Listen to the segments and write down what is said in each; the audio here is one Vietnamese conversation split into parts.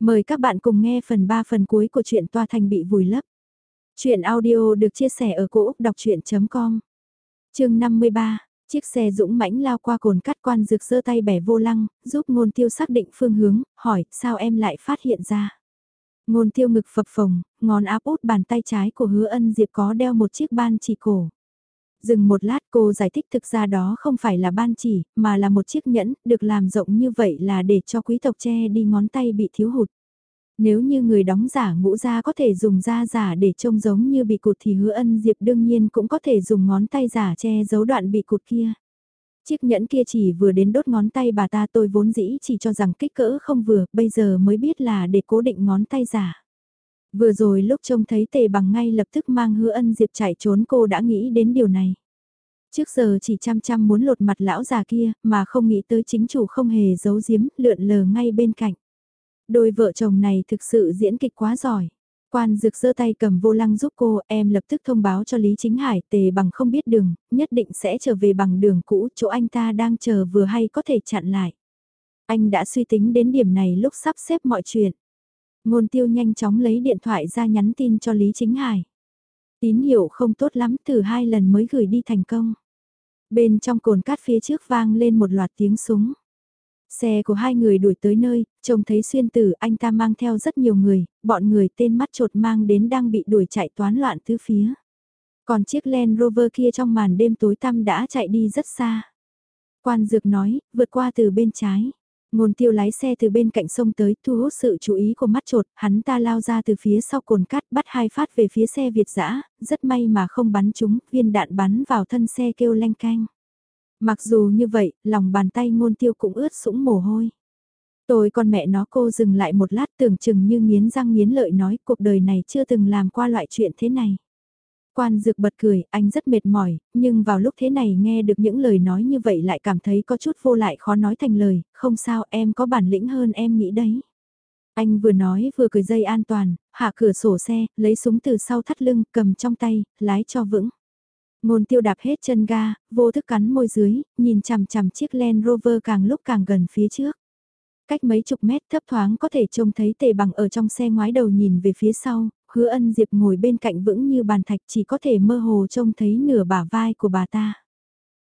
Mời các bạn cùng nghe phần 3 phần cuối của truyện Toa Thành bị vùi lấp. Chuyện audio được chia sẻ ở cỗ đọc chuyện.com Trường 53, chiếc xe dũng mãnh lao qua cồn cắt quan rực giơ tay bẻ vô lăng, giúp ngôn tiêu xác định phương hướng, hỏi sao em lại phát hiện ra. Ngôn tiêu ngực phập phồng, ngón áp út bàn tay trái của hứa ân diệp có đeo một chiếc ban chỉ cổ. Dừng một lát cô giải thích thực ra đó không phải là ban chỉ, mà là một chiếc nhẫn, được làm rộng như vậy là để cho quý tộc che đi ngón tay bị thiếu hụt. Nếu như người đóng giả ngũ ra có thể dùng da giả để trông giống như bị cụt thì hứa ân diệp đương nhiên cũng có thể dùng ngón tay giả che giấu đoạn bị cụt kia. Chiếc nhẫn kia chỉ vừa đến đốt ngón tay bà ta tôi vốn dĩ chỉ cho rằng kích cỡ không vừa, bây giờ mới biết là để cố định ngón tay giả. Vừa rồi lúc trông thấy tề bằng ngay lập tức mang hứa ân diệp chạy trốn cô đã nghĩ đến điều này. Trước giờ chỉ chăm chăm muốn lột mặt lão già kia mà không nghĩ tới chính chủ không hề giấu giếm lượn lờ ngay bên cạnh. Đôi vợ chồng này thực sự diễn kịch quá giỏi. Quan dực giơ tay cầm vô lăng giúp cô, em lập tức thông báo cho Lý Chính Hải, tề bằng không biết đường, nhất định sẽ trở về bằng đường cũ, chỗ anh ta đang chờ vừa hay có thể chặn lại. Anh đã suy tính đến điểm này lúc sắp xếp mọi chuyện. Ngôn tiêu nhanh chóng lấy điện thoại ra nhắn tin cho Lý Chính Hải. Tín hiệu không tốt lắm, thử hai lần mới gửi đi thành công. Bên trong cồn cát phía trước vang lên một loạt tiếng súng. Xe của hai người đuổi tới nơi, trông thấy xuyên tử anh ta mang theo rất nhiều người, bọn người tên mắt trột mang đến đang bị đuổi chạy toán loạn tứ phía. Còn chiếc Land Rover kia trong màn đêm tối tăm đã chạy đi rất xa. Quan dược nói, vượt qua từ bên trái. Ngôn tiêu lái xe từ bên cạnh sông tới thu hút sự chú ý của mắt trột, hắn ta lao ra từ phía sau cồn cát bắt hai phát về phía xe Việt dã rất may mà không bắn chúng, viên đạn bắn vào thân xe kêu lanh canh. Mặc dù như vậy, lòng bàn tay ngôn tiêu cũng ướt sũng mồ hôi. Tôi con mẹ nó cô dừng lại một lát tưởng chừng như nghiến răng nghiến lợi nói cuộc đời này chưa từng làm qua loại chuyện thế này. Quan dược bật cười, anh rất mệt mỏi, nhưng vào lúc thế này nghe được những lời nói như vậy lại cảm thấy có chút vô lại khó nói thành lời, không sao em có bản lĩnh hơn em nghĩ đấy. Anh vừa nói vừa cười dây an toàn, hạ cửa sổ xe, lấy súng từ sau thắt lưng, cầm trong tay, lái cho vững. Ngôn tiêu đạp hết chân ga, vô thức cắn môi dưới, nhìn chằm chằm chiếc Land Rover càng lúc càng gần phía trước. Cách mấy chục mét thấp thoáng có thể trông thấy tề bằng ở trong xe ngoái đầu nhìn về phía sau, hứa ân diệp ngồi bên cạnh vững như bàn thạch chỉ có thể mơ hồ trông thấy nửa bả vai của bà ta.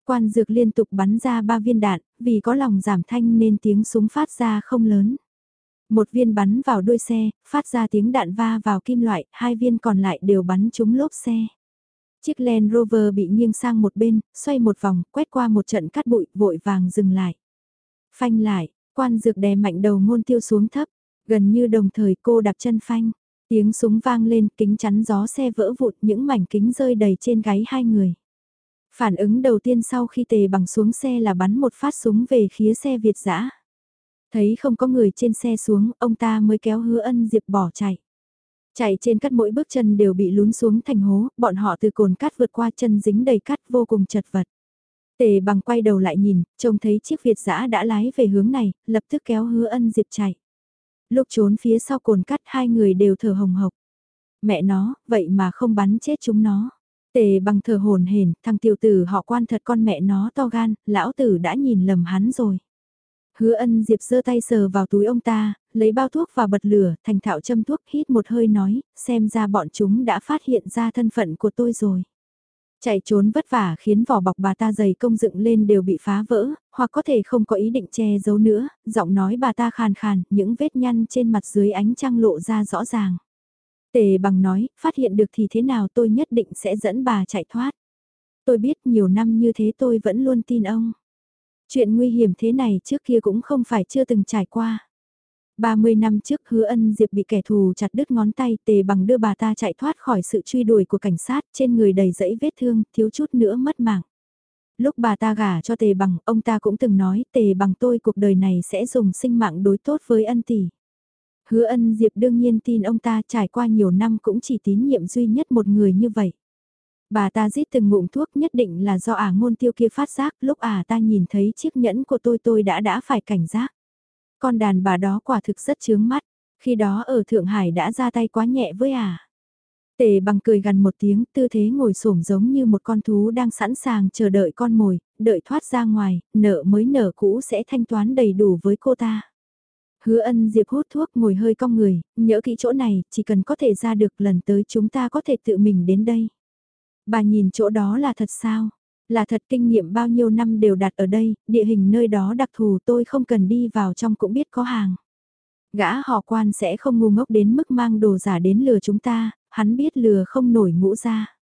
Quan dược liên tục bắn ra ba viên đạn, vì có lòng giảm thanh nên tiếng súng phát ra không lớn. Một viên bắn vào đuôi xe, phát ra tiếng đạn va vào kim loại, hai viên còn lại đều bắn trúng lốp xe. Chiếc Land Rover bị nghiêng sang một bên, xoay một vòng, quét qua một trận cắt bụi, vội vàng dừng lại. Phanh lại, quan dược đè mạnh đầu ngôn tiêu xuống thấp, gần như đồng thời cô đạp chân phanh. Tiếng súng vang lên, kính chắn gió xe vỡ vụt, những mảnh kính rơi đầy trên gáy hai người. Phản ứng đầu tiên sau khi tề bằng xuống xe là bắn một phát súng về phía xe Việt dã Thấy không có người trên xe xuống, ông ta mới kéo hứa ân diệp bỏ chạy. Chạy trên cắt mỗi bước chân đều bị lún xuống thành hố, bọn họ từ cồn cát vượt qua chân dính đầy cát vô cùng chật vật. Tề bằng quay đầu lại nhìn, trông thấy chiếc Việt giã đã lái về hướng này, lập tức kéo hứa ân diệp chạy. Lúc trốn phía sau cồn cắt hai người đều thở hồng hộc. Mẹ nó, vậy mà không bắn chết chúng nó. Tề bằng thở hồn hển, thằng tiểu tử họ quan thật con mẹ nó to gan, lão tử đã nhìn lầm hắn rồi. Hứa ân diệp giơ tay sờ vào túi ông ta, lấy bao thuốc và bật lửa, thành thạo châm thuốc hít một hơi nói, xem ra bọn chúng đã phát hiện ra thân phận của tôi rồi. Chạy trốn vất vả khiến vỏ bọc bà ta dày công dựng lên đều bị phá vỡ, hoặc có thể không có ý định che giấu nữa, giọng nói bà ta khàn khàn, những vết nhăn trên mặt dưới ánh trăng lộ ra rõ ràng. Tề bằng nói, phát hiện được thì thế nào tôi nhất định sẽ dẫn bà chạy thoát. Tôi biết nhiều năm như thế tôi vẫn luôn tin ông. Chuyện nguy hiểm thế này trước kia cũng không phải chưa từng trải qua. 30 năm trước hứa ân diệp bị kẻ thù chặt đứt ngón tay tề bằng đưa bà ta chạy thoát khỏi sự truy đuổi của cảnh sát trên người đầy dẫy vết thương, thiếu chút nữa mất mạng. Lúc bà ta gả cho tề bằng, ông ta cũng từng nói tề bằng tôi cuộc đời này sẽ dùng sinh mạng đối tốt với ân tỷ. Hứa ân diệp đương nhiên tin ông ta trải qua nhiều năm cũng chỉ tín nhiệm duy nhất một người như vậy. Bà ta giết từng ngụm thuốc nhất định là do ả ngôn tiêu kia phát giác lúc ả ta nhìn thấy chiếc nhẫn của tôi tôi đã đã phải cảnh giác. Con đàn bà đó quả thực rất chướng mắt, khi đó ở Thượng Hải đã ra tay quá nhẹ với à. Tề bằng cười gần một tiếng, tư thế ngồi xổm giống như một con thú đang sẵn sàng chờ đợi con mồi, đợi thoát ra ngoài, nợ mới nợ cũ sẽ thanh toán đầy đủ với cô ta. Hứa ân Diệp hút thuốc ngồi hơi cong người, nhớ kỹ chỗ này, chỉ cần có thể ra được lần tới chúng ta có thể tự mình đến đây. Bà nhìn chỗ đó là thật sao? Là thật kinh nghiệm bao nhiêu năm đều đặt ở đây, địa hình nơi đó đặc thù tôi không cần đi vào trong cũng biết có hàng. Gã họ quan sẽ không ngu ngốc đến mức mang đồ giả đến lừa chúng ta, hắn biết lừa không nổi ngũ ra.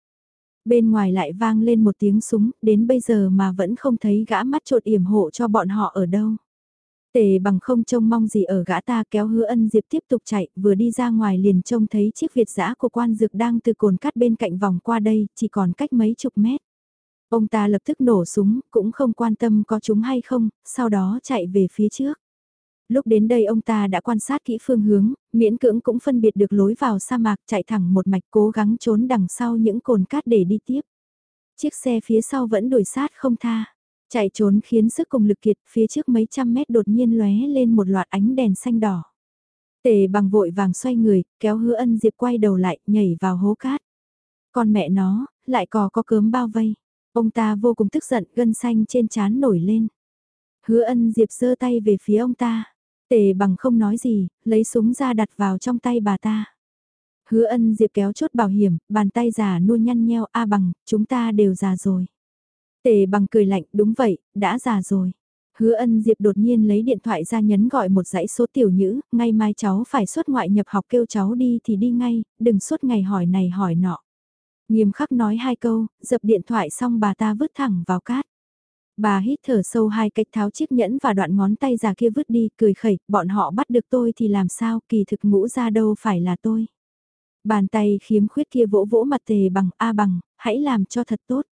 Bên ngoài lại vang lên một tiếng súng, đến bây giờ mà vẫn không thấy gã mắt trột yểm hộ cho bọn họ ở đâu. Tề bằng không trông mong gì ở gã ta kéo hứa ân diệp tiếp tục chạy, vừa đi ra ngoài liền trông thấy chiếc Việt giã của quan dược đang từ cồn cắt bên cạnh vòng qua đây, chỉ còn cách mấy chục mét. Ông ta lập tức nổ súng, cũng không quan tâm có chúng hay không, sau đó chạy về phía trước. Lúc đến đây ông ta đã quan sát kỹ phương hướng, miễn cưỡng cũng phân biệt được lối vào sa mạc chạy thẳng một mạch cố gắng trốn đằng sau những cồn cát để đi tiếp. Chiếc xe phía sau vẫn đuổi sát không tha. Chạy trốn khiến sức cùng lực kiệt phía trước mấy trăm mét đột nhiên lóe lên một loạt ánh đèn xanh đỏ. Tề bằng vội vàng xoay người, kéo hứa ân diệp quay đầu lại, nhảy vào hố cát. Con mẹ nó, lại cò có cớm bao vây. Ông ta vô cùng tức giận, gân xanh trên trán nổi lên. Hứa ân diệp giơ tay về phía ông ta. Tề bằng không nói gì, lấy súng ra đặt vào trong tay bà ta. Hứa ân diệp kéo chốt bảo hiểm, bàn tay già nua nhăn nheo A bằng, chúng ta đều già rồi. Tề bằng cười lạnh, đúng vậy, đã già rồi. Hứa ân diệp đột nhiên lấy điện thoại ra nhấn gọi một dãy số tiểu nhữ, ngay mai cháu phải xuất ngoại nhập học kêu cháu đi thì đi ngay, đừng suốt ngày hỏi này hỏi nọ. Nghiêm khắc nói hai câu, dập điện thoại xong bà ta vứt thẳng vào cát. Bà hít thở sâu hai cách tháo chiếc nhẫn và đoạn ngón tay già kia vứt đi, cười khẩy, bọn họ bắt được tôi thì làm sao, kỳ thực ngũ ra đâu phải là tôi. Bàn tay khiếm khuyết kia vỗ vỗ mặt tề bằng A bằng, hãy làm cho thật tốt.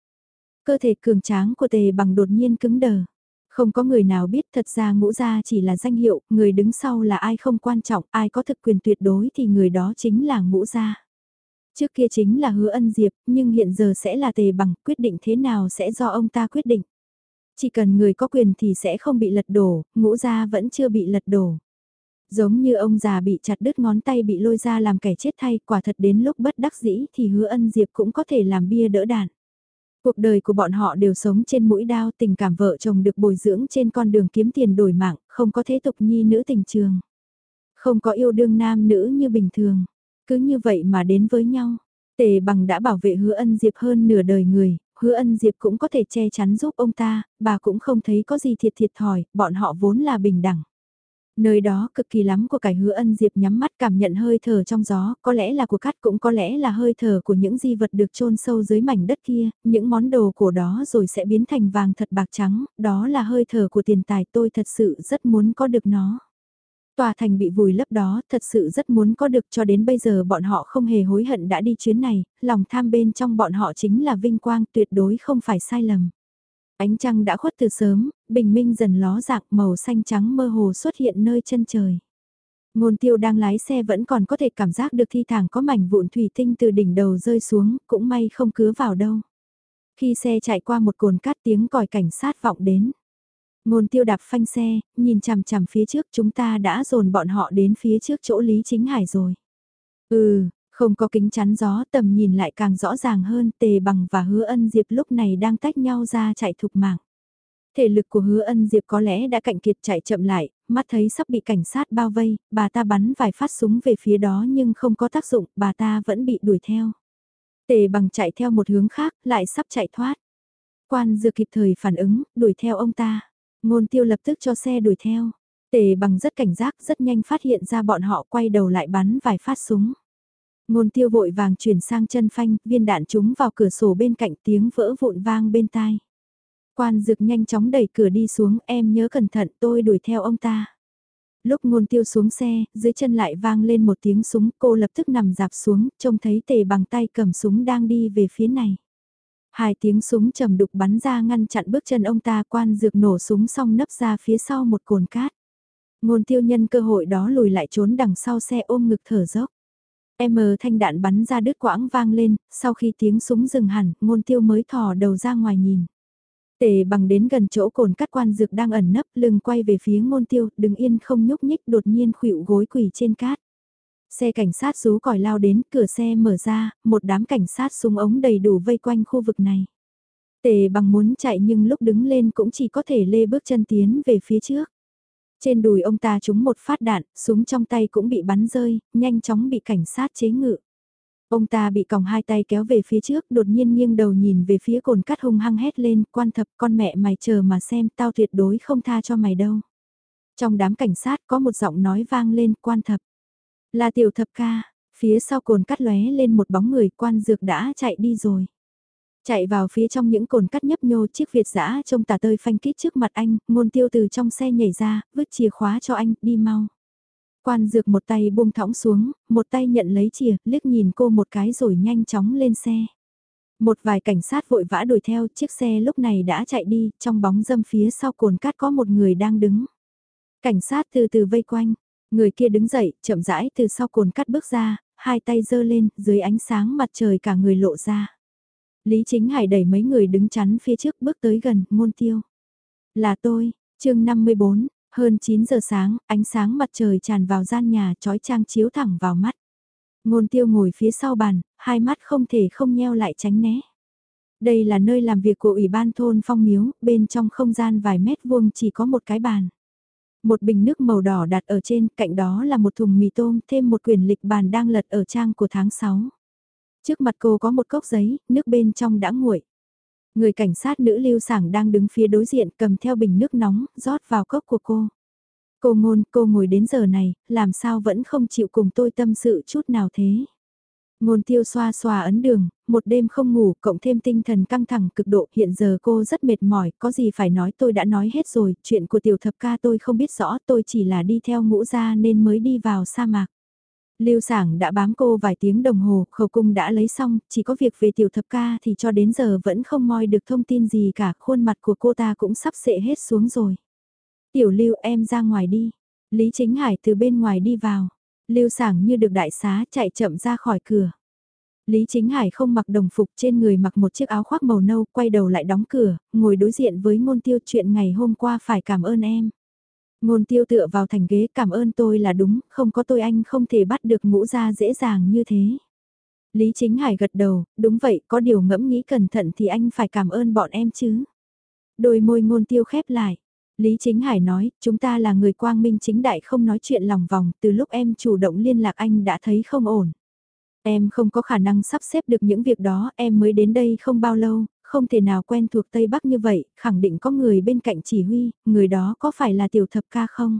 Cơ thể cường tráng của tề bằng đột nhiên cứng đờ. Không có người nào biết thật ra ngũ gia chỉ là danh hiệu, người đứng sau là ai không quan trọng, ai có thực quyền tuyệt đối thì người đó chính là ngũ gia. Trước kia chính là hứa ân diệp, nhưng hiện giờ sẽ là tề bằng, quyết định thế nào sẽ do ông ta quyết định. Chỉ cần người có quyền thì sẽ không bị lật đổ, ngũ gia vẫn chưa bị lật đổ. Giống như ông già bị chặt đứt ngón tay bị lôi ra làm kẻ chết thay, quả thật đến lúc bất đắc dĩ thì hứa ân diệp cũng có thể làm bia đỡ đạn. Cuộc đời của bọn họ đều sống trên mũi đao tình cảm vợ chồng được bồi dưỡng trên con đường kiếm tiền đổi mạng, không có thế tục nhi nữ tình trường. Không có yêu đương nam nữ như bình thường. Cứ như vậy mà đến với nhau. Tề bằng đã bảo vệ hứa ân diệp hơn nửa đời người, hứa ân diệp cũng có thể che chắn giúp ông ta, bà cũng không thấy có gì thiệt thiệt thòi, bọn họ vốn là bình đẳng. Nơi đó cực kỳ lắm của cải hứa ân diệp nhắm mắt cảm nhận hơi thở trong gió, có lẽ là của cát cũng có lẽ là hơi thở của những di vật được chôn sâu dưới mảnh đất kia, những món đồ của đó rồi sẽ biến thành vàng thật bạc trắng, đó là hơi thở của tiền tài tôi thật sự rất muốn có được nó. Tòa thành bị vùi lấp đó thật sự rất muốn có được cho đến bây giờ bọn họ không hề hối hận đã đi chuyến này, lòng tham bên trong bọn họ chính là vinh quang tuyệt đối không phải sai lầm. Ánh trăng đã khuất từ sớm, bình minh dần ló dạng màu xanh trắng mơ hồ xuất hiện nơi chân trời. Ngôn tiêu đang lái xe vẫn còn có thể cảm giác được thi thẳng có mảnh vụn thủy tinh từ đỉnh đầu rơi xuống, cũng may không cứa vào đâu. Khi xe chạy qua một cồn cát tiếng còi cảnh sát vọng đến. Ngôn tiêu đạp phanh xe, nhìn chằm chằm phía trước chúng ta đã dồn bọn họ đến phía trước chỗ Lý Chính Hải rồi. Ừ, không có kính chắn gió tầm nhìn lại càng rõ ràng hơn tề bằng và hứa ân diệp lúc này đang tách nhau ra chạy thục mạng. Thể lực của hứa ân diệp có lẽ đã cạnh kiệt chạy chậm lại, mắt thấy sắp bị cảnh sát bao vây, bà ta bắn vài phát súng về phía đó nhưng không có tác dụng, bà ta vẫn bị đuổi theo. Tề bằng chạy theo một hướng khác, lại sắp chạy thoát. Quan dừa kịp thời phản ứng, đuổi theo ông ta. Ngôn tiêu lập tức cho xe đuổi theo. Tề bằng rất cảnh giác, rất nhanh phát hiện ra bọn họ quay đầu lại bắn vài phát súng. Ngôn tiêu vội vàng chuyển sang chân phanh, viên đạn trúng vào cửa sổ bên cạnh tiếng vỡ vụn vang bên tai. Quan dực nhanh chóng đẩy cửa đi xuống, em nhớ cẩn thận tôi đuổi theo ông ta. Lúc ngôn tiêu xuống xe, dưới chân lại vang lên một tiếng súng, cô lập tức nằm dạp xuống, trông thấy tề bằng tay cầm súng đang đi về phía này. Hai tiếng súng trầm đục bắn ra ngăn chặn bước chân ông ta quan dược nổ súng xong nấp ra phía sau một cồn cát. Ngôn tiêu nhân cơ hội đó lùi lại trốn đằng sau xe ôm ngực thở dốc. M thanh đạn bắn ra đứt quãng vang lên, sau khi tiếng súng dừng hẳn, ngôn tiêu mới thò đầu ra ngoài nhìn. Tề bằng đến gần chỗ cồn cắt quan dược đang ẩn nấp lưng quay về phía ngôn tiêu, đứng yên không nhúc nhích đột nhiên khuỵu gối quỳ trên cát. Xe cảnh sát rú còi lao đến, cửa xe mở ra, một đám cảnh sát súng ống đầy đủ vây quanh khu vực này. Tề bằng muốn chạy nhưng lúc đứng lên cũng chỉ có thể lê bước chân tiến về phía trước. Trên đùi ông ta trúng một phát đạn, súng trong tay cũng bị bắn rơi, nhanh chóng bị cảnh sát chế ngự. Ông ta bị còng hai tay kéo về phía trước, đột nhiên nghiêng đầu nhìn về phía cồn cắt hung hăng hét lên, quan thập con mẹ mày chờ mà xem, tao tuyệt đối không tha cho mày đâu. Trong đám cảnh sát có một giọng nói vang lên, quan thập. Là tiểu thập ca, phía sau cồn cắt lóe lên một bóng người, quan dược đã chạy đi rồi. Chạy vào phía trong những cồn cắt nhấp nhô chiếc Việt giã trông tà tơi phanh kít trước mặt anh, ngôn tiêu từ trong xe nhảy ra, vứt chìa khóa cho anh, đi mau. Quan dược một tay buông thõng xuống, một tay nhận lấy chìa, liếc nhìn cô một cái rồi nhanh chóng lên xe. Một vài cảnh sát vội vã đuổi theo, chiếc xe lúc này đã chạy đi, trong bóng dâm phía sau cồn cát có một người đang đứng. Cảnh sát từ từ vây quanh, người kia đứng dậy, chậm rãi từ sau cồn cắt bước ra, hai tay giơ lên, dưới ánh sáng mặt trời cả người lộ ra. Lý Chính Hải đẩy mấy người đứng chắn phía trước bước tới gần, môn tiêu. Là tôi, chương 54, hơn 9 giờ sáng, ánh sáng mặt trời tràn vào gian nhà trói trang chiếu thẳng vào mắt. Ngôn tiêu ngồi phía sau bàn, hai mắt không thể không nheo lại tránh né. Đây là nơi làm việc của Ủy ban thôn phong miếu, bên trong không gian vài mét vuông chỉ có một cái bàn. Một bình nước màu đỏ đặt ở trên, cạnh đó là một thùng mì tôm, thêm một quyển lịch bàn đang lật ở trang của tháng 6. Trước mặt cô có một cốc giấy, nước bên trong đã nguội. Người cảnh sát nữ lưu sảng đang đứng phía đối diện cầm theo bình nước nóng, rót vào cốc của cô. Cô ngôn, cô ngồi đến giờ này, làm sao vẫn không chịu cùng tôi tâm sự chút nào thế? Ngôn tiêu xoa xoa ấn đường, một đêm không ngủ, cộng thêm tinh thần căng thẳng cực độ, hiện giờ cô rất mệt mỏi, có gì phải nói tôi đã nói hết rồi, chuyện của tiểu thập ca tôi không biết rõ, tôi chỉ là đi theo ngũ gia nên mới đi vào sa mạc. Lưu Sảng đã bám cô vài tiếng đồng hồ, khẩu cung đã lấy xong, chỉ có việc về tiểu thập ca thì cho đến giờ vẫn không moi được thông tin gì cả, khuôn mặt của cô ta cũng sắp sệ hết xuống rồi. Tiểu Lưu em ra ngoài đi. Lý Chính Hải từ bên ngoài đi vào. Lưu Sảng như được đại xá chạy chậm ra khỏi cửa. Lý Chính Hải không mặc đồng phục trên người mặc một chiếc áo khoác màu nâu, quay đầu lại đóng cửa, ngồi đối diện với ngôn tiêu chuyện ngày hôm qua phải cảm ơn em. Ngôn tiêu tựa vào thành ghế cảm ơn tôi là đúng, không có tôi anh không thể bắt được ngũ ra dễ dàng như thế. Lý Chính Hải gật đầu, đúng vậy, có điều ngẫm nghĩ cẩn thận thì anh phải cảm ơn bọn em chứ. Đôi môi ngôn tiêu khép lại. Lý Chính Hải nói, chúng ta là người quang minh chính đại không nói chuyện lòng vòng, từ lúc em chủ động liên lạc anh đã thấy không ổn. Em không có khả năng sắp xếp được những việc đó, em mới đến đây không bao lâu, không thể nào quen thuộc Tây Bắc như vậy, khẳng định có người bên cạnh chỉ huy, người đó có phải là tiểu thập ca không?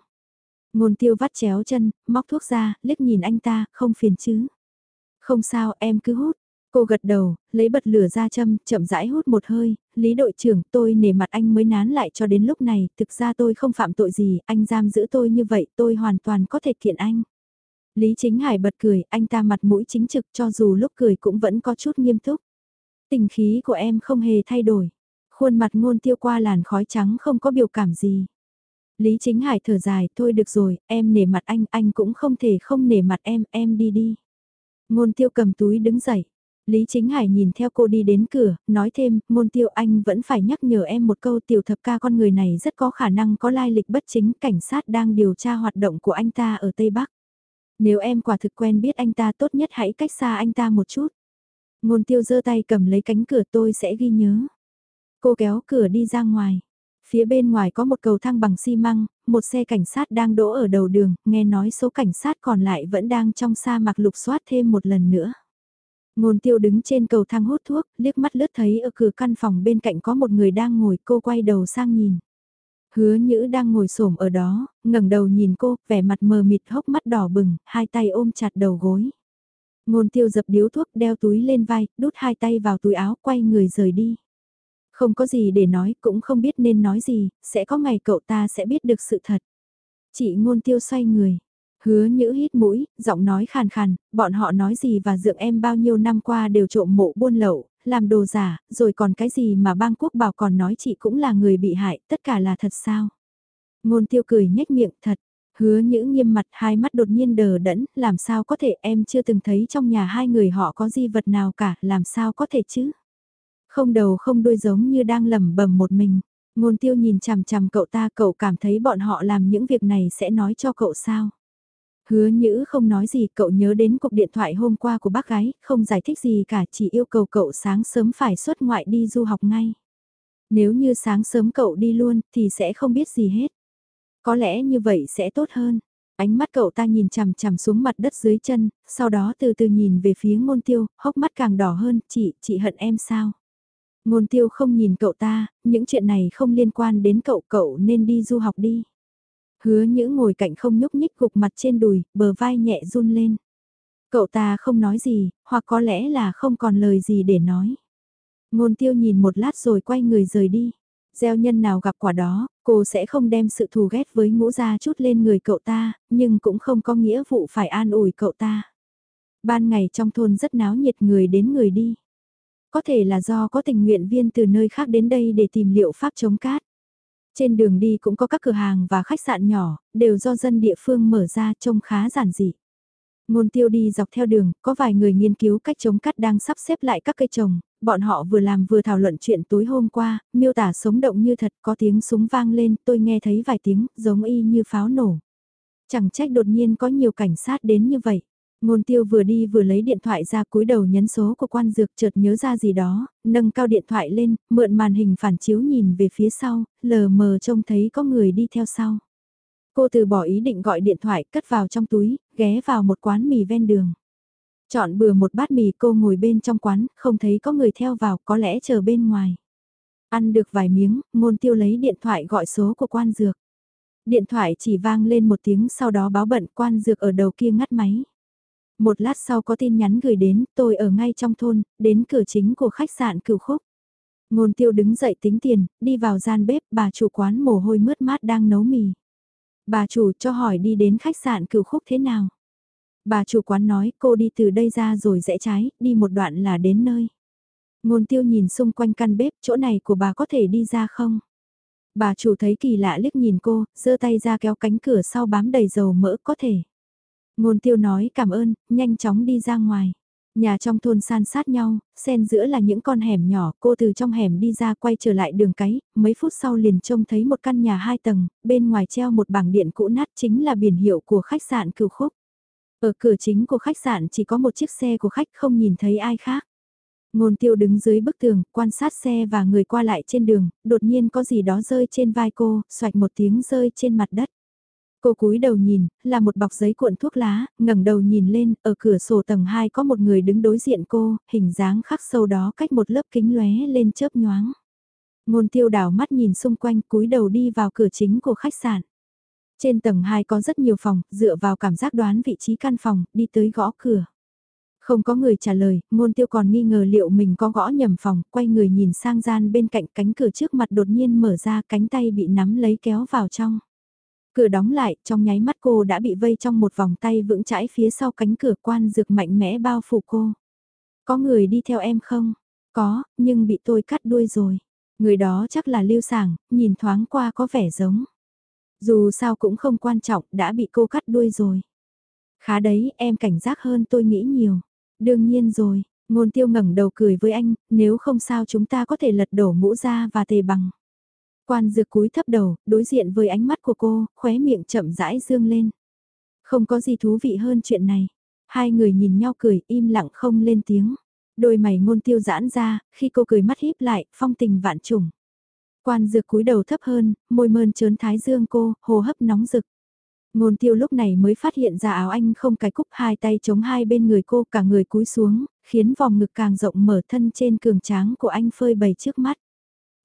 Ngôn tiêu vắt chéo chân, móc thuốc ra, liếc nhìn anh ta, không phiền chứ? Không sao, em cứ hút. Cô gật đầu, lấy bật lửa ra châm, chậm rãi hút một hơi, Lý đội trưởng tôi nể mặt anh mới nán lại cho đến lúc này, thực ra tôi không phạm tội gì, anh giam giữ tôi như vậy tôi hoàn toàn có thể kiện anh. Lý Chính Hải bật cười, anh ta mặt mũi chính trực cho dù lúc cười cũng vẫn có chút nghiêm túc. Tình khí của em không hề thay đổi. Khuôn mặt ngôn tiêu qua làn khói trắng không có biểu cảm gì. Lý Chính Hải thở dài, thôi được rồi, em nể mặt anh, anh cũng không thể không nể mặt em, em đi đi. Ngôn tiêu cầm túi đứng dậy. Lý Chính Hải nhìn theo cô đi đến cửa, nói thêm, ngôn tiêu anh vẫn phải nhắc nhở em một câu tiểu thập ca con người này rất có khả năng có lai lịch bất chính, cảnh sát đang điều tra hoạt động của anh ta ở Tây Bắc. Nếu em quả thực quen biết anh ta tốt nhất hãy cách xa anh ta một chút. Ngôn tiêu giơ tay cầm lấy cánh cửa tôi sẽ ghi nhớ. Cô kéo cửa đi ra ngoài. Phía bên ngoài có một cầu thang bằng xi măng, một xe cảnh sát đang đỗ ở đầu đường, nghe nói số cảnh sát còn lại vẫn đang trong sa mạc lục soát thêm một lần nữa. Ngôn tiêu đứng trên cầu thang hút thuốc, liếc mắt lướt thấy ở cửa căn phòng bên cạnh có một người đang ngồi, cô quay đầu sang nhìn. Hứa Nhữ đang ngồi xổm ở đó, ngẩng đầu nhìn cô, vẻ mặt mờ mịt hốc mắt đỏ bừng, hai tay ôm chặt đầu gối. Ngôn tiêu dập điếu thuốc đeo túi lên vai, đút hai tay vào túi áo quay người rời đi. Không có gì để nói, cũng không biết nên nói gì, sẽ có ngày cậu ta sẽ biết được sự thật. Chị ngôn tiêu xoay người. Hứa nhữ hít mũi, giọng nói khàn khàn, bọn họ nói gì và dượng em bao nhiêu năm qua đều trộm mộ buôn lậu, làm đồ giả, rồi còn cái gì mà bang quốc bảo còn nói chị cũng là người bị hại, tất cả là thật sao? Ngôn tiêu cười nhếch miệng thật, Hứa nhữ nghiêm mặt hai mắt đột nhiên đờ đẫn, làm sao có thể em chưa từng thấy trong nhà hai người họ có di vật nào cả, làm sao có thể chứ? Không đầu không đuôi giống như đang lẩm bẩm một mình. Ngôn tiêu nhìn chằm chằm cậu ta cậu cảm thấy bọn họ làm những việc này sẽ nói cho cậu sao? Hứa nhữ không nói gì cậu nhớ đến cuộc điện thoại hôm qua của bác gái, không giải thích gì cả chỉ yêu cầu cậu sáng sớm phải xuất ngoại đi du học ngay. Nếu như sáng sớm cậu đi luôn thì sẽ không biết gì hết. Có lẽ như vậy sẽ tốt hơn. Ánh mắt cậu ta nhìn chằm chằm xuống mặt đất dưới chân, sau đó từ từ nhìn về phía ngôn tiêu, hốc mắt càng đỏ hơn, chị, chị hận em sao? Ngôn tiêu không nhìn cậu ta, những chuyện này không liên quan đến cậu, cậu nên đi du học đi. Hứa những ngồi cạnh không nhúc nhích gục mặt trên đùi, bờ vai nhẹ run lên. Cậu ta không nói gì, hoặc có lẽ là không còn lời gì để nói. Ngôn tiêu nhìn một lát rồi quay người rời đi. Gieo nhân nào gặp quả đó, cô sẽ không đem sự thù ghét với ngũ gia chút lên người cậu ta, nhưng cũng không có nghĩa vụ phải an ủi cậu ta. Ban ngày trong thôn rất náo nhiệt người đến người đi. Có thể là do có tình nguyện viên từ nơi khác đến đây để tìm liệu pháp chống cát. Trên đường đi cũng có các cửa hàng và khách sạn nhỏ, đều do dân địa phương mở ra trông khá giản dị. Ngôn tiêu đi dọc theo đường, có vài người nghiên cứu cách chống cắt đang sắp xếp lại các cây trồng, bọn họ vừa làm vừa thảo luận chuyện tối hôm qua, miêu tả sống động như thật, có tiếng súng vang lên, tôi nghe thấy vài tiếng, giống y như pháo nổ. Chẳng trách đột nhiên có nhiều cảnh sát đến như vậy. Ngôn tiêu vừa đi vừa lấy điện thoại ra cúi đầu nhấn số của quan dược chợt nhớ ra gì đó, nâng cao điện thoại lên, mượn màn hình phản chiếu nhìn về phía sau, lờ mờ trông thấy có người đi theo sau. Cô từ bỏ ý định gọi điện thoại cất vào trong túi, ghé vào một quán mì ven đường. Chọn bừa một bát mì cô ngồi bên trong quán, không thấy có người theo vào, có lẽ chờ bên ngoài. Ăn được vài miếng, ngôn tiêu lấy điện thoại gọi số của quan dược. Điện thoại chỉ vang lên một tiếng sau đó báo bận quan dược ở đầu kia ngắt máy. Một lát sau có tin nhắn gửi đến, tôi ở ngay trong thôn, đến cửa chính của khách sạn cửu khúc. Ngôn tiêu đứng dậy tính tiền, đi vào gian bếp, bà chủ quán mồ hôi mướt mát đang nấu mì. Bà chủ cho hỏi đi đến khách sạn cửu khúc thế nào. Bà chủ quán nói cô đi từ đây ra rồi rẽ trái, đi một đoạn là đến nơi. Ngôn tiêu nhìn xung quanh căn bếp, chỗ này của bà có thể đi ra không? Bà chủ thấy kỳ lạ liếc nhìn cô, giơ tay ra kéo cánh cửa sau bám đầy dầu mỡ có thể. Ngôn tiêu nói cảm ơn, nhanh chóng đi ra ngoài. Nhà trong thôn san sát nhau, xen giữa là những con hẻm nhỏ, cô từ trong hẻm đi ra quay trở lại đường cái, mấy phút sau liền trông thấy một căn nhà hai tầng, bên ngoài treo một bảng điện cũ nát chính là biển hiệu của khách sạn cửu khúc. Ở cửa chính của khách sạn chỉ có một chiếc xe của khách không nhìn thấy ai khác. Ngôn tiêu đứng dưới bức tường, quan sát xe và người qua lại trên đường, đột nhiên có gì đó rơi trên vai cô, xoạch một tiếng rơi trên mặt đất. Cô cúi đầu nhìn, là một bọc giấy cuộn thuốc lá, ngẩng đầu nhìn lên, ở cửa sổ tầng 2 có một người đứng đối diện cô, hình dáng khắc sâu đó cách một lớp kính lóe lên chớp nhoáng. Ngôn tiêu đảo mắt nhìn xung quanh cúi đầu đi vào cửa chính của khách sạn. Trên tầng 2 có rất nhiều phòng, dựa vào cảm giác đoán vị trí căn phòng, đi tới gõ cửa. Không có người trả lời, ngôn tiêu còn nghi ngờ liệu mình có gõ nhầm phòng, quay người nhìn sang gian bên cạnh cánh cửa trước mặt đột nhiên mở ra cánh tay bị nắm lấy kéo vào trong. Cửa đóng lại, trong nháy mắt cô đã bị vây trong một vòng tay vững chãi phía sau cánh cửa quan dược mạnh mẽ bao phủ cô. Có người đi theo em không? Có, nhưng bị tôi cắt đuôi rồi. Người đó chắc là lưu sảng, nhìn thoáng qua có vẻ giống. Dù sao cũng không quan trọng, đã bị cô cắt đuôi rồi. Khá đấy, em cảnh giác hơn tôi nghĩ nhiều. Đương nhiên rồi, ngôn tiêu ngẩng đầu cười với anh, nếu không sao chúng ta có thể lật đổ ngũ ra và tề bằng. Quan dược cúi thấp đầu, đối diện với ánh mắt của cô, khóe miệng chậm rãi dương lên. Không có gì thú vị hơn chuyện này. Hai người nhìn nhau cười, im lặng không lên tiếng. Đôi mày ngôn tiêu giãn ra, khi cô cười mắt híp lại, phong tình vạn trùng. Quan dược cúi đầu thấp hơn, môi mơn trớn thái dương cô, hồ hấp nóng rực. Ngôn tiêu lúc này mới phát hiện ra áo anh không cài cúc hai tay chống hai bên người cô cả người cúi xuống, khiến vòng ngực càng rộng mở thân trên cường tráng của anh phơi bày trước mắt.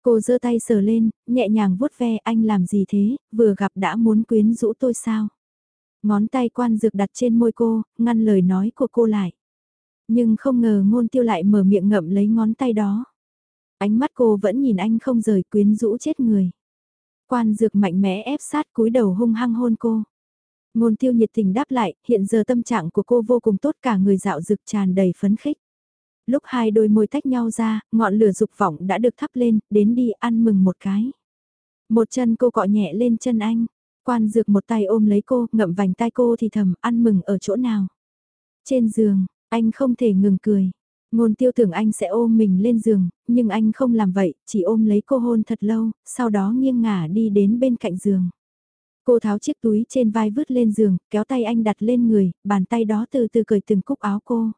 Cô giơ tay sờ lên, nhẹ nhàng vuốt ve anh làm gì thế, vừa gặp đã muốn quyến rũ tôi sao. Ngón tay quan dược đặt trên môi cô, ngăn lời nói của cô lại. Nhưng không ngờ ngôn tiêu lại mở miệng ngậm lấy ngón tay đó. Ánh mắt cô vẫn nhìn anh không rời quyến rũ chết người. Quan dược mạnh mẽ ép sát cúi đầu hung hăng hôn cô. Ngôn tiêu nhiệt tình đáp lại, hiện giờ tâm trạng của cô vô cùng tốt cả người dạo dực tràn đầy phấn khích. Lúc hai đôi môi tách nhau ra, ngọn lửa dục vọng đã được thắp lên, đến đi ăn mừng một cái. Một chân cô cọ nhẹ lên chân anh, quan dược một tay ôm lấy cô, ngậm vành tay cô thì thầm ăn mừng ở chỗ nào. Trên giường, anh không thể ngừng cười. Ngôn tiêu tưởng anh sẽ ôm mình lên giường, nhưng anh không làm vậy, chỉ ôm lấy cô hôn thật lâu, sau đó nghiêng ngả đi đến bên cạnh giường. Cô tháo chiếc túi trên vai vứt lên giường, kéo tay anh đặt lên người, bàn tay đó từ từ cởi từng cúc áo cô.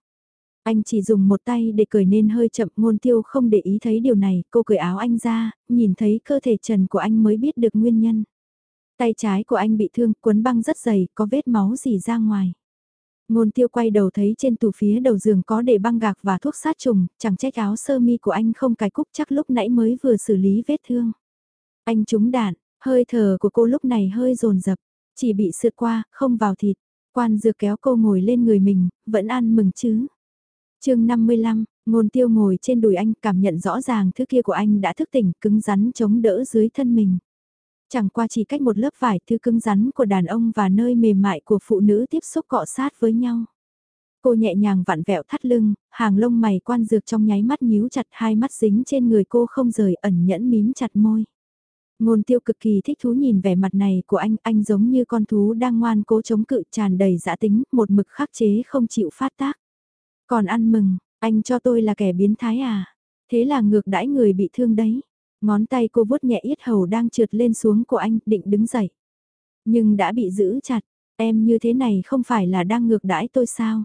Anh chỉ dùng một tay để cười nên hơi chậm ngôn tiêu không để ý thấy điều này, cô cởi áo anh ra, nhìn thấy cơ thể trần của anh mới biết được nguyên nhân. Tay trái của anh bị thương, cuốn băng rất dày, có vết máu dì ra ngoài. Ngôn tiêu quay đầu thấy trên tủ phía đầu giường có để băng gạc và thuốc sát trùng, chẳng trách áo sơ mi của anh không cài cúc chắc lúc nãy mới vừa xử lý vết thương. Anh trúng đạn, hơi thở của cô lúc này hơi rồn rập, chỉ bị sượt qua, không vào thịt. Quan dược kéo cô ngồi lên người mình, vẫn ăn mừng chứ chương 55, ngôn tiêu ngồi trên đùi anh cảm nhận rõ ràng thứ kia của anh đã thức tỉnh cứng rắn chống đỡ dưới thân mình. Chẳng qua chỉ cách một lớp vải thứ cứng rắn của đàn ông và nơi mềm mại của phụ nữ tiếp xúc cọ sát với nhau. Cô nhẹ nhàng vặn vẹo thắt lưng, hàng lông mày quan dược trong nháy mắt nhíu chặt hai mắt dính trên người cô không rời ẩn nhẫn mím chặt môi. Ngôn tiêu cực kỳ thích thú nhìn vẻ mặt này của anh, anh giống như con thú đang ngoan cố chống cự tràn đầy dã tính, một mực khắc chế không chịu phát tác. Còn ăn mừng, anh cho tôi là kẻ biến thái à? Thế là ngược đãi người bị thương đấy. Ngón tay cô vuốt nhẹ yết hầu đang trượt lên xuống của anh, định đứng dậy. Nhưng đã bị giữ chặt, em như thế này không phải là đang ngược đãi tôi sao?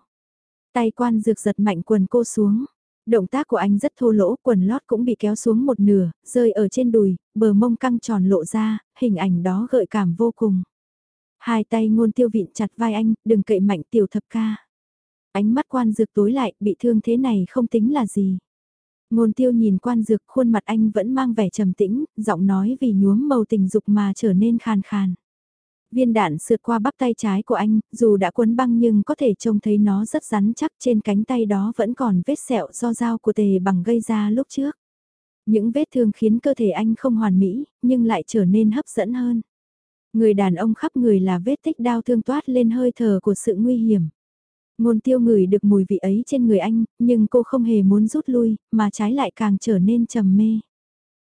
Tay quan dược giật mạnh quần cô xuống. Động tác của anh rất thô lỗ, quần lót cũng bị kéo xuống một nửa, rơi ở trên đùi, bờ mông căng tròn lộ ra, hình ảnh đó gợi cảm vô cùng. Hai tay ngôn tiêu vịn chặt vai anh, đừng cậy mạnh tiểu thập ca. Ánh mắt quan dược tối lại, bị thương thế này không tính là gì. Ngôn tiêu nhìn quan dược khuôn mặt anh vẫn mang vẻ trầm tĩnh, giọng nói vì nhuốm màu tình dục mà trở nên khàn khàn. Viên đạn sượt qua bắp tay trái của anh, dù đã quấn băng nhưng có thể trông thấy nó rất rắn chắc trên cánh tay đó vẫn còn vết sẹo do dao của tề bằng gây ra lúc trước. Những vết thương khiến cơ thể anh không hoàn mỹ, nhưng lại trở nên hấp dẫn hơn. Người đàn ông khắp người là vết tích đau thương toát lên hơi thở của sự nguy hiểm. Ngôn tiêu ngửi được mùi vị ấy trên người anh, nhưng cô không hề muốn rút lui, mà trái lại càng trở nên trầm mê.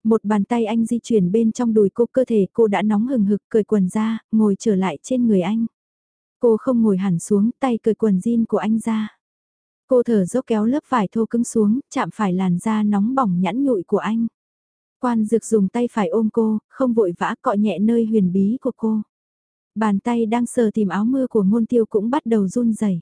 Một bàn tay anh di chuyển bên trong đùi cô cơ thể cô đã nóng hừng hực cởi quần ra, ngồi trở lại trên người anh. Cô không ngồi hẳn xuống tay cởi quần jean của anh ra. Cô thở dốc kéo lớp vải thô cứng xuống, chạm phải làn da nóng bỏng nhẵn nhụi của anh. Quan dược dùng tay phải ôm cô, không vội vã cọ nhẹ nơi huyền bí của cô. Bàn tay đang sờ tìm áo mưa của ngôn tiêu cũng bắt đầu run rẩy.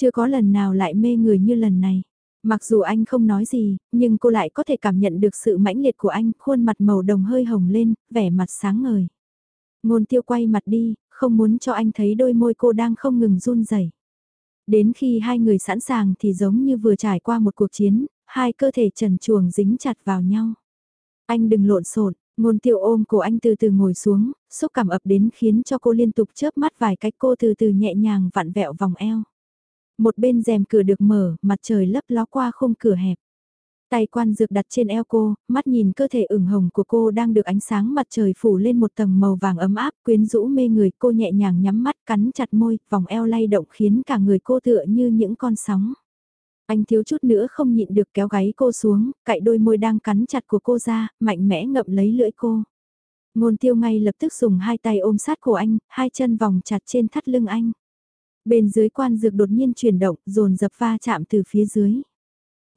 Chưa có lần nào lại mê người như lần này. Mặc dù anh không nói gì, nhưng cô lại có thể cảm nhận được sự mãnh liệt của anh, khuôn mặt màu đồng hơi hồng lên, vẻ mặt sáng ngời. Ngôn tiêu quay mặt đi, không muốn cho anh thấy đôi môi cô đang không ngừng run rẩy. Đến khi hai người sẵn sàng thì giống như vừa trải qua một cuộc chiến, hai cơ thể trần chuồng dính chặt vào nhau. Anh đừng lộn xộn, ngôn tiêu ôm cổ anh từ từ ngồi xuống, xúc cảm ập đến khiến cho cô liên tục chớp mắt vài cách cô từ từ nhẹ nhàng vặn vẹo vòng eo. Một bên rèm cửa được mở, mặt trời lấp ló qua khung cửa hẹp. Tay quan dược đặt trên eo cô, mắt nhìn cơ thể ửng hồng của cô đang được ánh sáng mặt trời phủ lên một tầng màu vàng ấm áp, quyến rũ mê người, cô nhẹ nhàng nhắm mắt, cắn chặt môi, vòng eo lay động khiến cả người cô tựa như những con sóng. Anh thiếu chút nữa không nhịn được kéo gáy cô xuống, cạy đôi môi đang cắn chặt của cô ra, mạnh mẽ ngậm lấy lưỡi cô. Ngôn tiêu ngay lập tức dùng hai tay ôm sát cổ anh, hai chân vòng chặt trên thắt lưng anh. Bên dưới quan dược đột nhiên chuyển động, dồn dập va chạm từ phía dưới.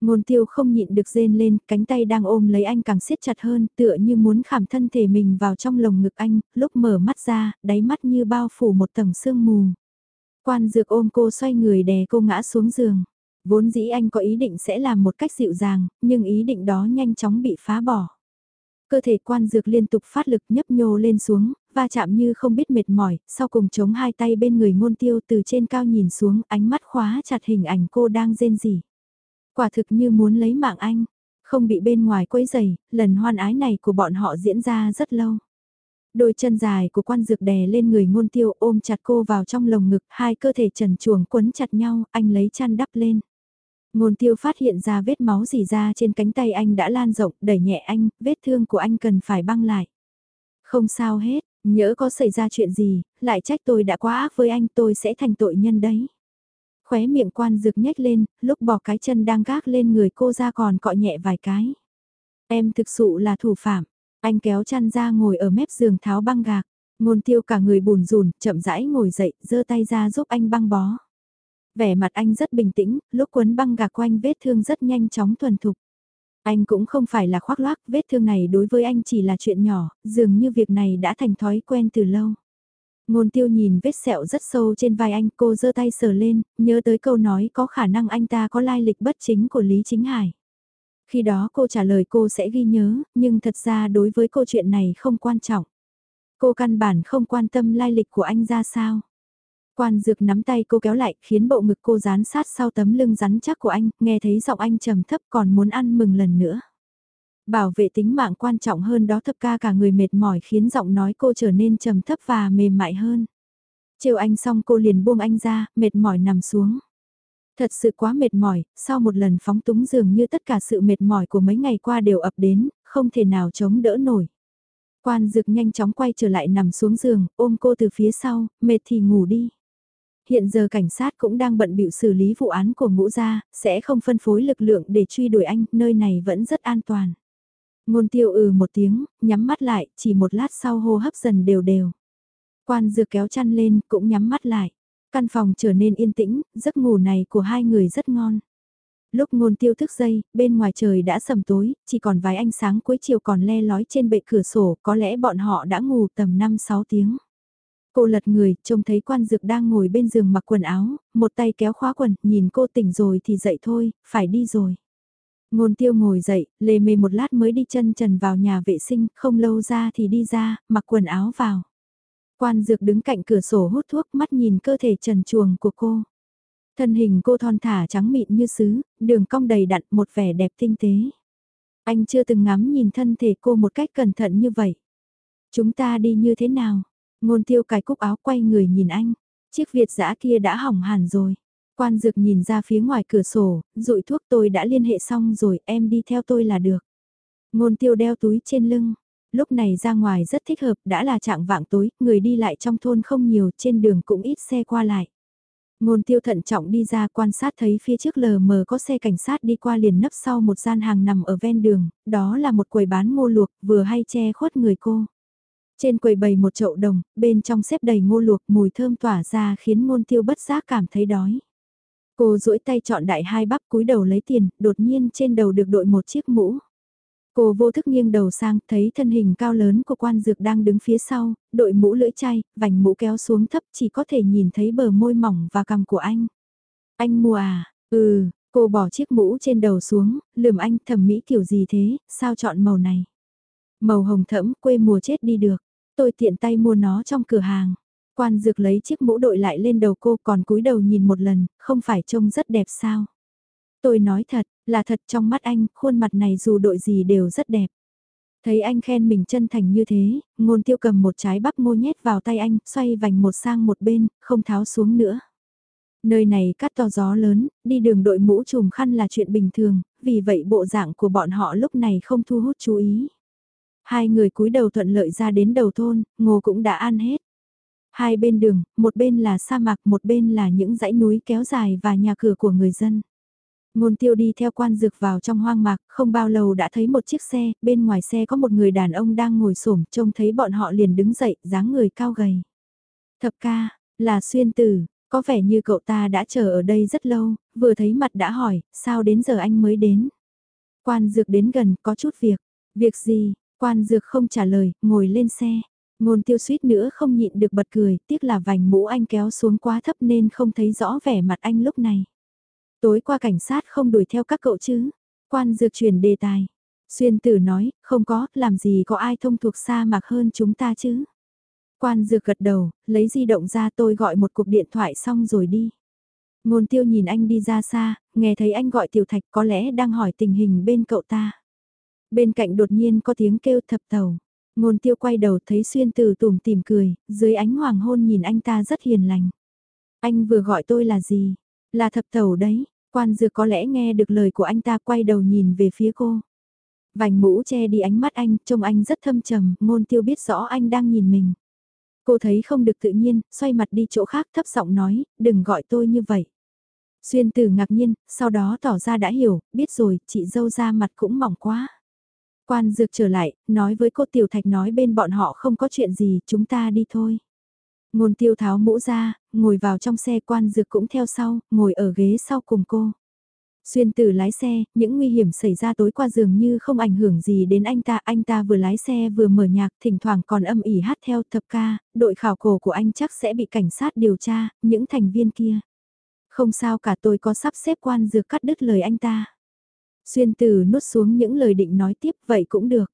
Ngôn tiêu không nhịn được rên lên, cánh tay đang ôm lấy anh càng siết chặt hơn, tựa như muốn khảm thân thể mình vào trong lồng ngực anh, lúc mở mắt ra, đáy mắt như bao phủ một tầng sương mù. Quan dược ôm cô xoay người đè cô ngã xuống giường. Vốn dĩ anh có ý định sẽ làm một cách dịu dàng, nhưng ý định đó nhanh chóng bị phá bỏ. Cơ thể quan dược liên tục phát lực nhấp nhô lên xuống, va chạm như không biết mệt mỏi, sau cùng chống hai tay bên người ngôn tiêu từ trên cao nhìn xuống ánh mắt khóa chặt hình ảnh cô đang rên rỉ. Quả thực như muốn lấy mạng anh, không bị bên ngoài quấy dày, lần hoan ái này của bọn họ diễn ra rất lâu. Đôi chân dài của quan dược đè lên người ngôn tiêu ôm chặt cô vào trong lồng ngực, hai cơ thể trần chuồng quấn chặt nhau, anh lấy chăn đắp lên. Ngôn tiêu phát hiện ra vết máu dì ra trên cánh tay anh đã lan rộng, đẩy nhẹ anh, vết thương của anh cần phải băng lại. Không sao hết, nhỡ có xảy ra chuyện gì, lại trách tôi đã quá ác với anh tôi sẽ thành tội nhân đấy. Khóe miệng quan dược nhếch lên, lúc bỏ cái chân đang gác lên người cô ra còn cọ nhẹ vài cái. Em thực sự là thủ phạm, anh kéo chăn ra ngồi ở mép giường tháo băng gạc, ngôn tiêu cả người bùn rùn, chậm rãi ngồi dậy, giơ tay ra giúp anh băng bó. Vẻ mặt anh rất bình tĩnh, lúc quấn băng gạc quanh vết thương rất nhanh chóng thuần thục. Anh cũng không phải là khoác lác, vết thương này đối với anh chỉ là chuyện nhỏ, dường như việc này đã thành thói quen từ lâu. Ngôn tiêu nhìn vết sẹo rất sâu trên vai anh, cô giơ tay sờ lên, nhớ tới câu nói có khả năng anh ta có lai lịch bất chính của Lý Chính Hải. Khi đó cô trả lời cô sẽ ghi nhớ, nhưng thật ra đối với câu chuyện này không quan trọng. Cô căn bản không quan tâm lai lịch của anh ra sao. Quan dược nắm tay cô kéo lại, khiến bộ ngực cô dán sát sau tấm lưng rắn chắc của anh, nghe thấy giọng anh trầm thấp còn muốn ăn mừng lần nữa. Bảo vệ tính mạng quan trọng hơn đó thập ca cả người mệt mỏi khiến giọng nói cô trở nên trầm thấp và mềm mại hơn. Chiều anh xong cô liền buông anh ra, mệt mỏi nằm xuống. Thật sự quá mệt mỏi, sau một lần phóng túng dường như tất cả sự mệt mỏi của mấy ngày qua đều ập đến, không thể nào chống đỡ nổi. Quan dược nhanh chóng quay trở lại nằm xuống giường, ôm cô từ phía sau, mệt thì ngủ đi. Hiện giờ cảnh sát cũng đang bận bịu xử lý vụ án của ngũ gia, sẽ không phân phối lực lượng để truy đuổi anh, nơi này vẫn rất an toàn. Ngôn tiêu ừ một tiếng, nhắm mắt lại, chỉ một lát sau hô hấp dần đều đều. Quan dược kéo chăn lên, cũng nhắm mắt lại. Căn phòng trở nên yên tĩnh, giấc ngủ này của hai người rất ngon. Lúc ngôn tiêu thức dây, bên ngoài trời đã sầm tối, chỉ còn vài ánh sáng cuối chiều còn le lói trên bệ cửa sổ, có lẽ bọn họ đã ngủ tầm 5-6 tiếng. Cô lật người, trông thấy quan dược đang ngồi bên giường mặc quần áo, một tay kéo khóa quần, nhìn cô tỉnh rồi thì dậy thôi, phải đi rồi. Ngôn tiêu ngồi dậy, lề mề một lát mới đi chân trần vào nhà vệ sinh, không lâu ra thì đi ra, mặc quần áo vào. Quan dược đứng cạnh cửa sổ hút thuốc mắt nhìn cơ thể trần chuồng của cô. Thân hình cô thon thả trắng mịn như sứ, đường cong đầy đặn một vẻ đẹp tinh tế. Anh chưa từng ngắm nhìn thân thể cô một cách cẩn thận như vậy. Chúng ta đi như thế nào? Ngôn tiêu cài cúc áo quay người nhìn anh. Chiếc Việt giã kia đã hỏng hẳn rồi. Quan dược nhìn ra phía ngoài cửa sổ, rụi thuốc tôi đã liên hệ xong rồi, em đi theo tôi là được. Ngôn tiêu đeo túi trên lưng. Lúc này ra ngoài rất thích hợp, đã là trạng vạng tối, người đi lại trong thôn không nhiều, trên đường cũng ít xe qua lại. Ngôn tiêu thận trọng đi ra quan sát thấy phía trước lờ mờ có xe cảnh sát đi qua liền nấp sau một gian hàng nằm ở ven đường, đó là một quầy bán ngô luộc vừa hay che khuất người cô. Trên quầy bày một chậu đồng, bên trong xếp đầy ngô luộc mùi thơm tỏa ra khiến ngôn tiêu bất giác cảm thấy đói. Cô duỗi tay chọn đại hai bắp cúi đầu lấy tiền, đột nhiên trên đầu được đội một chiếc mũ. Cô vô thức nghiêng đầu sang, thấy thân hình cao lớn của quan dược đang đứng phía sau, đội mũ lưỡi chai, vành mũ kéo xuống thấp chỉ có thể nhìn thấy bờ môi mỏng và cằm của anh. Anh mua à? Ừ, cô bỏ chiếc mũ trên đầu xuống, lườm anh thẩm mỹ kiểu gì thế, sao chọn màu này? Màu hồng thẫm, quê mùa chết đi được. Tôi tiện tay mua nó trong cửa hàng. Quan dược lấy chiếc mũ đội lại lên đầu cô còn cúi đầu nhìn một lần, không phải trông rất đẹp sao? Tôi nói thật, là thật trong mắt anh, khuôn mặt này dù đội gì đều rất đẹp. Thấy anh khen mình chân thành như thế, ngôn tiêu cầm một trái bắp ngô nhét vào tay anh, xoay vành một sang một bên, không tháo xuống nữa. Nơi này cắt to gió lớn, đi đường đội mũ trùm khăn là chuyện bình thường, vì vậy bộ dạng của bọn họ lúc này không thu hút chú ý. Hai người cúi đầu thuận lợi ra đến đầu thôn, ngô cũng đã ăn hết. Hai bên đường, một bên là sa mạc, một bên là những dãy núi kéo dài và nhà cửa của người dân. Ngôn tiêu đi theo quan dược vào trong hoang mạc, không bao lâu đã thấy một chiếc xe, bên ngoài xe có một người đàn ông đang ngồi xổm trông thấy bọn họ liền đứng dậy, dáng người cao gầy. Thập ca, là xuyên tử, có vẻ như cậu ta đã chờ ở đây rất lâu, vừa thấy mặt đã hỏi, sao đến giờ anh mới đến? Quan dược đến gần, có chút việc. Việc gì? Quan dược không trả lời, ngồi lên xe. Ngôn tiêu suýt nữa không nhịn được bật cười, tiếc là vành mũ anh kéo xuống quá thấp nên không thấy rõ vẻ mặt anh lúc này. Tối qua cảnh sát không đuổi theo các cậu chứ. Quan dược chuyển đề tài. Xuyên tử nói, không có, làm gì có ai thông thuộc sa mạc hơn chúng ta chứ. Quan dược gật đầu, lấy di động ra tôi gọi một cuộc điện thoại xong rồi đi. Ngôn tiêu nhìn anh đi ra xa, nghe thấy anh gọi tiểu thạch có lẽ đang hỏi tình hình bên cậu ta. Bên cạnh đột nhiên có tiếng kêu thập tàu. Ngôn tiêu quay đầu thấy xuyên từ tùm tìm cười, dưới ánh hoàng hôn nhìn anh ta rất hiền lành. Anh vừa gọi tôi là gì? Là thập tàu đấy, quan dược có lẽ nghe được lời của anh ta quay đầu nhìn về phía cô. Vành mũ che đi ánh mắt anh, trông anh rất thâm trầm, ngôn tiêu biết rõ anh đang nhìn mình. Cô thấy không được tự nhiên, xoay mặt đi chỗ khác thấp giọng nói, đừng gọi tôi như vậy. Xuyên tử ngạc nhiên, sau đó tỏ ra đã hiểu, biết rồi, chị dâu ra mặt cũng mỏng quá. Quan dược trở lại, nói với cô Tiểu Thạch nói bên bọn họ không có chuyện gì, chúng ta đi thôi. Ngôn tiêu tháo mũ ra, ngồi vào trong xe quan dược cũng theo sau, ngồi ở ghế sau cùng cô. Xuyên tử lái xe, những nguy hiểm xảy ra tối qua dường như không ảnh hưởng gì đến anh ta. Anh ta vừa lái xe vừa mở nhạc, thỉnh thoảng còn âm ỉ hát theo thập ca, đội khảo cổ của anh chắc sẽ bị cảnh sát điều tra, những thành viên kia. Không sao cả tôi có sắp xếp quan dược cắt đứt lời anh ta. Xuyên từ nuốt xuống những lời định nói tiếp vậy cũng được.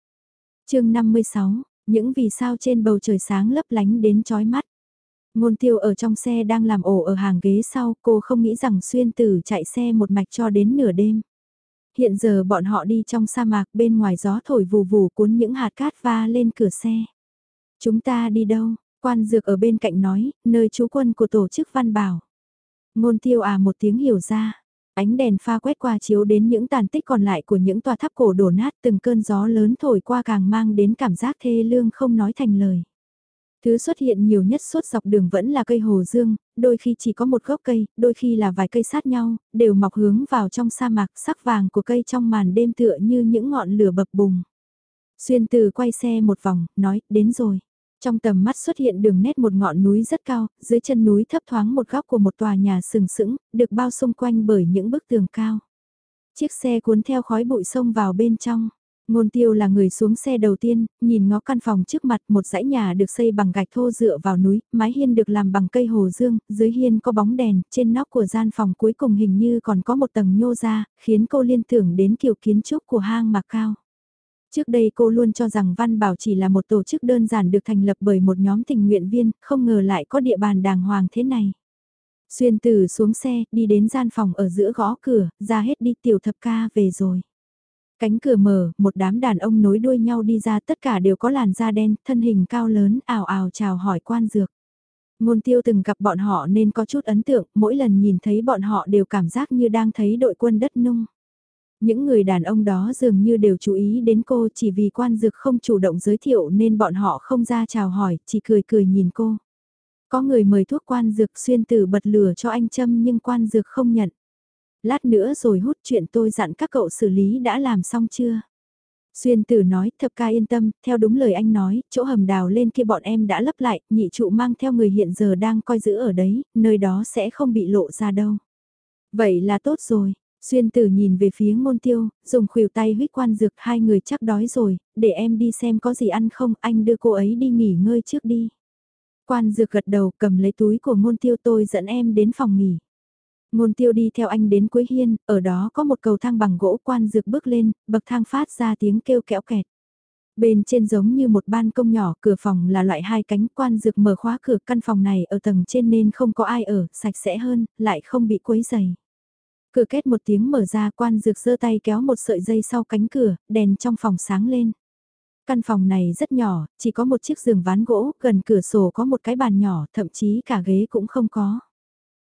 chương 56, Những vì sao trên bầu trời sáng lấp lánh đến chói mắt. Ngôn tiêu ở trong xe đang làm ổ ở hàng ghế sau, cô không nghĩ rằng xuyên tử chạy xe một mạch cho đến nửa đêm. Hiện giờ bọn họ đi trong sa mạc bên ngoài gió thổi vù vù cuốn những hạt cát va lên cửa xe. Chúng ta đi đâu? Quan dược ở bên cạnh nói, nơi trú quân của tổ chức văn bảo. Ngôn tiêu à một tiếng hiểu ra. Ánh đèn pha quét qua chiếu đến những tàn tích còn lại của những tòa tháp cổ đổ nát từng cơn gió lớn thổi qua càng mang đến cảm giác thê lương không nói thành lời. Thứ xuất hiện nhiều nhất suốt dọc đường vẫn là cây hồ dương, đôi khi chỉ có một gốc cây, đôi khi là vài cây sát nhau, đều mọc hướng vào trong sa mạc sắc vàng của cây trong màn đêm tựa như những ngọn lửa bập bùng. Xuyên từ quay xe một vòng, nói, đến rồi. Trong tầm mắt xuất hiện đường nét một ngọn núi rất cao, dưới chân núi thấp thoáng một góc của một tòa nhà sừng sững, được bao xung quanh bởi những bức tường cao. Chiếc xe cuốn theo khói bụi sông vào bên trong. Ngôn tiêu là người xuống xe đầu tiên, nhìn ngó căn phòng trước mặt một dãy nhà được xây bằng gạch thô dựa vào núi, mái hiên được làm bằng cây hồ dương, dưới hiên có bóng đèn, trên nóc của gian phòng cuối cùng hình như còn có một tầng nhô ra, khiến cô liên tưởng đến kiểu kiến trúc của hang mạc cao. Trước đây cô luôn cho rằng Văn Bảo chỉ là một tổ chức đơn giản được thành lập bởi một nhóm tình nguyện viên, không ngờ lại có địa bàn đàng hoàng thế này. Xuyên từ xuống xe, đi đến gian phòng ở giữa gõ cửa, ra hết đi tiểu thập ca về rồi. Cánh cửa mở, một đám đàn ông nối đuôi nhau đi ra tất cả đều có làn da đen, thân hình cao lớn, ảo ảo chào hỏi quan dược. Ngôn tiêu từng gặp bọn họ nên có chút ấn tượng, mỗi lần nhìn thấy bọn họ đều cảm giác như đang thấy đội quân đất nung. Những người đàn ông đó dường như đều chú ý đến cô chỉ vì quan dược không chủ động giới thiệu nên bọn họ không ra chào hỏi, chỉ cười cười nhìn cô. Có người mời thuốc quan dược xuyên tử bật lửa cho anh châm nhưng quan dược không nhận. Lát nữa rồi hút chuyện tôi dặn các cậu xử lý đã làm xong chưa? Xuyên tử nói, thập ca yên tâm, theo đúng lời anh nói, chỗ hầm đào lên kia bọn em đã lấp lại, nhị trụ mang theo người hiện giờ đang coi giữ ở đấy, nơi đó sẽ không bị lộ ra đâu. Vậy là tốt rồi, Xuyên tử nhìn về phía ngôn tiêu, dùng khuỷu tay huyết quan dược hai người chắc đói rồi, để em đi xem có gì ăn không, anh đưa cô ấy đi nghỉ ngơi trước đi. Quan dược gật đầu cầm lấy túi của ngôn tiêu tôi dẫn em đến phòng nghỉ. Ngôn tiêu đi theo anh đến cuối hiên, ở đó có một cầu thang bằng gỗ quan dược bước lên, bậc thang phát ra tiếng kêu kẽo kẹt. Bên trên giống như một ban công nhỏ, cửa phòng là loại hai cánh quan dược mở khóa cửa căn phòng này ở tầng trên nên không có ai ở, sạch sẽ hơn, lại không bị quấy dày. Cửa kết một tiếng mở ra quan dược giơ tay kéo một sợi dây sau cánh cửa, đèn trong phòng sáng lên. Căn phòng này rất nhỏ, chỉ có một chiếc giường ván gỗ, gần cửa sổ có một cái bàn nhỏ, thậm chí cả ghế cũng không có.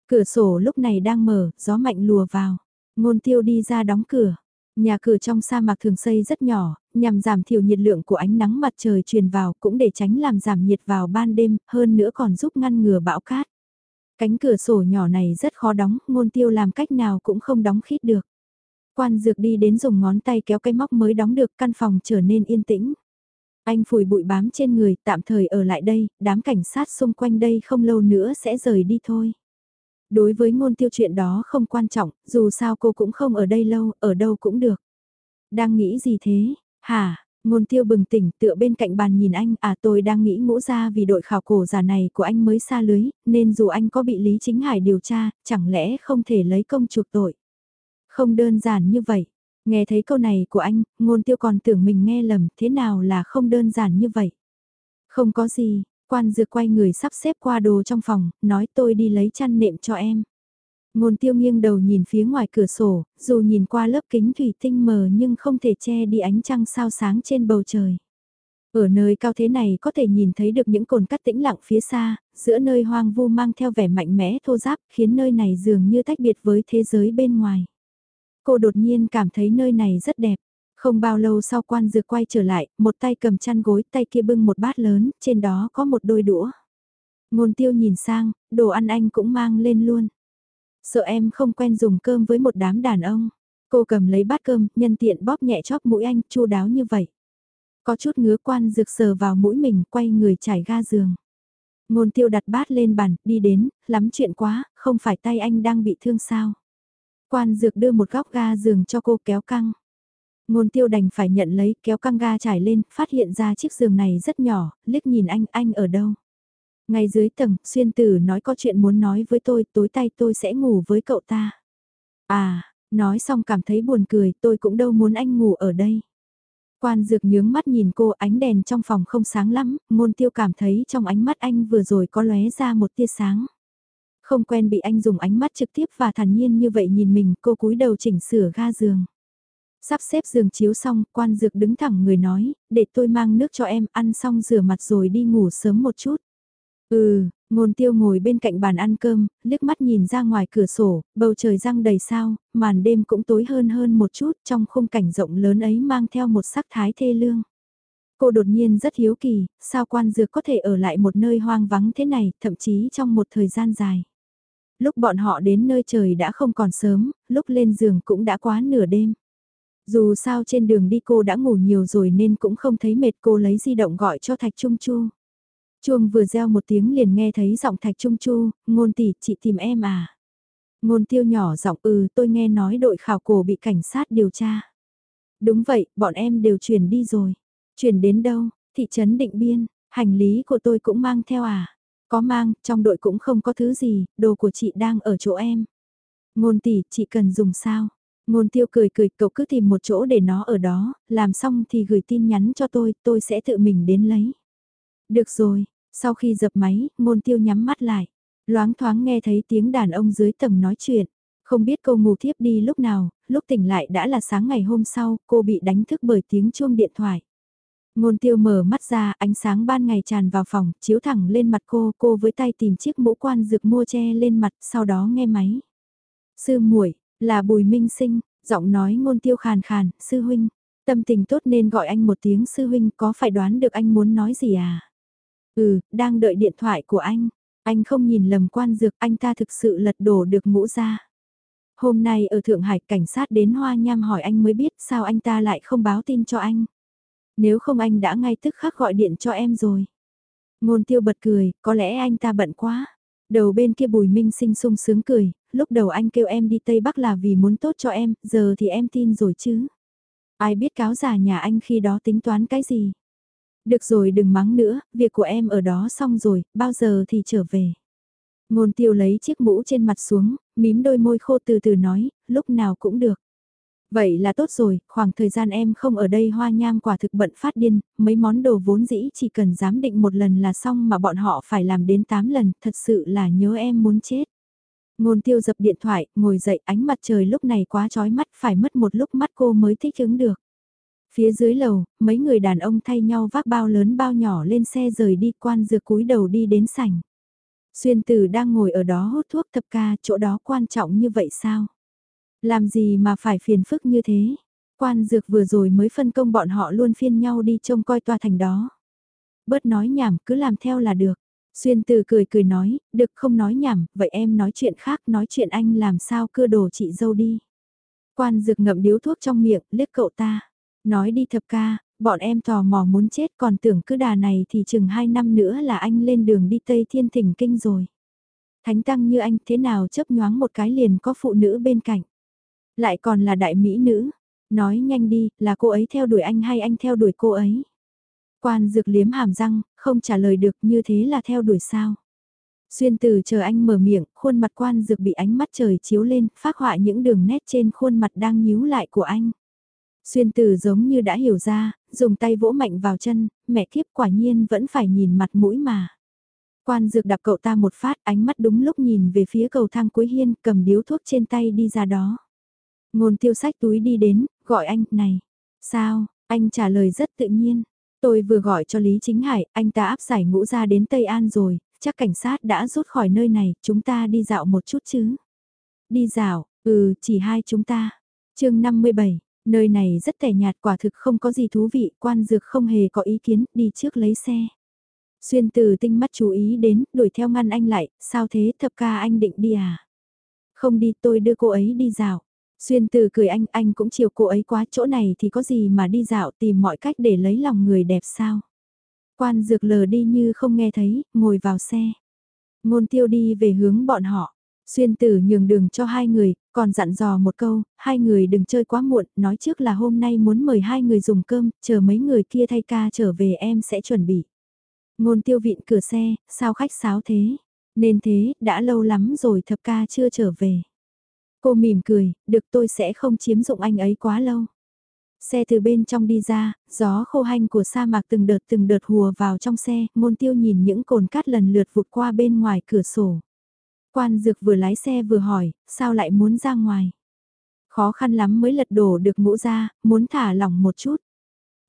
Cửa sổ lúc này đang mở, gió mạnh lùa vào. Ngôn tiêu đi ra đóng cửa. Nhà cửa trong sa mạc thường xây rất nhỏ, nhằm giảm thiểu nhiệt lượng của ánh nắng mặt trời truyền vào cũng để tránh làm giảm nhiệt vào ban đêm, hơn nữa còn giúp ngăn ngừa bão cát. Cánh cửa sổ nhỏ này rất khó đóng, ngôn tiêu làm cách nào cũng không đóng khít được. Quan dược đi đến dùng ngón tay kéo cái móc mới đóng được căn phòng trở nên yên tĩnh. Anh phủi bụi bám trên người, tạm thời ở lại đây, đám cảnh sát xung quanh đây không lâu nữa sẽ rời đi thôi. Đối với ngôn tiêu chuyện đó không quan trọng, dù sao cô cũng không ở đây lâu, ở đâu cũng được. Đang nghĩ gì thế? Hả? Ngôn tiêu bừng tỉnh tựa bên cạnh bàn nhìn anh, à tôi đang nghĩ ngũ ra vì đội khảo cổ giả này của anh mới xa lưới, nên dù anh có bị Lý Chính Hải điều tra, chẳng lẽ không thể lấy công chuộc tội. Không đơn giản như vậy. Nghe thấy câu này của anh, ngôn tiêu còn tưởng mình nghe lầm, thế nào là không đơn giản như vậy. Không có gì, quan dược quay người sắp xếp qua đồ trong phòng, nói tôi đi lấy chăn nệm cho em. Ngôn tiêu nghiêng đầu nhìn phía ngoài cửa sổ, dù nhìn qua lớp kính thủy tinh mờ nhưng không thể che đi ánh trăng sao sáng trên bầu trời. Ở nơi cao thế này có thể nhìn thấy được những cồn cắt tĩnh lặng phía xa, giữa nơi hoang vu mang theo vẻ mạnh mẽ thô giáp khiến nơi này dường như tách biệt với thế giới bên ngoài. Cô đột nhiên cảm thấy nơi này rất đẹp. Không bao lâu sau quan dược quay trở lại, một tay cầm chăn gối, tay kia bưng một bát lớn, trên đó có một đôi đũa. Ngôn tiêu nhìn sang, đồ ăn anh cũng mang lên luôn. Sợ em không quen dùng cơm với một đám đàn ông. Cô cầm lấy bát cơm, nhân tiện bóp nhẹ chóp mũi anh, chu đáo như vậy. Có chút ngứa quan rực sờ vào mũi mình, quay người trải ga giường. Ngôn tiêu đặt bát lên bàn, đi đến, lắm chuyện quá, không phải tay anh đang bị thương sao. Quan dược đưa một góc ga giường cho cô kéo căng. Ngôn tiêu đành phải nhận lấy, kéo căng ga trải lên, phát hiện ra chiếc giường này rất nhỏ, liếc nhìn anh, anh ở đâu. Ngay dưới tầng, xuyên tử nói có chuyện muốn nói với tôi, tối tay tôi sẽ ngủ với cậu ta. À, nói xong cảm thấy buồn cười, tôi cũng đâu muốn anh ngủ ở đây. Quan dược nhướng mắt nhìn cô ánh đèn trong phòng không sáng lắm, ngôn tiêu cảm thấy trong ánh mắt anh vừa rồi có lóe ra một tia sáng. Không quen bị anh dùng ánh mắt trực tiếp và thản nhiên như vậy nhìn mình, cô cúi đầu chỉnh sửa ga giường. Sắp xếp giường chiếu xong, quan dược đứng thẳng người nói, để tôi mang nước cho em, ăn xong rửa mặt rồi đi ngủ sớm một chút. Ừ, ngôn tiêu ngồi bên cạnh bàn ăn cơm, liếc mắt nhìn ra ngoài cửa sổ, bầu trời răng đầy sao, màn đêm cũng tối hơn hơn một chút, trong khung cảnh rộng lớn ấy mang theo một sắc thái thê lương. Cô đột nhiên rất hiếu kỳ, sao quan dược có thể ở lại một nơi hoang vắng thế này, thậm chí trong một thời gian dài. Lúc bọn họ đến nơi trời đã không còn sớm, lúc lên giường cũng đã quá nửa đêm. Dù sao trên đường đi cô đã ngủ nhiều rồi nên cũng không thấy mệt cô lấy di động gọi cho Thạch Trung Chu. Chuông vừa reo một tiếng liền nghe thấy giọng Thạch Trung Chu, ngôn tỷ, chị tìm em à. Ngôn tiêu nhỏ giọng ừ tôi nghe nói đội khảo cổ bị cảnh sát điều tra. Đúng vậy, bọn em đều chuyển đi rồi. Chuyển đến đâu? Thị trấn Định Biên, hành lý của tôi cũng mang theo à? Có mang, trong đội cũng không có thứ gì, đồ của chị đang ở chỗ em. Ngôn tỷ, chị cần dùng sao? Ngôn tiêu cười cười, cậu cứ tìm một chỗ để nó ở đó, làm xong thì gửi tin nhắn cho tôi, tôi sẽ tự mình đến lấy. Được rồi, sau khi dập máy, ngôn tiêu nhắm mắt lại. Loáng thoáng nghe thấy tiếng đàn ông dưới tầng nói chuyện. Không biết cô ngủ thiếp đi lúc nào, lúc tỉnh lại đã là sáng ngày hôm sau, cô bị đánh thức bởi tiếng chuông điện thoại. Ngôn tiêu mở mắt ra, ánh sáng ban ngày tràn vào phòng, chiếu thẳng lên mặt cô, cô với tay tìm chiếc mũ quan dược mua che lên mặt, sau đó nghe máy. Sư muội là Bùi Minh Sinh, giọng nói ngôn tiêu khàn khàn, sư huynh, tâm tình tốt nên gọi anh một tiếng sư huynh có phải đoán được anh muốn nói gì à? Ừ, đang đợi điện thoại của anh, anh không nhìn lầm quan dược, anh ta thực sự lật đổ được ngũ ra. Hôm nay ở Thượng Hải cảnh sát đến Hoa Nham hỏi anh mới biết sao anh ta lại không báo tin cho anh. Nếu không anh đã ngay tức khắc gọi điện cho em rồi. Ngôn tiêu bật cười, có lẽ anh ta bận quá. Đầu bên kia bùi minh sinh sung sướng cười, lúc đầu anh kêu em đi Tây Bắc là vì muốn tốt cho em, giờ thì em tin rồi chứ. Ai biết cáo già nhà anh khi đó tính toán cái gì. Được rồi đừng mắng nữa, việc của em ở đó xong rồi, bao giờ thì trở về. Ngôn tiêu lấy chiếc mũ trên mặt xuống, mím đôi môi khô từ từ nói, lúc nào cũng được. Vậy là tốt rồi, khoảng thời gian em không ở đây hoa nham quả thực bận phát điên, mấy món đồ vốn dĩ chỉ cần giám định một lần là xong mà bọn họ phải làm đến 8 lần, thật sự là nhớ em muốn chết. Ngôn tiêu dập điện thoại, ngồi dậy ánh mặt trời lúc này quá chói mắt phải mất một lúc mắt cô mới thích ứng được. Phía dưới lầu, mấy người đàn ông thay nhau vác bao lớn bao nhỏ lên xe rời đi quan dược cúi đầu đi đến sảnh. Xuyên tử đang ngồi ở đó hút thuốc thập ca, chỗ đó quan trọng như vậy sao? Làm gì mà phải phiền phức như thế? Quan dược vừa rồi mới phân công bọn họ luôn phiên nhau đi trông coi tòa thành đó. Bớt nói nhảm, cứ làm theo là được. Xuyên từ cười cười nói, được không nói nhảm, vậy em nói chuyện khác, nói chuyện anh làm sao cưa đồ chị dâu đi. Quan dược ngậm điếu thuốc trong miệng, liếc cậu ta. Nói đi thập ca, bọn em tò mò muốn chết còn tưởng cứ đà này thì chừng 2 năm nữa là anh lên đường đi Tây Thiên Thỉnh Kinh rồi. Thánh tăng như anh thế nào chấp nhoáng một cái liền có phụ nữ bên cạnh. Lại còn là đại mỹ nữ. Nói nhanh đi, là cô ấy theo đuổi anh hay anh theo đuổi cô ấy? Quan dược liếm hàm răng, không trả lời được như thế là theo đuổi sao? Xuyên từ chờ anh mở miệng, khuôn mặt quan dược bị ánh mắt trời chiếu lên, phát họa những đường nét trên khuôn mặt đang nhíu lại của anh. Xuyên từ giống như đã hiểu ra, dùng tay vỗ mạnh vào chân, mẹ kiếp quả nhiên vẫn phải nhìn mặt mũi mà. Quan dược đạp cậu ta một phát ánh mắt đúng lúc nhìn về phía cầu thang cuối hiên cầm điếu thuốc trên tay đi ra đó. Ngôn tiêu sách túi đi đến, gọi anh, này. Sao, anh trả lời rất tự nhiên. Tôi vừa gọi cho Lý Chính Hải, anh ta áp giải ngũ ra đến Tây An rồi, chắc cảnh sát đã rút khỏi nơi này, chúng ta đi dạo một chút chứ. Đi dạo, ừ, chỉ hai chúng ta. chương 57, nơi này rất tẻ nhạt quả thực không có gì thú vị, quan dược không hề có ý kiến, đi trước lấy xe. Xuyên từ tinh mắt chú ý đến, đuổi theo ngăn anh lại, sao thế thập ca anh định đi à? Không đi tôi đưa cô ấy đi dạo. Xuyên từ cười anh, anh cũng chiều cô ấy quá, chỗ này thì có gì mà đi dạo tìm mọi cách để lấy lòng người đẹp sao. Quan dược lờ đi như không nghe thấy, ngồi vào xe. Ngôn tiêu đi về hướng bọn họ. Xuyên tử nhường đường cho hai người, còn dặn dò một câu, hai người đừng chơi quá muộn, nói trước là hôm nay muốn mời hai người dùng cơm, chờ mấy người kia thay ca trở về em sẽ chuẩn bị. Ngôn tiêu vịn cửa xe, sao khách sáo thế? Nên thế, đã lâu lắm rồi thập ca chưa trở về. Cô mỉm cười, được tôi sẽ không chiếm dụng anh ấy quá lâu. Xe từ bên trong đi ra, gió khô hanh của sa mạc từng đợt từng đợt hùa vào trong xe, ngôn tiêu nhìn những cồn cát lần lượt vụt qua bên ngoài cửa sổ. Quan dược vừa lái xe vừa hỏi, sao lại muốn ra ngoài? Khó khăn lắm mới lật đổ được ngũ ra, muốn thả lỏng một chút.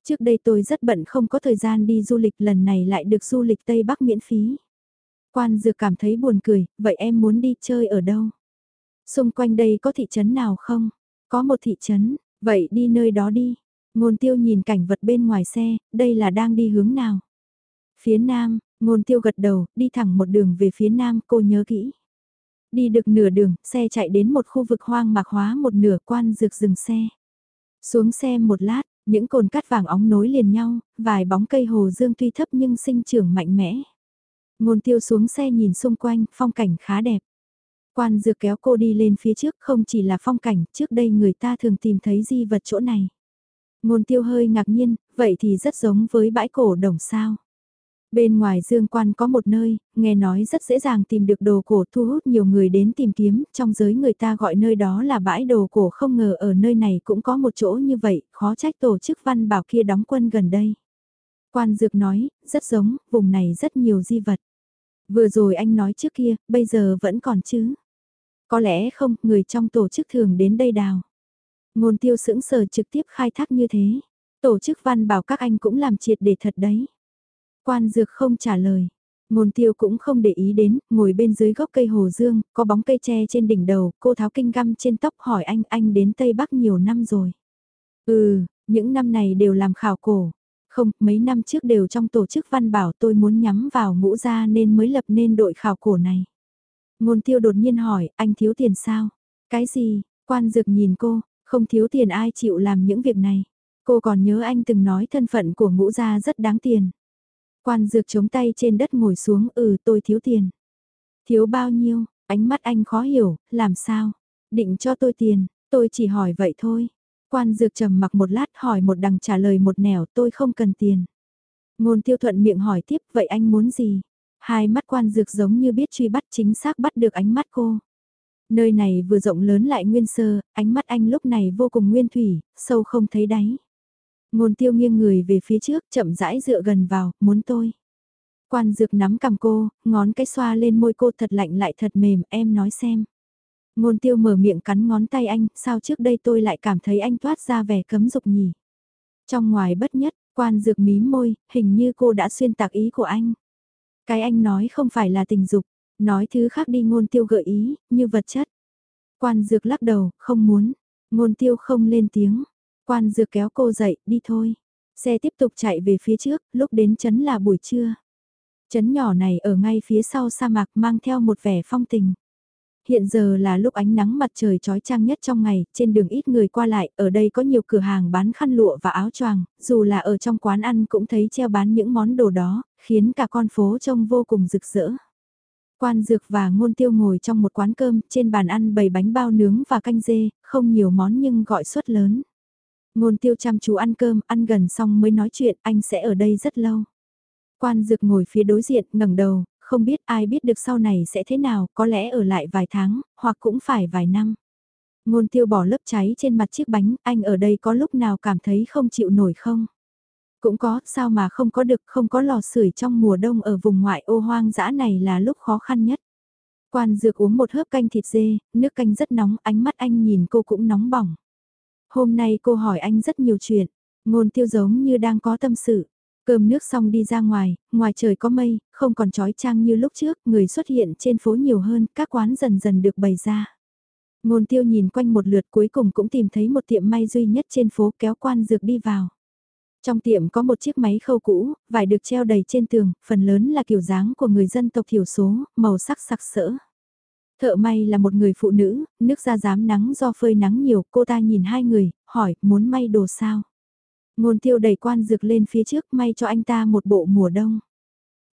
Trước đây tôi rất bận không có thời gian đi du lịch lần này lại được du lịch Tây Bắc miễn phí. Quan dược cảm thấy buồn cười, vậy em muốn đi chơi ở đâu? Xung quanh đây có thị trấn nào không? Có một thị trấn, vậy đi nơi đó đi. Ngôn tiêu nhìn cảnh vật bên ngoài xe, đây là đang đi hướng nào? Phía nam, ngôn tiêu gật đầu, đi thẳng một đường về phía nam, cô nhớ kỹ. Đi được nửa đường, xe chạy đến một khu vực hoang mạc hóa một nửa quan dược dừng xe. Xuống xe một lát, những cồn cát vàng óng nối liền nhau, vài bóng cây hồ dương tuy thấp nhưng sinh trưởng mạnh mẽ. Ngôn tiêu xuống xe nhìn xung quanh, phong cảnh khá đẹp. Quan dược kéo cô đi lên phía trước không chỉ là phong cảnh, trước đây người ta thường tìm thấy di vật chỗ này. Ngôn tiêu hơi ngạc nhiên, vậy thì rất giống với bãi cổ đồng sao. Bên ngoài dương quan có một nơi, nghe nói rất dễ dàng tìm được đồ cổ thu hút nhiều người đến tìm kiếm, trong giới người ta gọi nơi đó là bãi đồ cổ không ngờ ở nơi này cũng có một chỗ như vậy, khó trách tổ chức văn bảo kia đóng quân gần đây. Quan dược nói, rất giống, vùng này rất nhiều di vật. Vừa rồi anh nói trước kia, bây giờ vẫn còn chứ. Có lẽ không, người trong tổ chức thường đến đây đào. Ngôn tiêu sững sờ trực tiếp khai thác như thế. Tổ chức văn bảo các anh cũng làm triệt để thật đấy. Quan dược không trả lời. Ngôn tiêu cũng không để ý đến, ngồi bên dưới gốc cây hồ dương, có bóng cây tre trên đỉnh đầu, cô tháo kinh găm trên tóc hỏi anh, anh đến Tây Bắc nhiều năm rồi. Ừ, những năm này đều làm khảo cổ. Không, mấy năm trước đều trong tổ chức văn bảo tôi muốn nhắm vào ngũ gia nên mới lập nên đội khảo cổ này. Ngôn tiêu đột nhiên hỏi, anh thiếu tiền sao? Cái gì? Quan dược nhìn cô, không thiếu tiền ai chịu làm những việc này. Cô còn nhớ anh từng nói thân phận của ngũ gia rất đáng tiền. Quan dược chống tay trên đất ngồi xuống, ừ tôi thiếu tiền. Thiếu bao nhiêu, ánh mắt anh khó hiểu, làm sao? Định cho tôi tiền, tôi chỉ hỏi vậy thôi. Quan dược trầm mặc một lát hỏi một đằng trả lời một nẻo tôi không cần tiền. Ngôn tiêu thuận miệng hỏi tiếp vậy anh muốn gì? Hai mắt quan dược giống như biết truy bắt chính xác bắt được ánh mắt cô. Nơi này vừa rộng lớn lại nguyên sơ, ánh mắt anh lúc này vô cùng nguyên thủy, sâu không thấy đáy. Ngôn tiêu nghiêng người về phía trước, chậm rãi dựa gần vào, muốn tôi. Quan dược nắm cầm cô, ngón cái xoa lên môi cô thật lạnh lại thật mềm, em nói xem. Ngôn tiêu mở miệng cắn ngón tay anh, sao trước đây tôi lại cảm thấy anh toát ra vẻ cấm dục nhỉ? Trong ngoài bất nhất, quan dược mí môi, hình như cô đã xuyên tạc ý của anh. Cái anh nói không phải là tình dục, nói thứ khác đi ngôn tiêu gợi ý, như vật chất. Quan dược lắc đầu, không muốn. Ngôn tiêu không lên tiếng. Quan dược kéo cô dậy, đi thôi. Xe tiếp tục chạy về phía trước, lúc đến chấn là buổi trưa. Chấn nhỏ này ở ngay phía sau sa mạc mang theo một vẻ phong tình. Hiện giờ là lúc ánh nắng mặt trời trói trang nhất trong ngày, trên đường ít người qua lại, ở đây có nhiều cửa hàng bán khăn lụa và áo choàng, dù là ở trong quán ăn cũng thấy treo bán những món đồ đó, khiến cả con phố trông vô cùng rực rỡ. Quan Dược và Ngôn Tiêu ngồi trong một quán cơm, trên bàn ăn bầy bánh bao nướng và canh dê, không nhiều món nhưng gọi suất lớn. Ngôn Tiêu chăm chú ăn cơm, ăn gần xong mới nói chuyện, anh sẽ ở đây rất lâu. Quan Dược ngồi phía đối diện, ngẩng đầu, không biết ai biết được sau này sẽ thế nào, có lẽ ở lại vài tháng, hoặc cũng phải vài năm. Ngôn Tiêu bỏ lớp cháy trên mặt chiếc bánh, anh ở đây có lúc nào cảm thấy không chịu nổi không? Cũng có, sao mà không có được, không có lò sưởi trong mùa đông ở vùng ngoại ô hoang dã này là lúc khó khăn nhất. Quan dược uống một hớp canh thịt dê, nước canh rất nóng, ánh mắt anh nhìn cô cũng nóng bỏng. Hôm nay cô hỏi anh rất nhiều chuyện, ngôn tiêu giống như đang có tâm sự. Cơm nước xong đi ra ngoài, ngoài trời có mây, không còn trói trang như lúc trước, người xuất hiện trên phố nhiều hơn, các quán dần dần được bày ra. Ngôn tiêu nhìn quanh một lượt cuối cùng cũng tìm thấy một tiệm may duy nhất trên phố kéo quan dược đi vào. Trong tiệm có một chiếc máy khâu cũ, vải được treo đầy trên tường, phần lớn là kiểu dáng của người dân tộc thiểu số, màu sắc sặc sỡ. Thợ may là một người phụ nữ, nước da dám nắng do phơi nắng nhiều, cô ta nhìn hai người, hỏi, muốn may đồ sao? Ngôn tiêu đẩy quan dược lên phía trước may cho anh ta một bộ mùa đông.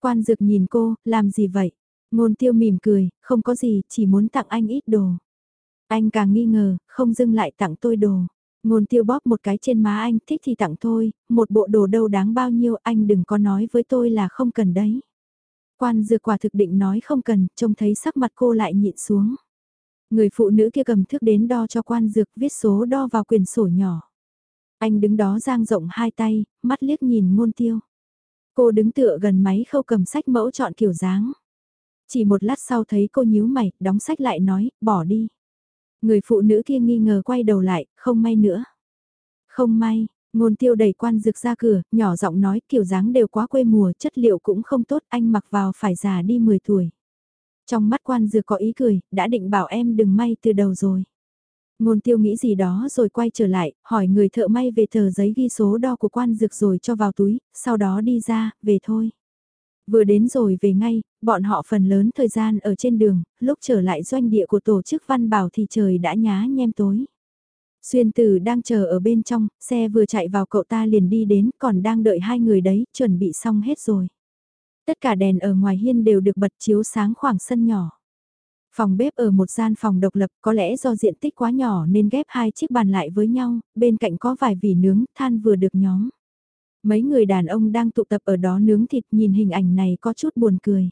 Quan dược nhìn cô, làm gì vậy? Ngôn tiêu mỉm cười, không có gì, chỉ muốn tặng anh ít đồ. Anh càng nghi ngờ, không dưng lại tặng tôi đồ. Ngôn tiêu bóp một cái trên má anh, thích thì tặng thôi, một bộ đồ đâu đáng bao nhiêu anh đừng có nói với tôi là không cần đấy. Quan dược quả thực định nói không cần, trông thấy sắc mặt cô lại nhịn xuống. Người phụ nữ kia cầm thước đến đo cho quan dược viết số đo vào quyển sổ nhỏ. Anh đứng đó giang rộng hai tay, mắt liếc nhìn ngôn tiêu. Cô đứng tựa gần máy khâu cầm sách mẫu chọn kiểu dáng. Chỉ một lát sau thấy cô nhíu mày, đóng sách lại nói, bỏ đi. Người phụ nữ kia nghi ngờ quay đầu lại, không may nữa. Không may, ngôn tiêu đẩy quan dược ra cửa, nhỏ giọng nói kiểu dáng đều quá quê mùa, chất liệu cũng không tốt, anh mặc vào phải già đi 10 tuổi. Trong mắt quan dược có ý cười, đã định bảo em đừng may từ đầu rồi. Ngôn tiêu nghĩ gì đó rồi quay trở lại, hỏi người thợ may về tờ giấy ghi số đo của quan dược rồi cho vào túi, sau đó đi ra, về thôi. Vừa đến rồi về ngay, bọn họ phần lớn thời gian ở trên đường, lúc trở lại doanh địa của tổ chức văn bảo thì trời đã nhá nhem tối. Xuyên tử đang chờ ở bên trong, xe vừa chạy vào cậu ta liền đi đến, còn đang đợi hai người đấy, chuẩn bị xong hết rồi. Tất cả đèn ở ngoài hiên đều được bật chiếu sáng khoảng sân nhỏ. Phòng bếp ở một gian phòng độc lập có lẽ do diện tích quá nhỏ nên ghép hai chiếc bàn lại với nhau, bên cạnh có vài vỉ nướng, than vừa được nhóm. Mấy người đàn ông đang tụ tập ở đó nướng thịt nhìn hình ảnh này có chút buồn cười.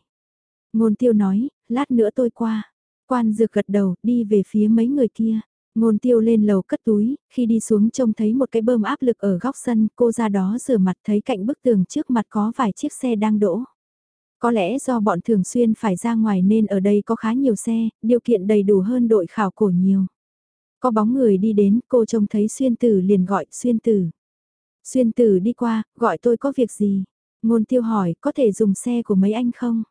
Ngôn tiêu nói, lát nữa tôi qua. Quan dược gật đầu, đi về phía mấy người kia. Ngôn tiêu lên lầu cất túi, khi đi xuống trông thấy một cái bơm áp lực ở góc sân, cô ra đó rửa mặt thấy cạnh bức tường trước mặt có vài chiếc xe đang đỗ. Có lẽ do bọn thường xuyên phải ra ngoài nên ở đây có khá nhiều xe, điều kiện đầy đủ hơn đội khảo cổ nhiều. Có bóng người đi đến, cô trông thấy xuyên tử liền gọi xuyên tử. Xuyên tử đi qua, gọi tôi có việc gì? Ngôn tiêu hỏi, có thể dùng xe của mấy anh không?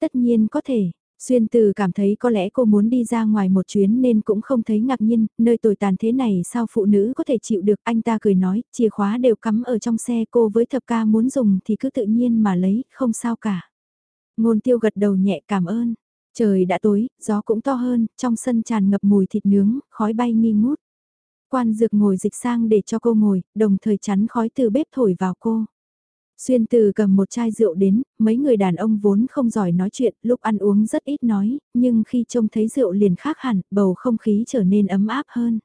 Tất nhiên có thể. Xuyên từ cảm thấy có lẽ cô muốn đi ra ngoài một chuyến nên cũng không thấy ngạc nhiên, nơi tồi tàn thế này sao phụ nữ có thể chịu được, anh ta cười nói, chìa khóa đều cắm ở trong xe cô với thập ca muốn dùng thì cứ tự nhiên mà lấy, không sao cả. Ngôn tiêu gật đầu nhẹ cảm ơn. Trời đã tối, gió cũng to hơn, trong sân tràn ngập mùi thịt nướng, khói bay nghi ngút. Quan dược ngồi dịch sang để cho cô ngồi, đồng thời chắn khói từ bếp thổi vào cô. Xuyên từ cầm một chai rượu đến, mấy người đàn ông vốn không giỏi nói chuyện, lúc ăn uống rất ít nói, nhưng khi trông thấy rượu liền khác hẳn, bầu không khí trở nên ấm áp hơn.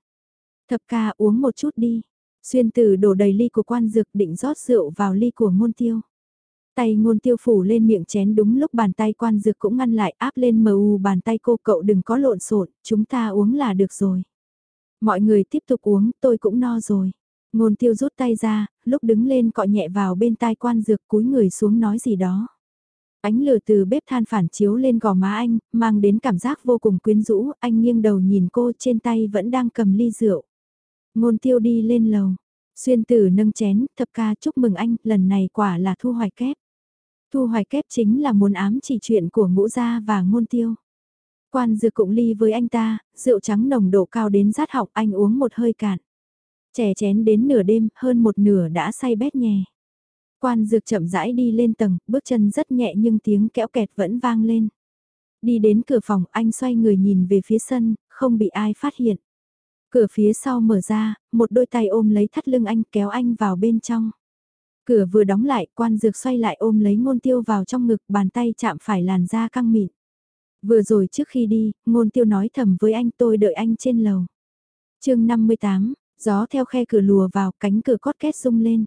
Thập ca uống một chút đi. Xuyên từ đổ đầy ly của quan dược định rót rượu vào ly của ngôn tiêu. Tay ngôn tiêu phủ lên miệng chén đúng lúc bàn tay quan dược cũng ngăn lại áp lên mờ u bàn tay cô cậu đừng có lộn xộn chúng ta uống là được rồi. Mọi người tiếp tục uống, tôi cũng no rồi. Ngôn tiêu rút tay ra, lúc đứng lên cọ nhẹ vào bên tai quan dược cúi người xuống nói gì đó. Ánh lửa từ bếp than phản chiếu lên gò má anh, mang đến cảm giác vô cùng quyến rũ, anh nghiêng đầu nhìn cô trên tay vẫn đang cầm ly rượu. Ngôn tiêu đi lên lầu, xuyên tử nâng chén, thập ca chúc mừng anh, lần này quả là thu hoạch kép. Thu hoạch kép chính là muốn ám chỉ chuyện của ngũ gia và ngôn tiêu. Quan dược cũng ly với anh ta, rượu trắng nồng độ cao đến rát họng anh uống một hơi cạn. Chè chén đến nửa đêm, hơn một nửa đã say bét nhè. Quan dược chậm rãi đi lên tầng, bước chân rất nhẹ nhưng tiếng kẽo kẹt vẫn vang lên. Đi đến cửa phòng, anh xoay người nhìn về phía sân, không bị ai phát hiện. Cửa phía sau mở ra, một đôi tay ôm lấy thắt lưng anh kéo anh vào bên trong. Cửa vừa đóng lại, quan dược xoay lại ôm lấy ngôn tiêu vào trong ngực, bàn tay chạm phải làn da căng mịn. Vừa rồi trước khi đi, ngôn tiêu nói thầm với anh tôi đợi anh trên lầu. chương 58, Gió theo khe cửa lùa vào cánh cửa cót két rung lên.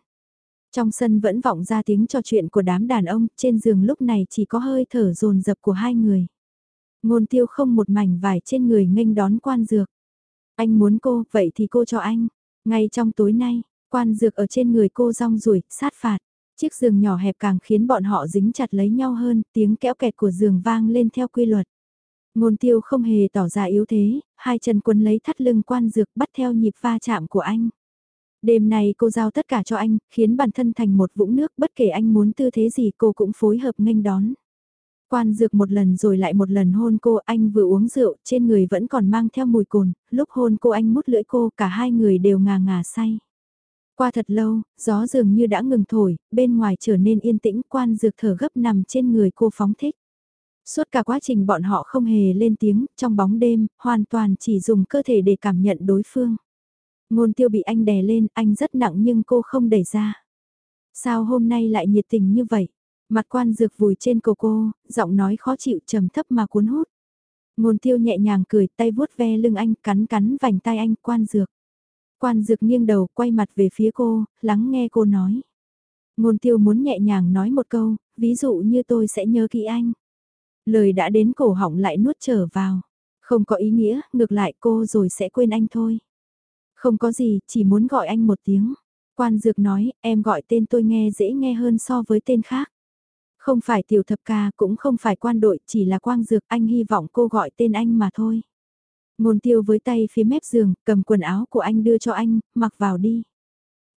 Trong sân vẫn vọng ra tiếng trò chuyện của đám đàn ông, trên giường lúc này chỉ có hơi thở rồn rập của hai người. Ngôn tiêu không một mảnh vải trên người nghênh đón quan dược. Anh muốn cô, vậy thì cô cho anh. Ngay trong tối nay, quan dược ở trên người cô rong ruổi sát phạt. Chiếc giường nhỏ hẹp càng khiến bọn họ dính chặt lấy nhau hơn, tiếng kéo kẹt của giường vang lên theo quy luật. Ngôn tiêu không hề tỏ ra yếu thế, hai chân quân lấy thắt lưng quan dược bắt theo nhịp va chạm của anh. Đêm này cô giao tất cả cho anh, khiến bản thân thành một vũng nước bất kể anh muốn tư thế gì cô cũng phối hợp nghênh đón. Quan dược một lần rồi lại một lần hôn cô anh vừa uống rượu trên người vẫn còn mang theo mùi cồn, lúc hôn cô anh mút lưỡi cô cả hai người đều ngà ngà say. Qua thật lâu, gió dường như đã ngừng thổi, bên ngoài trở nên yên tĩnh quan dược thở gấp nằm trên người cô phóng thích. Suốt cả quá trình bọn họ không hề lên tiếng, trong bóng đêm, hoàn toàn chỉ dùng cơ thể để cảm nhận đối phương. Ngôn tiêu bị anh đè lên, anh rất nặng nhưng cô không đẩy ra. Sao hôm nay lại nhiệt tình như vậy? Mặt quan dược vùi trên cổ cô, giọng nói khó chịu trầm thấp mà cuốn hút. Ngôn tiêu nhẹ nhàng cười, tay vuốt ve lưng anh, cắn cắn vành tay anh, quan dược. Quan dược nghiêng đầu, quay mặt về phía cô, lắng nghe cô nói. Ngôn tiêu muốn nhẹ nhàng nói một câu, ví dụ như tôi sẽ nhớ kỹ anh. Lời đã đến cổ họng lại nuốt trở vào. Không có ý nghĩa, ngược lại cô rồi sẽ quên anh thôi. Không có gì, chỉ muốn gọi anh một tiếng. Quan dược nói, em gọi tên tôi nghe dễ nghe hơn so với tên khác. Không phải tiểu thập ca, cũng không phải quan đội, chỉ là quang dược, anh hy vọng cô gọi tên anh mà thôi. Ngôn tiêu với tay phía mép giường, cầm quần áo của anh đưa cho anh, mặc vào đi.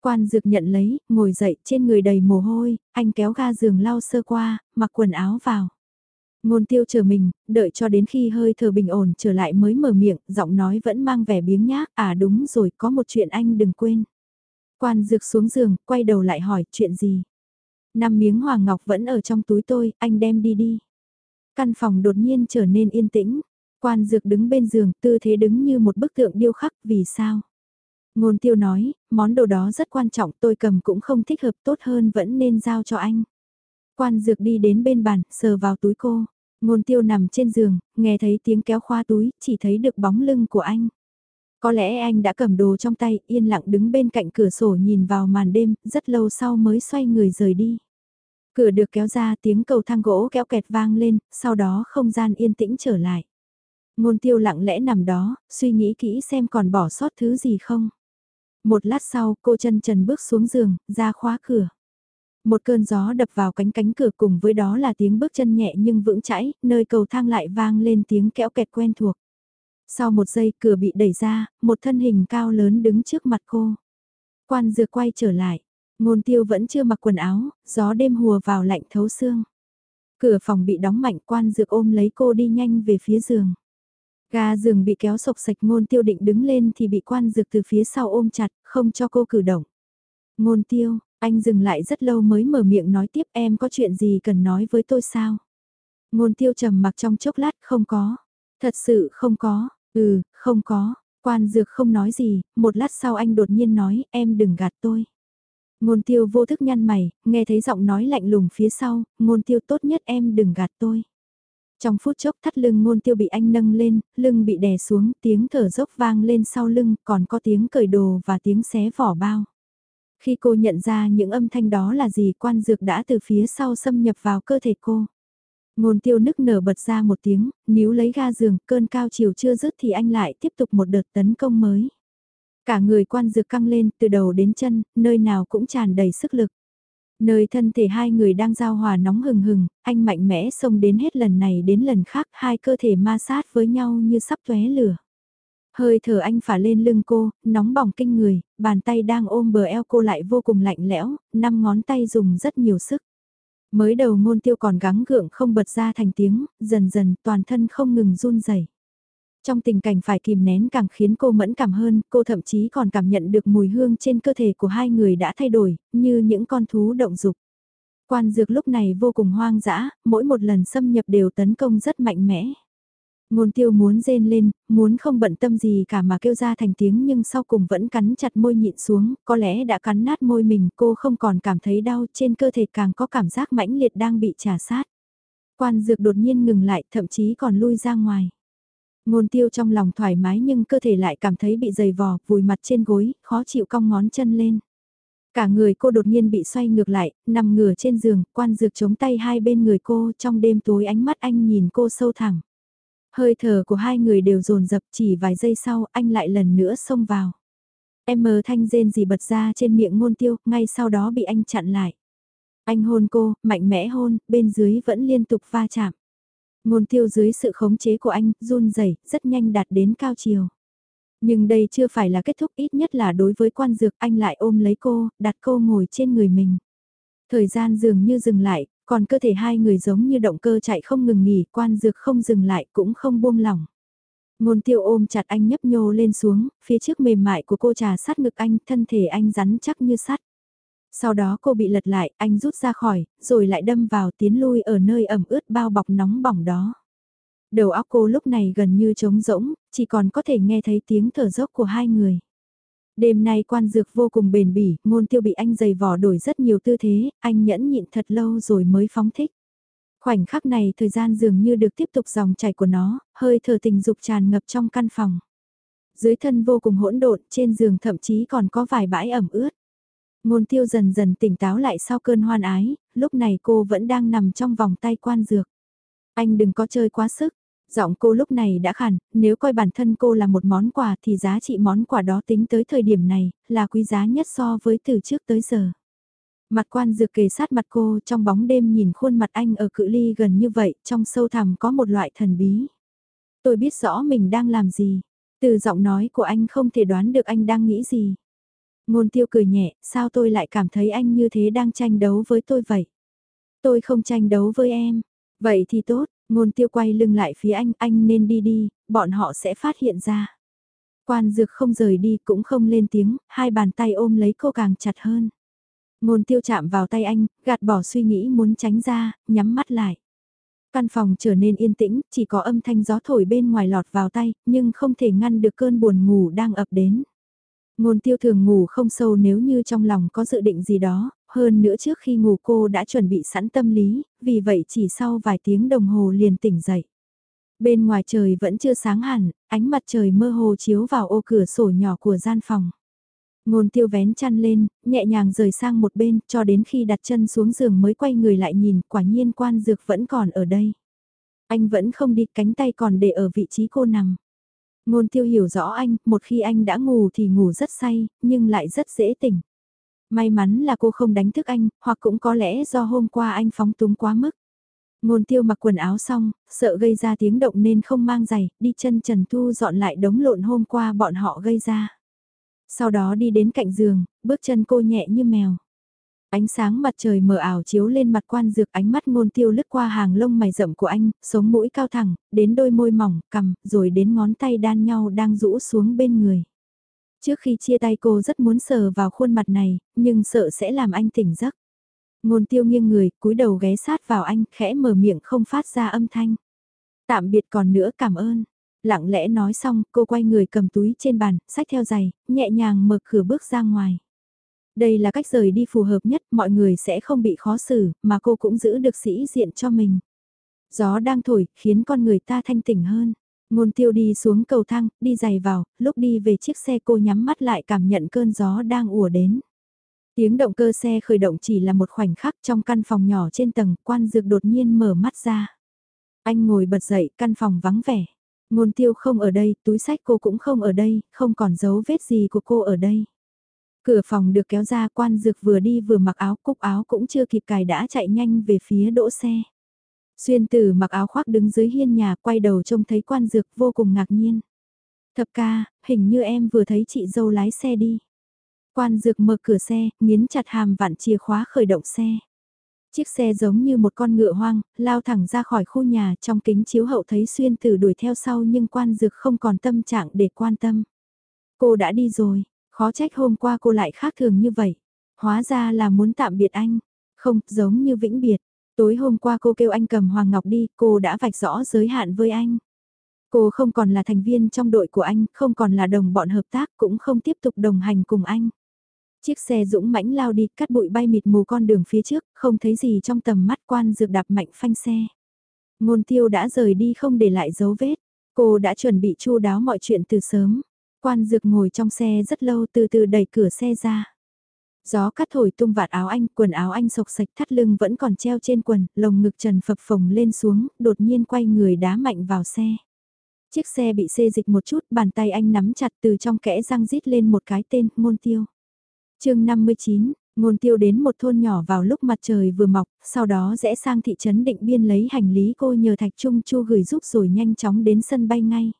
Quan dược nhận lấy, ngồi dậy, trên người đầy mồ hôi, anh kéo ga giường lau sơ qua, mặc quần áo vào. Ngôn tiêu chờ mình, đợi cho đến khi hơi thở bình ổn trở lại mới mở miệng, giọng nói vẫn mang vẻ biếng nhác, à đúng rồi, có một chuyện anh đừng quên. Quan dược xuống giường, quay đầu lại hỏi, chuyện gì? Năm miếng hoàng ngọc vẫn ở trong túi tôi, anh đem đi đi. Căn phòng đột nhiên trở nên yên tĩnh, quan dược đứng bên giường, tư thế đứng như một bức tượng điêu khắc, vì sao? Ngôn tiêu nói, món đồ đó rất quan trọng tôi cầm cũng không thích hợp tốt hơn vẫn nên giao cho anh. Quan dược đi đến bên bàn, sờ vào túi cô. Ngôn tiêu nằm trên giường, nghe thấy tiếng kéo khoa túi, chỉ thấy được bóng lưng của anh. Có lẽ anh đã cầm đồ trong tay, yên lặng đứng bên cạnh cửa sổ nhìn vào màn đêm, rất lâu sau mới xoay người rời đi. Cửa được kéo ra tiếng cầu thang gỗ kéo kẹt vang lên, sau đó không gian yên tĩnh trở lại. Ngôn tiêu lặng lẽ nằm đó, suy nghĩ kỹ xem còn bỏ sót thứ gì không. Một lát sau, cô chân trần bước xuống giường, ra khóa cửa. Một cơn gió đập vào cánh cánh cửa cùng với đó là tiếng bước chân nhẹ nhưng vững chãi, nơi cầu thang lại vang lên tiếng kéo kẹt quen thuộc. Sau một giây cửa bị đẩy ra, một thân hình cao lớn đứng trước mặt cô. Quan dược quay trở lại, ngôn tiêu vẫn chưa mặc quần áo, gió đêm hùa vào lạnh thấu xương. Cửa phòng bị đóng mạnh quan dược ôm lấy cô đi nhanh về phía giường. Ga giường bị kéo sộc sạch ngôn tiêu định đứng lên thì bị quan dược từ phía sau ôm chặt, không cho cô cử động. Ngôn tiêu, anh dừng lại rất lâu mới mở miệng nói tiếp em có chuyện gì cần nói với tôi sao? Ngôn tiêu trầm mặc trong chốc lát không có. Thật sự không có, ừ, không có. Quan dược không nói gì, một lát sau anh đột nhiên nói em đừng gạt tôi. Ngôn tiêu vô thức nhăn mày, nghe thấy giọng nói lạnh lùng phía sau, ngôn tiêu tốt nhất em đừng gạt tôi. Trong phút chốc thắt lưng ngôn tiêu bị anh nâng lên, lưng bị đè xuống, tiếng thở dốc vang lên sau lưng, còn có tiếng cởi đồ và tiếng xé vỏ bao. Khi cô nhận ra những âm thanh đó là gì quan dược đã từ phía sau xâm nhập vào cơ thể cô. Ngôn tiêu nức nở bật ra một tiếng, níu lấy ga giường, cơn cao chiều chưa dứt thì anh lại tiếp tục một đợt tấn công mới. Cả người quan dược căng lên từ đầu đến chân, nơi nào cũng tràn đầy sức lực. Nơi thân thể hai người đang giao hòa nóng hừng hừng, anh mạnh mẽ xông đến hết lần này đến lần khác hai cơ thể ma sát với nhau như sắp tóe lửa. Hơi thở anh phả lên lưng cô, nóng bỏng kinh người, bàn tay đang ôm bờ eo cô lại vô cùng lạnh lẽo, năm ngón tay dùng rất nhiều sức. Mới đầu ngôn tiêu còn gắng gượng không bật ra thành tiếng, dần dần toàn thân không ngừng run rẩy. Trong tình cảnh phải kìm nén càng khiến cô mẫn cảm hơn, cô thậm chí còn cảm nhận được mùi hương trên cơ thể của hai người đã thay đổi, như những con thú động dục. Quan dược lúc này vô cùng hoang dã, mỗi một lần xâm nhập đều tấn công rất mạnh mẽ. Ngôn tiêu muốn rên lên, muốn không bận tâm gì cả mà kêu ra thành tiếng nhưng sau cùng vẫn cắn chặt môi nhịn xuống, có lẽ đã cắn nát môi mình cô không còn cảm thấy đau trên cơ thể càng có cảm giác mãnh liệt đang bị trả sát. Quan dược đột nhiên ngừng lại thậm chí còn lui ra ngoài. Ngôn tiêu trong lòng thoải mái nhưng cơ thể lại cảm thấy bị dày vò, vùi mặt trên gối, khó chịu cong ngón chân lên. Cả người cô đột nhiên bị xoay ngược lại, nằm ngửa trên giường, quan dược chống tay hai bên người cô trong đêm tối ánh mắt anh nhìn cô sâu thẳng. Hơi thở của hai người đều dồn dập chỉ vài giây sau anh lại lần nữa xông vào. Em mờ thanh rên gì bật ra trên miệng ngôn tiêu, ngay sau đó bị anh chặn lại. Anh hôn cô, mạnh mẽ hôn, bên dưới vẫn liên tục va chạm. Ngôn tiêu dưới sự khống chế của anh, run rẩy rất nhanh đạt đến cao chiều. Nhưng đây chưa phải là kết thúc ít nhất là đối với quan dược anh lại ôm lấy cô, đặt cô ngồi trên người mình. Thời gian dường như dừng lại, còn cơ thể hai người giống như động cơ chạy không ngừng nghỉ, quan dược không dừng lại cũng không buông lỏng. Ngôn tiêu ôm chặt anh nhấp nhô lên xuống, phía trước mềm mại của cô trà sát ngực anh, thân thể anh rắn chắc như sắt. Sau đó cô bị lật lại, anh rút ra khỏi, rồi lại đâm vào tiến lui ở nơi ẩm ướt bao bọc nóng bỏng đó. Đầu óc cô lúc này gần như trống rỗng, chỉ còn có thể nghe thấy tiếng thở dốc của hai người. Đêm nay quan dược vô cùng bền bỉ, ngôn tiêu bị anh giày vò đổi rất nhiều tư thế, anh nhẫn nhịn thật lâu rồi mới phóng thích. Khoảnh khắc này thời gian dường như được tiếp tục dòng chảy của nó, hơi thở tình dục tràn ngập trong căn phòng. Dưới thân vô cùng hỗn độn, trên giường thậm chí còn có vài bãi ẩm ướt. Ngôn tiêu dần dần tỉnh táo lại sau cơn hoan ái, lúc này cô vẫn đang nằm trong vòng tay quan dược. Anh đừng có chơi quá sức, Giọng cô lúc này đã khàn, nếu coi bản thân cô là một món quà thì giá trị món quà đó tính tới thời điểm này là quý giá nhất so với từ trước tới giờ. Mặt quan dược kề sát mặt cô trong bóng đêm nhìn khuôn mặt anh ở cự ly gần như vậy, trong sâu thẳm có một loại thần bí. Tôi biết rõ mình đang làm gì. Từ giọng nói của anh không thể đoán được anh đang nghĩ gì. Ngôn tiêu cười nhẹ, sao tôi lại cảm thấy anh như thế đang tranh đấu với tôi vậy? Tôi không tranh đấu với em. Vậy thì tốt, ngôn tiêu quay lưng lại phía anh, anh nên đi đi, bọn họ sẽ phát hiện ra. Quan dược không rời đi cũng không lên tiếng, hai bàn tay ôm lấy cô càng chặt hơn. Ngôn tiêu chạm vào tay anh, gạt bỏ suy nghĩ muốn tránh ra, nhắm mắt lại. Căn phòng trở nên yên tĩnh, chỉ có âm thanh gió thổi bên ngoài lọt vào tay, nhưng không thể ngăn được cơn buồn ngủ đang ập đến. Ngôn tiêu thường ngủ không sâu nếu như trong lòng có dự định gì đó, hơn nữa trước khi ngủ cô đã chuẩn bị sẵn tâm lý, vì vậy chỉ sau vài tiếng đồng hồ liền tỉnh dậy. Bên ngoài trời vẫn chưa sáng hẳn, ánh mặt trời mơ hồ chiếu vào ô cửa sổ nhỏ của gian phòng. Ngôn tiêu vén chăn lên, nhẹ nhàng rời sang một bên, cho đến khi đặt chân xuống giường mới quay người lại nhìn, quả nhiên quan dược vẫn còn ở đây. Anh vẫn không đi, cánh tay còn để ở vị trí cô nằm. Ngôn tiêu hiểu rõ anh, một khi anh đã ngủ thì ngủ rất say, nhưng lại rất dễ tỉnh. May mắn là cô không đánh thức anh, hoặc cũng có lẽ do hôm qua anh phóng túng quá mức. Ngôn tiêu mặc quần áo xong, sợ gây ra tiếng động nên không mang giày, đi chân trần thu dọn lại đống lộn hôm qua bọn họ gây ra. Sau đó đi đến cạnh giường, bước chân cô nhẹ như mèo. Ánh sáng mặt trời mờ ảo chiếu lên mặt quan dược ánh mắt ngôn tiêu lướt qua hàng lông mày rậm của anh, sống mũi cao thẳng, đến đôi môi mỏng, cằm rồi đến ngón tay đan nhau đang rũ xuống bên người. Trước khi chia tay cô rất muốn sờ vào khuôn mặt này, nhưng sợ sẽ làm anh tỉnh giấc. Ngôn tiêu nghiêng người, cúi đầu ghé sát vào anh, khẽ mở miệng không phát ra âm thanh. Tạm biệt còn nữa cảm ơn. Lặng lẽ nói xong, cô quay người cầm túi trên bàn, xách theo giày, nhẹ nhàng mở cửa bước ra ngoài. Đây là cách rời đi phù hợp nhất, mọi người sẽ không bị khó xử, mà cô cũng giữ được sĩ diện cho mình. Gió đang thổi, khiến con người ta thanh tỉnh hơn. Ngôn tiêu đi xuống cầu thang, đi giày vào, lúc đi về chiếc xe cô nhắm mắt lại cảm nhận cơn gió đang ùa đến. Tiếng động cơ xe khởi động chỉ là một khoảnh khắc trong căn phòng nhỏ trên tầng, quan dược đột nhiên mở mắt ra. Anh ngồi bật dậy, căn phòng vắng vẻ. Ngôn tiêu không ở đây, túi sách cô cũng không ở đây, không còn dấu vết gì của cô ở đây. Cửa phòng được kéo ra quan dược vừa đi vừa mặc áo cúc áo cũng chưa kịp cài đã chạy nhanh về phía đỗ xe. Xuyên tử mặc áo khoác đứng dưới hiên nhà quay đầu trông thấy quan dược vô cùng ngạc nhiên. Thập ca, hình như em vừa thấy chị dâu lái xe đi. Quan dược mở cửa xe, nghiến chặt hàm vặn chìa khóa khởi động xe. Chiếc xe giống như một con ngựa hoang, lao thẳng ra khỏi khu nhà trong kính chiếu hậu thấy xuyên tử đuổi theo sau nhưng quan dược không còn tâm trạng để quan tâm. Cô đã đi rồi, khó trách hôm qua cô lại khác thường như vậy. Hóa ra là muốn tạm biệt anh. Không, giống như vĩnh biệt. Tối hôm qua cô kêu anh cầm Hoàng Ngọc đi, cô đã vạch rõ giới hạn với anh. Cô không còn là thành viên trong đội của anh, không còn là đồng bọn hợp tác, cũng không tiếp tục đồng hành cùng anh. Chiếc xe dũng mãnh lao đi, cắt bụi bay mịt mù con đường phía trước, không thấy gì trong tầm mắt quan dược đạp mạnh phanh xe. Ngôn tiêu đã rời đi không để lại dấu vết. Cô đã chuẩn bị chu đáo mọi chuyện từ sớm. Quan dược ngồi trong xe rất lâu từ từ đẩy cửa xe ra. Gió cắt thổi tung vạt áo anh, quần áo anh sộc sạch thắt lưng vẫn còn treo trên quần, lồng ngực trần phập phồng lên xuống, đột nhiên quay người đá mạnh vào xe. Chiếc xe bị xê dịch một chút, bàn tay anh nắm chặt từ trong kẽ răng rít lên một cái tên, ngôn tiêu chương 59, ngôn tiêu đến một thôn nhỏ vào lúc mặt trời vừa mọc, sau đó rẽ sang thị trấn định biên lấy hành lý cô nhờ Thạch Trung Chu gửi giúp rồi nhanh chóng đến sân bay ngay.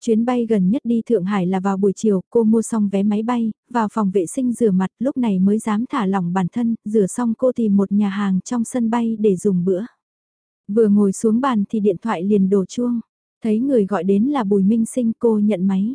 Chuyến bay gần nhất đi Thượng Hải là vào buổi chiều, cô mua xong vé máy bay, vào phòng vệ sinh rửa mặt, lúc này mới dám thả lỏng bản thân, rửa xong cô tìm một nhà hàng trong sân bay để dùng bữa. Vừa ngồi xuống bàn thì điện thoại liền đổ chuông, thấy người gọi đến là Bùi Minh Sinh cô nhận máy.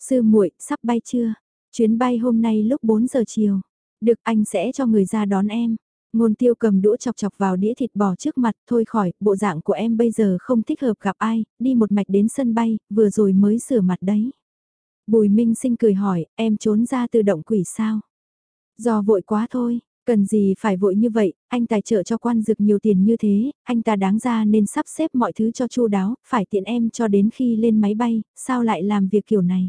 Sư muội sắp bay chưa? Chuyến bay hôm nay lúc 4 giờ chiều. Được anh sẽ cho người ra đón em. Ngôn tiêu cầm đũa chọc chọc vào đĩa thịt bò trước mặt, thôi khỏi, bộ dạng của em bây giờ không thích hợp gặp ai, đi một mạch đến sân bay, vừa rồi mới sửa mặt đấy. Bùi Minh sinh cười hỏi, em trốn ra từ động quỷ sao? Do vội quá thôi, cần gì phải vội như vậy, anh tài trợ cho quan dược nhiều tiền như thế, anh ta đáng ra nên sắp xếp mọi thứ cho chu đáo, phải tiện em cho đến khi lên máy bay, sao lại làm việc kiểu này?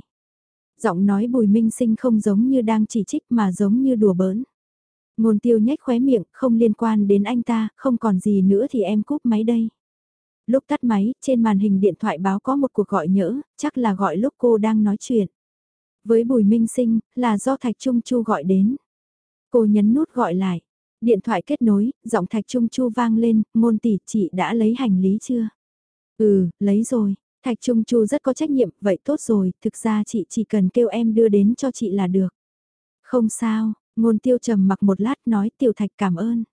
Giọng nói bùi minh sinh không giống như đang chỉ trích mà giống như đùa bỡn. Ngôn tiêu nhếch khóe miệng, không liên quan đến anh ta, không còn gì nữa thì em cúp máy đây. Lúc tắt máy, trên màn hình điện thoại báo có một cuộc gọi nhỡ, chắc là gọi lúc cô đang nói chuyện. Với Bùi Minh Sinh, là do Thạch Trung Chu gọi đến. Cô nhấn nút gọi lại. Điện thoại kết nối, giọng Thạch Trung Chu vang lên, ngôn tỷ chị đã lấy hành lý chưa? Ừ, lấy rồi. Thạch Trung Chu rất có trách nhiệm, vậy tốt rồi, thực ra chị chỉ cần kêu em đưa đến cho chị là được. Không sao, ngôn tiêu trầm mặc một lát nói tiểu thạch cảm ơn.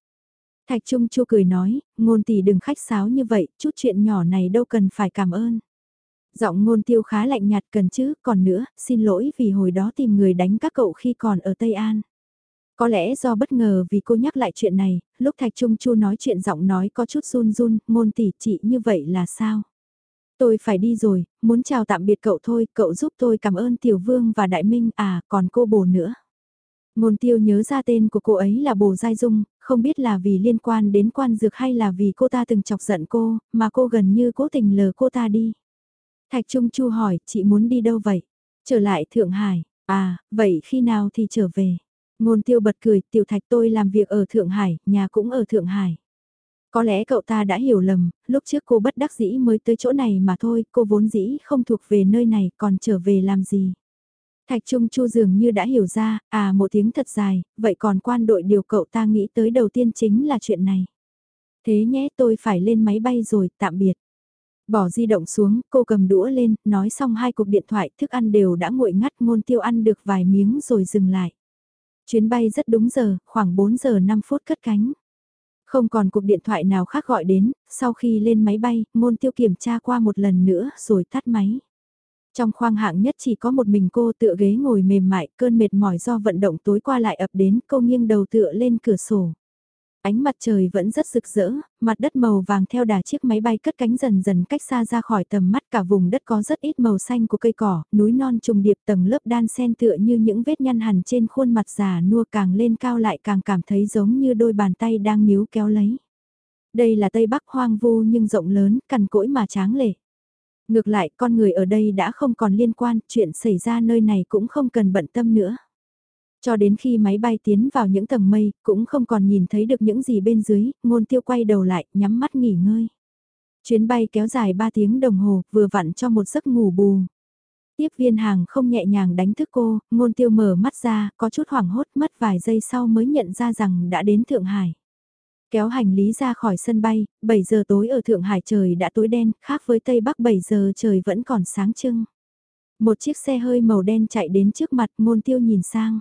Thạch Trung Chu cười nói, ngôn tỷ đừng khách sáo như vậy, chút chuyện nhỏ này đâu cần phải cảm ơn. Giọng ngôn tiêu khá lạnh nhạt cần chứ, còn nữa, xin lỗi vì hồi đó tìm người đánh các cậu khi còn ở Tây An. Có lẽ do bất ngờ vì cô nhắc lại chuyện này, lúc Thạch Trung Chu nói chuyện giọng nói có chút run run, ngôn tỷ chị như vậy là sao? Tôi phải đi rồi, muốn chào tạm biệt cậu thôi, cậu giúp tôi cảm ơn Tiểu Vương và Đại Minh, à, còn cô bồ nữa. Ngôn tiêu nhớ ra tên của cô ấy là Bồ Giai Dung, không biết là vì liên quan đến quan dược hay là vì cô ta từng chọc giận cô, mà cô gần như cố tình lờ cô ta đi. Thạch Trung Chu hỏi, chị muốn đi đâu vậy? Trở lại Thượng Hải, à, vậy khi nào thì trở về? Ngôn tiêu bật cười, tiểu thạch tôi làm việc ở Thượng Hải, nhà cũng ở Thượng Hải. Có lẽ cậu ta đã hiểu lầm, lúc trước cô bất đắc dĩ mới tới chỗ này mà thôi, cô vốn dĩ không thuộc về nơi này, còn trở về làm gì. Thạch Trung Chu dường như đã hiểu ra, à một tiếng thật dài, vậy còn quan đội điều cậu ta nghĩ tới đầu tiên chính là chuyện này. Thế nhé tôi phải lên máy bay rồi, tạm biệt. Bỏ di động xuống, cô cầm đũa lên, nói xong hai cuộc điện thoại, thức ăn đều đã nguội ngắt ngôn tiêu ăn được vài miếng rồi dừng lại. Chuyến bay rất đúng giờ, khoảng 4 giờ 5 phút cất cánh. Không còn cuộc điện thoại nào khác gọi đến, sau khi lên máy bay, ngôn tiêu kiểm tra qua một lần nữa rồi tắt máy. Trong khoang hạng nhất chỉ có một mình cô tựa ghế ngồi mềm mại, cơn mệt mỏi do vận động tối qua lại ập đến, cô nghiêng đầu tựa lên cửa sổ. Ánh mặt trời vẫn rất rực rỡ, mặt đất màu vàng theo đà chiếc máy bay cất cánh dần dần cách xa ra khỏi tầm mắt cả vùng đất có rất ít màu xanh của cây cỏ, núi non trùng điệp tầng lớp đan sen tựa như những vết nhăn hằn trên khuôn mặt già nua càng lên cao lại càng cảm thấy giống như đôi bàn tay đang níu kéo lấy. Đây là Tây Bắc hoang vu nhưng rộng lớn, cằn cỗi mà tráng lệ. Ngược lại, con người ở đây đã không còn liên quan, chuyện xảy ra nơi này cũng không cần bận tâm nữa. Cho đến khi máy bay tiến vào những tầng mây, cũng không còn nhìn thấy được những gì bên dưới, ngôn tiêu quay đầu lại, nhắm mắt nghỉ ngơi. Chuyến bay kéo dài 3 tiếng đồng hồ, vừa vặn cho một giấc ngủ bù. Tiếp viên hàng không nhẹ nhàng đánh thức cô, ngôn tiêu mở mắt ra, có chút hoảng hốt mất vài giây sau mới nhận ra rằng đã đến Thượng Hải. Kéo hành lý ra khỏi sân bay, 7 giờ tối ở Thượng Hải trời đã tối đen, khác với Tây Bắc 7 giờ trời vẫn còn sáng trưng. Một chiếc xe hơi màu đen chạy đến trước mặt ngôn tiêu nhìn sang.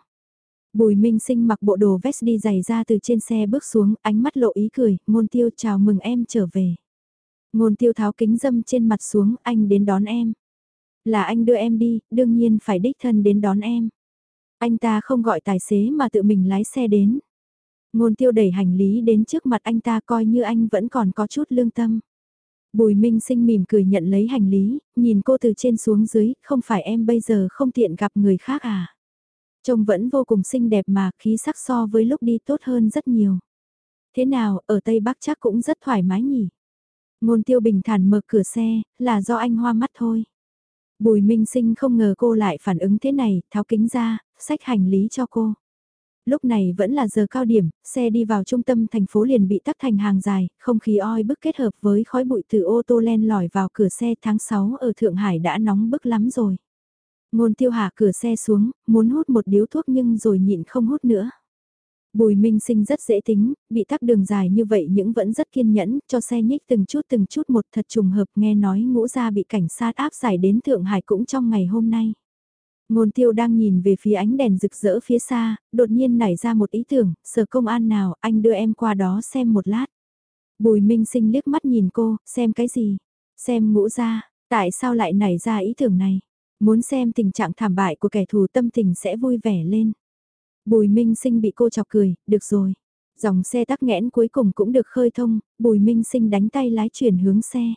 Bùi Minh Sinh mặc bộ đồ vest đi giày ra từ trên xe bước xuống, ánh mắt lộ ý cười, ngôn tiêu chào mừng em trở về. Ngôn tiêu tháo kính dâm trên mặt xuống, anh đến đón em. Là anh đưa em đi, đương nhiên phải đích thân đến đón em. Anh ta không gọi tài xế mà tự mình lái xe đến. Ngôn tiêu đẩy hành lý đến trước mặt anh ta coi như anh vẫn còn có chút lương tâm. Bùi Minh Sinh mỉm cười nhận lấy hành lý, nhìn cô từ trên xuống dưới, không phải em bây giờ không tiện gặp người khác à. Trông vẫn vô cùng xinh đẹp mà khí sắc so với lúc đi tốt hơn rất nhiều. Thế nào, ở Tây Bắc chắc cũng rất thoải mái nhỉ? Ngôn tiêu bình thản mở cửa xe, là do anh hoa mắt thôi. Bùi Minh Sinh không ngờ cô lại phản ứng thế này, tháo kính ra, xách hành lý cho cô. Lúc này vẫn là giờ cao điểm, xe đi vào trung tâm thành phố liền bị tắc thành hàng dài, không khí oi bức kết hợp với khói bụi từ ô tô len lỏi vào cửa xe tháng 6 ở Thượng Hải đã nóng bức lắm rồi. Ngôn tiêu hạ cửa xe xuống, muốn hút một điếu thuốc nhưng rồi nhịn không hút nữa. Bùi Minh Sinh rất dễ tính, bị tắc đường dài như vậy nhưng vẫn rất kiên nhẫn, cho xe nhích từng chút từng chút một thật trùng hợp nghe nói ngũ ra bị cảnh sát áp giải đến Thượng Hải cũng trong ngày hôm nay. Ngôn tiêu đang nhìn về phía ánh đèn rực rỡ phía xa, đột nhiên nảy ra một ý tưởng, sở công an nào, anh đưa em qua đó xem một lát. Bùi Minh Sinh liếc mắt nhìn cô, xem cái gì? Xem ngũ ra, tại sao lại nảy ra ý tưởng này? Muốn xem tình trạng thảm bại của kẻ thù tâm tình sẽ vui vẻ lên. Bùi Minh Sinh bị cô chọc cười, được rồi. Dòng xe tắc nghẽn cuối cùng cũng được khơi thông, Bùi Minh Sinh đánh tay lái chuyển hướng xe.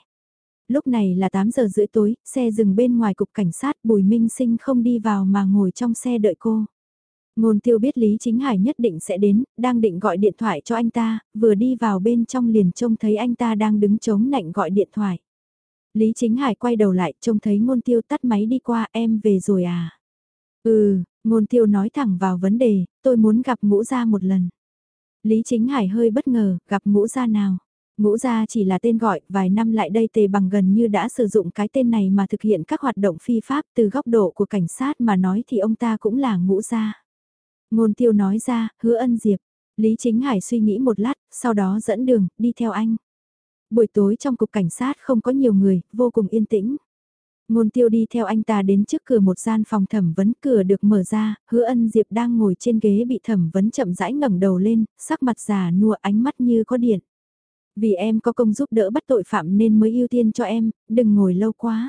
Lúc này là 8 giờ rưỡi tối, xe dừng bên ngoài cục cảnh sát, Bùi Minh Sinh không đi vào mà ngồi trong xe đợi cô. Ngôn tiêu biết Lý Chính Hải nhất định sẽ đến, đang định gọi điện thoại cho anh ta, vừa đi vào bên trong liền trông thấy anh ta đang đứng chống nạnh gọi điện thoại. Lý Chính Hải quay đầu lại trông thấy ngôn tiêu tắt máy đi qua em về rồi à. Ừ, ngôn tiêu nói thẳng vào vấn đề, tôi muốn gặp ngũ gia một lần. Lý Chính Hải hơi bất ngờ, gặp ngũ gia nào. Ngũ gia chỉ là tên gọi, vài năm lại đây tề bằng gần như đã sử dụng cái tên này mà thực hiện các hoạt động phi pháp từ góc độ của cảnh sát mà nói thì ông ta cũng là ngũ gia. Ngôn tiêu nói ra, hứa ân diệp. Lý Chính Hải suy nghĩ một lát, sau đó dẫn đường, đi theo anh. Buổi tối trong cục cảnh sát không có nhiều người, vô cùng yên tĩnh. Ngôn tiêu đi theo anh ta đến trước cửa một gian phòng thẩm vấn cửa được mở ra, hứa ân diệp đang ngồi trên ghế bị thẩm vấn chậm rãi ngẩng đầu lên, sắc mặt già nua ánh mắt như có điện. Vì em có công giúp đỡ bắt tội phạm nên mới ưu tiên cho em, đừng ngồi lâu quá.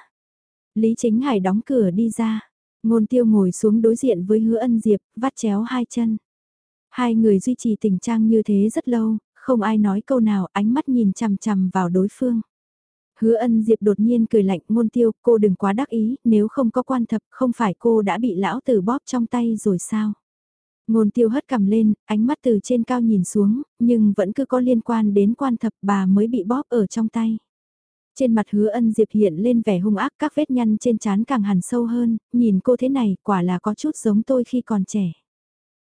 Lý Chính Hải đóng cửa đi ra, ngôn tiêu ngồi xuống đối diện với hứa ân diệp, vắt chéo hai chân. Hai người duy trì tình trạng như thế rất lâu, không ai nói câu nào, ánh mắt nhìn chằm chằm vào đối phương. Hứa ân diệp đột nhiên cười lạnh ngôn tiêu, cô đừng quá đắc ý, nếu không có quan thập, không phải cô đã bị lão tử bóp trong tay rồi sao? Ngôn tiêu hất cầm lên, ánh mắt từ trên cao nhìn xuống, nhưng vẫn cứ có liên quan đến quan thập bà mới bị bóp ở trong tay. Trên mặt hứa ân diệp hiện lên vẻ hung ác các vết nhăn trên trán càng hằn sâu hơn, nhìn cô thế này quả là có chút giống tôi khi còn trẻ.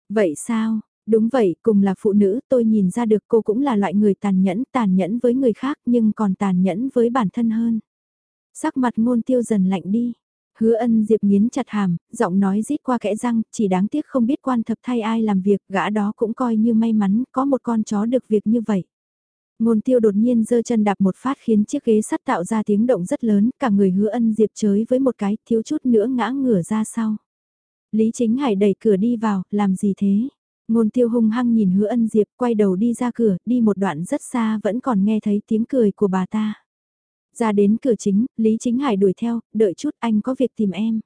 Vậy sao, Đúng vậy, cùng là phụ nữ, tôi nhìn ra được cô cũng là loại người tàn nhẫn, tàn nhẫn với người khác nhưng còn tàn nhẫn với bản thân hơn. Sắc mặt ngôn tiêu dần lạnh đi. Hứa ân diệp nghiến chặt hàm, giọng nói rít qua kẽ răng, chỉ đáng tiếc không biết quan thập thay ai làm việc, gã đó cũng coi như may mắn, có một con chó được việc như vậy. Ngôn tiêu đột nhiên giơ chân đạp một phát khiến chiếc ghế sắt tạo ra tiếng động rất lớn, cả người hứa ân diệp chới với một cái, thiếu chút nữa ngã ngửa ra sau. Lý Chính Hải đẩy cửa đi vào, làm gì thế? Ngôn tiêu hung hăng nhìn hứa ân diệp quay đầu đi ra cửa, đi một đoạn rất xa vẫn còn nghe thấy tiếng cười của bà ta. Ra đến cửa chính, Lý Chính Hải đuổi theo, đợi chút anh có việc tìm em.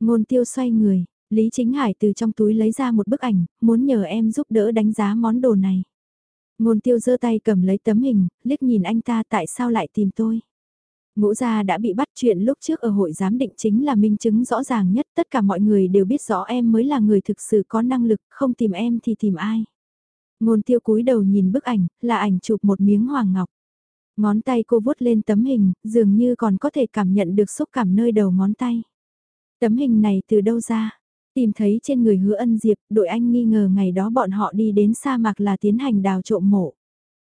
Ngôn tiêu xoay người, Lý Chính Hải từ trong túi lấy ra một bức ảnh, muốn nhờ em giúp đỡ đánh giá món đồ này. Ngôn tiêu giơ tay cầm lấy tấm hình, liếc nhìn anh ta tại sao lại tìm tôi. Ngũ gia đã bị bắt chuyện lúc trước ở hội giám định chính là minh chứng rõ ràng nhất, tất cả mọi người đều biết rõ em mới là người thực sự có năng lực, không tìm em thì tìm ai. Ngôn tiêu cúi đầu nhìn bức ảnh, là ảnh chụp một miếng hoàng ngọc. Ngón tay cô vuốt lên tấm hình, dường như còn có thể cảm nhận được xúc cảm nơi đầu ngón tay. Tấm hình này từ đâu ra? Tìm thấy trên người hứa ân diệp, đội anh nghi ngờ ngày đó bọn họ đi đến sa mạc là tiến hành đào trộm mộ.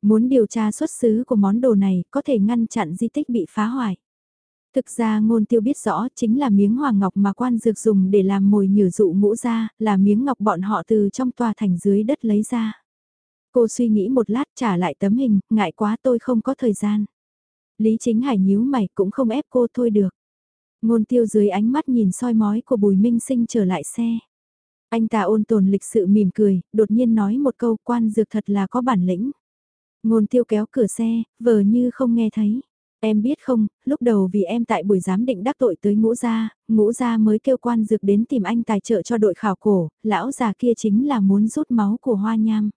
Muốn điều tra xuất xứ của món đồ này có thể ngăn chặn di tích bị phá hoại. Thực ra ngôn tiêu biết rõ chính là miếng hoàng ngọc mà quan dược dùng để làm mồi nhử dụ ngũ ra, là miếng ngọc bọn họ từ trong tòa thành dưới đất lấy ra. Cô suy nghĩ một lát trả lại tấm hình, ngại quá tôi không có thời gian. Lý chính hải nhíu mày cũng không ép cô thôi được. Ngôn tiêu dưới ánh mắt nhìn soi mói của bùi minh sinh trở lại xe. Anh ta ôn tồn lịch sự mỉm cười, đột nhiên nói một câu quan dược thật là có bản lĩnh. Ngôn tiêu kéo cửa xe, vờ như không nghe thấy. Em biết không, lúc đầu vì em tại buổi giám định đắc tội tới ngũ gia, ngũ gia mới kêu quan dược đến tìm anh tài trợ cho đội khảo cổ, lão già kia chính là muốn rút máu của hoa nham.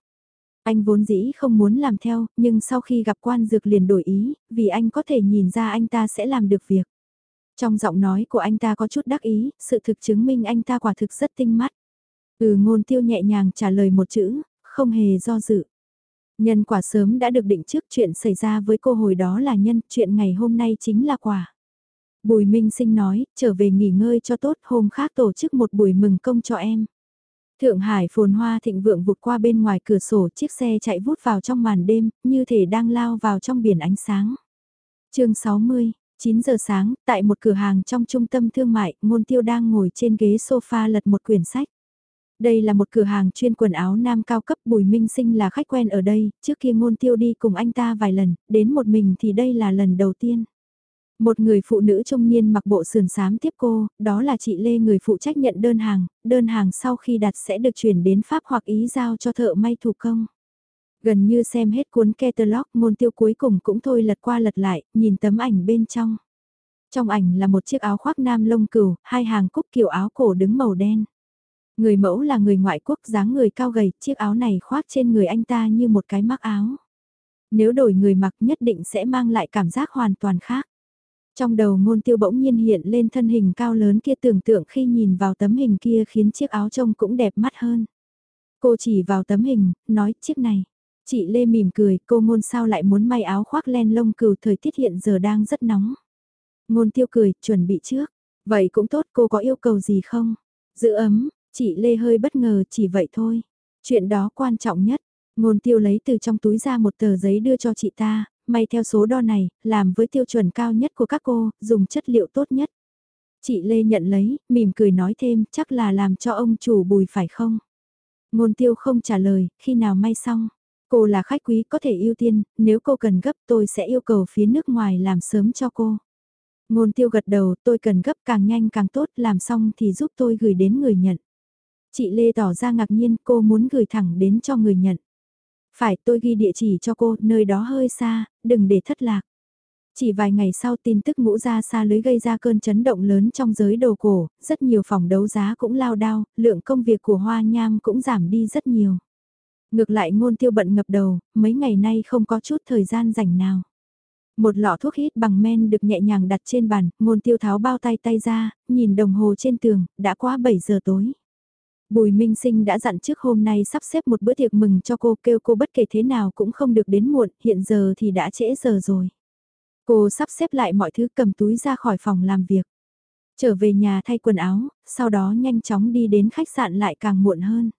Anh vốn dĩ không muốn làm theo, nhưng sau khi gặp quan dược liền đổi ý, vì anh có thể nhìn ra anh ta sẽ làm được việc. Trong giọng nói của anh ta có chút đắc ý, sự thực chứng minh anh ta quả thực rất tinh mắt. Ừ ngôn tiêu nhẹ nhàng trả lời một chữ, không hề do dự. Nhân quả sớm đã được định trước chuyện xảy ra với cô hồi đó là nhân, chuyện ngày hôm nay chính là quả. Bùi Minh Sinh nói, trở về nghỉ ngơi cho tốt, hôm khác tổ chức một buổi mừng công cho em. Thượng Hải phồn hoa thịnh vượng vụt qua bên ngoài cửa sổ chiếc xe chạy vút vào trong màn đêm, như thể đang lao vào trong biển ánh sáng. chương 60, 9 giờ sáng, tại một cửa hàng trong trung tâm thương mại, ngôn tiêu đang ngồi trên ghế sofa lật một quyển sách. Đây là một cửa hàng chuyên quần áo nam cao cấp Bùi Minh Sinh là khách quen ở đây, trước kia ngôn tiêu đi cùng anh ta vài lần, đến một mình thì đây là lần đầu tiên. Một người phụ nữ trung niên mặc bộ sườn xám tiếp cô, đó là chị Lê người phụ trách nhận đơn hàng, đơn hàng sau khi đặt sẽ được chuyển đến Pháp hoặc Ý giao cho thợ may thủ công. Gần như xem hết cuốn catalog môn tiêu cuối cùng cũng thôi lật qua lật lại, nhìn tấm ảnh bên trong. Trong ảnh là một chiếc áo khoác nam lông cừu, hai hàng cúc kiểu áo cổ đứng màu đen. Người mẫu là người ngoại quốc dáng người cao gầy, chiếc áo này khoác trên người anh ta như một cái mắc áo. Nếu đổi người mặc nhất định sẽ mang lại cảm giác hoàn toàn khác. Trong đầu ngôn tiêu bỗng nhiên hiện lên thân hình cao lớn kia tưởng tượng khi nhìn vào tấm hình kia khiến chiếc áo trông cũng đẹp mắt hơn. Cô chỉ vào tấm hình, nói chiếc này. Chị Lê mỉm cười, cô ngôn sao lại muốn may áo khoác len lông cừu thời tiết hiện giờ đang rất nóng. Ngôn tiêu cười, chuẩn bị trước. Vậy cũng tốt cô có yêu cầu gì không? Giữ ấm, Chị Lê hơi bất ngờ chỉ vậy thôi. Chuyện đó quan trọng nhất. Ngôn tiêu lấy từ trong túi ra một tờ giấy đưa cho chị ta, may theo số đo này, làm với tiêu chuẩn cao nhất của các cô, dùng chất liệu tốt nhất. Chị Lê nhận lấy, mỉm cười nói thêm, chắc là làm cho ông chủ bùi phải không? Ngôn tiêu không trả lời, khi nào may xong. Cô là khách quý có thể ưu tiên, nếu cô cần gấp tôi sẽ yêu cầu phía nước ngoài làm sớm cho cô. Ngôn tiêu gật đầu, tôi cần gấp càng nhanh càng tốt, làm xong thì giúp tôi gửi đến người nhận. Chị Lê tỏ ra ngạc nhiên, cô muốn gửi thẳng đến cho người nhận. Phải tôi ghi địa chỉ cho cô, nơi đó hơi xa, đừng để thất lạc. Chỉ vài ngày sau tin tức ngũ ra xa lưới gây ra cơn chấn động lớn trong giới đồ cổ, rất nhiều phòng đấu giá cũng lao đao, lượng công việc của hoa nham cũng giảm đi rất nhiều. Ngược lại ngôn tiêu bận ngập đầu, mấy ngày nay không có chút thời gian rảnh nào. Một lọ thuốc hít bằng men được nhẹ nhàng đặt trên bàn, ngôn tiêu tháo bao tay tay ra, nhìn đồng hồ trên tường, đã quá 7 giờ tối. Bùi Minh Sinh đã dặn trước hôm nay sắp xếp một bữa tiệc mừng cho cô kêu cô bất kể thế nào cũng không được đến muộn, hiện giờ thì đã trễ giờ rồi. Cô sắp xếp lại mọi thứ cầm túi ra khỏi phòng làm việc. Trở về nhà thay quần áo, sau đó nhanh chóng đi đến khách sạn lại càng muộn hơn.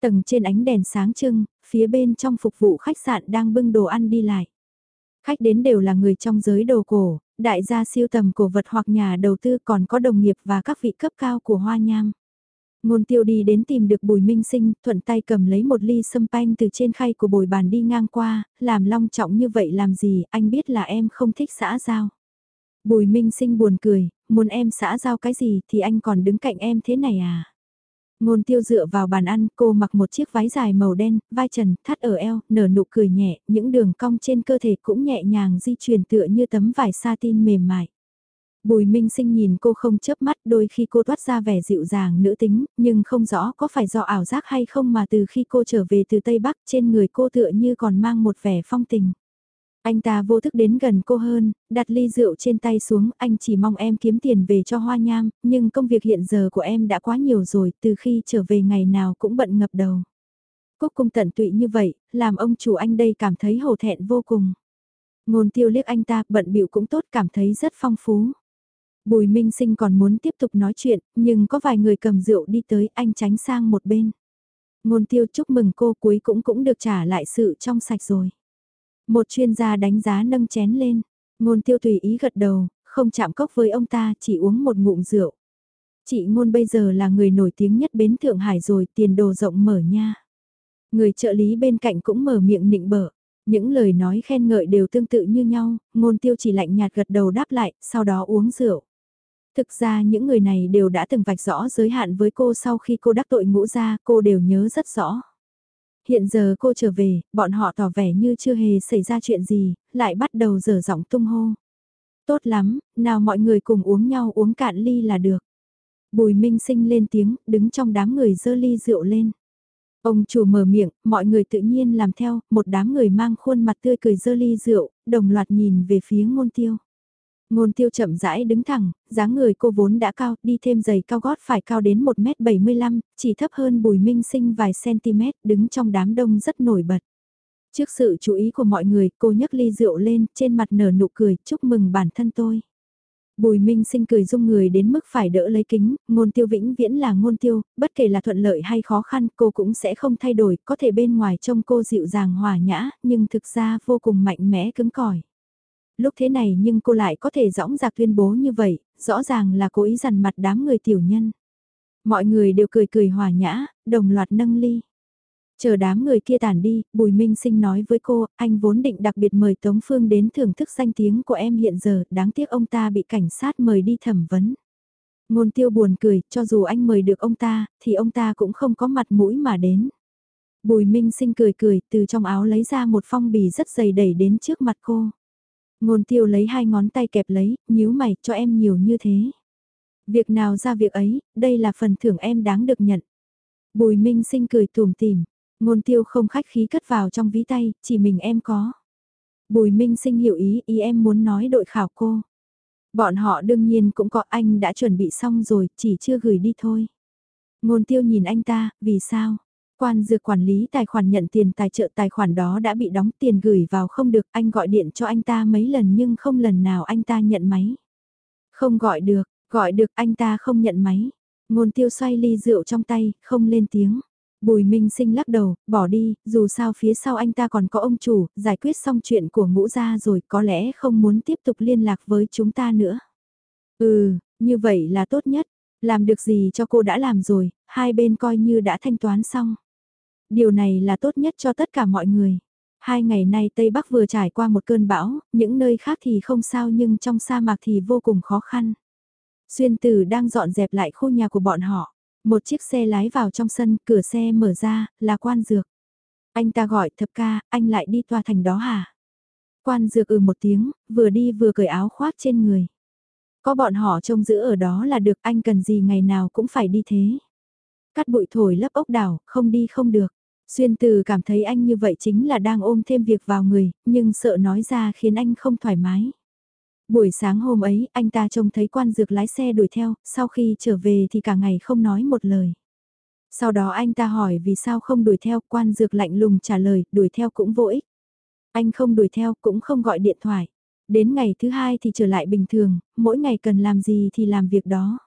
Tầng trên ánh đèn sáng trưng, phía bên trong phục vụ khách sạn đang bưng đồ ăn đi lại. Khách đến đều là người trong giới đồ cổ, đại gia siêu tầm cổ vật hoặc nhà đầu tư còn có đồng nghiệp và các vị cấp cao của Hoa Nham. Ngôn tiêu đi đến tìm được bùi minh sinh, thuận tay cầm lấy một ly sâm panh từ trên khay của bồi bàn đi ngang qua, làm long trọng như vậy làm gì, anh biết là em không thích xã giao. Bùi minh sinh buồn cười, muốn em xã giao cái gì thì anh còn đứng cạnh em thế này à. Ngôn tiêu dựa vào bàn ăn, cô mặc một chiếc váy dài màu đen, vai trần, thắt ở eo, nở nụ cười nhẹ, những đường cong trên cơ thể cũng nhẹ nhàng di chuyển tựa như tấm vải satin mềm mại. Bùi Minh Sinh nhìn cô không chớp mắt đôi khi cô toát ra vẻ dịu dàng nữ tính, nhưng không rõ có phải do ảo giác hay không mà từ khi cô trở về từ Tây Bắc trên người cô tựa như còn mang một vẻ phong tình. Anh ta vô thức đến gần cô hơn, đặt ly rượu trên tay xuống, anh chỉ mong em kiếm tiền về cho hoa nham, nhưng công việc hiện giờ của em đã quá nhiều rồi, từ khi trở về ngày nào cũng bận ngập đầu. Cúc cung tận tụy như vậy, làm ông chủ anh đây cảm thấy hổ thẹn vô cùng. Ngôn tiêu liếc anh ta, bận bịu cũng tốt, cảm thấy rất phong phú. Bùi Minh Sinh còn muốn tiếp tục nói chuyện, nhưng có vài người cầm rượu đi tới, anh tránh sang một bên. Ngôn tiêu chúc mừng cô cuối cũng cũng được trả lại sự trong sạch rồi. Một chuyên gia đánh giá nâng chén lên, ngôn tiêu tùy ý gật đầu, không chạm cốc với ông ta, chỉ uống một ngụm rượu. Chị ngôn bây giờ là người nổi tiếng nhất bến Thượng Hải rồi, tiền đồ rộng mở nha. Người trợ lý bên cạnh cũng mở miệng nịnh bở. Những lời nói khen ngợi đều tương tự như nhau, ngôn tiêu chỉ lạnh nhạt gật đầu đáp lại, sau đó uống rượu. Thực ra những người này đều đã từng vạch rõ giới hạn với cô sau khi cô đắc tội ngũ ra, cô đều nhớ rất rõ. Hiện giờ cô trở về, bọn họ tỏ vẻ như chưa hề xảy ra chuyện gì, lại bắt đầu dở giọng tung hô. Tốt lắm, nào mọi người cùng uống nhau uống cạn ly là được. Bùi Minh Sinh lên tiếng, đứng trong đám người dơ ly rượu lên. Ông chủ mở miệng, mọi người tự nhiên làm theo, một đám người mang khuôn mặt tươi cười dơ ly rượu, đồng loạt nhìn về phía ngôn tiêu. Ngôn tiêu chậm rãi đứng thẳng, dáng người cô vốn đã cao, đi thêm giày cao gót phải cao đến 1m75, chỉ thấp hơn bùi minh sinh vài cm, đứng trong đám đông rất nổi bật. Trước sự chú ý của mọi người, cô nhấc ly rượu lên, trên mặt nở nụ cười, chúc mừng bản thân tôi. Bùi Minh sinh cười dung người đến mức phải đỡ lấy kính, ngôn tiêu vĩnh viễn là ngôn tiêu, bất kể là thuận lợi hay khó khăn cô cũng sẽ không thay đổi, có thể bên ngoài trông cô dịu dàng hòa nhã, nhưng thực ra vô cùng mạnh mẽ cứng cỏi. Lúc thế này nhưng cô lại có thể dõng dạc tuyên bố như vậy, rõ ràng là cố ý dằn mặt đám người tiểu nhân. Mọi người đều cười cười hòa nhã, đồng loạt nâng ly. Chờ đám người kia tản đi, Bùi Minh Sinh nói với cô, anh vốn định đặc biệt mời Tống Phương đến thưởng thức danh tiếng của em hiện giờ, đáng tiếc ông ta bị cảnh sát mời đi thẩm vấn. Ngôn tiêu buồn cười, cho dù anh mời được ông ta, thì ông ta cũng không có mặt mũi mà đến. Bùi Minh Sinh cười cười, từ trong áo lấy ra một phong bì rất dày đẩy đến trước mặt cô. Ngôn tiêu lấy hai ngón tay kẹp lấy, nhíu mày, cho em nhiều như thế. Việc nào ra việc ấy, đây là phần thưởng em đáng được nhận. Bùi Minh Sinh cười tùm tìm, ngôn tiêu không khách khí cất vào trong ví tay, chỉ mình em có. Bùi Minh Sinh hiểu ý, ý em muốn nói đội khảo cô. Bọn họ đương nhiên cũng có anh đã chuẩn bị xong rồi, chỉ chưa gửi đi thôi. Ngôn tiêu nhìn anh ta, vì sao? Quan dược quản lý tài khoản nhận tiền tài trợ tài khoản đó đã bị đóng tiền gửi vào không được, anh gọi điện cho anh ta mấy lần nhưng không lần nào anh ta nhận máy. Không gọi được, gọi được anh ta không nhận máy. Ngôn tiêu xoay ly rượu trong tay, không lên tiếng. Bùi Minh Sinh lắc đầu, bỏ đi, dù sao phía sau anh ta còn có ông chủ, giải quyết xong chuyện của ngũ gia rồi có lẽ không muốn tiếp tục liên lạc với chúng ta nữa. Ừ, như vậy là tốt nhất, làm được gì cho cô đã làm rồi, hai bên coi như đã thanh toán xong. Điều này là tốt nhất cho tất cả mọi người. Hai ngày nay Tây Bắc vừa trải qua một cơn bão, những nơi khác thì không sao nhưng trong sa mạc thì vô cùng khó khăn. Xuyên Tử đang dọn dẹp lại khu nhà của bọn họ. Một chiếc xe lái vào trong sân, cửa xe mở ra, là quan dược. Anh ta gọi thập ca, anh lại đi toa thành đó hả? Quan dược ừ một tiếng, vừa đi vừa cởi áo khoác trên người. Có bọn họ trông giữ ở đó là được anh cần gì ngày nào cũng phải đi thế. Cắt bụi thổi lấp ốc đảo, không đi không được. Xuyên từ cảm thấy anh như vậy chính là đang ôm thêm việc vào người, nhưng sợ nói ra khiến anh không thoải mái. Buổi sáng hôm ấy, anh ta trông thấy quan dược lái xe đuổi theo, sau khi trở về thì cả ngày không nói một lời. Sau đó anh ta hỏi vì sao không đuổi theo, quan dược lạnh lùng trả lời, đuổi theo cũng vô ích. Anh không đuổi theo, cũng không gọi điện thoại. Đến ngày thứ hai thì trở lại bình thường, mỗi ngày cần làm gì thì làm việc đó.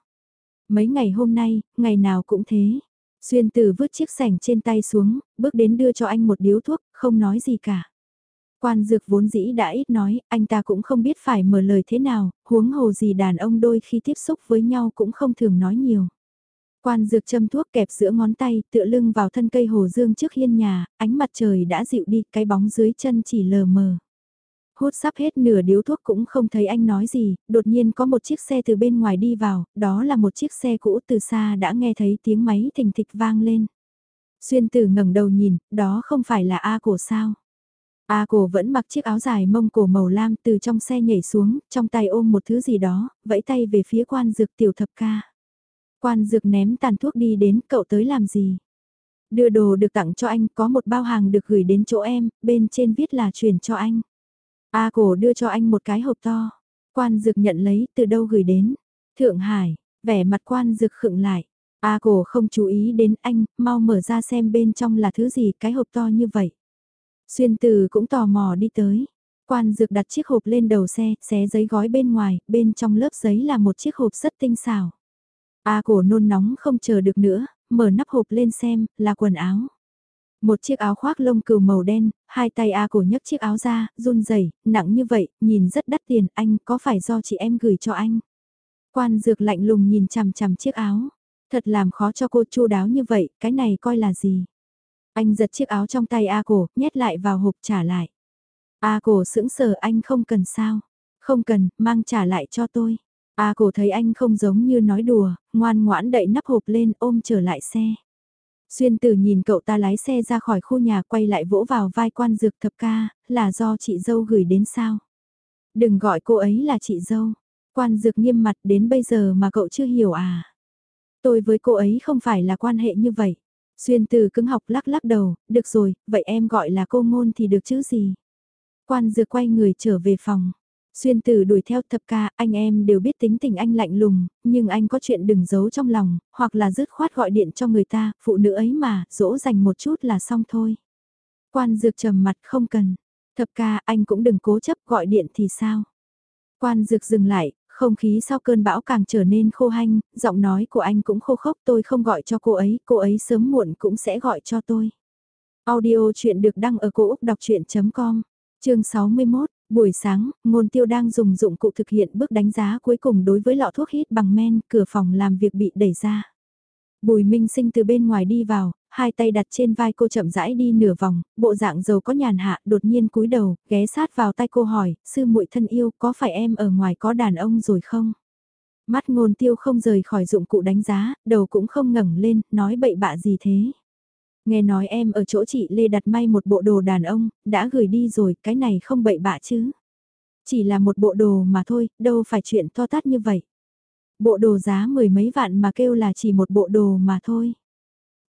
Mấy ngày hôm nay, ngày nào cũng thế. Xuyên từ vứt chiếc sảnh trên tay xuống, bước đến đưa cho anh một điếu thuốc, không nói gì cả. Quan dược vốn dĩ đã ít nói, anh ta cũng không biết phải mở lời thế nào, huống hồ gì đàn ông đôi khi tiếp xúc với nhau cũng không thường nói nhiều. Quan dược châm thuốc kẹp giữa ngón tay, tựa lưng vào thân cây hồ dương trước hiên nhà, ánh mặt trời đã dịu đi, cái bóng dưới chân chỉ lờ mờ. Hút sắp hết nửa điếu thuốc cũng không thấy anh nói gì, đột nhiên có một chiếc xe từ bên ngoài đi vào, đó là một chiếc xe cũ từ xa đã nghe thấy tiếng máy thình thịch vang lên. Xuyên tử ngẩng đầu nhìn, đó không phải là A cổ sao. A cổ vẫn mặc chiếc áo dài mông cổ màu lam từ trong xe nhảy xuống, trong tay ôm một thứ gì đó, vẫy tay về phía quan dược tiểu thập ca. Quan dược ném tàn thuốc đi đến, cậu tới làm gì? Đưa đồ được tặng cho anh, có một bao hàng được gửi đến chỗ em, bên trên viết là chuyển cho anh. A cổ đưa cho anh một cái hộp to. Quan dược nhận lấy, từ đâu gửi đến? Thượng Hải, vẻ mặt quan dược khựng lại. A cổ không chú ý đến anh, mau mở ra xem bên trong là thứ gì cái hộp to như vậy. Xuyên từ cũng tò mò đi tới. Quan dược đặt chiếc hộp lên đầu xe, xé giấy gói bên ngoài, bên trong lớp giấy là một chiếc hộp rất tinh xảo. A cổ nôn nóng không chờ được nữa, mở nắp hộp lên xem, là quần áo. Một chiếc áo khoác lông cừu màu đen, hai tay A cổ nhấc chiếc áo ra, run rẩy nặng như vậy, nhìn rất đắt tiền, anh có phải do chị em gửi cho anh? Quan dược lạnh lùng nhìn chằm chằm chiếc áo, thật làm khó cho cô chu đáo như vậy, cái này coi là gì? Anh giật chiếc áo trong tay A cổ, nhét lại vào hộp trả lại. A cổ sững sờ anh không cần sao? Không cần, mang trả lại cho tôi. A cổ thấy anh không giống như nói đùa, ngoan ngoãn đậy nắp hộp lên ôm trở lại xe. Xuyên tử nhìn cậu ta lái xe ra khỏi khu nhà quay lại vỗ vào vai quan dược thập ca, là do chị dâu gửi đến sao? Đừng gọi cô ấy là chị dâu. Quan dược nghiêm mặt đến bây giờ mà cậu chưa hiểu à? Tôi với cô ấy không phải là quan hệ như vậy. Xuyên từ cứng học lắc lắc đầu, được rồi, vậy em gọi là cô ngôn thì được chứ gì? Quan dược quay người trở về phòng. Xuyên tử đuổi theo thập ca, anh em đều biết tính tình anh lạnh lùng, nhưng anh có chuyện đừng giấu trong lòng, hoặc là dứt khoát gọi điện cho người ta, phụ nữ ấy mà, dỗ dành một chút là xong thôi. Quan dược trầm mặt không cần. Thập ca, anh cũng đừng cố chấp gọi điện thì sao? Quan dược dừng lại, không khí sau cơn bão càng trở nên khô hanh, giọng nói của anh cũng khô khốc tôi không gọi cho cô ấy, cô ấy sớm muộn cũng sẽ gọi cho tôi. Audio chuyện được đăng ở cổ Úc đọc chuyện.com, chương 61, Buổi sáng, ngôn tiêu đang dùng dụng cụ thực hiện bước đánh giá cuối cùng đối với lọ thuốc hít bằng men, cửa phòng làm việc bị đẩy ra. Bùi Minh Sinh từ bên ngoài đi vào, hai tay đặt trên vai cô chậm rãi đi nửa vòng, bộ dạng giàu có nhàn hạ, đột nhiên cúi đầu, ghé sát vào tay cô hỏi, sư muội thân yêu, có phải em ở ngoài có đàn ông rồi không? Mắt ngôn tiêu không rời khỏi dụng cụ đánh giá, đầu cũng không ngẩng lên, nói bậy bạ gì thế? Nghe nói em ở chỗ chị Lê đặt may một bộ đồ đàn ông, đã gửi đi rồi, cái này không bậy bạ chứ. Chỉ là một bộ đồ mà thôi, đâu phải chuyện to tát như vậy. Bộ đồ giá mười mấy vạn mà kêu là chỉ một bộ đồ mà thôi.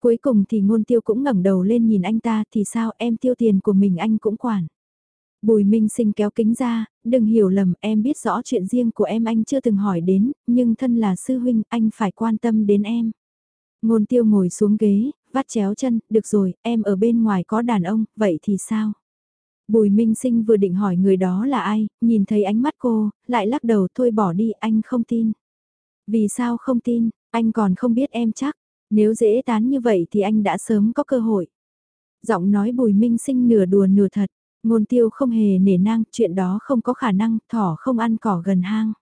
Cuối cùng thì ngôn tiêu cũng ngẩng đầu lên nhìn anh ta thì sao em tiêu tiền của mình anh cũng quản. Bùi Minh Sinh kéo kính ra, đừng hiểu lầm em biết rõ chuyện riêng của em anh chưa từng hỏi đến, nhưng thân là sư huynh anh phải quan tâm đến em. Ngôn tiêu ngồi xuống ghế, vắt chéo chân, được rồi, em ở bên ngoài có đàn ông, vậy thì sao? Bùi Minh Sinh vừa định hỏi người đó là ai, nhìn thấy ánh mắt cô, lại lắc đầu thôi bỏ đi, anh không tin. Vì sao không tin, anh còn không biết em chắc. Nếu dễ tán như vậy thì anh đã sớm có cơ hội. Giọng nói bùi minh sinh nửa đùa nửa thật, ngôn tiêu không hề nể nang, chuyện đó không có khả năng, thỏ không ăn cỏ gần hang.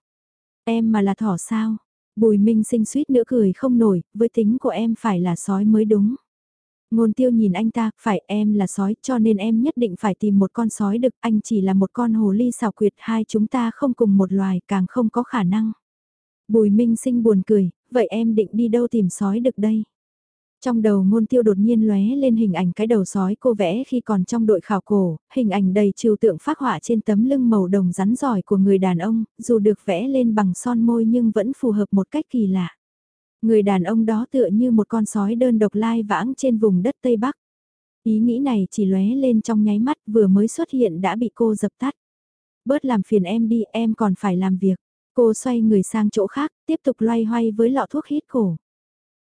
Em mà là thỏ sao? Bùi minh sinh suýt nữa cười không nổi, với tính của em phải là sói mới đúng. Ngôn tiêu nhìn anh ta, phải em là sói cho nên em nhất định phải tìm một con sói đực, anh chỉ là một con hồ ly xào quyệt, hai chúng ta không cùng một loài, càng không có khả năng. Bùi minh sinh buồn cười, vậy em định đi đâu tìm sói đực đây? Trong đầu ngôn tiêu đột nhiên lóe lên hình ảnh cái đầu sói cô vẽ khi còn trong đội khảo cổ, hình ảnh đầy trừu tượng phát họa trên tấm lưng màu đồng rắn giỏi của người đàn ông, dù được vẽ lên bằng son môi nhưng vẫn phù hợp một cách kỳ lạ. Người đàn ông đó tựa như một con sói đơn độc lai vãng trên vùng đất Tây Bắc. Ý nghĩ này chỉ lóe lên trong nháy mắt vừa mới xuất hiện đã bị cô dập tắt. Bớt làm phiền em đi, em còn phải làm việc. Cô xoay người sang chỗ khác, tiếp tục loay hoay với lọ thuốc hít cổ.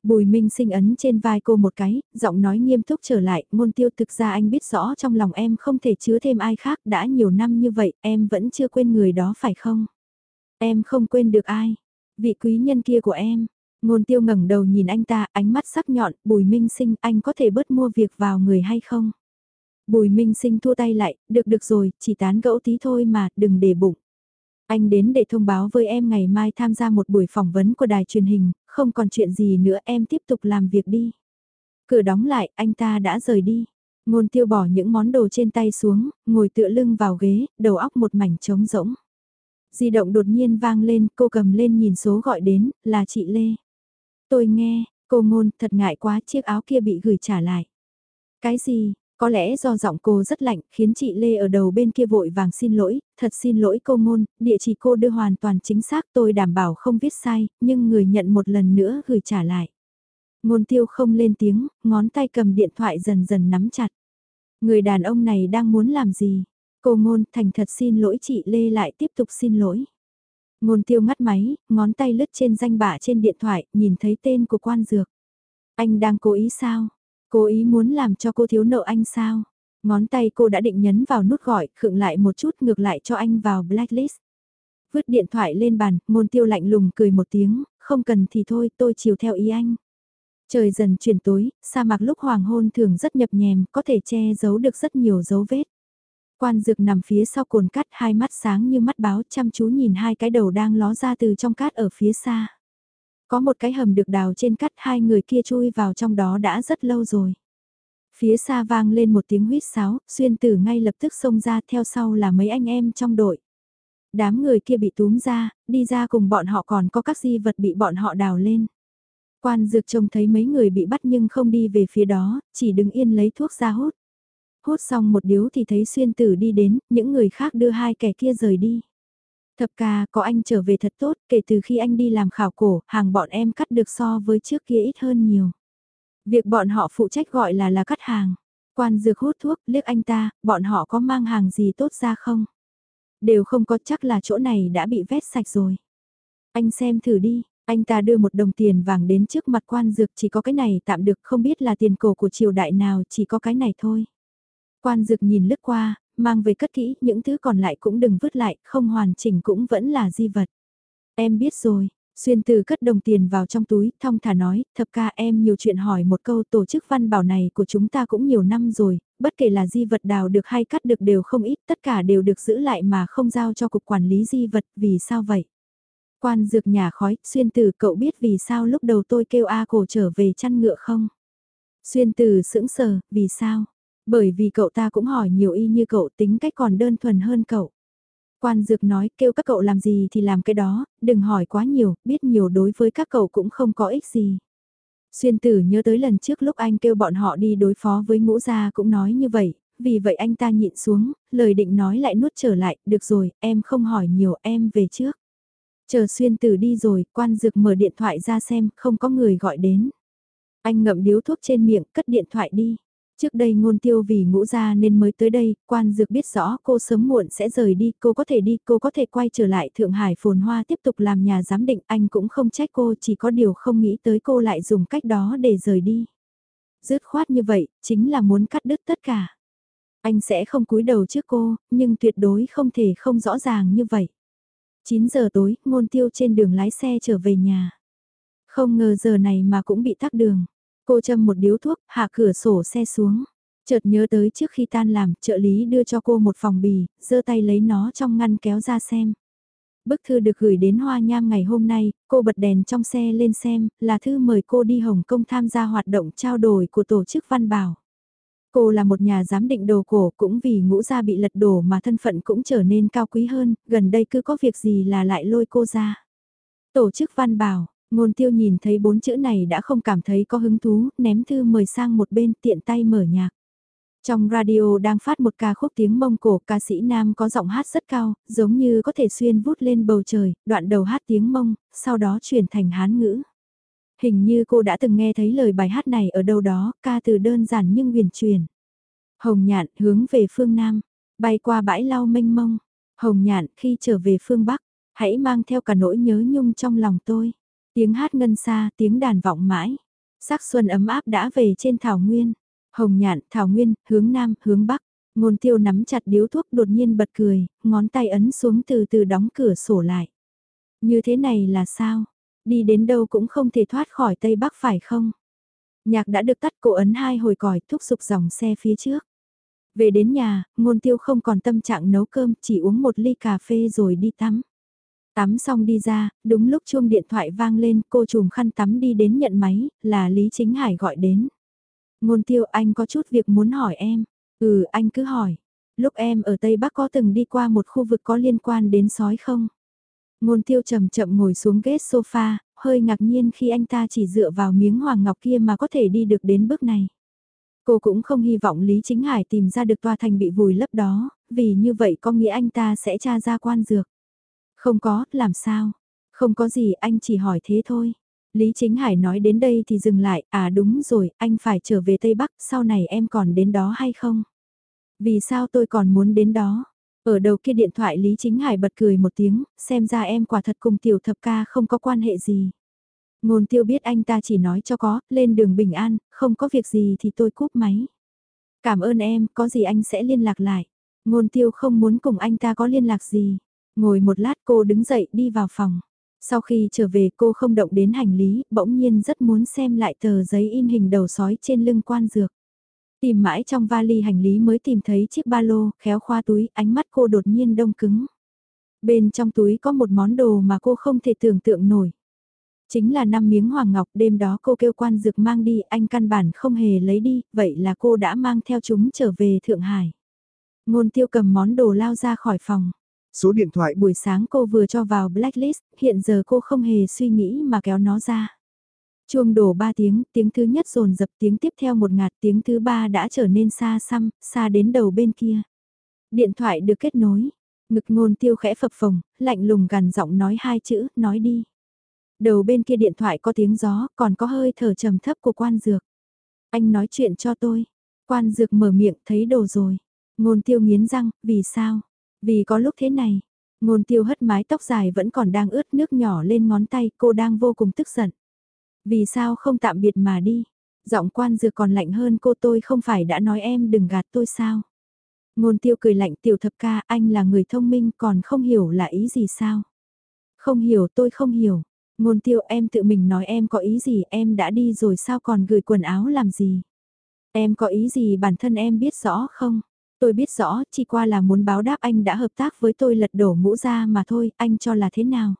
Bùi Minh sinh ấn trên vai cô một cái, giọng nói nghiêm túc trở lại, môn tiêu thực ra anh biết rõ trong lòng em không thể chứa thêm ai khác, đã nhiều năm như vậy, em vẫn chưa quên người đó phải không? Em không quên được ai, vị quý nhân kia của em. Ngôn tiêu ngẩng đầu nhìn anh ta, ánh mắt sắc nhọn, bùi minh sinh, anh có thể bớt mua việc vào người hay không? Bùi minh sinh thua tay lại, được được rồi, chỉ tán gẫu tí thôi mà, đừng để bụng. Anh đến để thông báo với em ngày mai tham gia một buổi phỏng vấn của đài truyền hình, không còn chuyện gì nữa em tiếp tục làm việc đi. Cửa đóng lại, anh ta đã rời đi. Ngôn tiêu bỏ những món đồ trên tay xuống, ngồi tựa lưng vào ghế, đầu óc một mảnh trống rỗng. Di động đột nhiên vang lên, cô cầm lên nhìn số gọi đến, là chị Lê. Tôi nghe, cô ngôn, thật ngại quá chiếc áo kia bị gửi trả lại. Cái gì, có lẽ do giọng cô rất lạnh khiến chị Lê ở đầu bên kia vội vàng xin lỗi, thật xin lỗi cô ngôn, địa chỉ cô đưa hoàn toàn chính xác tôi đảm bảo không viết sai, nhưng người nhận một lần nữa gửi trả lại. Ngôn tiêu không lên tiếng, ngón tay cầm điện thoại dần dần nắm chặt. Người đàn ông này đang muốn làm gì? Cô ngôn thành thật xin lỗi chị Lê lại tiếp tục xin lỗi. Ngôn tiêu ngắt máy, ngón tay lướt trên danh bạ trên điện thoại, nhìn thấy tên của quan dược. Anh đang cố ý sao? Cố ý muốn làm cho cô thiếu nợ anh sao? Ngón tay cô đã định nhấn vào nút gọi, khựng lại một chút ngược lại cho anh vào blacklist. Vứt điện thoại lên bàn, ngôn tiêu lạnh lùng cười một tiếng, không cần thì thôi tôi chiều theo ý anh. Trời dần chuyển tối, sa mạc lúc hoàng hôn thường rất nhập nhèm, có thể che giấu được rất nhiều dấu vết. Quan dược nằm phía sau cồn cắt hai mắt sáng như mắt báo chăm chú nhìn hai cái đầu đang ló ra từ trong cát ở phía xa. Có một cái hầm được đào trên cắt hai người kia chui vào trong đó đã rất lâu rồi. Phía xa vang lên một tiếng huýt sáo, xuyên tử ngay lập tức xông ra theo sau là mấy anh em trong đội. Đám người kia bị túm ra, đi ra cùng bọn họ còn có các di vật bị bọn họ đào lên. Quan dược trông thấy mấy người bị bắt nhưng không đi về phía đó, chỉ đứng yên lấy thuốc ra hút. Hút xong một điếu thì thấy xuyên tử đi đến, những người khác đưa hai kẻ kia rời đi. Thập ca, có anh trở về thật tốt, kể từ khi anh đi làm khảo cổ, hàng bọn em cắt được so với trước kia ít hơn nhiều. Việc bọn họ phụ trách gọi là là cắt hàng. Quan dược hút thuốc, liếc anh ta, bọn họ có mang hàng gì tốt ra không? Đều không có chắc là chỗ này đã bị vét sạch rồi. Anh xem thử đi, anh ta đưa một đồng tiền vàng đến trước mặt quan dược chỉ có cái này tạm được không biết là tiền cổ của triều đại nào chỉ có cái này thôi. Quan dược nhìn lướt qua, mang về cất kỹ, những thứ còn lại cũng đừng vứt lại, không hoàn chỉnh cũng vẫn là di vật. Em biết rồi, xuyên từ cất đồng tiền vào trong túi, thong thả nói, thập ca em nhiều chuyện hỏi một câu tổ chức văn bảo này của chúng ta cũng nhiều năm rồi, bất kể là di vật đào được hay cắt được đều không ít, tất cả đều được giữ lại mà không giao cho cục quản lý di vật, vì sao vậy? Quan dược nhà khói, xuyên từ cậu biết vì sao lúc đầu tôi kêu A cổ trở về chăn ngựa không? Xuyên từ sững sờ, vì sao? Bởi vì cậu ta cũng hỏi nhiều y như cậu tính cách còn đơn thuần hơn cậu. Quan dược nói kêu các cậu làm gì thì làm cái đó, đừng hỏi quá nhiều, biết nhiều đối với các cậu cũng không có ích gì. Xuyên tử nhớ tới lần trước lúc anh kêu bọn họ đi đối phó với ngũ gia cũng nói như vậy, vì vậy anh ta nhịn xuống, lời định nói lại nuốt trở lại, được rồi, em không hỏi nhiều, em về trước. Chờ xuyên tử đi rồi, quan dược mở điện thoại ra xem, không có người gọi đến. Anh ngậm điếu thuốc trên miệng, cất điện thoại đi. Trước đây ngôn tiêu vì ngũ gia nên mới tới đây, quan dược biết rõ cô sớm muộn sẽ rời đi, cô có thể đi, cô có thể quay trở lại Thượng Hải phồn hoa tiếp tục làm nhà giám định, anh cũng không trách cô, chỉ có điều không nghĩ tới cô lại dùng cách đó để rời đi. Dứt khoát như vậy, chính là muốn cắt đứt tất cả. Anh sẽ không cúi đầu trước cô, nhưng tuyệt đối không thể không rõ ràng như vậy. 9 giờ tối, ngôn tiêu trên đường lái xe trở về nhà. Không ngờ giờ này mà cũng bị tắc đường. Cô châm một điếu thuốc, hạ cửa sổ xe xuống. Chợt nhớ tới trước khi tan làm, trợ lý đưa cho cô một phòng bì, giơ tay lấy nó trong ngăn kéo ra xem. Bức thư được gửi đến Hoa Nham ngày hôm nay, cô bật đèn trong xe lên xem, là thư mời cô đi Hồng Kông tham gia hoạt động trao đổi của tổ chức Văn Bảo. Cô là một nhà giám định đồ cổ cũng vì ngũ gia bị lật đổ mà thân phận cũng trở nên cao quý hơn, gần đây cứ có việc gì là lại lôi cô ra. Tổ chức Văn Bảo, ngôn tiêu nhìn thấy bốn chữ này đã không cảm thấy có hứng thú, ném thư mời sang một bên tiện tay mở nhạc. Trong radio đang phát một ca khúc tiếng Mông Cổ, ca sĩ nam có giọng hát rất cao, giống như có thể xuyên vút lên bầu trời, đoạn đầu hát tiếng Mông, sau đó chuyển thành Hán ngữ. Hình như cô đã từng nghe thấy lời bài hát này ở đâu đó, ca từ đơn giản nhưng huyền truyền. Hồng nhạn hướng về phương Nam, bay qua bãi lau mênh mông. Hồng nhạn khi trở về phương Bắc, hãy mang theo cả nỗi nhớ nhung trong lòng tôi. Tiếng hát ngân xa, tiếng đàn vọng mãi. Sắc xuân ấm áp đã về trên thảo nguyên. Hồng nhạn, thảo nguyên, hướng nam, hướng bắc. Ngôn tiêu nắm chặt điếu thuốc đột nhiên bật cười, ngón tay ấn xuống từ từ đóng cửa sổ lại. Như thế này là sao? Đi đến đâu cũng không thể thoát khỏi Tây Bắc phải không? Nhạc đã được tắt cổ ấn hai hồi còi thúc giục dòng xe phía trước. Về đến nhà, ngôn tiêu không còn tâm trạng nấu cơm, chỉ uống một ly cà phê rồi đi tắm. Tắm xong đi ra, đúng lúc chuông điện thoại vang lên, cô chùm khăn tắm đi đến nhận máy, là Lý Chính Hải gọi đến. Ngôn tiêu anh có chút việc muốn hỏi em. Ừ, anh cứ hỏi. Lúc em ở Tây Bắc có từng đi qua một khu vực có liên quan đến sói không? Ngôn tiêu chậm chậm ngồi xuống ghế sofa, hơi ngạc nhiên khi anh ta chỉ dựa vào miếng hoàng ngọc kia mà có thể đi được đến bước này. Cô cũng không hy vọng Lý Chính Hải tìm ra được tòa thành bị vùi lấp đó, vì như vậy có nghĩa anh ta sẽ tra ra quan dược. Không có, làm sao? Không có gì, anh chỉ hỏi thế thôi. Lý Chính Hải nói đến đây thì dừng lại, à đúng rồi, anh phải trở về Tây Bắc, sau này em còn đến đó hay không? Vì sao tôi còn muốn đến đó? Ở đầu kia điện thoại Lý Chính Hải bật cười một tiếng, xem ra em quả thật cùng tiểu thập ca không có quan hệ gì. Ngôn tiêu biết anh ta chỉ nói cho có, lên đường bình an, không có việc gì thì tôi cúp máy. Cảm ơn em, có gì anh sẽ liên lạc lại. Ngôn tiêu không muốn cùng anh ta có liên lạc gì. Ngồi một lát cô đứng dậy đi vào phòng. Sau khi trở về cô không động đến hành lý, bỗng nhiên rất muốn xem lại tờ giấy in hình đầu sói trên lưng quan dược. Tìm mãi trong vali hành lý mới tìm thấy chiếc ba lô, khéo khoa túi, ánh mắt cô đột nhiên đông cứng. Bên trong túi có một món đồ mà cô không thể tưởng tượng nổi. Chính là năm miếng hoàng ngọc đêm đó cô kêu quan dược mang đi, anh căn bản không hề lấy đi, vậy là cô đã mang theo chúng trở về Thượng Hải. Ngôn tiêu cầm món đồ lao ra khỏi phòng. Số điện thoại buổi sáng cô vừa cho vào blacklist, hiện giờ cô không hề suy nghĩ mà kéo nó ra. Chuông đổ 3 tiếng, tiếng thứ nhất rồn dập tiếng tiếp theo một ngạt tiếng thứ ba đã trở nên xa xăm, xa đến đầu bên kia. Điện thoại được kết nối, ngực ngôn tiêu khẽ phập phồng, lạnh lùng gằn giọng nói hai chữ, nói đi. Đầu bên kia điện thoại có tiếng gió, còn có hơi thở trầm thấp của quan dược. Anh nói chuyện cho tôi. Quan dược mở miệng thấy đồ rồi. Ngôn tiêu nghiến răng, vì sao? Vì có lúc thế này. Ngôn tiêu hất mái tóc dài vẫn còn đang ướt nước nhỏ lên ngón tay, cô đang vô cùng tức giận. Vì sao không tạm biệt mà đi? Giọng quan dược còn lạnh hơn cô tôi không phải đã nói em đừng gạt tôi sao? Ngôn tiêu cười lạnh tiểu thập ca anh là người thông minh còn không hiểu là ý gì sao? Không hiểu tôi không hiểu. Ngôn tiêu em tự mình nói em có ý gì em đã đi rồi sao còn gửi quần áo làm gì? Em có ý gì bản thân em biết rõ không? Tôi biết rõ chỉ qua là muốn báo đáp anh đã hợp tác với tôi lật đổ ngũ ra mà thôi anh cho là thế nào?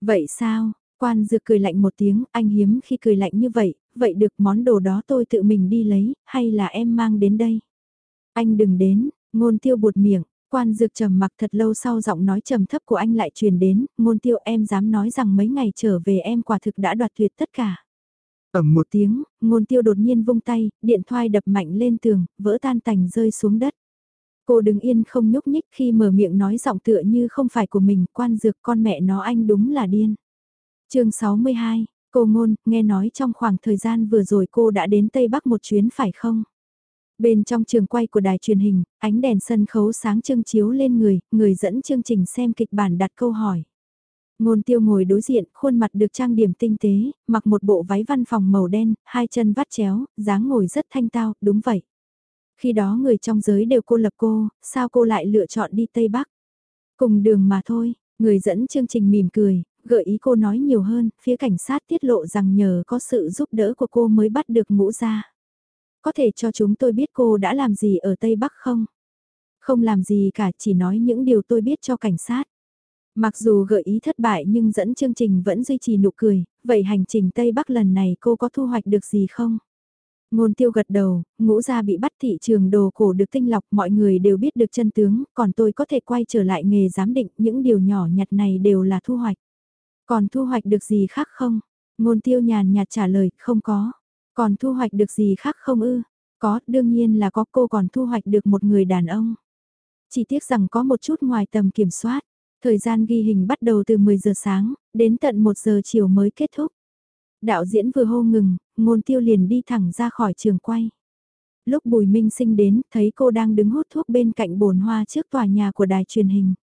Vậy sao? Quan dược cười lạnh một tiếng, anh hiếm khi cười lạnh như vậy, vậy được món đồ đó tôi tự mình đi lấy, hay là em mang đến đây? Anh đừng đến, ngôn tiêu buột miệng, quan dược trầm mặc thật lâu sau giọng nói trầm thấp của anh lại truyền đến, ngôn tiêu em dám nói rằng mấy ngày trở về em quả thực đã đoạt tuyệt tất cả. Ẩm một tiếng, ngôn tiêu đột nhiên vung tay, điện thoại đập mạnh lên tường, vỡ tan tành rơi xuống đất. Cô đứng yên không nhúc nhích khi mở miệng nói giọng tựa như không phải của mình, quan dược con mẹ nó anh đúng là điên chương 62, cô ngôn, nghe nói trong khoảng thời gian vừa rồi cô đã đến Tây Bắc một chuyến phải không? Bên trong trường quay của đài truyền hình, ánh đèn sân khấu sáng trưng chiếu lên người, người dẫn chương trình xem kịch bản đặt câu hỏi. Ngôn tiêu ngồi đối diện, khuôn mặt được trang điểm tinh tế, mặc một bộ váy văn phòng màu đen, hai chân vắt chéo, dáng ngồi rất thanh tao, đúng vậy. Khi đó người trong giới đều cô lập cô, sao cô lại lựa chọn đi Tây Bắc? Cùng đường mà thôi, Người dẫn chương trình mỉm cười, gợi ý cô nói nhiều hơn, phía cảnh sát tiết lộ rằng nhờ có sự giúp đỡ của cô mới bắt được ngũ ra. Có thể cho chúng tôi biết cô đã làm gì ở Tây Bắc không? Không làm gì cả, chỉ nói những điều tôi biết cho cảnh sát. Mặc dù gợi ý thất bại nhưng dẫn chương trình vẫn duy trì nụ cười, vậy hành trình Tây Bắc lần này cô có thu hoạch được gì không? Ngôn tiêu gật đầu, ngũ gia bị bắt thị trường đồ cổ được tinh lọc mọi người đều biết được chân tướng, còn tôi có thể quay trở lại nghề giám định, những điều nhỏ nhặt này đều là thu hoạch. Còn thu hoạch được gì khác không? Ngôn tiêu nhàn nhạt trả lời, không có. Còn thu hoạch được gì khác không ư? Có, đương nhiên là có cô còn thu hoạch được một người đàn ông. Chỉ tiếc rằng có một chút ngoài tầm kiểm soát. Thời gian ghi hình bắt đầu từ 10 giờ sáng, đến tận 1 giờ chiều mới kết thúc. Đạo diễn vừa hô ngừng, ngôn tiêu liền đi thẳng ra khỏi trường quay. Lúc Bùi Minh Sinh đến, thấy cô đang đứng hút thuốc bên cạnh bồn hoa trước tòa nhà của đài truyền hình.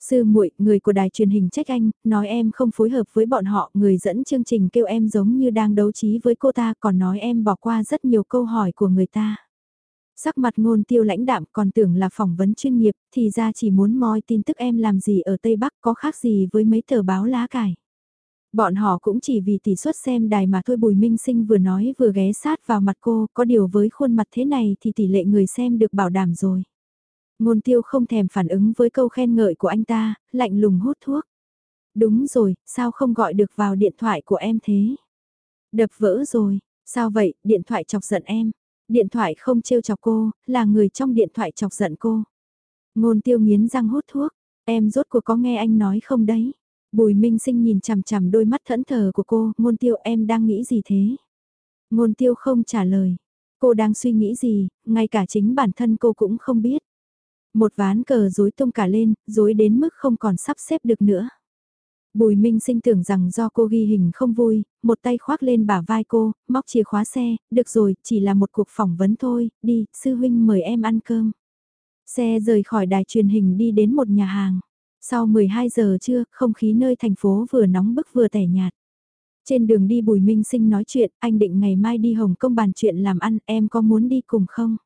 Sư muội, người của đài truyền hình trách anh, nói em không phối hợp với bọn họ, người dẫn chương trình kêu em giống như đang đấu trí với cô ta, còn nói em bỏ qua rất nhiều câu hỏi của người ta. Sắc mặt ngôn tiêu lãnh đạm còn tưởng là phỏng vấn chuyên nghiệp, thì ra chỉ muốn moi tin tức em làm gì ở Tây Bắc có khác gì với mấy tờ báo lá cải. Bọn họ cũng chỉ vì tỷ suất xem đài mà thôi Bùi Minh Sinh vừa nói vừa ghé sát vào mặt cô, có điều với khuôn mặt thế này thì tỷ lệ người xem được bảo đảm rồi. Ngôn tiêu không thèm phản ứng với câu khen ngợi của anh ta, lạnh lùng hút thuốc. Đúng rồi, sao không gọi được vào điện thoại của em thế? Đập vỡ rồi, sao vậy, điện thoại chọc giận em. Điện thoại không trêu chọc cô, là người trong điện thoại chọc giận cô. Ngôn tiêu nghiến răng hút thuốc, em rốt cuộc có nghe anh nói không đấy? Bùi Minh Sinh nhìn chằm chằm đôi mắt thẫn thờ của cô, ngôn tiêu em đang nghĩ gì thế? Ngôn tiêu không trả lời. Cô đang suy nghĩ gì, ngay cả chính bản thân cô cũng không biết. Một ván cờ rối tung cả lên, rối đến mức không còn sắp xếp được nữa. Bùi Minh sinh tưởng rằng do cô ghi hình không vui, một tay khoác lên bả vai cô, móc chìa khóa xe, được rồi, chỉ là một cuộc phỏng vấn thôi, đi, sư huynh mời em ăn cơm. Xe rời khỏi đài truyền hình đi đến một nhà hàng. Sau 12 giờ trưa, không khí nơi thành phố vừa nóng bức vừa tẻ nhạt. Trên đường đi Bùi Minh Sinh nói chuyện, anh định ngày mai đi Hồng Kông bàn chuyện làm ăn, em có muốn đi cùng không?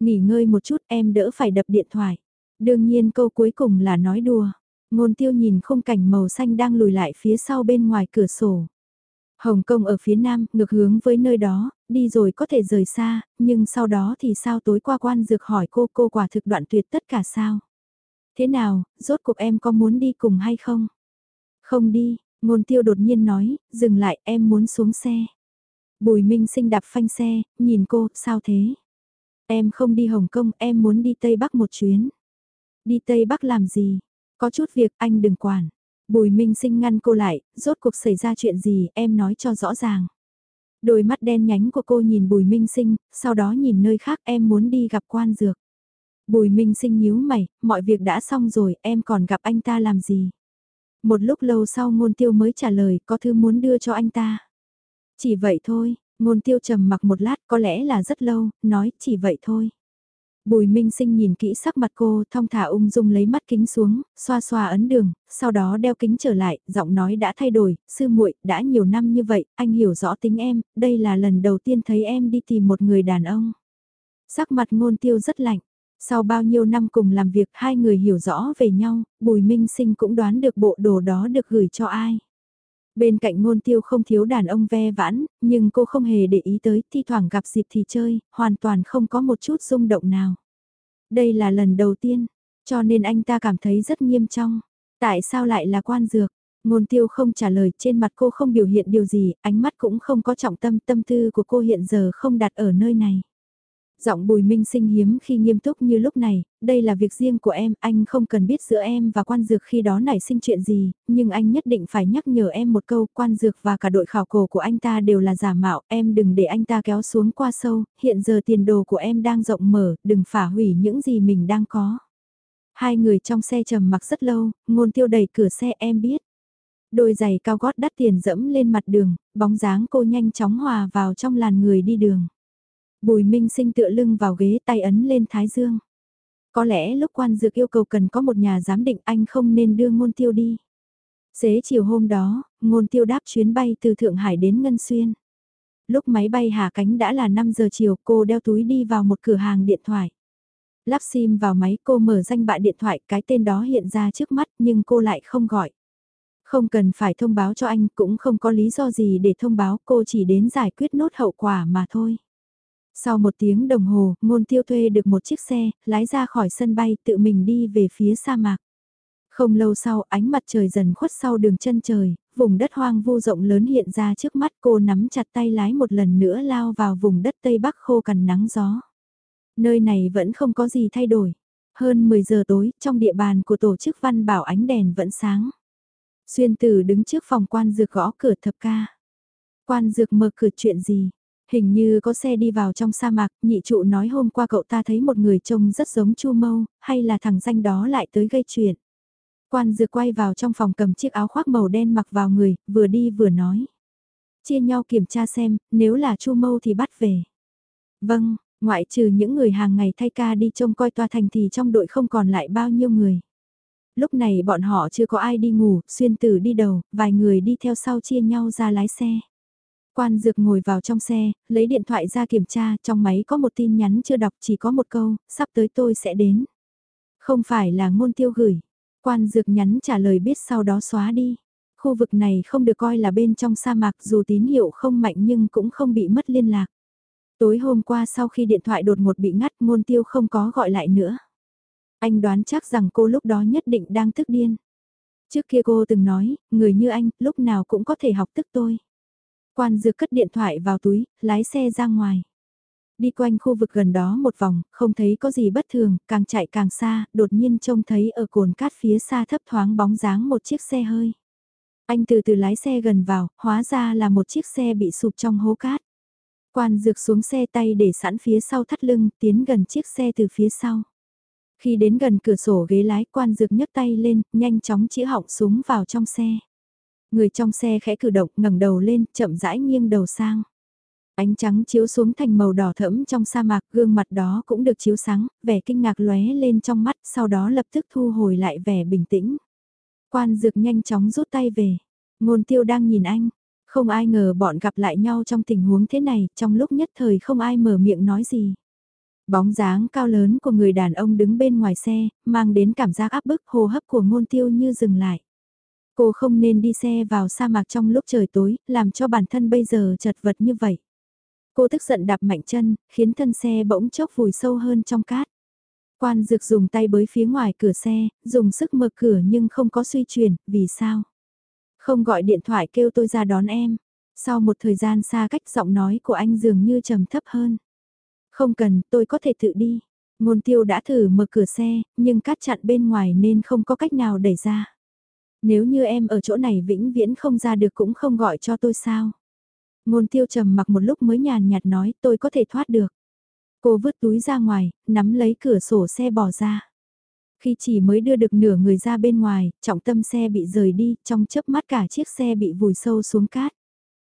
Nghỉ ngơi một chút em đỡ phải đập điện thoại. Đương nhiên câu cuối cùng là nói đùa. Ngôn tiêu nhìn khung cảnh màu xanh đang lùi lại phía sau bên ngoài cửa sổ. Hồng Kông ở phía nam, ngược hướng với nơi đó, đi rồi có thể rời xa, nhưng sau đó thì sao tối qua quan dược hỏi cô cô quả thực đoạn tuyệt tất cả sao? Thế nào, rốt cuộc em có muốn đi cùng hay không? Không đi, ngôn tiêu đột nhiên nói, dừng lại em muốn xuống xe. Bùi Minh sinh đạp phanh xe, nhìn cô, sao thế? Em không đi Hồng Kông, em muốn đi Tây Bắc một chuyến. Đi Tây Bắc làm gì? Có chút việc anh đừng quản. Bùi Minh sinh ngăn cô lại, rốt cuộc xảy ra chuyện gì em nói cho rõ ràng. Đôi mắt đen nhánh của cô nhìn Bùi Minh sinh, sau đó nhìn nơi khác em muốn đi gặp quan dược. Bùi Minh sinh nhíu mày, mọi việc đã xong rồi, em còn gặp anh ta làm gì? Một lúc lâu sau ngôn tiêu mới trả lời, có thứ muốn đưa cho anh ta. Chỉ vậy thôi, ngôn tiêu trầm mặc một lát, có lẽ là rất lâu, nói chỉ vậy thôi. Bùi Minh Sinh nhìn kỹ sắc mặt cô, thong thả ung dung lấy mắt kính xuống, xoa xoa ấn đường, sau đó đeo kính trở lại, giọng nói đã thay đổi, sư muội, đã nhiều năm như vậy, anh hiểu rõ tính em, đây là lần đầu tiên thấy em đi tìm một người đàn ông. Sắc mặt ngôn tiêu rất lạnh, sau bao nhiêu năm cùng làm việc hai người hiểu rõ về nhau, Bùi Minh Sinh cũng đoán được bộ đồ đó được gửi cho ai. Bên cạnh ngôn tiêu không thiếu đàn ông ve vãn, nhưng cô không hề để ý tới, thi thoảng gặp dịp thì chơi, hoàn toàn không có một chút rung động nào. Đây là lần đầu tiên, cho nên anh ta cảm thấy rất nghiêm trọng. Tại sao lại là quan dược? Ngôn tiêu không trả lời, trên mặt cô không biểu hiện điều gì, ánh mắt cũng không có trọng tâm, tâm tư của cô hiện giờ không đặt ở nơi này. Giọng bùi minh sinh hiếm khi nghiêm túc như lúc này, đây là việc riêng của em, anh không cần biết giữa em và quan dược khi đó nảy sinh chuyện gì, nhưng anh nhất định phải nhắc nhở em một câu, quan dược và cả đội khảo cổ của anh ta đều là giả mạo, em đừng để anh ta kéo xuống qua sâu, hiện giờ tiền đồ của em đang rộng mở, đừng phá hủy những gì mình đang có. Hai người trong xe trầm mặc rất lâu, ngôn tiêu đẩy cửa xe em biết. Đôi giày cao gót đắt tiền dẫm lên mặt đường, bóng dáng cô nhanh chóng hòa vào trong làn người đi đường. Bùi Minh Sinh tựa lưng vào ghế tay ấn lên Thái Dương. Có lẽ lúc quan dược yêu cầu cần có một nhà giám định anh không nên đưa ngôn tiêu đi. Xế chiều hôm đó, ngôn tiêu đáp chuyến bay từ Thượng Hải đến Ngân Xuyên. Lúc máy bay hạ cánh đã là 5 giờ chiều cô đeo túi đi vào một cửa hàng điện thoại. Lắp sim vào máy cô mở danh bạ điện thoại cái tên đó hiện ra trước mắt nhưng cô lại không gọi. Không cần phải thông báo cho anh, cũng không có lý do gì để thông báo, cô chỉ đến giải quyết nốt hậu quả mà thôi. Sau một tiếng đồng hồ, ngôn tiêu thuê được một chiếc xe, lái ra khỏi sân bay tự mình đi về phía sa mạc. Không lâu sau, ánh mặt trời dần khuất sau đường chân trời, vùng đất hoang vu rộng lớn hiện ra trước mắt cô nắm chặt tay lái một lần nữa lao vào vùng đất Tây Bắc khô cằn nắng gió. Nơi này vẫn không có gì thay đổi. Hơn 10 giờ tối, trong địa bàn của tổ chức văn bảo ánh đèn vẫn sáng. Xuyên tử đứng trước phòng quan dược gõ cửa thập ca. Quan dược mở cửa chuyện gì? Hình như có xe đi vào trong sa mạc, nhị trụ nói hôm qua cậu ta thấy một người trông rất giống Chu Mâu, hay là thằng danh đó lại tới gây chuyện. Quan dược quay vào trong phòng cầm chiếc áo khoác màu đen mặc vào người, vừa đi vừa nói. Chia nhau kiểm tra xem, nếu là Chu Mâu thì bắt về. Vâng, ngoại trừ những người hàng ngày thay ca đi trông coi tòa thành thì trong đội không còn lại bao nhiêu người. Lúc này bọn họ chưa có ai đi ngủ, xuyên tử đi đầu, vài người đi theo sau chia nhau ra lái xe. Quan dược ngồi vào trong xe, lấy điện thoại ra kiểm tra, trong máy có một tin nhắn chưa đọc chỉ có một câu, sắp tới tôi sẽ đến. Không phải là ngôn tiêu gửi. Quan dược nhắn trả lời biết sau đó xóa đi. Khu vực này không được coi là bên trong sa mạc dù tín hiệu không mạnh nhưng cũng không bị mất liên lạc. Tối hôm qua sau khi điện thoại đột ngột bị ngắt ngôn tiêu không có gọi lại nữa. Anh đoán chắc rằng cô lúc đó nhất định đang tức điên. Trước kia cô từng nói, người như anh, lúc nào cũng có thể học tức tôi. Quan dược cất điện thoại vào túi, lái xe ra ngoài. Đi quanh khu vực gần đó một vòng, không thấy có gì bất thường, càng chạy càng xa, đột nhiên trông thấy ở cồn cát phía xa thấp thoáng bóng dáng một chiếc xe hơi. Anh từ từ lái xe gần vào, hóa ra là một chiếc xe bị sụp trong hố cát. Quan dược xuống xe tay để sẵn phía sau thắt lưng, tiến gần chiếc xe từ phía sau. Khi đến gần cửa sổ ghế lái quan dược nhấc tay lên, nhanh chóng chĩa họng súng vào trong xe. Người trong xe khẽ cử động ngẩng đầu lên, chậm rãi nghiêng đầu sang. Ánh trắng chiếu xuống thành màu đỏ thẫm trong sa mạc, gương mặt đó cũng được chiếu sáng, vẻ kinh ngạc lóe lên trong mắt, sau đó lập tức thu hồi lại vẻ bình tĩnh. Quan dược nhanh chóng rút tay về. Ngôn tiêu đang nhìn anh. Không ai ngờ bọn gặp lại nhau trong tình huống thế này, trong lúc nhất thời không ai mở miệng nói gì. Bóng dáng cao lớn của người đàn ông đứng bên ngoài xe, mang đến cảm giác áp bức hô hấp của ngôn tiêu như dừng lại. Cô không nên đi xe vào sa mạc trong lúc trời tối, làm cho bản thân bây giờ chật vật như vậy. Cô tức giận đạp mạnh chân, khiến thân xe bỗng chốc vùi sâu hơn trong cát. Quan dược dùng tay bới phía ngoài cửa xe, dùng sức mở cửa nhưng không có suy chuyển, vì sao? Không gọi điện thoại kêu tôi ra đón em. Sau một thời gian xa cách giọng nói của anh dường như trầm thấp hơn. Không cần, tôi có thể tự đi. Ngôn tiêu đã thử mở cửa xe, nhưng cát chặn bên ngoài nên không có cách nào đẩy ra. Nếu như em ở chỗ này vĩnh viễn không ra được cũng không gọi cho tôi sao. Ngôn tiêu trầm mặc một lúc mới nhàn nhạt nói tôi có thể thoát được. Cô vứt túi ra ngoài, nắm lấy cửa sổ xe bỏ ra. Khi chỉ mới đưa được nửa người ra bên ngoài, trọng tâm xe bị rời đi, trong chớp mắt cả chiếc xe bị vùi sâu xuống cát.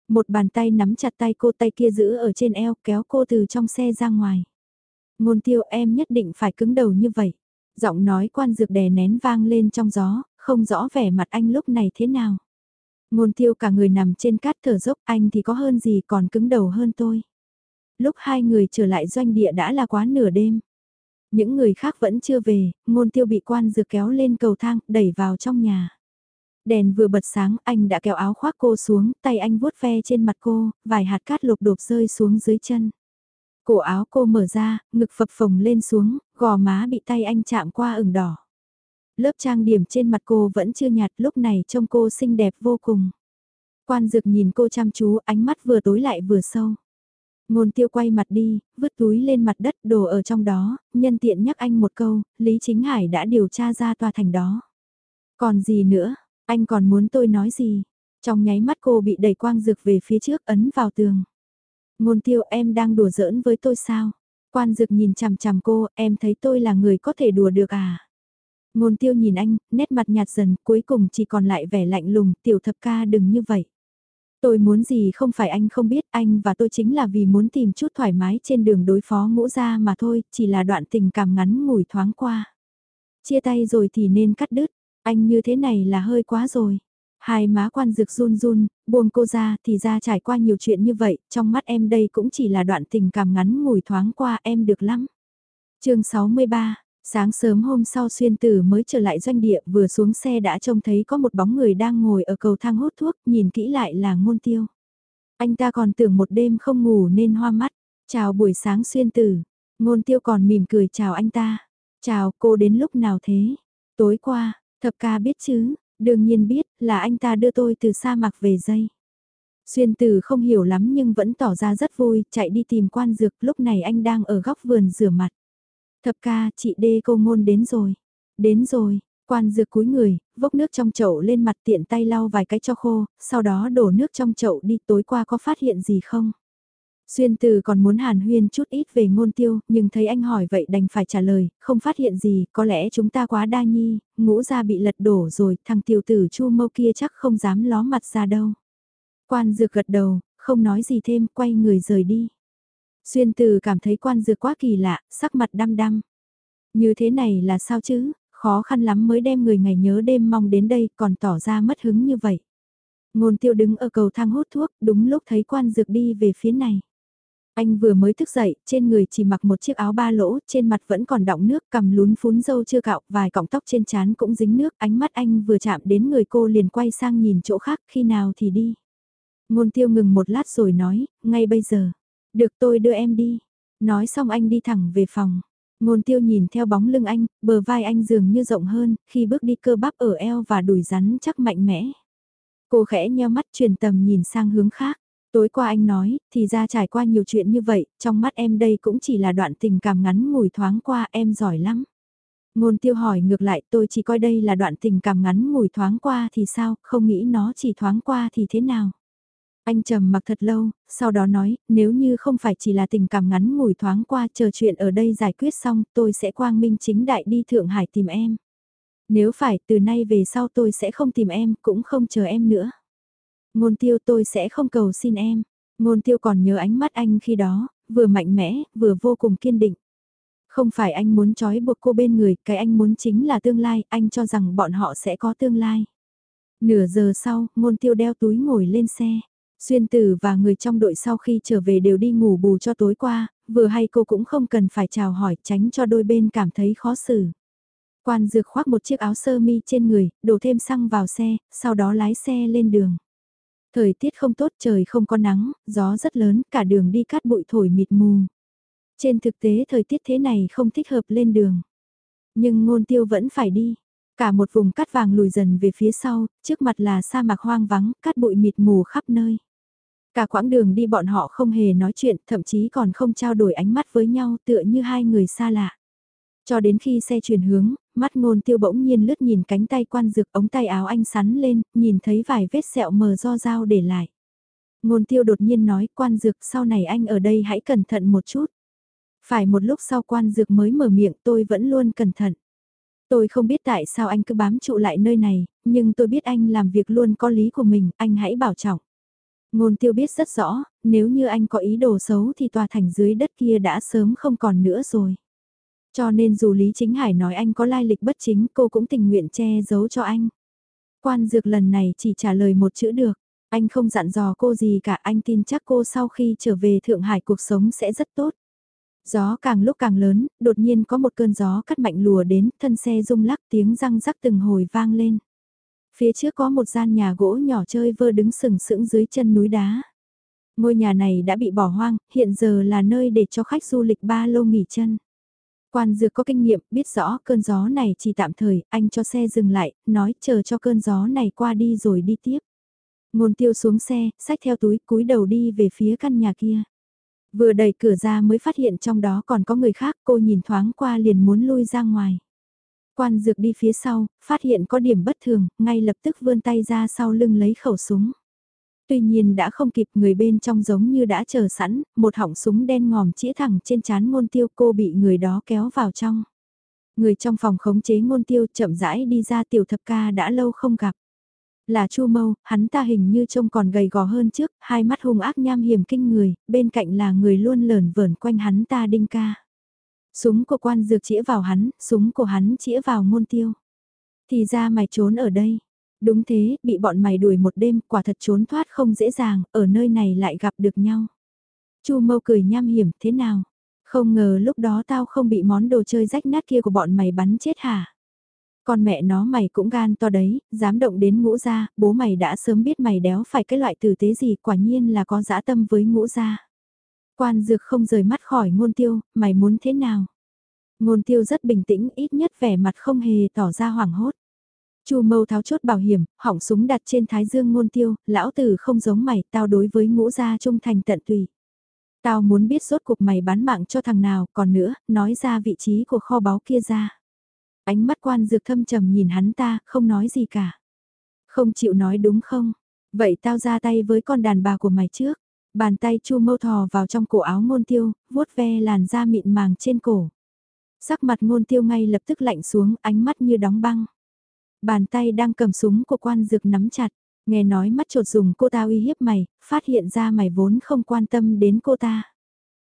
Một bàn tay nắm chặt tay cô tay kia giữ ở trên eo kéo cô từ trong xe ra ngoài. Ngôn tiêu em nhất định phải cứng đầu như vậy. Giọng nói quan dược đè nén vang lên trong gió, không rõ vẻ mặt anh lúc này thế nào. Ngôn tiêu cả người nằm trên cát thở dốc anh thì có hơn gì còn cứng đầu hơn tôi. Lúc hai người trở lại doanh địa đã là quá nửa đêm. Những người khác vẫn chưa về, ngôn tiêu bị quan dược kéo lên cầu thang, đẩy vào trong nhà. Đèn vừa bật sáng, anh đã kéo áo khoác cô xuống, tay anh vuốt ve trên mặt cô, vài hạt cát lục đột rơi xuống dưới chân. Cổ áo cô mở ra, ngực phập phồng lên xuống, gò má bị tay anh chạm qua ửng đỏ. Lớp trang điểm trên mặt cô vẫn chưa nhạt lúc này trông cô xinh đẹp vô cùng. Quan dược nhìn cô chăm chú ánh mắt vừa tối lại vừa sâu. Ngôn tiêu quay mặt đi, vứt túi lên mặt đất đồ ở trong đó, nhân tiện nhắc anh một câu, Lý Chính Hải đã điều tra ra tòa thành đó. Còn gì nữa, anh còn muốn tôi nói gì? Trong nháy mắt cô bị đẩy quang dược về phía trước ấn vào tường. Ngôn tiêu em đang đùa giỡn với tôi sao? Quan dược nhìn chằm chằm cô, em thấy tôi là người có thể đùa được à? Ngôn tiêu nhìn anh, nét mặt nhạt dần, cuối cùng chỉ còn lại vẻ lạnh lùng, tiểu thập ca đừng như vậy. Tôi muốn gì không phải anh không biết, anh và tôi chính là vì muốn tìm chút thoải mái trên đường đối phó ngũ ra mà thôi, chỉ là đoạn tình cảm ngắn ngủi thoáng qua. Chia tay rồi thì nên cắt đứt, anh như thế này là hơi quá rồi. Hai má quan dược run run, buông cô ra thì ra trải qua nhiều chuyện như vậy, trong mắt em đây cũng chỉ là đoạn tình cảm ngắn ngủi thoáng qua em được lắm. chương 63, Sáng sớm hôm sau xuyên tử mới trở lại doanh địa vừa xuống xe đã trông thấy có một bóng người đang ngồi ở cầu thang hút thuốc, nhìn kỹ lại là ngôn tiêu. Anh ta còn tưởng một đêm không ngủ nên hoa mắt. Chào buổi sáng xuyên tử. Ngôn tiêu còn mỉm cười chào anh ta. Chào cô đến lúc nào thế? Tối qua, thập ca biết chứ, đương nhiên biết là anh ta đưa tôi từ sa mạc về dây. Xuyên tử không hiểu lắm nhưng vẫn tỏ ra rất vui, chạy đi tìm quan dược, lúc này anh đang ở góc vườn rửa mặt. Thập ca, chị đê cô ngôn đến rồi. Đến rồi, quan dược cúi người, vốc nước trong chậu lên mặt tiện tay lau vài cái cho khô, sau đó đổ nước trong chậu đi tối qua có phát hiện gì không? Xuyên từ còn muốn hàn huyên chút ít về ngôn tiêu, nhưng thấy anh hỏi vậy đành phải trả lời, không phát hiện gì, có lẽ chúng ta quá đa nhi, ngũ ra bị lật đổ rồi, thằng tiểu tử chu mâu kia chắc không dám ló mặt ra đâu. Quan dược gật đầu, không nói gì thêm, quay người rời đi. Xuyên từ cảm thấy quan dược quá kỳ lạ, sắc mặt đăm đăm. Như thế này là sao chứ, khó khăn lắm mới đem người ngày nhớ đêm mong đến đây còn tỏ ra mất hứng như vậy. Ngôn tiêu đứng ở cầu thang hút thuốc, đúng lúc thấy quan dược đi về phía này. Anh vừa mới thức dậy, trên người chỉ mặc một chiếc áo ba lỗ, trên mặt vẫn còn đọng nước, cầm lún phún dâu chưa cạo, vài cọng tóc trên trán cũng dính nước, ánh mắt anh vừa chạm đến người cô liền quay sang nhìn chỗ khác, khi nào thì đi. Ngôn tiêu ngừng một lát rồi nói, ngay bây giờ. Được tôi đưa em đi. Nói xong anh đi thẳng về phòng. Ngôn tiêu nhìn theo bóng lưng anh, bờ vai anh dường như rộng hơn, khi bước đi cơ bắp ở eo và đùi rắn chắc mạnh mẽ. Cô khẽ nheo mắt truyền tầm nhìn sang hướng khác. Tối qua anh nói, thì ra trải qua nhiều chuyện như vậy, trong mắt em đây cũng chỉ là đoạn tình cảm ngắn ngủi thoáng qua em giỏi lắm. Ngôn tiêu hỏi ngược lại tôi chỉ coi đây là đoạn tình cảm ngắn ngủi thoáng qua thì sao, không nghĩ nó chỉ thoáng qua thì thế nào. Anh trầm mặc thật lâu, sau đó nói, nếu như không phải chỉ là tình cảm ngắn ngủi thoáng qua chờ chuyện ở đây giải quyết xong, tôi sẽ quang minh chính đại đi Thượng Hải tìm em. Nếu phải, từ nay về sau tôi sẽ không tìm em, cũng không chờ em nữa. Ngôn tiêu tôi sẽ không cầu xin em. Ngôn tiêu còn nhớ ánh mắt anh khi đó, vừa mạnh mẽ, vừa vô cùng kiên định. Không phải anh muốn trói buộc cô bên người, cái anh muốn chính là tương lai, anh cho rằng bọn họ sẽ có tương lai. Nửa giờ sau, ngôn tiêu đeo túi ngồi lên xe. Xuyên tử và người trong đội sau khi trở về đều đi ngủ bù cho tối qua, vừa hay cô cũng không cần phải chào hỏi tránh cho đôi bên cảm thấy khó xử. Quan dược khoác một chiếc áo sơ mi trên người, đổ thêm xăng vào xe, sau đó lái xe lên đường. Thời tiết không tốt trời không có nắng, gió rất lớn, cả đường đi cát bụi thổi mịt mù. Trên thực tế thời tiết thế này không thích hợp lên đường. Nhưng ngôn tiêu vẫn phải đi. Cả một vùng cát vàng lùi dần về phía sau, trước mặt là sa mạc hoang vắng, cát bụi mịt mù khắp nơi. Cả quãng đường đi bọn họ không hề nói chuyện, thậm chí còn không trao đổi ánh mắt với nhau tựa như hai người xa lạ. Cho đến khi xe chuyển hướng, mắt ngôn tiêu bỗng nhiên lướt nhìn cánh tay quan dược ống tay áo anh sắn lên, nhìn thấy vài vết sẹo mờ do dao để lại. Ngôn tiêu đột nhiên nói quan dược sau này anh ở đây hãy cẩn thận một chút. Phải một lúc sau quan dược mới mở miệng tôi vẫn luôn cẩn thận. Tôi không biết tại sao anh cứ bám trụ lại nơi này, nhưng tôi biết anh làm việc luôn có lý của mình, anh hãy bảo trọng. Ngôn tiêu biết rất rõ, nếu như anh có ý đồ xấu thì tòa thành dưới đất kia đã sớm không còn nữa rồi. Cho nên dù Lý Chính Hải nói anh có lai lịch bất chính cô cũng tình nguyện che giấu cho anh. Quan dược lần này chỉ trả lời một chữ được. Anh không dặn dò cô gì cả anh tin chắc cô sau khi trở về Thượng Hải cuộc sống sẽ rất tốt. Gió càng lúc càng lớn, đột nhiên có một cơn gió cắt mạnh lùa đến, thân xe rung lắc tiếng răng rắc từng hồi vang lên. Phía trước có một gian nhà gỗ nhỏ chơi vơ đứng sừng sững dưới chân núi đá. Ngôi nhà này đã bị bỏ hoang, hiện giờ là nơi để cho khách du lịch ba lô nghỉ chân. Quan dược có kinh nghiệm, biết rõ cơn gió này chỉ tạm thời, anh cho xe dừng lại, nói chờ cho cơn gió này qua đi rồi đi tiếp. Ngôn tiêu xuống xe, xách theo túi, cúi đầu đi về phía căn nhà kia. Vừa đẩy cửa ra mới phát hiện trong đó còn có người khác, cô nhìn thoáng qua liền muốn lui ra ngoài. Quan dược đi phía sau, phát hiện có điểm bất thường, ngay lập tức vươn tay ra sau lưng lấy khẩu súng. Tuy nhiên đã không kịp người bên trong giống như đã chờ sẵn, một họng súng đen ngòm chĩa thẳng trên chán ngôn tiêu cô bị người đó kéo vào trong. Người trong phòng khống chế ngôn tiêu chậm rãi đi ra tiểu thập ca đã lâu không gặp. Là Chu Mâu, hắn ta hình như trông còn gầy gò hơn trước, hai mắt hung ác nham hiểm kinh người, bên cạnh là người luôn lờn vờn quanh hắn ta đinh ca. Súng của quan dược chĩa vào hắn, súng của hắn chĩa vào ngôn tiêu. Thì ra mày trốn ở đây. Đúng thế, bị bọn mày đuổi một đêm, quả thật trốn thoát không dễ dàng, ở nơi này lại gặp được nhau. Chu mâu cười nham hiểm, thế nào? Không ngờ lúc đó tao không bị món đồ chơi rách nát kia của bọn mày bắn chết hả? Con mẹ nó mày cũng gan to đấy, dám động đến ngũ gia, bố mày đã sớm biết mày đéo phải cái loại tử tế gì, quả nhiên là có dã tâm với ngũ gia. Quan dược không rời mắt khỏi ngôn tiêu, mày muốn thế nào? Ngôn tiêu rất bình tĩnh, ít nhất vẻ mặt không hề tỏ ra hoảng hốt. Chu mâu tháo chốt bảo hiểm, hỏng súng đặt trên thái dương ngôn tiêu, lão tử không giống mày, tao đối với ngũ gia trung thành tận tùy. Tao muốn biết rốt cuộc mày bán mạng cho thằng nào, còn nữa, nói ra vị trí của kho báu kia ra. Ánh mắt quan dược thâm trầm nhìn hắn ta, không nói gì cả. Không chịu nói đúng không? Vậy tao ra tay với con đàn bà của mày trước. Bàn tay chu mâu thò vào trong cổ áo ngôn tiêu, vuốt ve làn da mịn màng trên cổ. Sắc mặt ngôn tiêu ngay lập tức lạnh xuống, ánh mắt như đóng băng. Bàn tay đang cầm súng của quan dược nắm chặt, nghe nói mắt trột dùng cô ta uy hiếp mày, phát hiện ra mày vốn không quan tâm đến cô ta.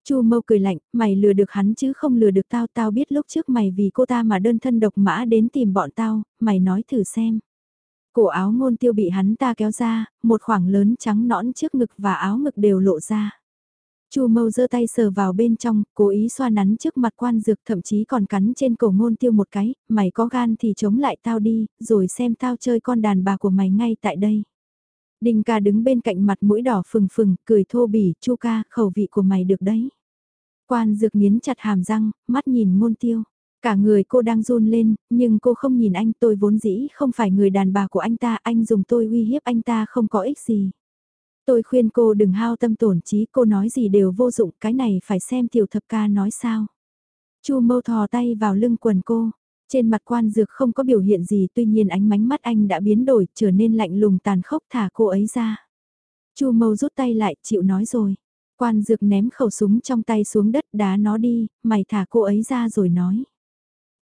Chu mâu cười lạnh, mày lừa được hắn chứ không lừa được tao, tao biết lúc trước mày vì cô ta mà đơn thân độc mã đến tìm bọn tao, mày nói thử xem. Cổ áo ngôn tiêu bị hắn ta kéo ra, một khoảng lớn trắng nõn trước ngực và áo ngực đều lộ ra. Chu mâu giơ tay sờ vào bên trong, cố ý xoa nắn trước mặt quan dược thậm chí còn cắn trên cổ ngôn tiêu một cái, mày có gan thì chống lại tao đi, rồi xem tao chơi con đàn bà của mày ngay tại đây. đình ca đứng bên cạnh mặt mũi đỏ phừng phừng, cười thô bỉ, chu ca, khẩu vị của mày được đấy. Quan dược nghiến chặt hàm răng, mắt nhìn ngôn tiêu. Cả người cô đang run lên, nhưng cô không nhìn anh tôi vốn dĩ không phải người đàn bà của anh ta, anh dùng tôi uy hiếp anh ta không có ích gì. Tôi khuyên cô đừng hao tâm tổn trí, cô nói gì đều vô dụng, cái này phải xem tiểu thập ca nói sao. Chu mâu thò tay vào lưng quần cô, trên mặt quan dược không có biểu hiện gì tuy nhiên ánh mánh mắt anh đã biến đổi, trở nên lạnh lùng tàn khốc thả cô ấy ra. Chu mâu rút tay lại, chịu nói rồi. Quan dược ném khẩu súng trong tay xuống đất đá nó đi, mày thả cô ấy ra rồi nói.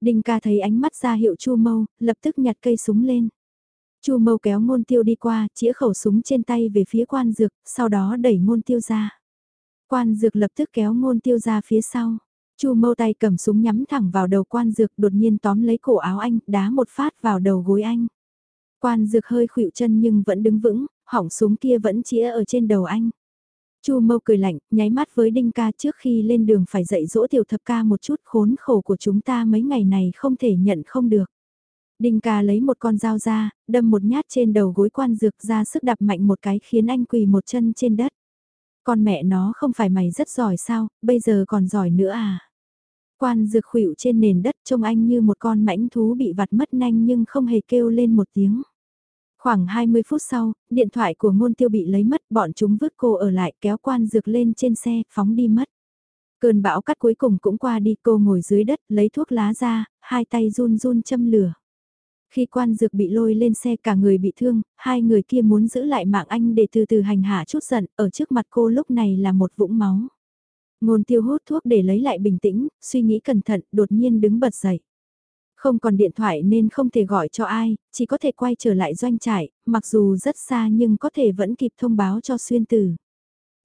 Đinh ca thấy ánh mắt ra hiệu chu mâu, lập tức nhặt cây súng lên. chu mâu kéo ngôn tiêu đi qua, chĩa khẩu súng trên tay về phía quan dược, sau đó đẩy ngôn tiêu ra. Quan dược lập tức kéo ngôn tiêu ra phía sau. chu mâu tay cầm súng nhắm thẳng vào đầu quan dược đột nhiên tóm lấy cổ áo anh, đá một phát vào đầu gối anh. Quan dược hơi khuỵu chân nhưng vẫn đứng vững, hỏng súng kia vẫn chĩa ở trên đầu anh. Chu mâu cười lạnh, nháy mắt với Đinh ca trước khi lên đường phải dạy dỗ tiểu thập ca một chút khốn khổ của chúng ta mấy ngày này không thể nhận không được. Đinh ca lấy một con dao ra, đâm một nhát trên đầu gối quan dược ra sức đập mạnh một cái khiến anh quỳ một chân trên đất. Con mẹ nó không phải mày rất giỏi sao, bây giờ còn giỏi nữa à? Quan dược khuỵu trên nền đất trông anh như một con mãnh thú bị vặt mất nanh nhưng không hề kêu lên một tiếng. Khoảng 20 phút sau, điện thoại của ngôn tiêu bị lấy mất, bọn chúng vứt cô ở lại kéo quan dược lên trên xe, phóng đi mất. Cơn bão cắt cuối cùng cũng qua đi cô ngồi dưới đất, lấy thuốc lá ra, hai tay run run châm lửa. Khi quan dược bị lôi lên xe cả người bị thương, hai người kia muốn giữ lại mạng anh để từ từ hành hạ chút giận, ở trước mặt cô lúc này là một vũng máu. Ngôn tiêu hút thuốc để lấy lại bình tĩnh, suy nghĩ cẩn thận, đột nhiên đứng bật dậy. Không còn điện thoại nên không thể gọi cho ai, chỉ có thể quay trở lại doanh trại, mặc dù rất xa nhưng có thể vẫn kịp thông báo cho xuyên tử.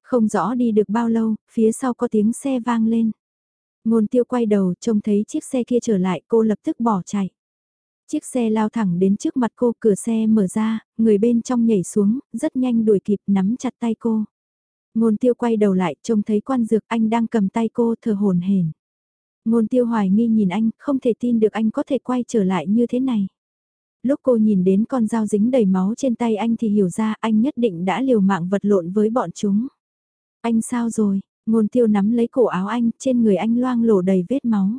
Không rõ đi được bao lâu, phía sau có tiếng xe vang lên. Ngôn tiêu quay đầu trông thấy chiếc xe kia trở lại cô lập tức bỏ chạy. Chiếc xe lao thẳng đến trước mặt cô cửa xe mở ra, người bên trong nhảy xuống, rất nhanh đuổi kịp nắm chặt tay cô. Ngôn tiêu quay đầu lại trông thấy quan dược anh đang cầm tay cô thở hồn hển. Ngôn tiêu hoài nghi nhìn anh, không thể tin được anh có thể quay trở lại như thế này. Lúc cô nhìn đến con dao dính đầy máu trên tay anh thì hiểu ra anh nhất định đã liều mạng vật lộn với bọn chúng. Anh sao rồi? Ngôn tiêu nắm lấy cổ áo anh, trên người anh loang lổ đầy vết máu.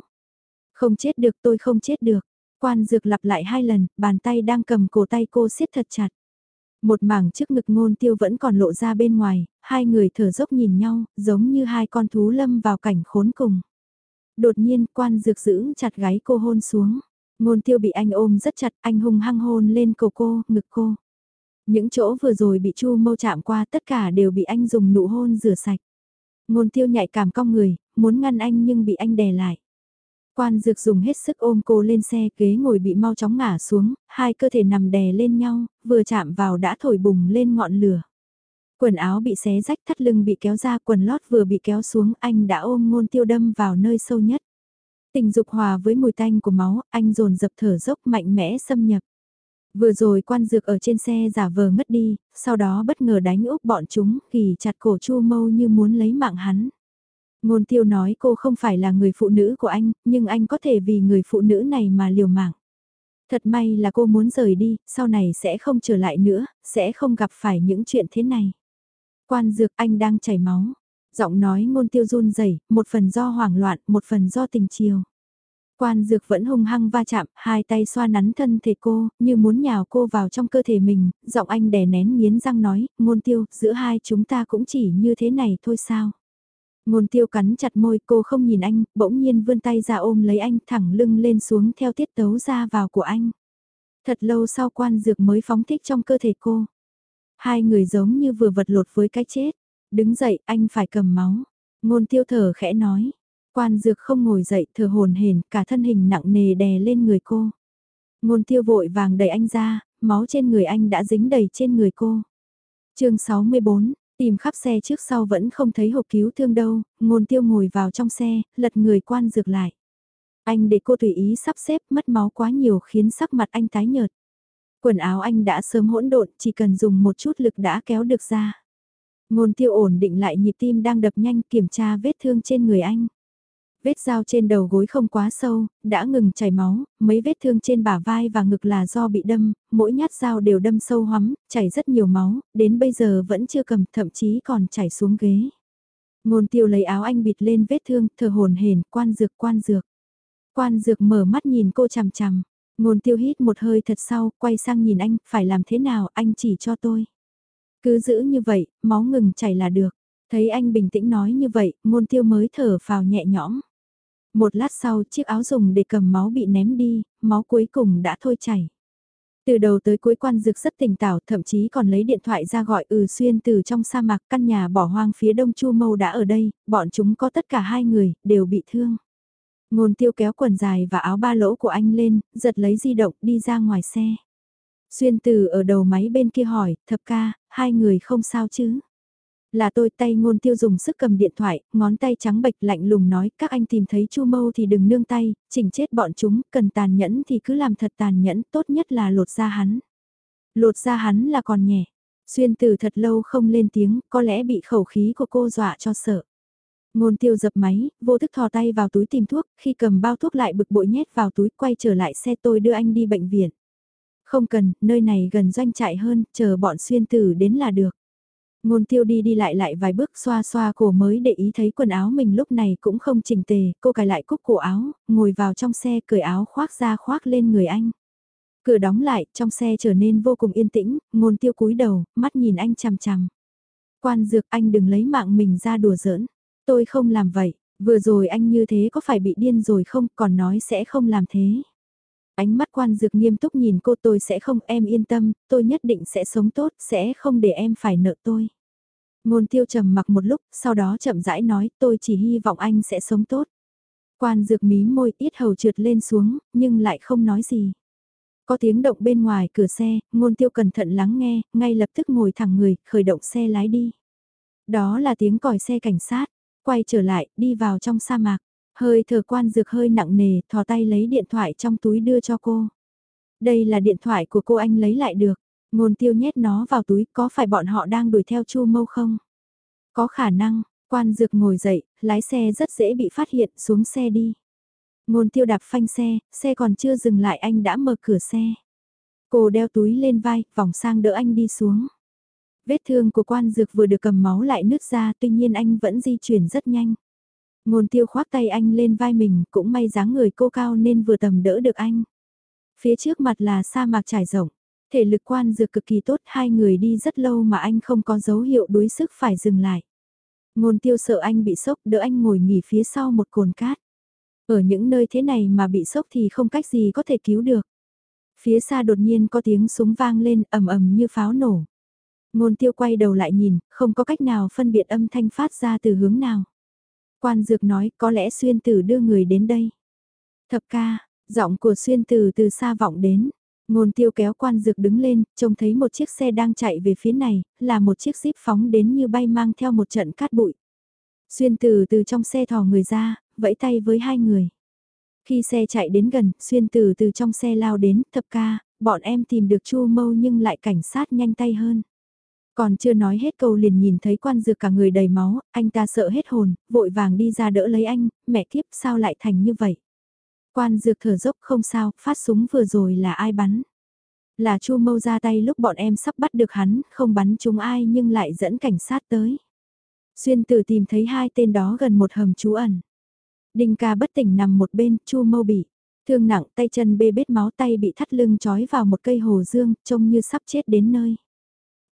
Không chết được tôi không chết được. Quan dược lặp lại hai lần, bàn tay đang cầm cổ tay cô siết thật chặt. Một mảng trước ngực ngôn tiêu vẫn còn lộ ra bên ngoài, hai người thở dốc nhìn nhau, giống như hai con thú lâm vào cảnh khốn cùng. Đột nhiên quan dược giữ chặt gáy cô hôn xuống. Ngôn tiêu bị anh ôm rất chặt, anh hung hăng hôn lên cổ cô, ngực cô. Những chỗ vừa rồi bị chu mâu chạm qua tất cả đều bị anh dùng nụ hôn rửa sạch. Ngôn tiêu nhạy cảm cong người, muốn ngăn anh nhưng bị anh đè lại. Quan dược dùng hết sức ôm cô lên xe, ghế ngồi bị mau chóng ngả xuống, hai cơ thể nằm đè lên nhau, vừa chạm vào đã thổi bùng lên ngọn lửa. Quần áo bị xé rách thắt lưng bị kéo ra quần lót vừa bị kéo xuống anh đã ôm ngôn tiêu đâm vào nơi sâu nhất. Tình dục hòa với mùi tanh của máu, anh dồn dập thở dốc mạnh mẽ xâm nhập. Vừa rồi quan dược ở trên xe giả vờ ngất đi, sau đó bất ngờ đánh úp bọn chúng, kỳ chặt cổ chu mâu như muốn lấy mạng hắn. Ngôn tiêu nói cô không phải là người phụ nữ của anh, nhưng anh có thể vì người phụ nữ này mà liều mạng. Thật may là cô muốn rời đi, sau này sẽ không trở lại nữa, sẽ không gặp phải những chuyện thế này. Quan dược anh đang chảy máu. Giọng nói ngôn tiêu run rẩy, một phần do hoảng loạn, một phần do tình chiều. Quan dược vẫn hung hăng va chạm, hai tay xoa nắn thân thể cô, như muốn nhào cô vào trong cơ thể mình, giọng anh đè nén nghiến răng nói, ngôn tiêu, giữa hai chúng ta cũng chỉ như thế này thôi sao. Ngôn tiêu cắn chặt môi cô không nhìn anh, bỗng nhiên vươn tay ra ôm lấy anh thẳng lưng lên xuống theo tiết tấu ra vào của anh. Thật lâu sau quan dược mới phóng thích trong cơ thể cô. Hai người giống như vừa vật lột với cái chết. Đứng dậy anh phải cầm máu. Ngôn tiêu thở khẽ nói. Quan dược không ngồi dậy thở hồn hển cả thân hình nặng nề đè lên người cô. Ngôn tiêu vội vàng đẩy anh ra, máu trên người anh đã dính đầy trên người cô. chương 64, tìm khắp xe trước sau vẫn không thấy hộp cứu thương đâu, ngôn tiêu ngồi vào trong xe, lật người quan dược lại. Anh để cô tùy ý sắp xếp mất máu quá nhiều khiến sắc mặt anh tái nhợt. Quần áo anh đã sớm hỗn độn, chỉ cần dùng một chút lực đã kéo được ra. Ngôn tiêu ổn định lại nhịp tim đang đập nhanh kiểm tra vết thương trên người anh. Vết dao trên đầu gối không quá sâu, đã ngừng chảy máu, mấy vết thương trên bả vai và ngực là do bị đâm, mỗi nhát dao đều đâm sâu hoắm, chảy rất nhiều máu, đến bây giờ vẫn chưa cầm, thậm chí còn chảy xuống ghế. Ngôn tiêu lấy áo anh bịt lên vết thương, thở hồn hển, quan dược quan dược. Quan dược mở mắt nhìn cô chằm chằm, ngôn tiêu hít một hơi thật sau, quay sang nhìn anh, phải làm thế nào, anh chỉ cho tôi. Cứ giữ như vậy, máu ngừng chảy là được. Thấy anh bình tĩnh nói như vậy, ngôn tiêu mới thở vào nhẹ nhõm. Một lát sau, chiếc áo dùng để cầm máu bị ném đi, máu cuối cùng đã thôi chảy. Từ đầu tới cuối quan dược rất tỉnh tảo, thậm chí còn lấy điện thoại ra gọi ừ xuyên từ trong sa mạc căn nhà bỏ hoang phía đông Chu Mâu đã ở đây, bọn chúng có tất cả hai người, đều bị thương. Ngôn tiêu kéo quần dài và áo ba lỗ của anh lên, giật lấy di động đi ra ngoài xe. Xuyên từ ở đầu máy bên kia hỏi, thập ca, hai người không sao chứ? Là tôi tay ngôn tiêu dùng sức cầm điện thoại, ngón tay trắng bệch lạnh lùng nói các anh tìm thấy chu mâu thì đừng nương tay, chỉnh chết bọn chúng, cần tàn nhẫn thì cứ làm thật tàn nhẫn, tốt nhất là lột ra hắn. Lột ra hắn là còn nhẹ. Xuyên từ thật lâu không lên tiếng, có lẽ bị khẩu khí của cô dọa cho sợ. Ngôn tiêu dập máy, vô thức thò tay vào túi tìm thuốc, khi cầm bao thuốc lại bực bội nhét vào túi quay trở lại xe tôi đưa anh đi bệnh viện. Không cần, nơi này gần doanh trại hơn, chờ bọn xuyên tử đến là được. Ngôn tiêu đi đi lại lại vài bước xoa xoa cổ mới để ý thấy quần áo mình lúc này cũng không chỉnh tề, cô cài lại cúc cổ áo, ngồi vào trong xe cởi áo khoác ra khoác lên người anh. Cửa đóng lại, trong xe trở nên vô cùng yên tĩnh, ngôn tiêu cúi đầu, mắt nhìn anh chằm chằm. Quan dược anh đừng lấy mạng mình ra đùa giỡn. Tôi không làm vậy, vừa rồi anh như thế có phải bị điên rồi không, còn nói sẽ không làm thế. Ánh mắt quan dược nghiêm túc nhìn cô tôi sẽ không em yên tâm, tôi nhất định sẽ sống tốt, sẽ không để em phải nợ tôi. Ngôn tiêu trầm mặc một lúc, sau đó chậm rãi nói tôi chỉ hy vọng anh sẽ sống tốt. Quan dược mí môi ít hầu trượt lên xuống, nhưng lại không nói gì. Có tiếng động bên ngoài cửa xe, ngôn tiêu cẩn thận lắng nghe, ngay lập tức ngồi thẳng người, khởi động xe lái đi. Đó là tiếng còi xe cảnh sát, quay trở lại, đi vào trong sa mạc. Hơi thở quan dược hơi nặng nề, thò tay lấy điện thoại trong túi đưa cho cô. Đây là điện thoại của cô anh lấy lại được. Ngôn tiêu nhét nó vào túi, có phải bọn họ đang đuổi theo chu mâu không? Có khả năng, quan dược ngồi dậy, lái xe rất dễ bị phát hiện, xuống xe đi. Ngôn tiêu đạp phanh xe, xe còn chưa dừng lại anh đã mở cửa xe. Cô đeo túi lên vai, vòng sang đỡ anh đi xuống. Vết thương của quan dược vừa được cầm máu lại nứt ra tuy nhiên anh vẫn di chuyển rất nhanh. Ngôn tiêu khoác tay anh lên vai mình, cũng may dáng người cô cao nên vừa tầm đỡ được anh. Phía trước mặt là sa mạc trải rộng, thể lực quan dược cực kỳ tốt, hai người đi rất lâu mà anh không có dấu hiệu đuối sức phải dừng lại. Ngôn tiêu sợ anh bị sốc, đỡ anh ngồi nghỉ phía sau một cồn cát. Ở những nơi thế này mà bị sốc thì không cách gì có thể cứu được. Phía xa đột nhiên có tiếng súng vang lên ầm ầm như pháo nổ. Ngôn tiêu quay đầu lại nhìn, không có cách nào phân biệt âm thanh phát ra từ hướng nào. Quan dược nói có lẽ xuyên tử đưa người đến đây. Thập ca, giọng của xuyên tử từ xa vọng đến. Ngôn tiêu kéo quan dược đứng lên, trông thấy một chiếc xe đang chạy về phía này, là một chiếc jeep phóng đến như bay mang theo một trận cát bụi. Xuyên tử từ trong xe thò người ra, vẫy tay với hai người. Khi xe chạy đến gần, xuyên tử từ trong xe lao đến, thập ca, bọn em tìm được chu mâu nhưng lại cảnh sát nhanh tay hơn. Còn chưa nói hết câu liền nhìn thấy quan dược cả người đầy máu, anh ta sợ hết hồn, vội vàng đi ra đỡ lấy anh, mẹ kiếp sao lại thành như vậy. Quan dược thở dốc không sao, phát súng vừa rồi là ai bắn. Là chu mâu ra tay lúc bọn em sắp bắt được hắn, không bắn chúng ai nhưng lại dẫn cảnh sát tới. Xuyên tử tìm thấy hai tên đó gần một hầm trú ẩn. Đinh ca bất tỉnh nằm một bên, chu mâu bị. Thương nặng tay chân bê bết máu tay bị thắt lưng trói vào một cây hồ dương, trông như sắp chết đến nơi.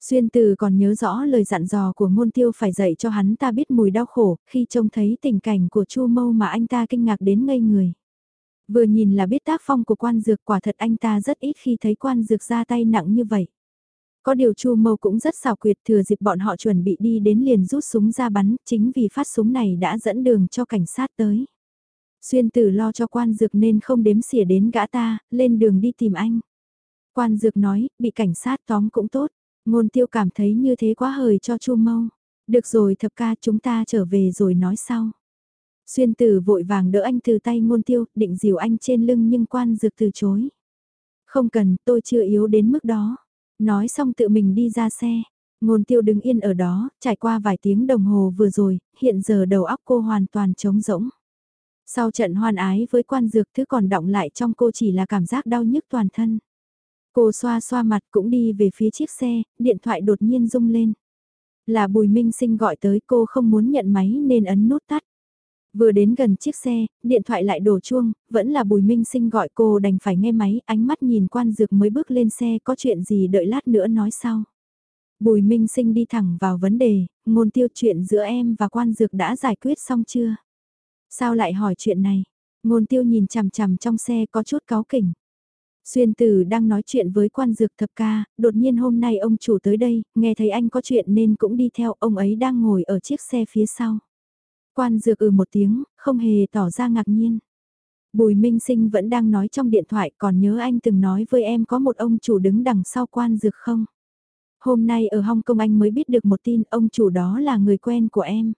Xuyên từ còn nhớ rõ lời dặn dò của ngôn tiêu phải dạy cho hắn ta biết mùi đau khổ, khi trông thấy tình cảnh của chu mâu mà anh ta kinh ngạc đến ngây người. Vừa nhìn là biết tác phong của quan dược quả thật anh ta rất ít khi thấy quan dược ra tay nặng như vậy. Có điều chu mâu cũng rất xào quyệt thừa dịp bọn họ chuẩn bị đi đến liền rút súng ra bắn, chính vì phát súng này đã dẫn đường cho cảnh sát tới. Xuyên tử lo cho quan dược nên không đếm xỉa đến gã ta, lên đường đi tìm anh. Quan dược nói, bị cảnh sát tóm cũng tốt. Ngôn tiêu cảm thấy như thế quá hời cho chu mâu. Được rồi thập ca chúng ta trở về rồi nói sau. Xuyên tử vội vàng đỡ anh từ tay ngôn tiêu, định dìu anh trên lưng nhưng quan dược từ chối. Không cần, tôi chưa yếu đến mức đó. Nói xong tự mình đi ra xe. Ngôn tiêu đứng yên ở đó, trải qua vài tiếng đồng hồ vừa rồi, hiện giờ đầu óc cô hoàn toàn trống rỗng. Sau trận hoan ái với quan dược thứ còn động lại trong cô chỉ là cảm giác đau nhức toàn thân. Cô xoa xoa mặt cũng đi về phía chiếc xe, điện thoại đột nhiên rung lên. Là Bùi Minh Sinh gọi tới cô không muốn nhận máy nên ấn nút tắt. Vừa đến gần chiếc xe, điện thoại lại đổ chuông, vẫn là Bùi Minh Sinh gọi cô đành phải nghe máy, ánh mắt nhìn quan dược mới bước lên xe có chuyện gì đợi lát nữa nói sau. Bùi Minh Sinh đi thẳng vào vấn đề, ngôn tiêu chuyện giữa em và quan dược đã giải quyết xong chưa? Sao lại hỏi chuyện này? Ngôn tiêu nhìn chằm chằm trong xe có chút cáu kỉnh. Xuyên tử đang nói chuyện với quan dược thập ca, đột nhiên hôm nay ông chủ tới đây, nghe thấy anh có chuyện nên cũng đi theo, ông ấy đang ngồi ở chiếc xe phía sau. Quan dược ừ một tiếng, không hề tỏ ra ngạc nhiên. Bùi Minh Sinh vẫn đang nói trong điện thoại còn nhớ anh từng nói với em có một ông chủ đứng đằng sau quan dược không? Hôm nay ở Hong Kong anh mới biết được một tin ông chủ đó là người quen của em.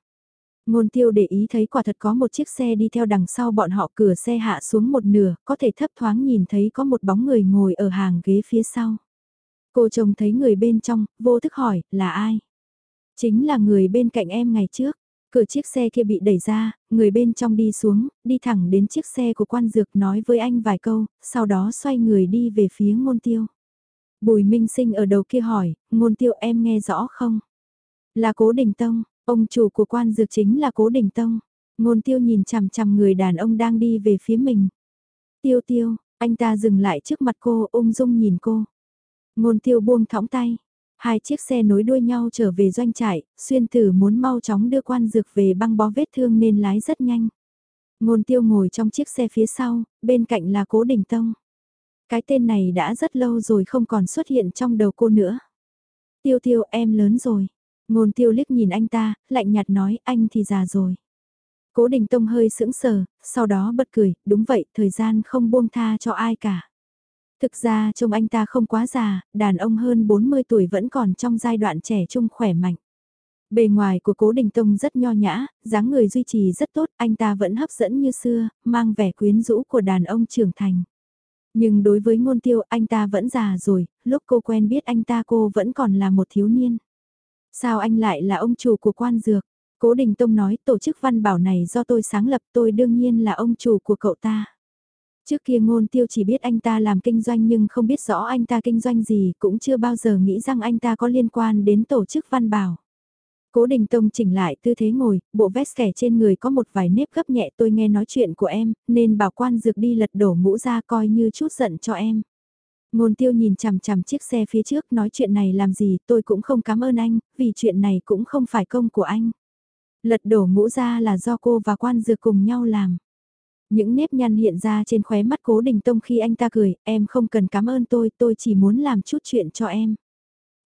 Ngôn tiêu để ý thấy quả thật có một chiếc xe đi theo đằng sau bọn họ cửa xe hạ xuống một nửa, có thể thấp thoáng nhìn thấy có một bóng người ngồi ở hàng ghế phía sau. Cô chồng thấy người bên trong, vô thức hỏi, là ai? Chính là người bên cạnh em ngày trước. Cửa chiếc xe kia bị đẩy ra, người bên trong đi xuống, đi thẳng đến chiếc xe của quan dược nói với anh vài câu, sau đó xoay người đi về phía ngôn tiêu. Bùi Minh Sinh ở đầu kia hỏi, ngôn tiêu em nghe rõ không? Là cố đình tông, ông chủ của quan dược chính là cố đình tông. Ngôn tiêu nhìn chằm chằm người đàn ông đang đi về phía mình. Tiêu tiêu, anh ta dừng lại trước mặt cô ung dung nhìn cô. Ngôn tiêu buông thõng tay, Hai chiếc xe nối đuôi nhau trở về doanh trại, xuyên tử muốn mau chóng đưa quan dược về băng bó vết thương nên lái rất nhanh. Ngôn tiêu ngồi trong chiếc xe phía sau, bên cạnh là cố đình tông. Cái tên này đã rất lâu rồi không còn xuất hiện trong đầu cô nữa. Tiêu tiêu em lớn rồi. Ngôn tiêu liếc nhìn anh ta, lạnh nhạt nói anh thì già rồi. Cố đình tông hơi sững sờ, sau đó bật cười, đúng vậy, thời gian không buông tha cho ai cả. Thực ra trông anh ta không quá già, đàn ông hơn 40 tuổi vẫn còn trong giai đoạn trẻ trung khỏe mạnh. Bề ngoài của Cố Đình Tông rất nho nhã, dáng người duy trì rất tốt, anh ta vẫn hấp dẫn như xưa, mang vẻ quyến rũ của đàn ông trưởng thành. Nhưng đối với ngôn tiêu anh ta vẫn già rồi, lúc cô quen biết anh ta cô vẫn còn là một thiếu niên. Sao anh lại là ông chủ của quan dược? Cố Đình Tông nói tổ chức văn bảo này do tôi sáng lập tôi đương nhiên là ông chủ của cậu ta. Trước kia ngôn tiêu chỉ biết anh ta làm kinh doanh nhưng không biết rõ anh ta kinh doanh gì, cũng chưa bao giờ nghĩ rằng anh ta có liên quan đến tổ chức văn bảo. Cố Đình Tông chỉnh lại tư thế ngồi, bộ vest kẻ trên người có một vài nếp gấp nhẹ tôi nghe nói chuyện của em, nên bảo quan dược đi lật đổ ngũ ra coi như chút giận cho em. Ngôn tiêu nhìn chằm chằm chiếc xe phía trước nói chuyện này làm gì tôi cũng không cảm ơn anh, vì chuyện này cũng không phải công của anh. Lật đổ ngũ ra là do cô và quan dược cùng nhau làm. Những nếp nhăn hiện ra trên khóe mắt cố đình tông khi anh ta cười, em không cần cảm ơn tôi, tôi chỉ muốn làm chút chuyện cho em.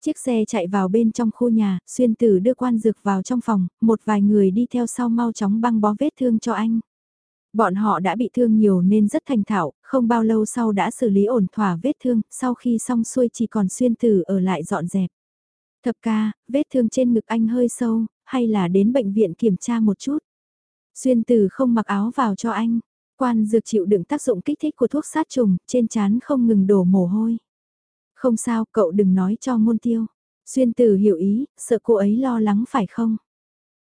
Chiếc xe chạy vào bên trong khu nhà, xuyên tử đưa quan dược vào trong phòng, một vài người đi theo sau mau chóng băng bó vết thương cho anh. Bọn họ đã bị thương nhiều nên rất thành thạo, không bao lâu sau đã xử lý ổn thỏa vết thương, sau khi xong xuôi chỉ còn xuyên tử ở lại dọn dẹp. Thập ca, vết thương trên ngực anh hơi sâu, hay là đến bệnh viện kiểm tra một chút. Xuyên tử không mặc áo vào cho anh, Quan dược chịu đựng tác dụng kích thích của thuốc sát trùng, trên chán không ngừng đổ mồ hôi. Không sao, cậu đừng nói cho ngôn tiêu. Xuyên tử hiểu ý, sợ cô ấy lo lắng phải không?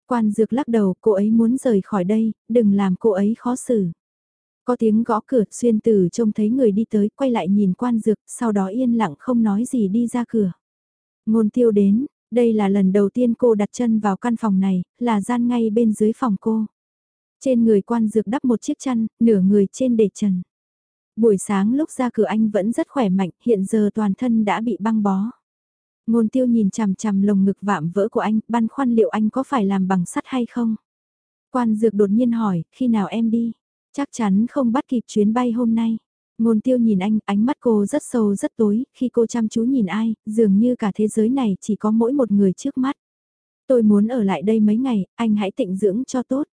Quan dược lắc đầu, cô ấy muốn rời khỏi đây, đừng làm cô ấy khó xử. Có tiếng gõ cửa, xuyên tử trông thấy người đi tới, quay lại nhìn quan dược, sau đó yên lặng không nói gì đi ra cửa. Ngôn tiêu đến, đây là lần đầu tiên cô đặt chân vào căn phòng này, là gian ngay bên dưới phòng cô. Trên người quan dược đắp một chiếc chăn, nửa người trên để trần. Buổi sáng lúc ra cửa anh vẫn rất khỏe mạnh, hiện giờ toàn thân đã bị băng bó. Ngôn tiêu nhìn chằm chằm lồng ngực vạm vỡ của anh, băn khoăn liệu anh có phải làm bằng sắt hay không? Quan dược đột nhiên hỏi, khi nào em đi? Chắc chắn không bắt kịp chuyến bay hôm nay. Ngôn tiêu nhìn anh, ánh mắt cô rất sâu rất tối, khi cô chăm chú nhìn ai, dường như cả thế giới này chỉ có mỗi một người trước mắt. Tôi muốn ở lại đây mấy ngày, anh hãy tịnh dưỡng cho tốt.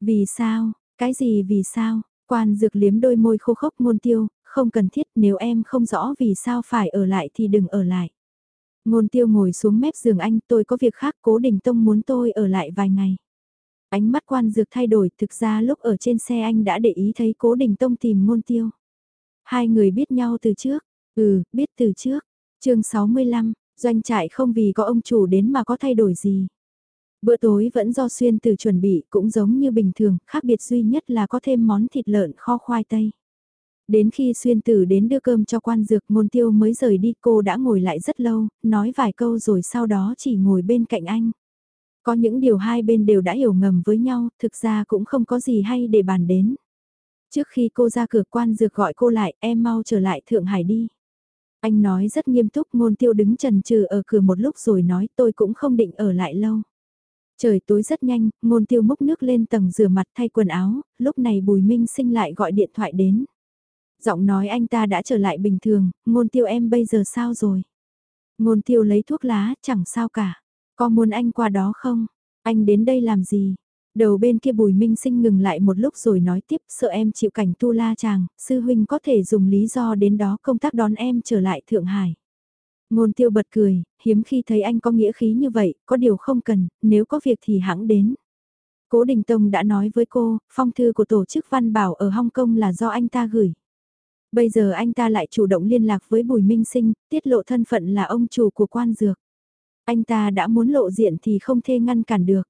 Vì sao, cái gì vì sao, quan dược liếm đôi môi khô khốc ngôn tiêu, không cần thiết nếu em không rõ vì sao phải ở lại thì đừng ở lại. Ngôn tiêu ngồi xuống mép giường anh, tôi có việc khác, cố đình tông muốn tôi ở lại vài ngày. Ánh mắt quan dược thay đổi, thực ra lúc ở trên xe anh đã để ý thấy cố đình tông tìm ngôn tiêu. Hai người biết nhau từ trước, ừ, biết từ trước. chương 65, doanh trại không vì có ông chủ đến mà có thay đổi gì. Bữa tối vẫn do xuyên từ chuẩn bị cũng giống như bình thường, khác biệt duy nhất là có thêm món thịt lợn kho khoai tây. Đến khi xuyên tử đến đưa cơm cho quan dược ngôn tiêu mới rời đi cô đã ngồi lại rất lâu, nói vài câu rồi sau đó chỉ ngồi bên cạnh anh. Có những điều hai bên đều đã hiểu ngầm với nhau, thực ra cũng không có gì hay để bàn đến. Trước khi cô ra cửa quan dược gọi cô lại, em mau trở lại Thượng Hải đi. Anh nói rất nghiêm túc ngôn tiêu đứng trần trừ ở cửa một lúc rồi nói tôi cũng không định ở lại lâu. Trời tối rất nhanh, ngôn tiêu múc nước lên tầng rửa mặt thay quần áo, lúc này Bùi Minh sinh lại gọi điện thoại đến. Giọng nói anh ta đã trở lại bình thường, ngôn tiêu em bây giờ sao rồi? Ngôn tiêu lấy thuốc lá, chẳng sao cả. Có muốn anh qua đó không? Anh đến đây làm gì? Đầu bên kia bùi minh sinh ngừng lại một lúc rồi nói tiếp sợ em chịu cảnh tu la chàng, sư huynh có thể dùng lý do đến đó công tác đón em trở lại Thượng Hải. Ngôn tiêu bật cười, hiếm khi thấy anh có nghĩa khí như vậy, có điều không cần, nếu có việc thì hãng đến. Cố Đình Tông đã nói với cô, phong thư của tổ chức văn bảo ở Hong Kong là do anh ta gửi. Bây giờ anh ta lại chủ động liên lạc với Bùi Minh Sinh, tiết lộ thân phận là ông chủ của quan dược. Anh ta đã muốn lộ diện thì không thể ngăn cản được.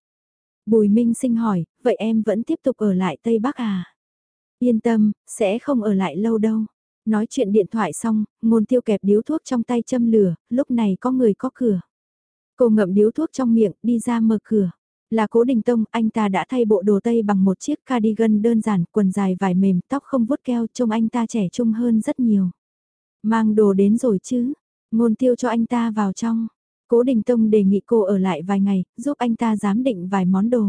Bùi Minh Sinh hỏi, vậy em vẫn tiếp tục ở lại Tây Bắc à? Yên tâm, sẽ không ở lại lâu đâu. Nói chuyện điện thoại xong, ngôn tiêu kẹp điếu thuốc trong tay châm lửa, lúc này có người có cửa. Cô ngậm điếu thuốc trong miệng, đi ra mở cửa. Là cố đình tông, anh ta đã thay bộ đồ tây bằng một chiếc cardigan đơn giản, quần dài vải mềm, tóc không vuốt keo, trông anh ta trẻ trung hơn rất nhiều. Mang đồ đến rồi chứ, ngôn tiêu cho anh ta vào trong. Cố Đình Tông đề nghị cô ở lại vài ngày, giúp anh ta giám định vài món đồ.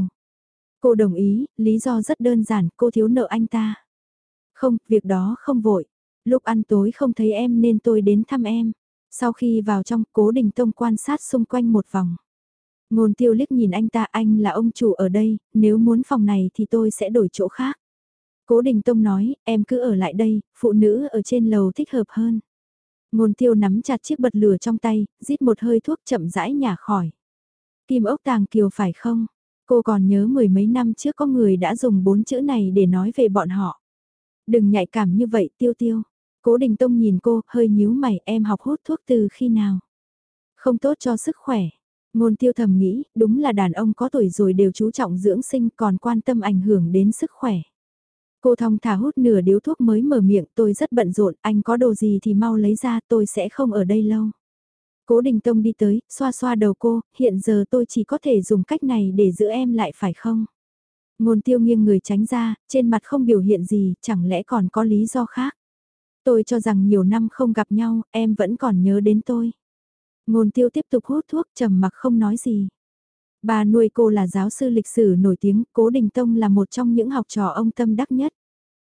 Cô đồng ý, lý do rất đơn giản, cô thiếu nợ anh ta. Không, việc đó không vội. Lúc ăn tối không thấy em nên tôi đến thăm em. Sau khi vào trong, Cố Đình Tông quan sát xung quanh một vòng. Ngôn tiêu liếc nhìn anh ta, anh là ông chủ ở đây, nếu muốn phòng này thì tôi sẽ đổi chỗ khác. Cố Đình Tông nói, em cứ ở lại đây, phụ nữ ở trên lầu thích hợp hơn. Ngôn tiêu nắm chặt chiếc bật lửa trong tay, rít một hơi thuốc chậm rãi nhả khỏi. Kim ốc tàng kiều phải không? Cô còn nhớ mười mấy năm trước có người đã dùng bốn chữ này để nói về bọn họ. Đừng nhạy cảm như vậy tiêu tiêu. Cố Đình Tông nhìn cô, hơi nhíu mày, em học hút thuốc từ khi nào? Không tốt cho sức khỏe. Ngôn tiêu thầm nghĩ, đúng là đàn ông có tuổi rồi đều chú trọng dưỡng sinh còn quan tâm ảnh hưởng đến sức khỏe. Cô thong thả hút nửa điếu thuốc mới mở miệng tôi rất bận rộn, anh có đồ gì thì mau lấy ra tôi sẽ không ở đây lâu. Cố Đình Tông đi tới, xoa xoa đầu cô, hiện giờ tôi chỉ có thể dùng cách này để giữ em lại phải không? Ngôn tiêu nghiêng người tránh ra, trên mặt không biểu hiện gì, chẳng lẽ còn có lý do khác? Tôi cho rằng nhiều năm không gặp nhau, em vẫn còn nhớ đến tôi. Ngôn tiêu tiếp tục hút thuốc trầm mặc không nói gì. Bà nuôi cô là giáo sư lịch sử nổi tiếng, Cố Đình Tông là một trong những học trò ông tâm đắc nhất.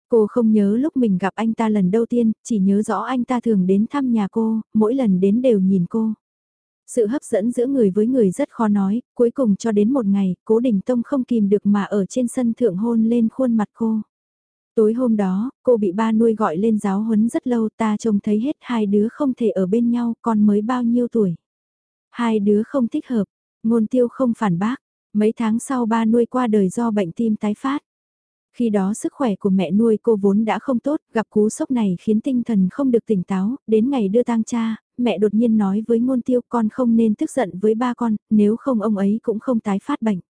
Cô không nhớ lúc mình gặp anh ta lần đầu tiên, chỉ nhớ rõ anh ta thường đến thăm nhà cô, mỗi lần đến đều nhìn cô. Sự hấp dẫn giữa người với người rất khó nói, cuối cùng cho đến một ngày, Cố Đình Tông không kìm được mà ở trên sân thượng hôn lên khuôn mặt cô. Tối hôm đó, cô bị ba nuôi gọi lên giáo huấn rất lâu ta trông thấy hết hai đứa không thể ở bên nhau còn mới bao nhiêu tuổi. Hai đứa không thích hợp, ngôn tiêu không phản bác, mấy tháng sau ba nuôi qua đời do bệnh tim tái phát. Khi đó sức khỏe của mẹ nuôi cô vốn đã không tốt, gặp cú sốc này khiến tinh thần không được tỉnh táo, đến ngày đưa tang cha, mẹ đột nhiên nói với ngôn tiêu con không nên tức giận với ba con, nếu không ông ấy cũng không tái phát bệnh.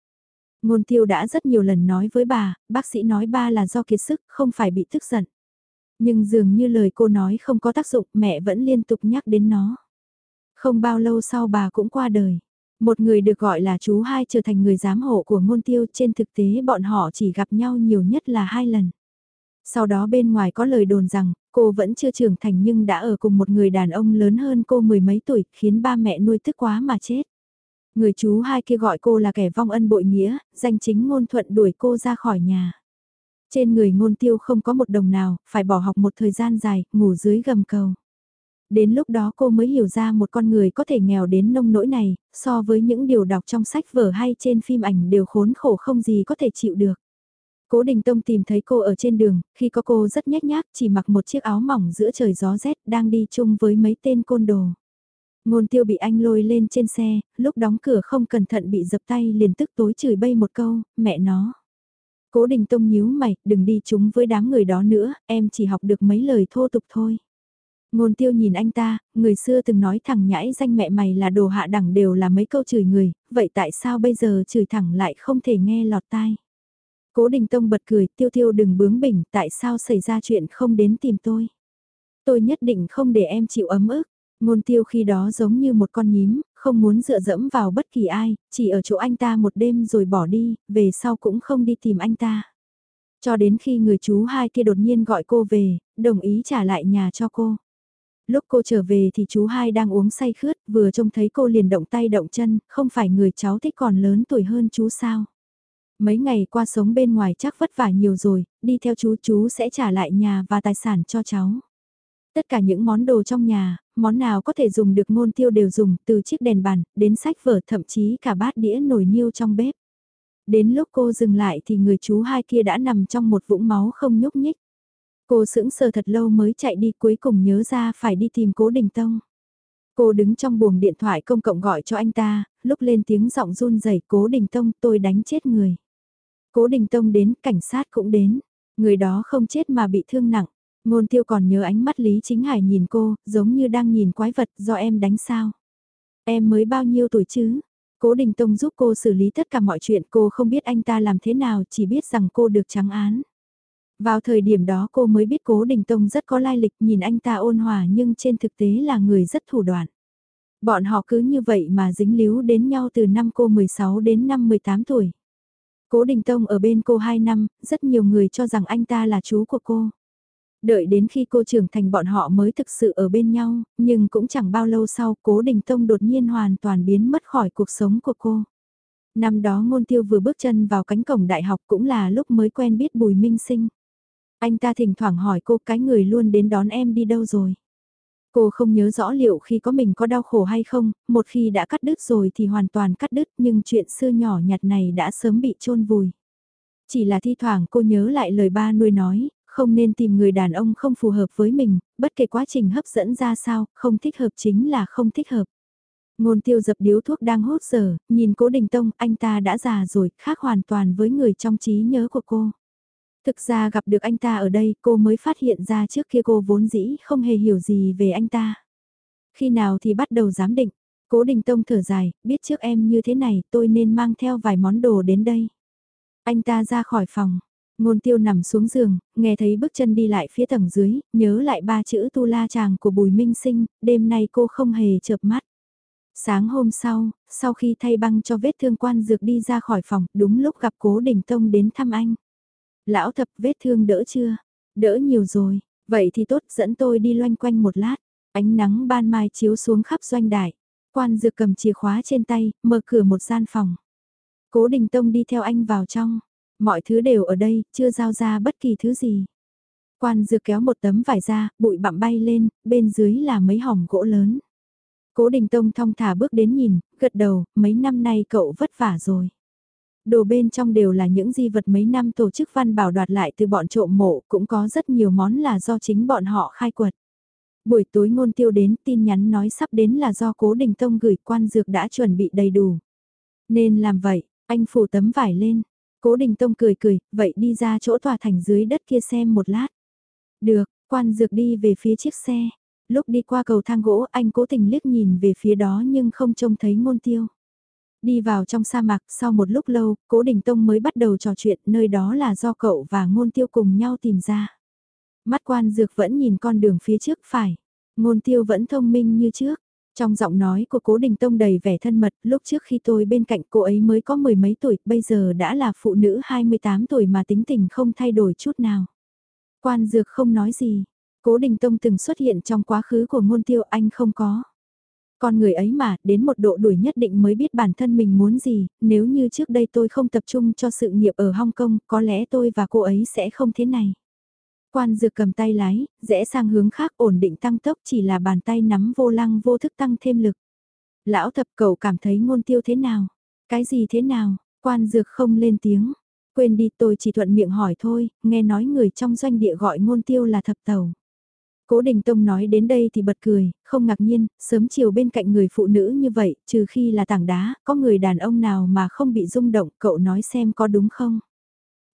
Ngôn tiêu đã rất nhiều lần nói với bà, bác sĩ nói ba là do kiệt sức, không phải bị tức giận. Nhưng dường như lời cô nói không có tác dụng, mẹ vẫn liên tục nhắc đến nó. Không bao lâu sau bà cũng qua đời. Một người được gọi là chú hai trở thành người giám hộ của ngôn tiêu trên thực tế bọn họ chỉ gặp nhau nhiều nhất là hai lần. Sau đó bên ngoài có lời đồn rằng, cô vẫn chưa trưởng thành nhưng đã ở cùng một người đàn ông lớn hơn cô mười mấy tuổi, khiến ba mẹ nuôi tức quá mà chết. Người chú hai kia gọi cô là kẻ vong ân bội nghĩa, danh chính ngôn thuận đuổi cô ra khỏi nhà. Trên người ngôn tiêu không có một đồng nào, phải bỏ học một thời gian dài, ngủ dưới gầm cầu. Đến lúc đó cô mới hiểu ra một con người có thể nghèo đến nông nỗi này, so với những điều đọc trong sách vở hay trên phim ảnh đều khốn khổ không gì có thể chịu được. Cố Đình Tông tìm thấy cô ở trên đường, khi có cô rất nhếch nhác, chỉ mặc một chiếc áo mỏng giữa trời gió rét, đang đi chung với mấy tên côn đồ. Ngôn tiêu bị anh lôi lên trên xe, lúc đóng cửa không cẩn thận bị dập tay liền tức tối chửi bay một câu, mẹ nó. Cố Đình Tông nhíu mày, đừng đi chúng với đám người đó nữa, em chỉ học được mấy lời thô tục thôi. Ngôn tiêu nhìn anh ta, người xưa từng nói thẳng nhãi danh mẹ mày là đồ hạ đẳng đều là mấy câu chửi người, vậy tại sao bây giờ chửi thẳng lại không thể nghe lọt tai? Cố Đình Tông bật cười, tiêu tiêu đừng bướng bỉnh, tại sao xảy ra chuyện không đến tìm tôi? Tôi nhất định không để em chịu ấm ức. Ngôn tiêu khi đó giống như một con nhím, không muốn dựa dẫm vào bất kỳ ai, chỉ ở chỗ anh ta một đêm rồi bỏ đi, về sau cũng không đi tìm anh ta. Cho đến khi người chú hai kia đột nhiên gọi cô về, đồng ý trả lại nhà cho cô. Lúc cô trở về thì chú hai đang uống say khướt, vừa trông thấy cô liền động tay động chân, không phải người cháu thích còn lớn tuổi hơn chú sao. Mấy ngày qua sống bên ngoài chắc vất vả nhiều rồi, đi theo chú chú sẽ trả lại nhà và tài sản cho cháu. Tất cả những món đồ trong nhà, món nào có thể dùng được ngôn tiêu đều dùng, từ chiếc đèn bàn, đến sách vở thậm chí cả bát đĩa nồi niêu trong bếp. Đến lúc cô dừng lại thì người chú hai kia đã nằm trong một vũng máu không nhúc nhích. Cô sững sờ thật lâu mới chạy đi cuối cùng nhớ ra phải đi tìm cố đình tông. Cô đứng trong buồng điện thoại công cộng gọi cho anh ta, lúc lên tiếng giọng run rẩy cố đình tông tôi đánh chết người. Cố đình tông đến, cảnh sát cũng đến. Người đó không chết mà bị thương nặng. Ngôn tiêu còn nhớ ánh mắt Lý Chính Hải nhìn cô, giống như đang nhìn quái vật do em đánh sao. Em mới bao nhiêu tuổi chứ? Cố Đình Tông giúp cô xử lý tất cả mọi chuyện cô không biết anh ta làm thế nào chỉ biết rằng cô được trắng án. Vào thời điểm đó cô mới biết Cố Đình Tông rất có lai lịch nhìn anh ta ôn hòa nhưng trên thực tế là người rất thủ đoạn. Bọn họ cứ như vậy mà dính líu đến nhau từ năm cô 16 đến năm 18 tuổi. Cố Đình Tông ở bên cô 2 năm, rất nhiều người cho rằng anh ta là chú của cô. Đợi đến khi cô trưởng thành bọn họ mới thực sự ở bên nhau, nhưng cũng chẳng bao lâu sau cố đình tông đột nhiên hoàn toàn biến mất khỏi cuộc sống của cô. Năm đó ngôn tiêu vừa bước chân vào cánh cổng đại học cũng là lúc mới quen biết Bùi Minh Sinh. Anh ta thỉnh thoảng hỏi cô cái người luôn đến đón em đi đâu rồi. Cô không nhớ rõ liệu khi có mình có đau khổ hay không, một khi đã cắt đứt rồi thì hoàn toàn cắt đứt nhưng chuyện xưa nhỏ nhặt này đã sớm bị chôn vùi. Chỉ là thi thoảng cô nhớ lại lời ba nuôi nói, không nên tìm người đàn ông không phù hợp với mình, bất kể quá trình hấp dẫn ra sao, không thích hợp chính là không thích hợp. Ngôn tiêu dập điếu thuốc đang hốt giờ, nhìn cố đình tông, anh ta đã già rồi, khác hoàn toàn với người trong trí nhớ của cô. Thực ra gặp được anh ta ở đây cô mới phát hiện ra trước kia cô vốn dĩ không hề hiểu gì về anh ta. Khi nào thì bắt đầu giám định, cố đình tông thở dài, biết trước em như thế này tôi nên mang theo vài món đồ đến đây. Anh ta ra khỏi phòng, Ngôn tiêu nằm xuống giường, nghe thấy bước chân đi lại phía tầng dưới, nhớ lại ba chữ tu la chàng của Bùi Minh Sinh, đêm nay cô không hề chợp mắt. Sáng hôm sau, sau khi thay băng cho vết thương quan dược đi ra khỏi phòng, đúng lúc gặp cố đình tông đến thăm anh. Lão thập vết thương đỡ chưa? Đỡ nhiều rồi, vậy thì tốt dẫn tôi đi loanh quanh một lát. Ánh nắng ban mai chiếu xuống khắp doanh đài. Quan dược cầm chìa khóa trên tay, mở cửa một gian phòng. Cố đình tông đi theo anh vào trong. Mọi thứ đều ở đây, chưa giao ra bất kỳ thứ gì. Quan dược kéo một tấm vải ra, bụi bặm bay lên, bên dưới là mấy hòm gỗ lớn. Cố Đình Tông thong thả bước đến nhìn, gật đầu, mấy năm nay cậu vất vả rồi. Đồ bên trong đều là những di vật mấy năm tổ chức văn bảo đoạt lại từ bọn trộm mộ, cũng có rất nhiều món là do chính bọn họ khai quật. Buổi tối ngôn tiêu đến tin nhắn nói sắp đến là do cố đình tông gửi quan dược đã chuẩn bị đầy đủ. Nên làm vậy, anh phủ tấm vải lên, Cố Đình Tông cười cười, vậy đi ra chỗ tòa thành dưới đất kia xem một lát. Được, quan dược đi về phía chiếc xe. Lúc đi qua cầu thang gỗ anh cố tình liếc nhìn về phía đó nhưng không trông thấy ngôn tiêu. Đi vào trong sa mạc sau một lúc lâu, cố Đình Tông mới bắt đầu trò chuyện nơi đó là do cậu và ngôn tiêu cùng nhau tìm ra. Mắt quan dược vẫn nhìn con đường phía trước phải. Ngôn tiêu vẫn thông minh như trước. Trong giọng nói của cố Đình Tông đầy vẻ thân mật, lúc trước khi tôi bên cạnh cô ấy mới có mười mấy tuổi, bây giờ đã là phụ nữ 28 tuổi mà tính tình không thay đổi chút nào. Quan dược không nói gì, cố Đình Tông từng xuất hiện trong quá khứ của ngôn tiêu anh không có. Con người ấy mà, đến một độ đuổi nhất định mới biết bản thân mình muốn gì, nếu như trước đây tôi không tập trung cho sự nghiệp ở Hong Kong, có lẽ tôi và cô ấy sẽ không thế này. Quan dược cầm tay lái, rẽ sang hướng khác ổn định tăng tốc chỉ là bàn tay nắm vô lăng vô thức tăng thêm lực. Lão thập cầu cảm thấy ngôn tiêu thế nào? Cái gì thế nào? Quan dược không lên tiếng. Quên đi tôi chỉ thuận miệng hỏi thôi, nghe nói người trong doanh địa gọi ngôn tiêu là thập tàu. Cố Đình Tông nói đến đây thì bật cười, không ngạc nhiên, sớm chiều bên cạnh người phụ nữ như vậy, trừ khi là tảng đá, có người đàn ông nào mà không bị rung động, cậu nói xem có đúng không?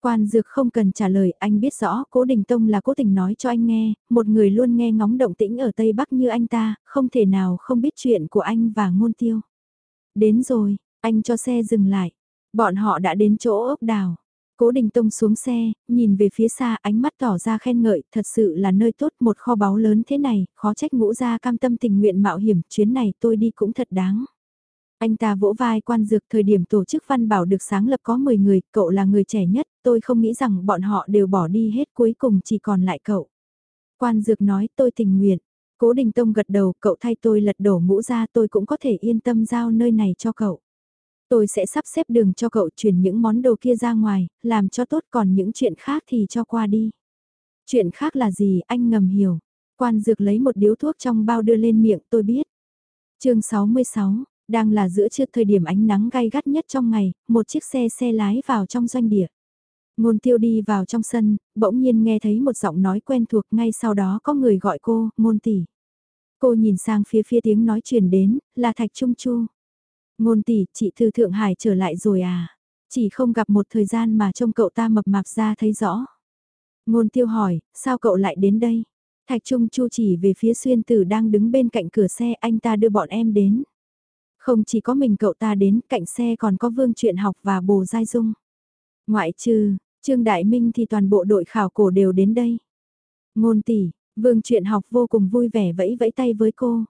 Quan dược không cần trả lời, anh biết rõ cố đình tông là cố tình nói cho anh nghe, một người luôn nghe ngóng động tĩnh ở Tây Bắc như anh ta, không thể nào không biết chuyện của anh và ngôn tiêu. Đến rồi, anh cho xe dừng lại. Bọn họ đã đến chỗ ốc đào. Cố Đình Tông xuống xe, nhìn về phía xa ánh mắt tỏ ra khen ngợi, thật sự là nơi tốt một kho báu lớn thế này, khó trách ngũ ra cam tâm tình nguyện mạo hiểm, chuyến này tôi đi cũng thật đáng. Anh ta vỗ vai quan dược thời điểm tổ chức văn bảo được sáng lập có 10 người, cậu là người trẻ nhất, tôi không nghĩ rằng bọn họ đều bỏ đi hết cuối cùng chỉ còn lại cậu. Quan dược nói tôi tình nguyện. Cố Đình Tông gật đầu, cậu thay tôi lật đổ mũ ra tôi cũng có thể yên tâm giao nơi này cho cậu. Tôi sẽ sắp xếp đường cho cậu chuyển những món đồ kia ra ngoài, làm cho tốt còn những chuyện khác thì cho qua đi. Chuyện khác là gì anh ngầm hiểu. Quan dược lấy một điếu thuốc trong bao đưa lên miệng tôi biết. chương 66, đang là giữa trưa thời điểm ánh nắng gay gắt nhất trong ngày, một chiếc xe xe lái vào trong doanh địa. Ngôn tiêu đi vào trong sân, bỗng nhiên nghe thấy một giọng nói quen thuộc ngay sau đó có người gọi cô, ngôn tỷ. Cô nhìn sang phía phía tiếng nói truyền đến, là Thạch Trung Chu. Ngôn tỷ, chị Thư Thượng Hải trở lại rồi à? Chỉ không gặp một thời gian mà trông cậu ta mập mạp ra thấy rõ. Ngôn tiêu hỏi, sao cậu lại đến đây? Thạch Trung Chu chỉ về phía xuyên tử đang đứng bên cạnh cửa xe anh ta đưa bọn em đến. Không chỉ có mình cậu ta đến, cạnh xe còn có Vương Truyện Học và Bồ Giai Dung. Ngoại trừ, Trương Đại Minh thì toàn bộ đội khảo cổ đều đến đây. Ngôn tỷ, Vương Truyện Học vô cùng vui vẻ vẫy vẫy tay với cô.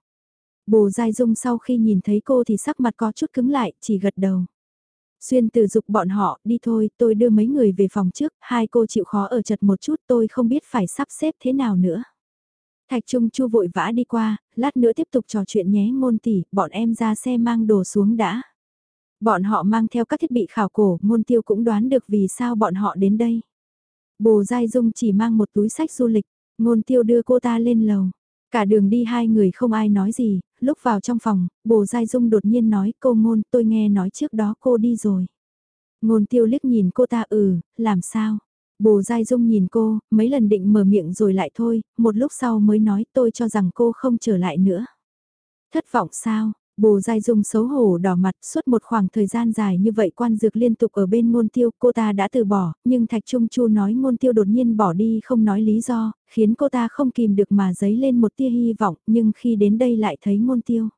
Bồ Giai Dung sau khi nhìn thấy cô thì sắc mặt có chút cứng lại, chỉ gật đầu. Xuyên từ dục bọn họ, đi thôi, tôi đưa mấy người về phòng trước, hai cô chịu khó ở chật một chút tôi không biết phải sắp xếp thế nào nữa. Thạch Trung Chu vội vã đi qua, lát nữa tiếp tục trò chuyện nhé ngôn tỷ, bọn em ra xe mang đồ xuống đã. Bọn họ mang theo các thiết bị khảo cổ, ngôn tiêu cũng đoán được vì sao bọn họ đến đây. Bồ Giai Dung chỉ mang một túi sách du lịch, ngôn tiêu đưa cô ta lên lầu. Cả đường đi hai người không ai nói gì, lúc vào trong phòng, bồ Giai Dung đột nhiên nói cô ngôn tôi nghe nói trước đó cô đi rồi. Ngôn tiêu liếc nhìn cô ta ừ, làm sao? Bồ Giai Dung nhìn cô, mấy lần định mở miệng rồi lại thôi, một lúc sau mới nói tôi cho rằng cô không trở lại nữa. Thất vọng sao? Bồ Giai Dung xấu hổ đỏ mặt suốt một khoảng thời gian dài như vậy quan dược liên tục ở bên ngôn tiêu cô ta đã từ bỏ, nhưng Thạch Trung Chu nói ngôn tiêu đột nhiên bỏ đi không nói lý do, khiến cô ta không kìm được mà dấy lên một tia hy vọng nhưng khi đến đây lại thấy ngôn tiêu.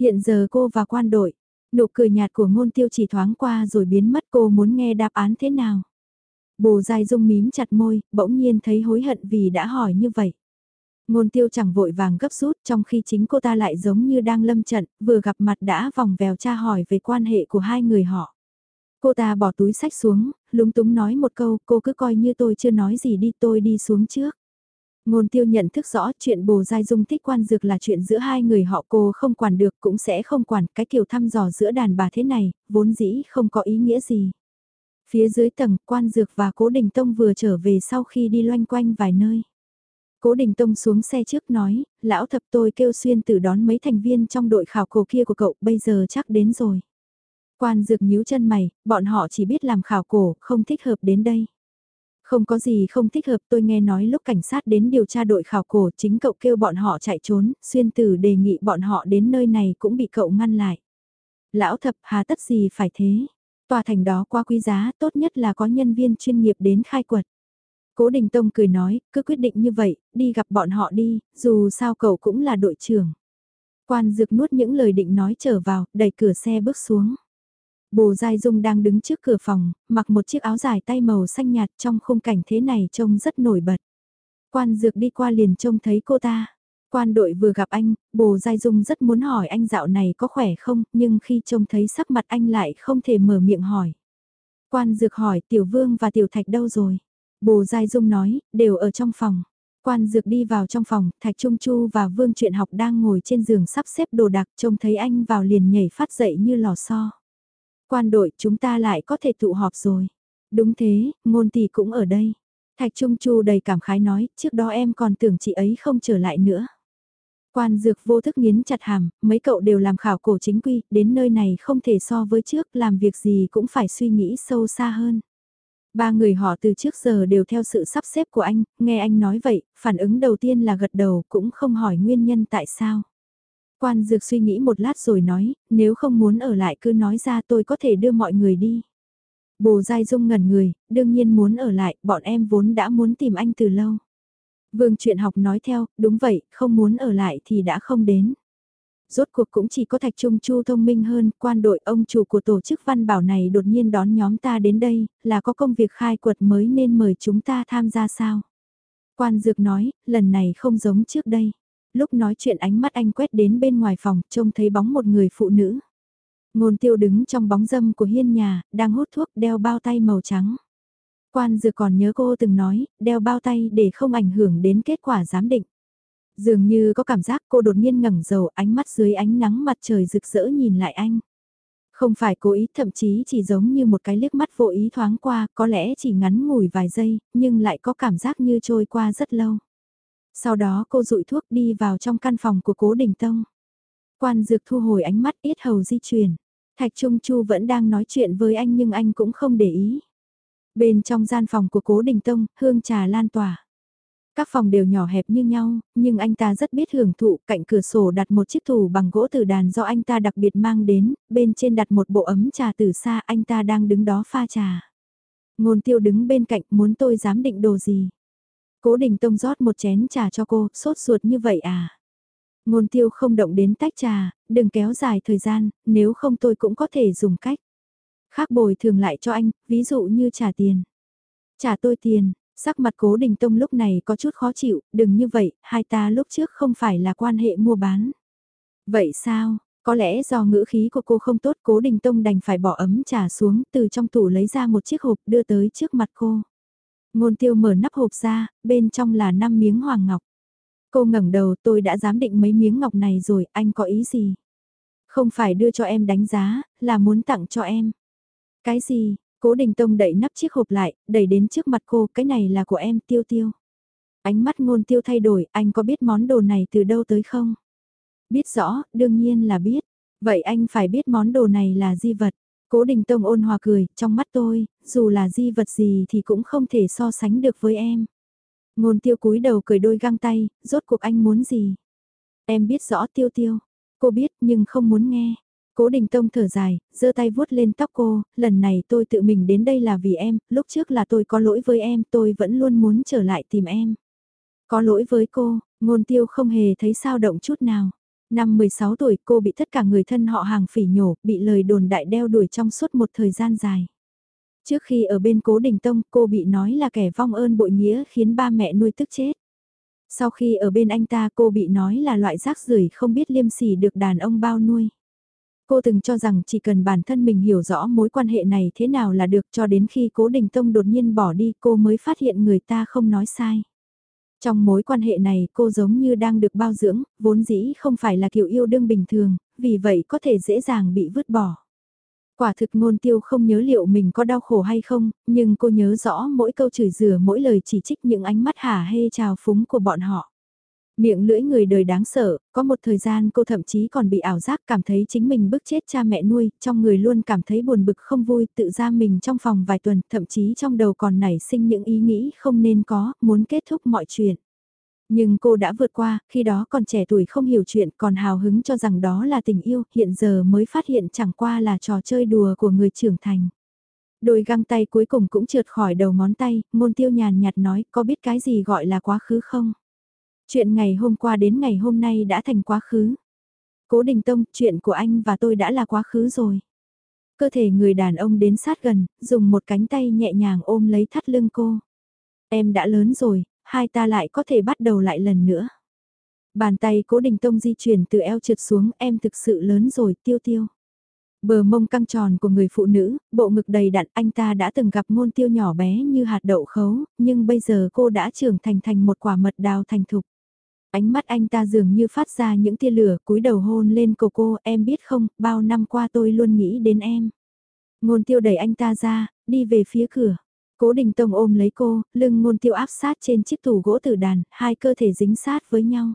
Hiện giờ cô và quan đội, nụ cười nhạt của ngôn tiêu chỉ thoáng qua rồi biến mất cô muốn nghe đáp án thế nào. Bồ Giai Dung mím chặt môi, bỗng nhiên thấy hối hận vì đã hỏi như vậy. Ngôn tiêu chẳng vội vàng gấp rút trong khi chính cô ta lại giống như đang lâm trận, vừa gặp mặt đã vòng vèo tra hỏi về quan hệ của hai người họ. Cô ta bỏ túi sách xuống, lúng túng nói một câu, cô cứ coi như tôi chưa nói gì đi tôi đi xuống trước. Ngôn tiêu nhận thức rõ chuyện bồ giai dung thích quan dược là chuyện giữa hai người họ cô không quản được cũng sẽ không quản cái kiểu thăm dò giữa đàn bà thế này, vốn dĩ không có ý nghĩa gì. Phía dưới tầng, quan dược và cố đình tông vừa trở về sau khi đi loanh quanh vài nơi. Cố Đình Tông xuống xe trước nói, lão thập tôi kêu xuyên tử đón mấy thành viên trong đội khảo cổ kia của cậu, bây giờ chắc đến rồi. Quan dược nhíu chân mày, bọn họ chỉ biết làm khảo cổ, không thích hợp đến đây. Không có gì không thích hợp tôi nghe nói lúc cảnh sát đến điều tra đội khảo cổ chính cậu kêu bọn họ chạy trốn, xuyên tử đề nghị bọn họ đến nơi này cũng bị cậu ngăn lại. Lão thập hà tất gì phải thế? Tòa thành đó quá quý giá, tốt nhất là có nhân viên chuyên nghiệp đến khai quật. Cố Đình Tông cười nói, cứ quyết định như vậy, đi gặp bọn họ đi, dù sao cậu cũng là đội trưởng. Quan dược nuốt những lời định nói trở vào, đẩy cửa xe bước xuống. Bồ Giai Dung đang đứng trước cửa phòng, mặc một chiếc áo dài tay màu xanh nhạt trong khung cảnh thế này trông rất nổi bật. Quan dược đi qua liền trông thấy cô ta. Quan đội vừa gặp anh, bồ Giai Dung rất muốn hỏi anh dạo này có khỏe không, nhưng khi trông thấy sắc mặt anh lại không thể mở miệng hỏi. Quan dược hỏi Tiểu Vương và Tiểu Thạch đâu rồi? Bồ Giai Dung nói, đều ở trong phòng. Quan dược đi vào trong phòng, Thạch Trung Chu và Vương Truyện học đang ngồi trên giường sắp xếp đồ đạc trông thấy anh vào liền nhảy phát dậy như lò xo. Quan đội chúng ta lại có thể tụ họp rồi. Đúng thế, ngôn tỷ cũng ở đây. Thạch Trung Chu đầy cảm khái nói, trước đó em còn tưởng chị ấy không trở lại nữa. Quan dược vô thức nghiến chặt hàm, mấy cậu đều làm khảo cổ chính quy, đến nơi này không thể so với trước, làm việc gì cũng phải suy nghĩ sâu xa hơn. Ba người họ từ trước giờ đều theo sự sắp xếp của anh, nghe anh nói vậy, phản ứng đầu tiên là gật đầu cũng không hỏi nguyên nhân tại sao. Quan dược suy nghĩ một lát rồi nói, nếu không muốn ở lại cứ nói ra tôi có thể đưa mọi người đi. Bồ Giai Dung ngẩn người, đương nhiên muốn ở lại, bọn em vốn đã muốn tìm anh từ lâu. Vương chuyện học nói theo, đúng vậy, không muốn ở lại thì đã không đến. Rốt cuộc cũng chỉ có Thạch Trung Chu thông minh hơn, quan đội ông chủ của tổ chức văn bảo này đột nhiên đón nhóm ta đến đây, là có công việc khai quật mới nên mời chúng ta tham gia sao. Quan Dược nói, lần này không giống trước đây. Lúc nói chuyện ánh mắt anh quét đến bên ngoài phòng, trông thấy bóng một người phụ nữ. Ngôn tiêu đứng trong bóng dâm của hiên nhà, đang hút thuốc đeo bao tay màu trắng. Quan dược còn nhớ cô từng nói, đeo bao tay để không ảnh hưởng đến kết quả giám định. Dường như có cảm giác cô đột nhiên ngẩng dầu ánh mắt dưới ánh nắng mặt trời rực rỡ nhìn lại anh. Không phải cố ý thậm chí chỉ giống như một cái liếc mắt vô ý thoáng qua, có lẽ chỉ ngắn ngủi vài giây, nhưng lại có cảm giác như trôi qua rất lâu. Sau đó cô rụi thuốc đi vào trong căn phòng của cố đình tông. Quan dược thu hồi ánh mắt ít hầu di chuyển. Thạch Trung Chu vẫn đang nói chuyện với anh nhưng anh cũng không để ý. Bên trong gian phòng của cố đình tông, hương trà lan tỏa. Các phòng đều nhỏ hẹp như nhau, nhưng anh ta rất biết hưởng thụ, cạnh cửa sổ đặt một chiếc tủ bằng gỗ từ đàn do anh ta đặc biệt mang đến, bên trên đặt một bộ ấm trà từ xa, anh ta đang đứng đó pha trà. Ngôn tiêu đứng bên cạnh muốn tôi dám định đồ gì. Cố đình tông rót một chén trà cho cô, sốt ruột như vậy à. Ngôn tiêu không động đến tách trà, đừng kéo dài thời gian, nếu không tôi cũng có thể dùng cách. Khác bồi thường lại cho anh, ví dụ như trả tiền. Trả tôi tiền, sắc mặt cố đình tông lúc này có chút khó chịu, đừng như vậy, hai ta lúc trước không phải là quan hệ mua bán. Vậy sao, có lẽ do ngữ khí của cô không tốt cố đình tông đành phải bỏ ấm trà xuống từ trong tủ lấy ra một chiếc hộp đưa tới trước mặt cô. Ngôn tiêu mở nắp hộp ra, bên trong là 5 miếng hoàng ngọc. Cô ngẩng đầu tôi đã dám định mấy miếng ngọc này rồi, anh có ý gì? Không phải đưa cho em đánh giá, là muốn tặng cho em. Cái gì? Cố Đình Tông đẩy nắp chiếc hộp lại, đẩy đến trước mặt cô, cái này là của em tiêu tiêu. Ánh mắt ngôn tiêu thay đổi, anh có biết món đồ này từ đâu tới không? Biết rõ, đương nhiên là biết. Vậy anh phải biết món đồ này là di vật. Cố Đình Tông ôn hòa cười, trong mắt tôi, dù là di vật gì thì cũng không thể so sánh được với em. Ngôn tiêu cúi đầu cười đôi găng tay, rốt cuộc anh muốn gì? Em biết rõ tiêu tiêu. Cô biết nhưng không muốn nghe. Cố Đình Tông thở dài, giơ tay vuốt lên tóc cô, lần này tôi tự mình đến đây là vì em, lúc trước là tôi có lỗi với em, tôi vẫn luôn muốn trở lại tìm em. Có lỗi với cô, ngôn tiêu không hề thấy sao động chút nào. Năm 16 tuổi cô bị tất cả người thân họ hàng phỉ nhổ, bị lời đồn đại đeo đuổi trong suốt một thời gian dài. Trước khi ở bên cố đình tông cô bị nói là kẻ vong ơn bội nghĩa khiến ba mẹ nuôi tức chết. Sau khi ở bên anh ta cô bị nói là loại rác rưởi không biết liêm sỉ được đàn ông bao nuôi. Cô từng cho rằng chỉ cần bản thân mình hiểu rõ mối quan hệ này thế nào là được cho đến khi cố đình tông đột nhiên bỏ đi cô mới phát hiện người ta không nói sai. Trong mối quan hệ này cô giống như đang được bao dưỡng, vốn dĩ không phải là kiểu yêu đương bình thường, vì vậy có thể dễ dàng bị vứt bỏ. Quả thực ngôn tiêu không nhớ liệu mình có đau khổ hay không, nhưng cô nhớ rõ mỗi câu chửi rửa mỗi lời chỉ trích những ánh mắt hả hê trào phúng của bọn họ. Miệng lưỡi người đời đáng sợ, có một thời gian cô thậm chí còn bị ảo giác cảm thấy chính mình bức chết cha mẹ nuôi, trong người luôn cảm thấy buồn bực không vui, tự ra mình trong phòng vài tuần, thậm chí trong đầu còn nảy sinh những ý nghĩ không nên có, muốn kết thúc mọi chuyện. Nhưng cô đã vượt qua, khi đó còn trẻ tuổi không hiểu chuyện còn hào hứng cho rằng đó là tình yêu, hiện giờ mới phát hiện chẳng qua là trò chơi đùa của người trưởng thành. Đôi găng tay cuối cùng cũng trượt khỏi đầu ngón tay, môn tiêu nhàn nhạt nói có biết cái gì gọi là quá khứ không? Chuyện ngày hôm qua đến ngày hôm nay đã thành quá khứ. Cố Đình Tông, chuyện của anh và tôi đã là quá khứ rồi. Cơ thể người đàn ông đến sát gần, dùng một cánh tay nhẹ nhàng ôm lấy thắt lưng cô. Em đã lớn rồi, hai ta lại có thể bắt đầu lại lần nữa. Bàn tay cố đình tông di chuyển từ eo trượt xuống em thực sự lớn rồi tiêu tiêu. Bờ mông căng tròn của người phụ nữ, bộ ngực đầy đặn anh ta đã từng gặp ngôn tiêu nhỏ bé như hạt đậu khấu, nhưng bây giờ cô đã trưởng thành thành một quả mật đào thành thục. Ánh mắt anh ta dường như phát ra những tia lửa cúi đầu hôn lên cổ cô, em biết không, bao năm qua tôi luôn nghĩ đến em. Ngôn tiêu đẩy anh ta ra, đi về phía cửa. Cố Đình Tông ôm lấy cô, lưng ngôn tiêu áp sát trên chiếc tủ gỗ tử đàn, hai cơ thể dính sát với nhau.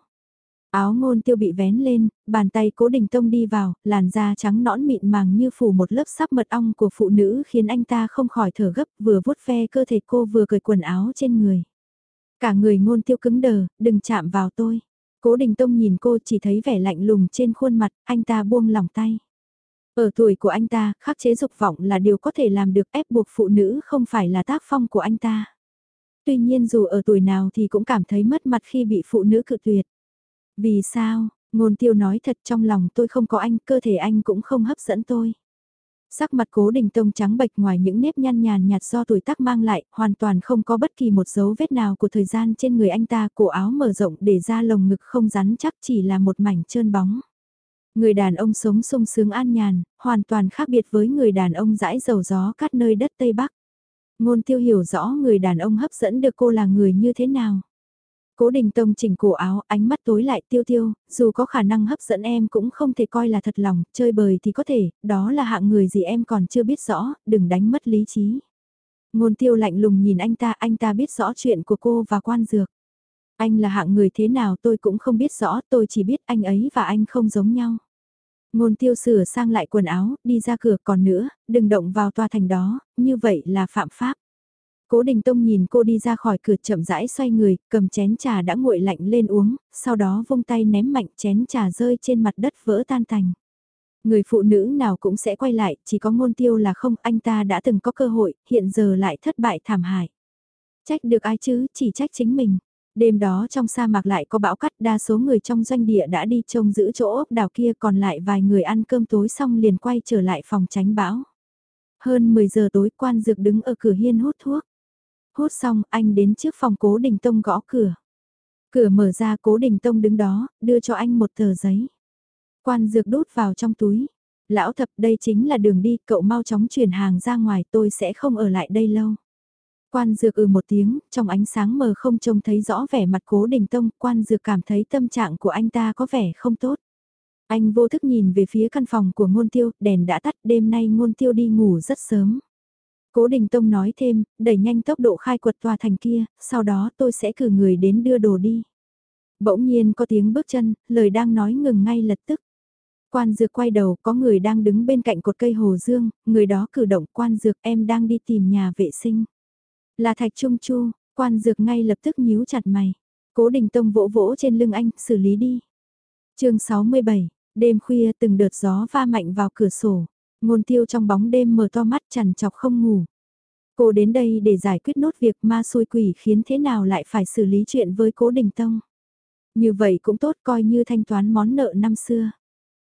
Áo ngôn tiêu bị vén lên, bàn tay cố đình tông đi vào, làn da trắng nõn mịn màng như phủ một lớp sắp mật ong của phụ nữ khiến anh ta không khỏi thở gấp vừa vuốt ve cơ thể cô vừa cởi quần áo trên người. Cả người ngôn tiêu cứng đờ, đừng chạm vào tôi. Cố đình tông nhìn cô chỉ thấy vẻ lạnh lùng trên khuôn mặt, anh ta buông lỏng tay. Ở tuổi của anh ta, khắc chế dục vọng là điều có thể làm được ép buộc phụ nữ không phải là tác phong của anh ta. Tuy nhiên dù ở tuổi nào thì cũng cảm thấy mất mặt khi bị phụ nữ cự tuyệt. Vì sao, ngôn tiêu nói thật trong lòng tôi không có anh, cơ thể anh cũng không hấp dẫn tôi. Sắc mặt cố đình tông trắng bệch ngoài những nếp nhăn nhàn nhạt do tuổi tác mang lại, hoàn toàn không có bất kỳ một dấu vết nào của thời gian trên người anh ta, cổ áo mở rộng để ra lồng ngực không rắn chắc chỉ là một mảnh trơn bóng. Người đàn ông sống sung sướng an nhàn, hoàn toàn khác biệt với người đàn ông dãi dầu gió cắt nơi đất Tây Bắc. Ngôn tiêu hiểu rõ người đàn ông hấp dẫn được cô là người như thế nào. Cố Đình Tông chỉnh cổ áo, ánh mắt tối lại tiêu tiêu, dù có khả năng hấp dẫn em cũng không thể coi là thật lòng, chơi bời thì có thể, đó là hạng người gì em còn chưa biết rõ, đừng đánh mất lý trí. Ngôn tiêu lạnh lùng nhìn anh ta, anh ta biết rõ chuyện của cô và quan dược. Anh là hạng người thế nào tôi cũng không biết rõ, tôi chỉ biết anh ấy và anh không giống nhau. Ngôn tiêu sửa sang lại quần áo, đi ra cửa còn nữa, đừng động vào tòa thành đó, như vậy là phạm pháp. Cố Đình Tông nhìn cô đi ra khỏi cửa chậm rãi xoay người, cầm chén trà đã nguội lạnh lên uống, sau đó vung tay ném mạnh chén trà rơi trên mặt đất vỡ tan thành. Người phụ nữ nào cũng sẽ quay lại, chỉ có ngôn tiêu là không, anh ta đã từng có cơ hội, hiện giờ lại thất bại thảm hại. Trách được ai chứ, chỉ trách chính mình. Đêm đó trong sa mạc lại có bão cắt đa số người trong doanh địa đã đi trông giữ chỗ ốc đảo kia còn lại vài người ăn cơm tối xong liền quay trở lại phòng tránh bão. Hơn 10 giờ tối quan dược đứng ở cửa hiên hút thuốc. Hút xong anh đến trước phòng cố đình tông gõ cửa. Cửa mở ra cố đình tông đứng đó, đưa cho anh một tờ giấy. Quan dược đút vào trong túi. Lão thập đây chính là đường đi, cậu mau chóng chuyển hàng ra ngoài tôi sẽ không ở lại đây lâu. Quan dược ừ một tiếng, trong ánh sáng mờ không trông thấy rõ vẻ mặt cố đình tông, quan dược cảm thấy tâm trạng của anh ta có vẻ không tốt. Anh vô thức nhìn về phía căn phòng của ngôn tiêu, đèn đã tắt, đêm nay ngôn tiêu đi ngủ rất sớm. Cố Đình Tông nói thêm, đẩy nhanh tốc độ khai quật tòa thành kia, sau đó tôi sẽ cử người đến đưa đồ đi. Bỗng nhiên có tiếng bước chân, lời đang nói ngừng ngay lập tức. Quan dược quay đầu, có người đang đứng bên cạnh cột cây hồ dương, người đó cử động quan dược em đang đi tìm nhà vệ sinh. Là Thạch Trung Chu, quan dược ngay lập tức nhíu chặt mày. Cố Đình Tông vỗ vỗ trên lưng anh, xử lý đi. chương 67, đêm khuya từng đợt gió va mạnh vào cửa sổ. Ngôn tiêu trong bóng đêm mở to mắt chằn chọc không ngủ. Cô đến đây để giải quyết nốt việc ma xui quỷ khiến thế nào lại phải xử lý chuyện với cố đình tông. Như vậy cũng tốt coi như thanh toán món nợ năm xưa.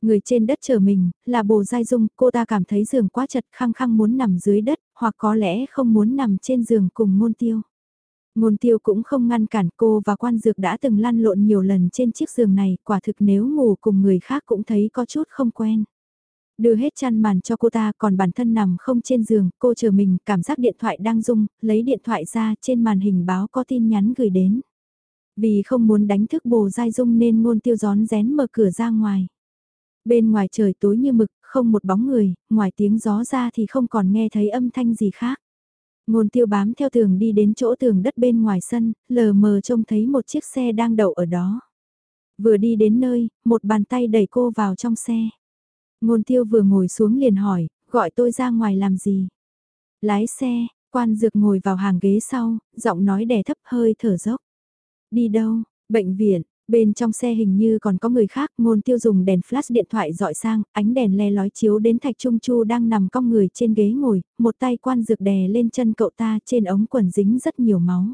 Người trên đất chờ mình, là bồ dai dung, cô ta cảm thấy giường quá chật khăng khăng muốn nằm dưới đất, hoặc có lẽ không muốn nằm trên giường cùng ngôn tiêu. Ngôn tiêu cũng không ngăn cản cô và quan dược đã từng lăn lộn nhiều lần trên chiếc giường này, quả thực nếu ngủ cùng người khác cũng thấy có chút không quen. Đưa hết chăn màn cho cô ta còn bản thân nằm không trên giường, cô chờ mình cảm giác điện thoại đang rung, lấy điện thoại ra trên màn hình báo có tin nhắn gửi đến. Vì không muốn đánh thức bồ dai dung nên ngôn tiêu gión rén mở cửa ra ngoài. Bên ngoài trời tối như mực, không một bóng người, ngoài tiếng gió ra thì không còn nghe thấy âm thanh gì khác. Ngôn tiêu bám theo tường đi đến chỗ tường đất bên ngoài sân, lờ mờ trông thấy một chiếc xe đang đậu ở đó. Vừa đi đến nơi, một bàn tay đẩy cô vào trong xe. Ngôn tiêu vừa ngồi xuống liền hỏi, gọi tôi ra ngoài làm gì? Lái xe, quan dược ngồi vào hàng ghế sau, giọng nói đè thấp hơi thở dốc. Đi đâu? Bệnh viện, bên trong xe hình như còn có người khác, ngôn tiêu dùng đèn flash điện thoại dọi sang, ánh đèn le lói chiếu đến Thạch Trung Chu đang nằm cong người trên ghế ngồi, một tay quan dược đè lên chân cậu ta trên ống quần dính rất nhiều máu.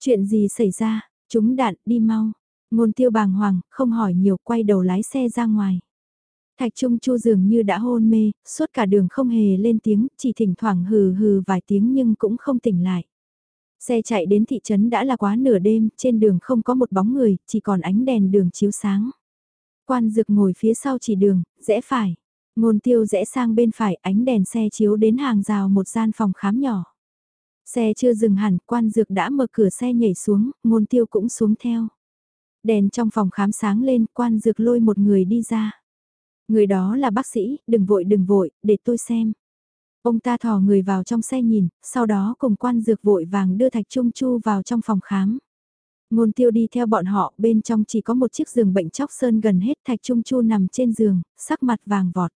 Chuyện gì xảy ra, chúng đạn, đi mau. Ngôn tiêu bàng hoàng, không hỏi nhiều, quay đầu lái xe ra ngoài. Thạch Trung Chu dường như đã hôn mê, suốt cả đường không hề lên tiếng, chỉ thỉnh thoảng hừ hừ vài tiếng nhưng cũng không tỉnh lại. Xe chạy đến thị trấn đã là quá nửa đêm, trên đường không có một bóng người, chỉ còn ánh đèn đường chiếu sáng. Quan dược ngồi phía sau chỉ đường, rẽ phải. Ngôn tiêu rẽ sang bên phải, ánh đèn xe chiếu đến hàng rào một gian phòng khám nhỏ. Xe chưa dừng hẳn, quan dược đã mở cửa xe nhảy xuống, ngôn tiêu cũng xuống theo. Đèn trong phòng khám sáng lên, quan dược lôi một người đi ra. Người đó là bác sĩ, đừng vội đừng vội, để tôi xem. Ông ta thò người vào trong xe nhìn, sau đó cùng quan dược vội vàng đưa Thạch Trung Chu vào trong phòng khám. Ngôn tiêu đi theo bọn họ, bên trong chỉ có một chiếc giường bệnh chóc sơn gần hết Thạch Trung Chu nằm trên giường, sắc mặt vàng vọt.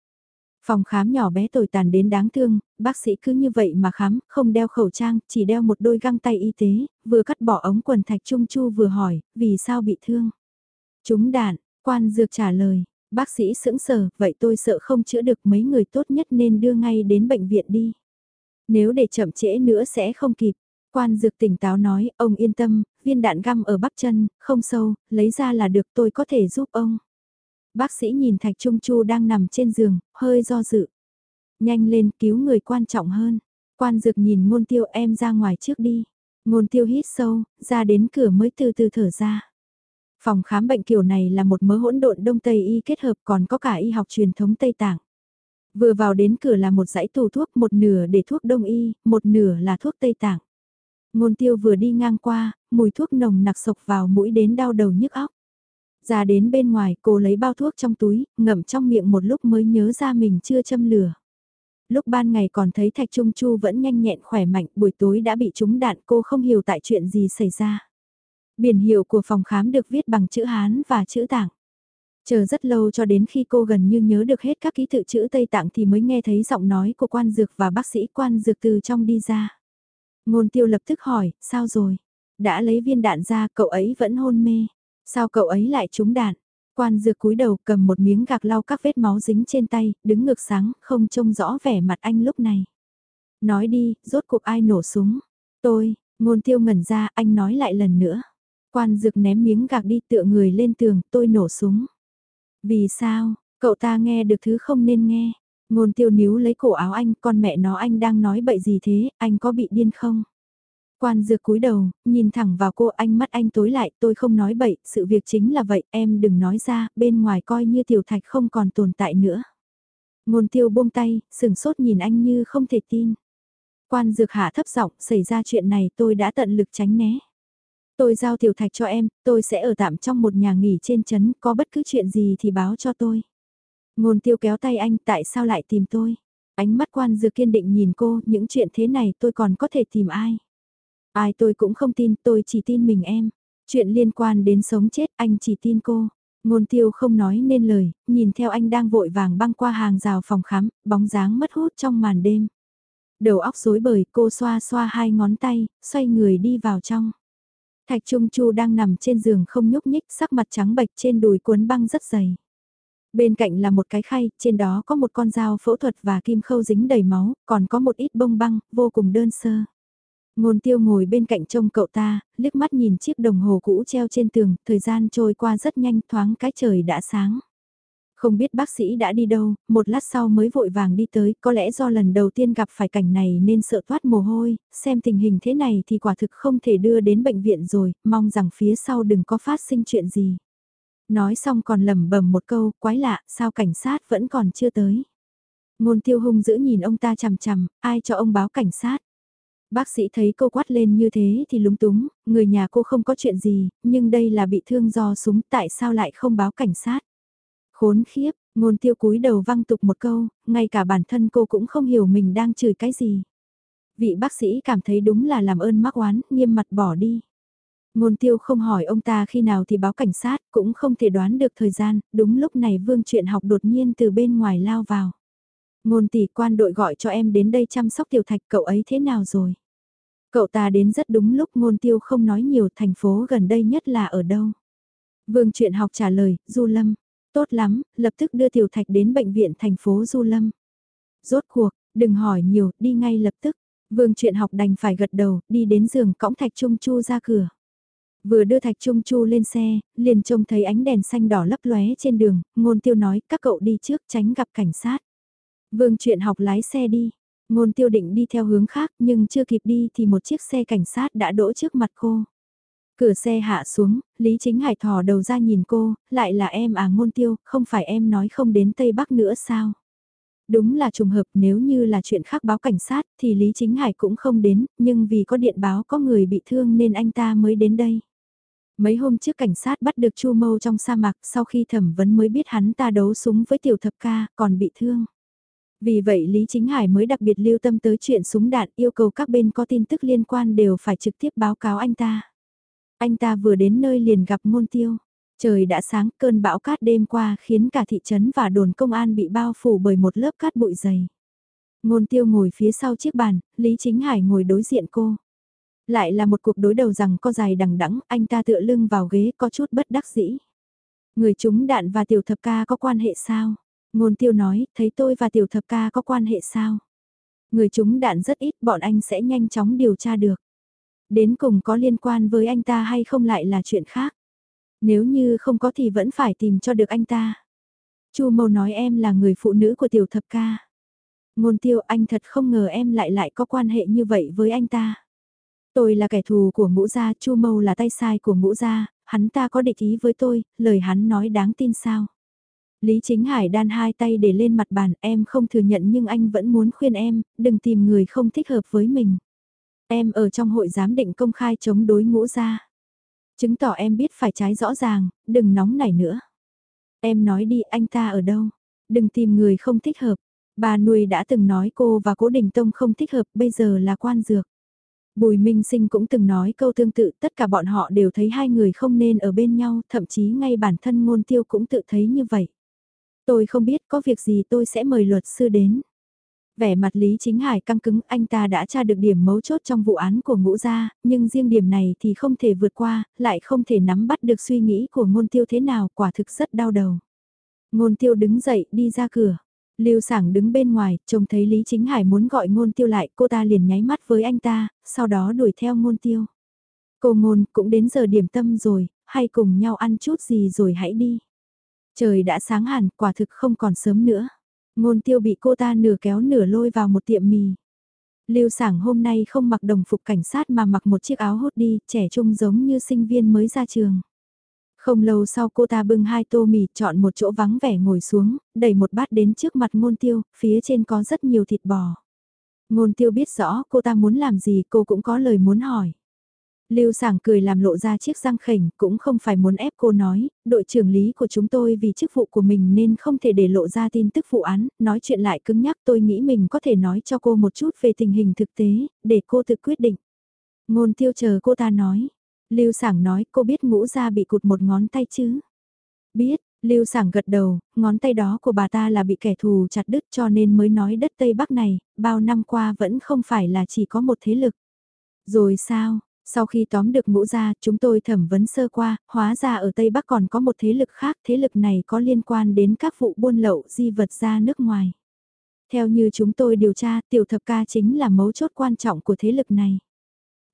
Phòng khám nhỏ bé tồi tàn đến đáng thương, bác sĩ cứ như vậy mà khám, không đeo khẩu trang, chỉ đeo một đôi găng tay y tế, vừa cắt bỏ ống quần Thạch Trung Chu vừa hỏi, vì sao bị thương. Chúng đạn, quan dược trả lời, Bác sĩ sững sờ, vậy tôi sợ không chữa được mấy người tốt nhất nên đưa ngay đến bệnh viện đi. Nếu để chậm trễ nữa sẽ không kịp. Quan dược tỉnh táo nói, ông yên tâm, viên đạn găm ở bắp chân, không sâu, lấy ra là được tôi có thể giúp ông. Bác sĩ nhìn Thạch Trung Chu đang nằm trên giường, hơi do dự. Nhanh lên cứu người quan trọng hơn. Quan dược nhìn ngôn tiêu em ra ngoài trước đi. Ngôn tiêu hít sâu, ra đến cửa mới từ từ thở ra. Phòng khám bệnh kiểu này là một mớ hỗn độn đông tây y kết hợp còn có cả y học truyền thống Tây Tạng. Vừa vào đến cửa là một dãy tủ thuốc, một nửa để thuốc đông y, một nửa là thuốc Tây Tạng. Ngôn tiêu vừa đi ngang qua, mùi thuốc nồng nặc sộc vào mũi đến đau đầu nhức óc. Ra đến bên ngoài, cô lấy bao thuốc trong túi, ngậm trong miệng một lúc mới nhớ ra mình chưa châm lửa. Lúc ban ngày còn thấy Thạch Trung Chu vẫn nhanh nhẹn khỏe mạnh, buổi tối đã bị trúng đạn cô không hiểu tại chuyện gì xảy ra. Biển hiệu của phòng khám được viết bằng chữ Hán và chữ Tạng. Chờ rất lâu cho đến khi cô gần như nhớ được hết các ký tự chữ Tây Tạng thì mới nghe thấy giọng nói của quan dược và bác sĩ quan dược từ trong đi ra. Ngôn tiêu lập tức hỏi, sao rồi? Đã lấy viên đạn ra, cậu ấy vẫn hôn mê. Sao cậu ấy lại trúng đạn? Quan dược cúi đầu cầm một miếng gạc lau các vết máu dính trên tay, đứng ngược sáng, không trông rõ vẻ mặt anh lúc này. Nói đi, rốt cuộc ai nổ súng? Tôi, ngôn tiêu ngẩn ra, anh nói lại lần nữa. Quan dực ném miếng gạc đi tựa người lên tường, tôi nổ súng. Vì sao, cậu ta nghe được thứ không nên nghe. Ngôn tiêu níu lấy cổ áo anh, con mẹ nó anh đang nói bậy gì thế, anh có bị điên không? Quan dược cúi đầu, nhìn thẳng vào cô anh mắt anh tối lại, tôi không nói bậy, sự việc chính là vậy, em đừng nói ra, bên ngoài coi như tiểu thạch không còn tồn tại nữa. Ngôn tiêu buông tay, sừng sốt nhìn anh như không thể tin. Quan dược hạ thấp giọng, xảy ra chuyện này tôi đã tận lực tránh né. Tôi giao tiểu thạch cho em, tôi sẽ ở tạm trong một nhà nghỉ trên trấn, có bất cứ chuyện gì thì báo cho tôi. Ngôn tiêu kéo tay anh, tại sao lại tìm tôi? Ánh mắt quan dư kiên định nhìn cô, những chuyện thế này tôi còn có thể tìm ai? Ai tôi cũng không tin, tôi chỉ tin mình em. Chuyện liên quan đến sống chết, anh chỉ tin cô. Ngôn tiêu không nói nên lời, nhìn theo anh đang vội vàng băng qua hàng rào phòng khám, bóng dáng mất hút trong màn đêm. Đầu óc rối bời, cô xoa xoa hai ngón tay, xoay người đi vào trong. Thạch Trung Chu đang nằm trên giường không nhúc nhích, sắc mặt trắng bệch trên đùi cuốn băng rất dày. Bên cạnh là một cái khay, trên đó có một con dao phẫu thuật và kim khâu dính đầy máu, còn có một ít bông băng, vô cùng đơn sơ. Ngôn tiêu ngồi bên cạnh trông cậu ta, liếc mắt nhìn chiếc đồng hồ cũ treo trên tường, thời gian trôi qua rất nhanh thoáng cái trời đã sáng. Không biết bác sĩ đã đi đâu, một lát sau mới vội vàng đi tới, có lẽ do lần đầu tiên gặp phải cảnh này nên sợ thoát mồ hôi, xem tình hình thế này thì quả thực không thể đưa đến bệnh viện rồi, mong rằng phía sau đừng có phát sinh chuyện gì. Nói xong còn lẩm bẩm một câu, quái lạ, sao cảnh sát vẫn còn chưa tới. Ngôn tiêu hung giữ nhìn ông ta chằm chằm, ai cho ông báo cảnh sát. Bác sĩ thấy cô quát lên như thế thì lúng túng, người nhà cô không có chuyện gì, nhưng đây là bị thương do súng, tại sao lại không báo cảnh sát? Khốn khiếp, ngôn tiêu cúi đầu văng tục một câu, ngay cả bản thân cô cũng không hiểu mình đang chửi cái gì. Vị bác sĩ cảm thấy đúng là làm ơn mắc oán, nghiêm mặt bỏ đi. Ngôn tiêu không hỏi ông ta khi nào thì báo cảnh sát, cũng không thể đoán được thời gian, đúng lúc này vương chuyện học đột nhiên từ bên ngoài lao vào. Ngôn tỷ quan đội gọi cho em đến đây chăm sóc tiểu thạch cậu ấy thế nào rồi? Cậu ta đến rất đúng lúc ngôn tiêu không nói nhiều thành phố gần đây nhất là ở đâu. Vương chuyện học trả lời, Du Lâm. Tốt lắm, lập tức đưa Tiểu Thạch đến bệnh viện thành phố Du Lâm. Rốt cuộc, đừng hỏi nhiều, đi ngay lập tức. Vương chuyện học đành phải gật đầu, đi đến giường cõng Thạch Trung Chu ra cửa. Vừa đưa Thạch Trung Chu lên xe, liền trông thấy ánh đèn xanh đỏ lấp lóe trên đường, ngôn tiêu nói các cậu đi trước tránh gặp cảnh sát. Vương chuyện học lái xe đi, ngôn tiêu định đi theo hướng khác nhưng chưa kịp đi thì một chiếc xe cảnh sát đã đỗ trước mặt cô. Cửa xe hạ xuống, Lý Chính Hải thò đầu ra nhìn cô, lại là em à ngôn tiêu, không phải em nói không đến Tây Bắc nữa sao? Đúng là trùng hợp nếu như là chuyện khác báo cảnh sát thì Lý Chính Hải cũng không đến, nhưng vì có điện báo có người bị thương nên anh ta mới đến đây. Mấy hôm trước cảnh sát bắt được Chu Mâu trong sa mạc sau khi thẩm vấn mới biết hắn ta đấu súng với tiểu thập ca còn bị thương. Vì vậy Lý Chính Hải mới đặc biệt lưu tâm tới chuyện súng đạn yêu cầu các bên có tin tức liên quan đều phải trực tiếp báo cáo anh ta. Anh ta vừa đến nơi liền gặp ngôn tiêu. Trời đã sáng, cơn bão cát đêm qua khiến cả thị trấn và đồn công an bị bao phủ bởi một lớp cát bụi dày. Ngôn tiêu ngồi phía sau chiếc bàn, Lý Chính Hải ngồi đối diện cô. Lại là một cuộc đối đầu rằng có dài đằng đẵng, anh ta tựa lưng vào ghế có chút bất đắc dĩ. Người chúng đạn và tiểu thập ca có quan hệ sao? Ngôn tiêu nói, thấy tôi và tiểu thập ca có quan hệ sao? Người chúng đạn rất ít, bọn anh sẽ nhanh chóng điều tra được. Đến cùng có liên quan với anh ta hay không lại là chuyện khác. Nếu như không có thì vẫn phải tìm cho được anh ta. Chu Mâu nói em là người phụ nữ của tiểu thập ca. Ngôn tiêu anh thật không ngờ em lại lại có quan hệ như vậy với anh ta. Tôi là kẻ thù của ngũ gia, Chu Mâu là tay sai của ngũ gia, hắn ta có địch ý với tôi, lời hắn nói đáng tin sao. Lý Chính Hải đan hai tay để lên mặt bàn, em không thừa nhận nhưng anh vẫn muốn khuyên em, đừng tìm người không thích hợp với mình. Em ở trong hội giám định công khai chống đối ngũ gia. Chứng tỏ em biết phải trái rõ ràng, đừng nóng nảy nữa. Em nói đi anh ta ở đâu? Đừng tìm người không thích hợp. Bà nuôi đã từng nói cô và cố đình tông không thích hợp bây giờ là quan dược. Bùi Minh Sinh cũng từng nói câu tương tự tất cả bọn họ đều thấy hai người không nên ở bên nhau, thậm chí ngay bản thân ngôn tiêu cũng tự thấy như vậy. Tôi không biết có việc gì tôi sẽ mời luật sư đến. Vẻ mặt Lý Chính Hải căng cứng anh ta đã tra được điểm mấu chốt trong vụ án của ngũ gia, nhưng riêng điểm này thì không thể vượt qua, lại không thể nắm bắt được suy nghĩ của ngôn tiêu thế nào, quả thực rất đau đầu. Ngôn tiêu đứng dậy đi ra cửa. Lưu sảng đứng bên ngoài, trông thấy Lý Chính Hải muốn gọi ngôn tiêu lại, cô ta liền nháy mắt với anh ta, sau đó đuổi theo ngôn tiêu. Cô ngôn cũng đến giờ điểm tâm rồi, hay cùng nhau ăn chút gì rồi hãy đi. Trời đã sáng hẳn, quả thực không còn sớm nữa. Ngôn tiêu bị cô ta nửa kéo nửa lôi vào một tiệm mì. Lưu sảng hôm nay không mặc đồng phục cảnh sát mà mặc một chiếc áo hốt đi, trẻ trung giống như sinh viên mới ra trường. Không lâu sau cô ta bưng hai tô mì chọn một chỗ vắng vẻ ngồi xuống, đẩy một bát đến trước mặt ngôn tiêu, phía trên có rất nhiều thịt bò. Ngôn tiêu biết rõ cô ta muốn làm gì cô cũng có lời muốn hỏi. Lưu sảng cười làm lộ ra chiếc răng khỉnh, cũng không phải muốn ép cô nói, đội trưởng lý của chúng tôi vì chức vụ của mình nên không thể để lộ ra tin tức vụ án, nói chuyện lại cứng nhắc tôi nghĩ mình có thể nói cho cô một chút về tình hình thực tế, để cô tự quyết định. Ngôn tiêu chờ cô ta nói. Lưu sảng nói cô biết ngũ ra bị cụt một ngón tay chứ? Biết, Lưu sảng gật đầu, ngón tay đó của bà ta là bị kẻ thù chặt đứt cho nên mới nói đất Tây Bắc này, bao năm qua vẫn không phải là chỉ có một thế lực. Rồi sao, sau khi tóm được ngũ gia, chúng tôi thẩm vấn sơ qua, hóa ra ở Tây Bắc còn có một thế lực khác, thế lực này có liên quan đến các vụ buôn lậu di vật ra nước ngoài. Theo như chúng tôi điều tra, tiểu thập ca chính là mấu chốt quan trọng của thế lực này.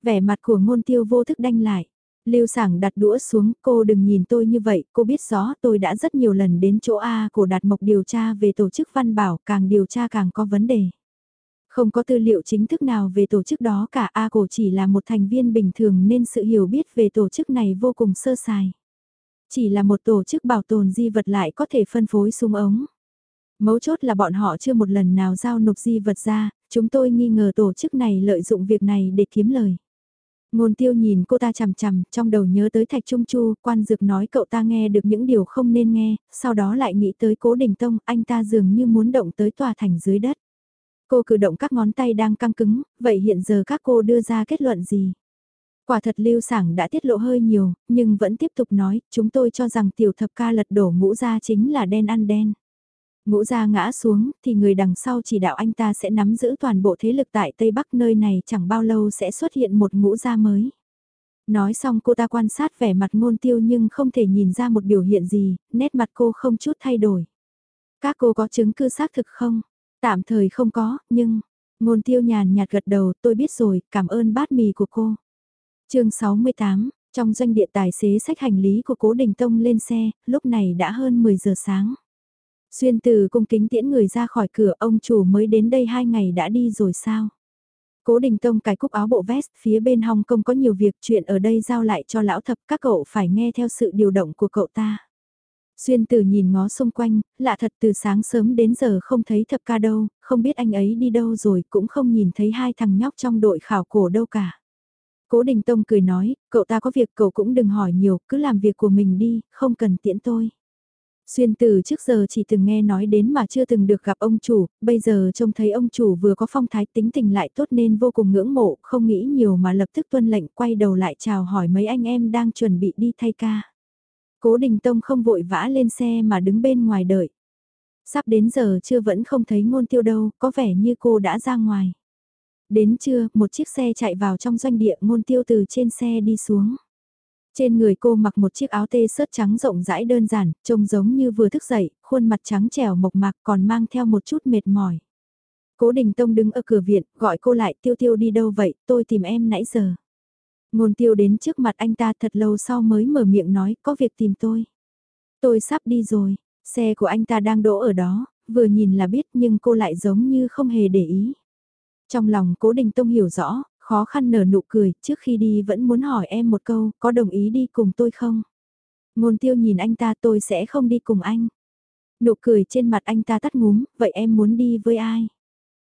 Vẻ mặt của ngôn tiêu vô thức đanh lại. Lưu sảng đặt đũa xuống, cô đừng nhìn tôi như vậy, cô biết rõ tôi đã rất nhiều lần đến chỗ A của Đạt Mộc điều tra về tổ chức văn bảo, càng điều tra càng có vấn đề. Không có tư liệu chính thức nào về tổ chức đó cả A cổ chỉ là một thành viên bình thường nên sự hiểu biết về tổ chức này vô cùng sơ sài. Chỉ là một tổ chức bảo tồn di vật lại có thể phân phối súng ống. Mấu chốt là bọn họ chưa một lần nào giao nộp di vật ra, chúng tôi nghi ngờ tổ chức này lợi dụng việc này để kiếm lời. Ngôn tiêu nhìn cô ta chằm chằm, trong đầu nhớ tới Thạch Trung Chu, quan dược nói cậu ta nghe được những điều không nên nghe, sau đó lại nghĩ tới cố đình tông, anh ta dường như muốn động tới tòa thành dưới đất. Cô cử động các ngón tay đang căng cứng, vậy hiện giờ các cô đưa ra kết luận gì? Quả thật lưu sảng đã tiết lộ hơi nhiều, nhưng vẫn tiếp tục nói, chúng tôi cho rằng tiểu thập ca lật đổ ngũ ra chính là đen ăn đen. Ngũ gia ngã xuống, thì người đằng sau chỉ đạo anh ta sẽ nắm giữ toàn bộ thế lực tại Tây Bắc nơi này chẳng bao lâu sẽ xuất hiện một ngũ gia mới. Nói xong cô ta quan sát vẻ mặt ngôn tiêu nhưng không thể nhìn ra một biểu hiện gì, nét mặt cô không chút thay đổi. Các cô có chứng cứ xác thực không? Tạm thời không có, nhưng... Ngôn tiêu nhàn nhạt gật đầu, tôi biết rồi, cảm ơn bát mì của cô. chương 68, trong doanh địa tài xế sách hành lý của cố Đình Tông lên xe, lúc này đã hơn 10 giờ sáng. Xuyên từ cung kính tiễn người ra khỏi cửa ông chủ mới đến đây hai ngày đã đi rồi sao? Cố Đình Tông cài cúc áo bộ vest phía bên Hong Kong có nhiều việc chuyện ở đây giao lại cho lão thập các cậu phải nghe theo sự điều động của cậu ta. Xuyên Tử nhìn ngó xung quanh, lạ thật từ sáng sớm đến giờ không thấy thập ca đâu, không biết anh ấy đi đâu rồi cũng không nhìn thấy hai thằng nhóc trong đội khảo cổ đâu cả. Cố Đình Tông cười nói, cậu ta có việc cậu cũng đừng hỏi nhiều, cứ làm việc của mình đi, không cần tiễn tôi. Xuyên từ trước giờ chỉ từng nghe nói đến mà chưa từng được gặp ông chủ, bây giờ trông thấy ông chủ vừa có phong thái tính tình lại tốt nên vô cùng ngưỡng mộ, không nghĩ nhiều mà lập tức tuân lệnh quay đầu lại chào hỏi mấy anh em đang chuẩn bị đi thay ca. Cố Đình Tông không vội vã lên xe mà đứng bên ngoài đợi. Sắp đến giờ chưa vẫn không thấy ngôn tiêu đâu, có vẻ như cô đã ra ngoài. Đến trưa, một chiếc xe chạy vào trong doanh địa ngôn tiêu từ trên xe đi xuống. Trên người cô mặc một chiếc áo tê sớt trắng rộng rãi đơn giản, trông giống như vừa thức dậy, khuôn mặt trắng trẻo mộc mạc còn mang theo một chút mệt mỏi. Cố Đình Tông đứng ở cửa viện, gọi cô lại tiêu tiêu đi đâu vậy, tôi tìm em nãy giờ. Ngôn tiêu đến trước mặt anh ta thật lâu sau mới mở miệng nói có việc tìm tôi. Tôi sắp đi rồi, xe của anh ta đang đỗ ở đó, vừa nhìn là biết nhưng cô lại giống như không hề để ý. Trong lòng cố đình tông hiểu rõ, khó khăn nở nụ cười, trước khi đi vẫn muốn hỏi em một câu, có đồng ý đi cùng tôi không? Ngôn tiêu nhìn anh ta tôi sẽ không đi cùng anh. Nụ cười trên mặt anh ta tắt ngúm, vậy em muốn đi với ai?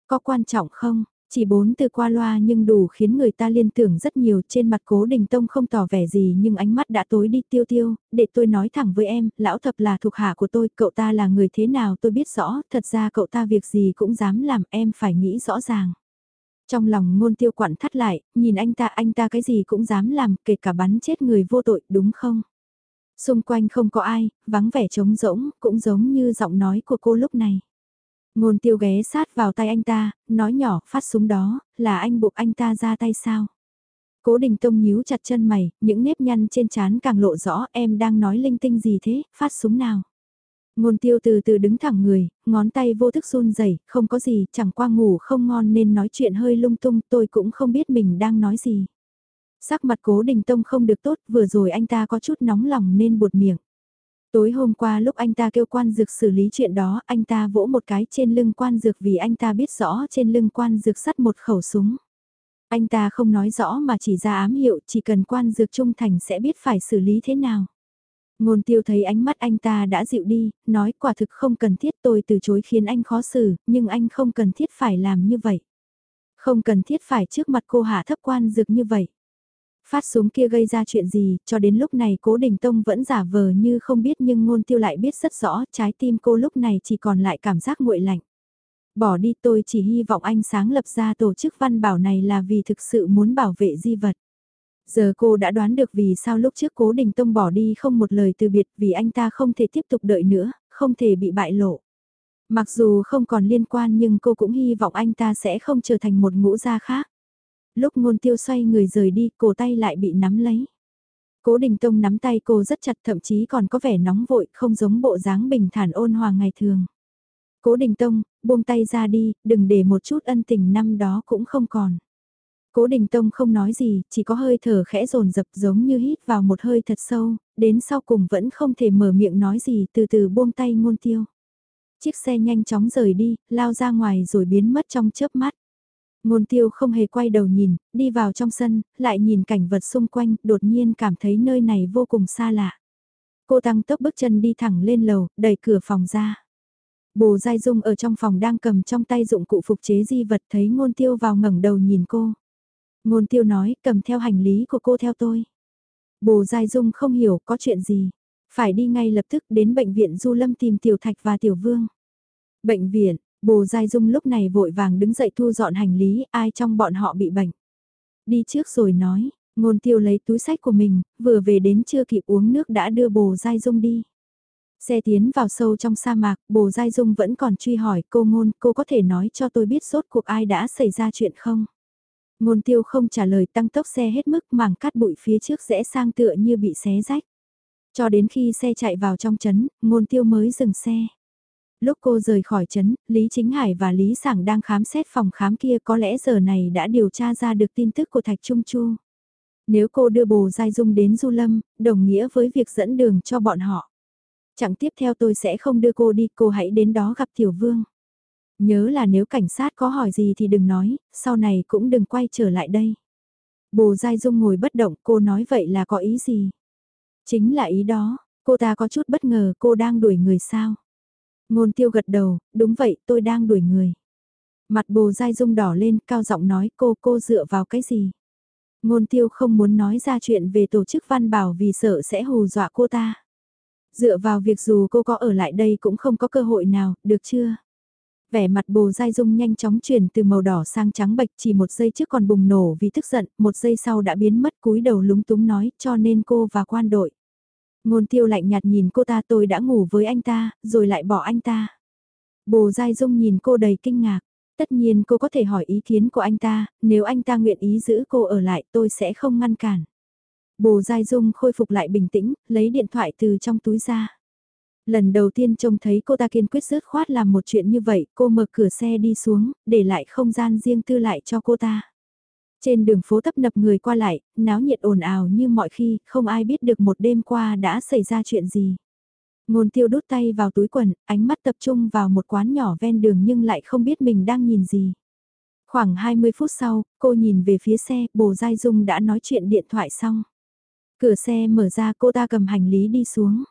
Có quan trọng không? Chỉ bốn từ qua loa nhưng đủ khiến người ta liên tưởng rất nhiều trên mặt cố đình tông không tỏ vẻ gì nhưng ánh mắt đã tối đi tiêu tiêu, để tôi nói thẳng với em, lão thập là thuộc hạ của tôi, cậu ta là người thế nào tôi biết rõ, thật ra cậu ta việc gì cũng dám làm em phải nghĩ rõ ràng. Trong lòng ngôn tiêu quặn thắt lại, nhìn anh ta anh ta cái gì cũng dám làm, kể cả bắn chết người vô tội, đúng không? Xung quanh không có ai, vắng vẻ trống rỗng, cũng giống như giọng nói của cô lúc này. Ngôn tiêu ghé sát vào tay anh ta, nói nhỏ, phát súng đó, là anh buộc anh ta ra tay sao? Cố đình tông nhíu chặt chân mày, những nếp nhăn trên trán càng lộ rõ em đang nói linh tinh gì thế, phát súng nào? Ngôn tiêu từ từ đứng thẳng người, ngón tay vô thức run rẩy không có gì, chẳng qua ngủ không ngon nên nói chuyện hơi lung tung, tôi cũng không biết mình đang nói gì. Sắc mặt cố đình tông không được tốt, vừa rồi anh ta có chút nóng lòng nên buột miệng. Tối hôm qua lúc anh ta kêu quan dược xử lý chuyện đó, anh ta vỗ một cái trên lưng quan dược vì anh ta biết rõ trên lưng quan dược sắt một khẩu súng. Anh ta không nói rõ mà chỉ ra ám hiệu, chỉ cần quan dược trung thành sẽ biết phải xử lý thế nào. Ngôn tiêu thấy ánh mắt anh ta đã dịu đi, nói quả thực không cần thiết tôi từ chối khiến anh khó xử, nhưng anh không cần thiết phải làm như vậy. Không cần thiết phải trước mặt cô hạ thấp quan dược như vậy. Phát súng kia gây ra chuyện gì, cho đến lúc này cố đình tông vẫn giả vờ như không biết nhưng ngôn tiêu lại biết rất rõ, trái tim cô lúc này chỉ còn lại cảm giác nguội lạnh. Bỏ đi tôi chỉ hy vọng anh sáng lập ra tổ chức văn bảo này là vì thực sự muốn bảo vệ di vật. Giờ cô đã đoán được vì sao lúc trước cố đình tông bỏ đi không một lời từ biệt vì anh ta không thể tiếp tục đợi nữa, không thể bị bại lộ. Mặc dù không còn liên quan nhưng cô cũng hy vọng anh ta sẽ không trở thành một ngũ gia khác. Lúc ngôn tiêu xoay người rời đi, cổ tay lại bị nắm lấy. Cố Đình Tông nắm tay cô rất chặt thậm chí còn có vẻ nóng vội, không giống bộ dáng bình thản ôn hòa ngày thường. Cố Đình Tông, buông tay ra đi, đừng để một chút ân tình năm đó cũng không còn. Cố Đình Tông không nói gì, chỉ có hơi thở khẽ rồn rập giống như hít vào một hơi thật sâu, đến sau cùng vẫn không thể mở miệng nói gì từ từ buông tay ngôn tiêu. Chiếc xe nhanh chóng rời đi, lao ra ngoài rồi biến mất trong chớp mắt. Ngôn tiêu không hề quay đầu nhìn, đi vào trong sân, lại nhìn cảnh vật xung quanh, đột nhiên cảm thấy nơi này vô cùng xa lạ. Cô tăng tốc bước chân đi thẳng lên lầu, đẩy cửa phòng ra. Bồ Giai Dung ở trong phòng đang cầm trong tay dụng cụ phục chế di vật thấy ngôn tiêu vào ngẩng đầu nhìn cô. Ngôn tiêu nói cầm theo hành lý của cô theo tôi. Bồ Giai Dung không hiểu có chuyện gì. Phải đi ngay lập tức đến bệnh viện Du Lâm tìm Tiểu Thạch và Tiểu Vương. Bệnh viện, Bồ Giai Dung lúc này vội vàng đứng dậy thu dọn hành lý, ai trong bọn họ bị bệnh. Đi trước rồi nói, ngôn tiêu lấy túi sách của mình, vừa về đến chưa kịp uống nước đã đưa Bồ Giai Dung đi. Xe tiến vào sâu trong sa mạc, bồ Giai Dung vẫn còn truy hỏi cô ngôn, cô có thể nói cho tôi biết sốt cuộc ai đã xảy ra chuyện không? Ngôn tiêu không trả lời tăng tốc xe hết mức mảng cát bụi phía trước rẽ sang tựa như bị xé rách. Cho đến khi xe chạy vào trong chấn, ngôn tiêu mới dừng xe. Lúc cô rời khỏi trấn Lý Chính Hải và Lý Sảng đang khám xét phòng khám kia có lẽ giờ này đã điều tra ra được tin tức của Thạch Trung Chu. Nếu cô đưa bồ Giai Dung đến Du Lâm, đồng nghĩa với việc dẫn đường cho bọn họ. Chẳng tiếp theo tôi sẽ không đưa cô đi, cô hãy đến đó gặp Tiểu Vương. Nhớ là nếu cảnh sát có hỏi gì thì đừng nói, sau này cũng đừng quay trở lại đây. Bồ Giai Dung ngồi bất động, cô nói vậy là có ý gì? Chính là ý đó, cô ta có chút bất ngờ cô đang đuổi người sao? Ngôn tiêu gật đầu, đúng vậy tôi đang đuổi người. Mặt bồ dai Dung đỏ lên, cao giọng nói cô cô dựa vào cái gì? Ngôn tiêu không muốn nói ra chuyện về tổ chức văn bảo vì sợ sẽ hù dọa cô ta. Dựa vào việc dù cô có ở lại đây cũng không có cơ hội nào, được chưa? Vẻ mặt bồ dai dung nhanh chóng chuyển từ màu đỏ sang trắng bạch chỉ một giây trước còn bùng nổ vì tức giận, một giây sau đã biến mất cúi đầu lúng túng nói cho nên cô và quan đội. Ngôn tiêu lạnh nhạt nhìn cô ta tôi đã ngủ với anh ta, rồi lại bỏ anh ta. Bồ dai dung nhìn cô đầy kinh ngạc. Tất nhiên cô có thể hỏi ý kiến của anh ta, nếu anh ta nguyện ý giữ cô ở lại tôi sẽ không ngăn cản. Bồ Giai Dung khôi phục lại bình tĩnh, lấy điện thoại từ trong túi ra. Lần đầu tiên trông thấy cô ta kiên quyết dứt khoát làm một chuyện như vậy, cô mở cửa xe đi xuống, để lại không gian riêng tư lại cho cô ta. Trên đường phố tấp nập người qua lại, náo nhiệt ồn ào như mọi khi, không ai biết được một đêm qua đã xảy ra chuyện gì. Ngôn tiêu đút tay vào túi quần, ánh mắt tập trung vào một quán nhỏ ven đường nhưng lại không biết mình đang nhìn gì. Khoảng 20 phút sau, cô nhìn về phía xe, bồ Giai Dung đã nói chuyện điện thoại xong. Cửa xe mở ra cô ta cầm hành lý đi xuống.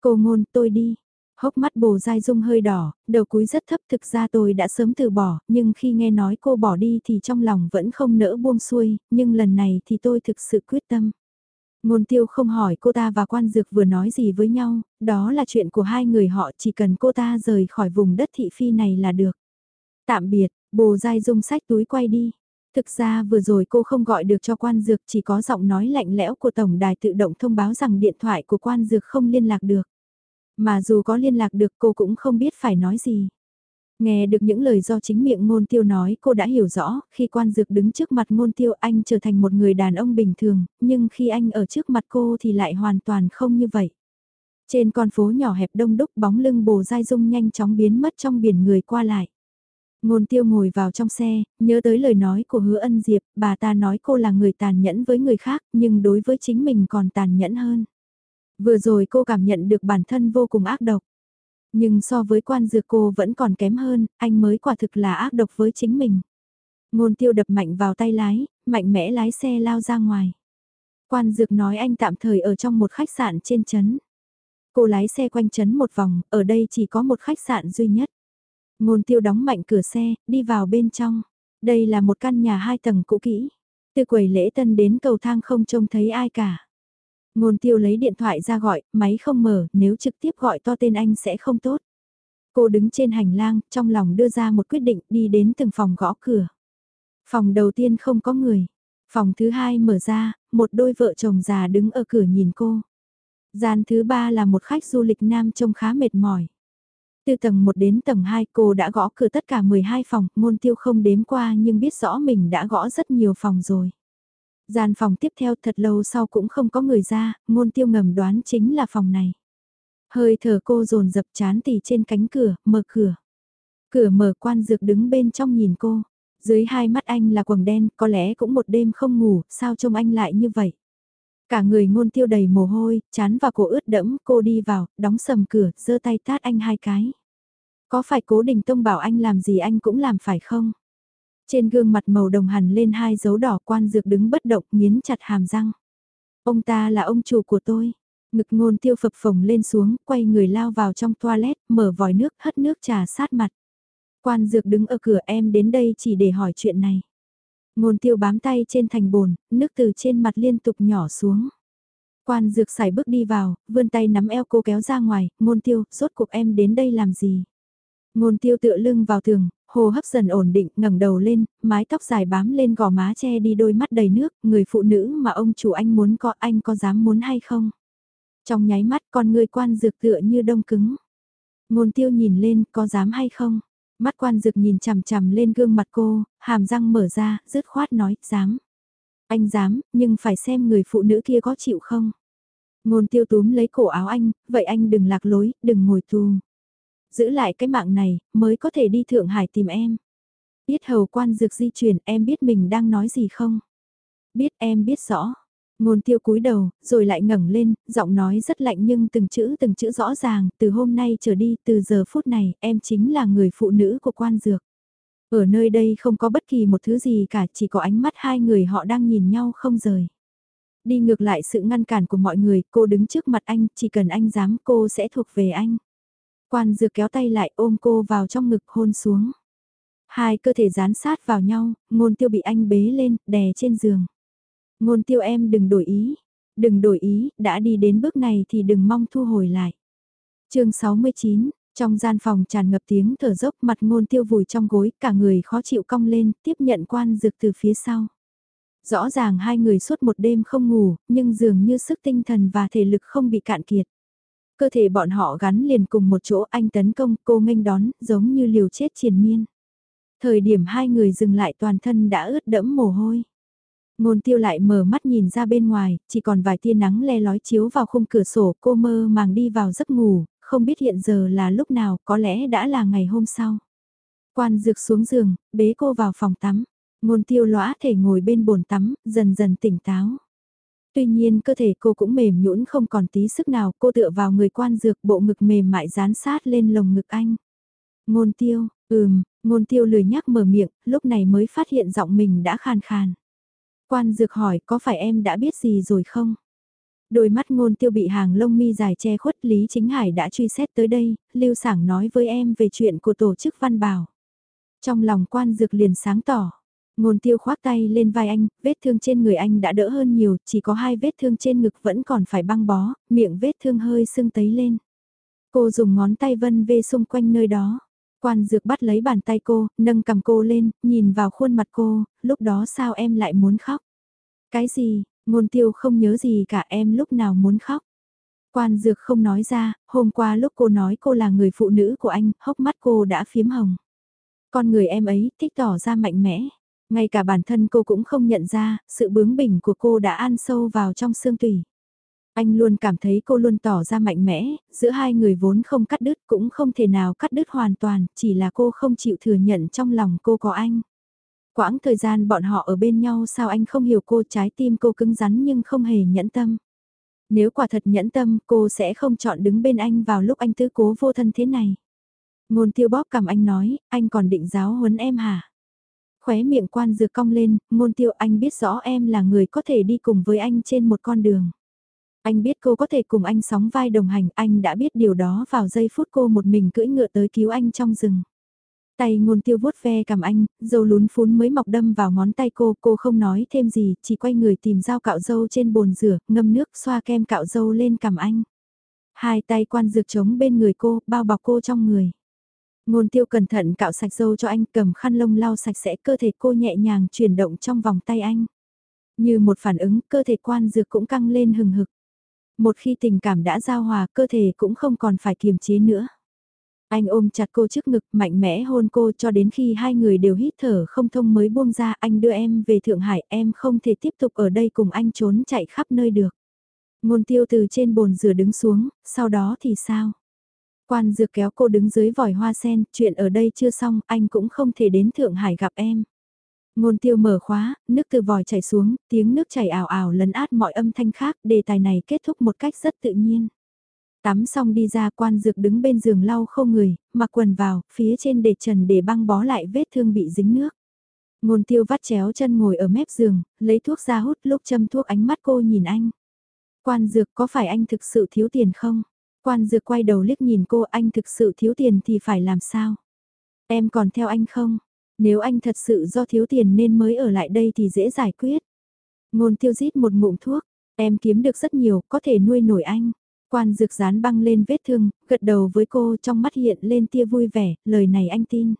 Cô ngôn tôi đi. Hốc mắt bồ dai dung hơi đỏ, đầu cúi rất thấp thực ra tôi đã sớm từ bỏ, nhưng khi nghe nói cô bỏ đi thì trong lòng vẫn không nỡ buông xuôi, nhưng lần này thì tôi thực sự quyết tâm. Ngôn tiêu không hỏi cô ta và quan dược vừa nói gì với nhau, đó là chuyện của hai người họ chỉ cần cô ta rời khỏi vùng đất thị phi này là được. Tạm biệt, bồ dai dung sách túi quay đi. Thực ra vừa rồi cô không gọi được cho quan dược chỉ có giọng nói lạnh lẽo của tổng đài tự động thông báo rằng điện thoại của quan dược không liên lạc được. Mà dù có liên lạc được cô cũng không biết phải nói gì. Nghe được những lời do chính miệng ngôn tiêu nói cô đã hiểu rõ, khi quan dược đứng trước mặt ngôn tiêu anh trở thành một người đàn ông bình thường, nhưng khi anh ở trước mặt cô thì lại hoàn toàn không như vậy. Trên con phố nhỏ hẹp đông đúc bóng lưng bồ dai dung nhanh chóng biến mất trong biển người qua lại. Ngôn tiêu ngồi vào trong xe, nhớ tới lời nói của hứa ân diệp, bà ta nói cô là người tàn nhẫn với người khác, nhưng đối với chính mình còn tàn nhẫn hơn. Vừa rồi cô cảm nhận được bản thân vô cùng ác độc. Nhưng so với quan dược cô vẫn còn kém hơn, anh mới quả thực là ác độc với chính mình. Ngôn tiêu đập mạnh vào tay lái, mạnh mẽ lái xe lao ra ngoài. Quan dược nói anh tạm thời ở trong một khách sạn trên chấn. Cô lái xe quanh chấn một vòng, ở đây chỉ có một khách sạn duy nhất. Ngôn tiêu đóng mạnh cửa xe, đi vào bên trong. Đây là một căn nhà hai tầng cũ kỹ. Từ quầy lễ tân đến cầu thang không trông thấy ai cả. Ngôn tiêu lấy điện thoại ra gọi, máy không mở, nếu trực tiếp gọi to tên anh sẽ không tốt. Cô đứng trên hành lang, trong lòng đưa ra một quyết định đi đến từng phòng gõ cửa. Phòng đầu tiên không có người. Phòng thứ hai mở ra, một đôi vợ chồng già đứng ở cửa nhìn cô. Gian thứ ba là một khách du lịch nam trông khá mệt mỏi. Từ tầng 1 đến tầng 2 cô đã gõ cửa tất cả 12 phòng, ngôn tiêu không đếm qua nhưng biết rõ mình đã gõ rất nhiều phòng rồi. Gian phòng tiếp theo thật lâu sau cũng không có người ra, ngôn tiêu ngầm đoán chính là phòng này. Hơi thở cô dồn dập chán tỉ trên cánh cửa, mở cửa. Cửa mở quan dược đứng bên trong nhìn cô. Dưới hai mắt anh là quầng đen, có lẽ cũng một đêm không ngủ, sao trông anh lại như vậy? Cả người ngôn tiêu đầy mồ hôi, chán và cổ ướt đẫm, cô đi vào, đóng sầm cửa, giơ tay tát anh hai cái. Có phải cố đình tông bảo anh làm gì anh cũng làm phải không? Trên gương mặt màu đồng hẳn lên hai dấu đỏ quan dược đứng bất động nghiến chặt hàm răng. Ông ta là ông chủ của tôi. Ngực ngôn tiêu phập phồng lên xuống, quay người lao vào trong toilet, mở vòi nước, hất nước trà sát mặt. Quan dược đứng ở cửa em đến đây chỉ để hỏi chuyện này. Ngôn tiêu bám tay trên thành bồn, nước từ trên mặt liên tục nhỏ xuống. Quan dược xài bước đi vào, vươn tay nắm eo cô kéo ra ngoài, ngôn tiêu, rốt cuộc em đến đây làm gì? Ngôn tiêu tựa lưng vào tường, hồ hấp dần ổn định, ngẩng đầu lên, mái tóc dài bám lên gò má che đi đôi mắt đầy nước, người phụ nữ mà ông chủ anh muốn có anh có dám muốn hay không? Trong nháy mắt con người quan dược tựa như đông cứng. Ngôn tiêu nhìn lên có dám hay không? Mắt quan dược nhìn chằm chằm lên gương mặt cô, hàm răng mở ra, rứt khoát nói, dám. Anh dám, nhưng phải xem người phụ nữ kia có chịu không. Ngôn tiêu túm lấy cổ áo anh, vậy anh đừng lạc lối, đừng ngồi tù. Giữ lại cái mạng này, mới có thể đi Thượng Hải tìm em. Biết hầu quan dược di chuyển, em biết mình đang nói gì không? Biết em biết rõ. Ngôn tiêu cúi đầu, rồi lại ngẩng lên, giọng nói rất lạnh nhưng từng chữ từng chữ rõ ràng, từ hôm nay trở đi, từ giờ phút này, em chính là người phụ nữ của quan dược. Ở nơi đây không có bất kỳ một thứ gì cả, chỉ có ánh mắt hai người họ đang nhìn nhau không rời. Đi ngược lại sự ngăn cản của mọi người, cô đứng trước mặt anh, chỉ cần anh dám cô sẽ thuộc về anh. Quan dược kéo tay lại ôm cô vào trong ngực hôn xuống. Hai cơ thể dán sát vào nhau, ngôn tiêu bị anh bế lên, đè trên giường. Ngôn tiêu em đừng đổi ý, đừng đổi ý, đã đi đến bước này thì đừng mong thu hồi lại. chương 69, trong gian phòng tràn ngập tiếng thở dốc mặt ngôn tiêu vùi trong gối, cả người khó chịu cong lên, tiếp nhận quan dược từ phía sau. Rõ ràng hai người suốt một đêm không ngủ, nhưng dường như sức tinh thần và thể lực không bị cạn kiệt. Cơ thể bọn họ gắn liền cùng một chỗ anh tấn công cô nghênh đón, giống như liều chết triền miên. Thời điểm hai người dừng lại toàn thân đã ướt đẫm mồ hôi. Ngôn tiêu lại mở mắt nhìn ra bên ngoài, chỉ còn vài tia nắng le lói chiếu vào khung cửa sổ cô mơ màng đi vào giấc ngủ, không biết hiện giờ là lúc nào, có lẽ đã là ngày hôm sau. Quan dược xuống giường, bế cô vào phòng tắm. Ngôn tiêu lõa thể ngồi bên bồn tắm, dần dần tỉnh táo. Tuy nhiên cơ thể cô cũng mềm nhũn không còn tí sức nào, cô tựa vào người quan dược bộ ngực mềm mại dán sát lên lồng ngực anh. Ngôn tiêu, ừm, ngôn tiêu lười nhắc mở miệng, lúc này mới phát hiện giọng mình đã khàn khàn. Quan dược hỏi có phải em đã biết gì rồi không? Đôi mắt ngôn tiêu bị hàng lông mi dài che khuất Lý Chính Hải đã truy xét tới đây, Lưu Sảng nói với em về chuyện của tổ chức văn bảo. Trong lòng quan dược liền sáng tỏ. Ngôn tiêu khoác tay lên vai anh, vết thương trên người anh đã đỡ hơn nhiều, chỉ có hai vết thương trên ngực vẫn còn phải băng bó, miệng vết thương hơi sưng tấy lên. Cô dùng ngón tay vân vê xung quanh nơi đó. Quan dược bắt lấy bàn tay cô, nâng cầm cô lên, nhìn vào khuôn mặt cô, lúc đó sao em lại muốn khóc? Cái gì, ngôn tiêu không nhớ gì cả em lúc nào muốn khóc. Quan dược không nói ra, hôm qua lúc cô nói cô là người phụ nữ của anh, hốc mắt cô đã phiếm hồng. Con người em ấy thích tỏ ra mạnh mẽ. Ngay cả bản thân cô cũng không nhận ra, sự bướng bỉnh của cô đã ăn sâu vào trong xương tủy. Anh luôn cảm thấy cô luôn tỏ ra mạnh mẽ, giữa hai người vốn không cắt đứt cũng không thể nào cắt đứt hoàn toàn, chỉ là cô không chịu thừa nhận trong lòng cô có anh. Quãng thời gian bọn họ ở bên nhau sao anh không hiểu cô trái tim cô cứng rắn nhưng không hề nhẫn tâm. Nếu quả thật nhẫn tâm cô sẽ không chọn đứng bên anh vào lúc anh tứ cố vô thân thế này. Ngôn tiêu bóp cầm anh nói, anh còn định giáo huấn em hả? Khóe miệng quan dược cong lên, ngôn tiêu anh biết rõ em là người có thể đi cùng với anh trên một con đường. Anh biết cô có thể cùng anh sóng vai đồng hành, anh đã biết điều đó vào giây phút cô một mình cưỡi ngựa tới cứu anh trong rừng. Tay ngôn tiêu vuốt ve cầm anh, dâu lún phún mới mọc đâm vào ngón tay cô, cô không nói thêm gì, chỉ quay người tìm dao cạo dâu trên bồn rửa, ngâm nước xoa kem cạo dâu lên cầm anh. Hai tay quan dược chống bên người cô, bao bọc cô trong người. Ngôn tiêu cẩn thận cạo sạch dâu cho anh cầm khăn lông lau sạch sẽ cơ thể cô nhẹ nhàng chuyển động trong vòng tay anh. Như một phản ứng, cơ thể quan dược cũng căng lên hừng hực. Một khi tình cảm đã giao hòa, cơ thể cũng không còn phải kiềm chế nữa. Anh ôm chặt cô trước ngực, mạnh mẽ hôn cô cho đến khi hai người đều hít thở không thông mới buông ra. Anh đưa em về Thượng Hải, em không thể tiếp tục ở đây cùng anh trốn chạy khắp nơi được. Ngôn tiêu từ trên bồn rửa đứng xuống, sau đó thì sao? Quan dược kéo cô đứng dưới vòi hoa sen, chuyện ở đây chưa xong, anh cũng không thể đến Thượng Hải gặp em. Ngôn tiêu mở khóa, nước từ vòi chảy xuống, tiếng nước chảy ảo ảo lấn át mọi âm thanh khác, đề tài này kết thúc một cách rất tự nhiên. Tắm xong đi ra quan dược đứng bên giường lau khô người, mặc quần vào, phía trên để trần để băng bó lại vết thương bị dính nước. Ngôn tiêu vắt chéo chân ngồi ở mép giường, lấy thuốc ra hút lúc châm thuốc ánh mắt cô nhìn anh. Quan dược có phải anh thực sự thiếu tiền không? Quan dược quay đầu liếc nhìn cô anh thực sự thiếu tiền thì phải làm sao? Em còn theo anh không? Nếu anh thật sự do thiếu tiền nên mới ở lại đây thì dễ giải quyết. Ngôn tiêu rít một ngụm thuốc, em kiếm được rất nhiều, có thể nuôi nổi anh. Quan dược dán băng lên vết thương, gật đầu với cô trong mắt hiện lên tia vui vẻ, lời này anh tin.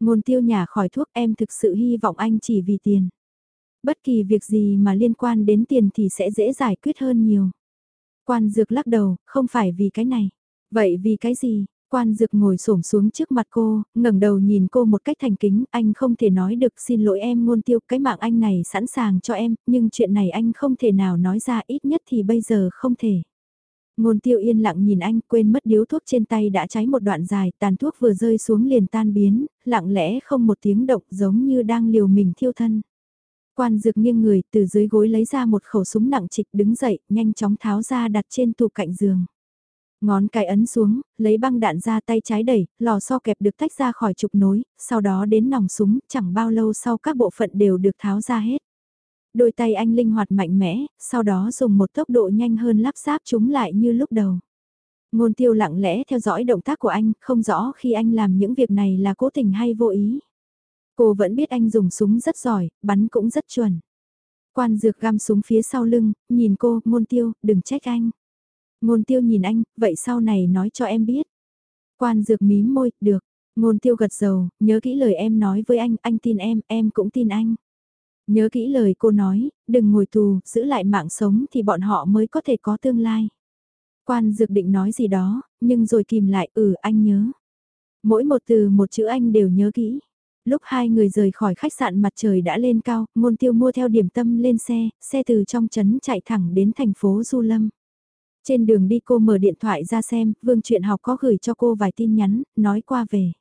Ngôn tiêu nhả khỏi thuốc em thực sự hy vọng anh chỉ vì tiền. Bất kỳ việc gì mà liên quan đến tiền thì sẽ dễ giải quyết hơn nhiều. Quan dược lắc đầu, không phải vì cái này. Vậy vì cái gì? Quan dược ngồi xổm xuống trước mặt cô, ngẩng đầu nhìn cô một cách thành kính, anh không thể nói được xin lỗi em ngôn tiêu, cái mạng anh này sẵn sàng cho em, nhưng chuyện này anh không thể nào nói ra ít nhất thì bây giờ không thể. Ngôn tiêu yên lặng nhìn anh quên mất điếu thuốc trên tay đã cháy một đoạn dài, tàn thuốc vừa rơi xuống liền tan biến, lặng lẽ không một tiếng động giống như đang liều mình thiêu thân. Quan dược nghiêng người từ dưới gối lấy ra một khẩu súng nặng trịch đứng dậy, nhanh chóng tháo ra đặt trên tủ cạnh giường. Ngón cái ấn xuống, lấy băng đạn ra tay trái đẩy, lò xo kẹp được tách ra khỏi trục nối, sau đó đến nòng súng, chẳng bao lâu sau các bộ phận đều được tháo ra hết. Đôi tay anh linh hoạt mạnh mẽ, sau đó dùng một tốc độ nhanh hơn lắp ráp chúng lại như lúc đầu. Ngôn tiêu lặng lẽ theo dõi động tác của anh, không rõ khi anh làm những việc này là cố tình hay vô ý. Cô vẫn biết anh dùng súng rất giỏi, bắn cũng rất chuẩn. Quan dược găm súng phía sau lưng, nhìn cô, ngôn tiêu, đừng trách anh. Ngôn tiêu nhìn anh, vậy sau này nói cho em biết. Quan dược mím môi, được. Ngôn tiêu gật dầu, nhớ kỹ lời em nói với anh, anh tin em, em cũng tin anh. Nhớ kỹ lời cô nói, đừng ngồi tù, giữ lại mạng sống thì bọn họ mới có thể có tương lai. Quan dược định nói gì đó, nhưng rồi kìm lại, ừ anh nhớ. Mỗi một từ một chữ anh đều nhớ kỹ. Lúc hai người rời khỏi khách sạn mặt trời đã lên cao, ngôn tiêu mua theo điểm tâm lên xe, xe từ trong trấn chạy thẳng đến thành phố Du Lâm. Trên đường đi cô mở điện thoại ra xem, Vương Truyện học có gửi cho cô vài tin nhắn, nói qua về.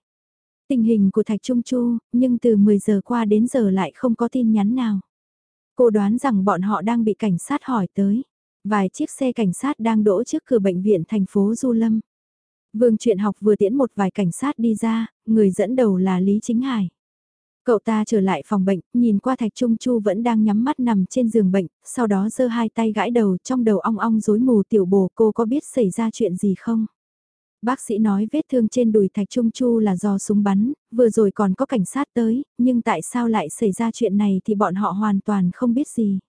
Tình hình của Thạch Trung Chu, nhưng từ 10 giờ qua đến giờ lại không có tin nhắn nào. Cô đoán rằng bọn họ đang bị cảnh sát hỏi tới. Vài chiếc xe cảnh sát đang đỗ trước cửa bệnh viện thành phố Du Lâm. Vương Truyện học vừa tiễn một vài cảnh sát đi ra, người dẫn đầu là Lý Chính Hải. Cậu ta trở lại phòng bệnh, nhìn qua Thạch Trung Chu vẫn đang nhắm mắt nằm trên giường bệnh, sau đó giơ hai tay gãi đầu trong đầu ong ong rối mù tiểu bồ cô có biết xảy ra chuyện gì không? Bác sĩ nói vết thương trên đùi Thạch Trung Chu là do súng bắn, vừa rồi còn có cảnh sát tới, nhưng tại sao lại xảy ra chuyện này thì bọn họ hoàn toàn không biết gì.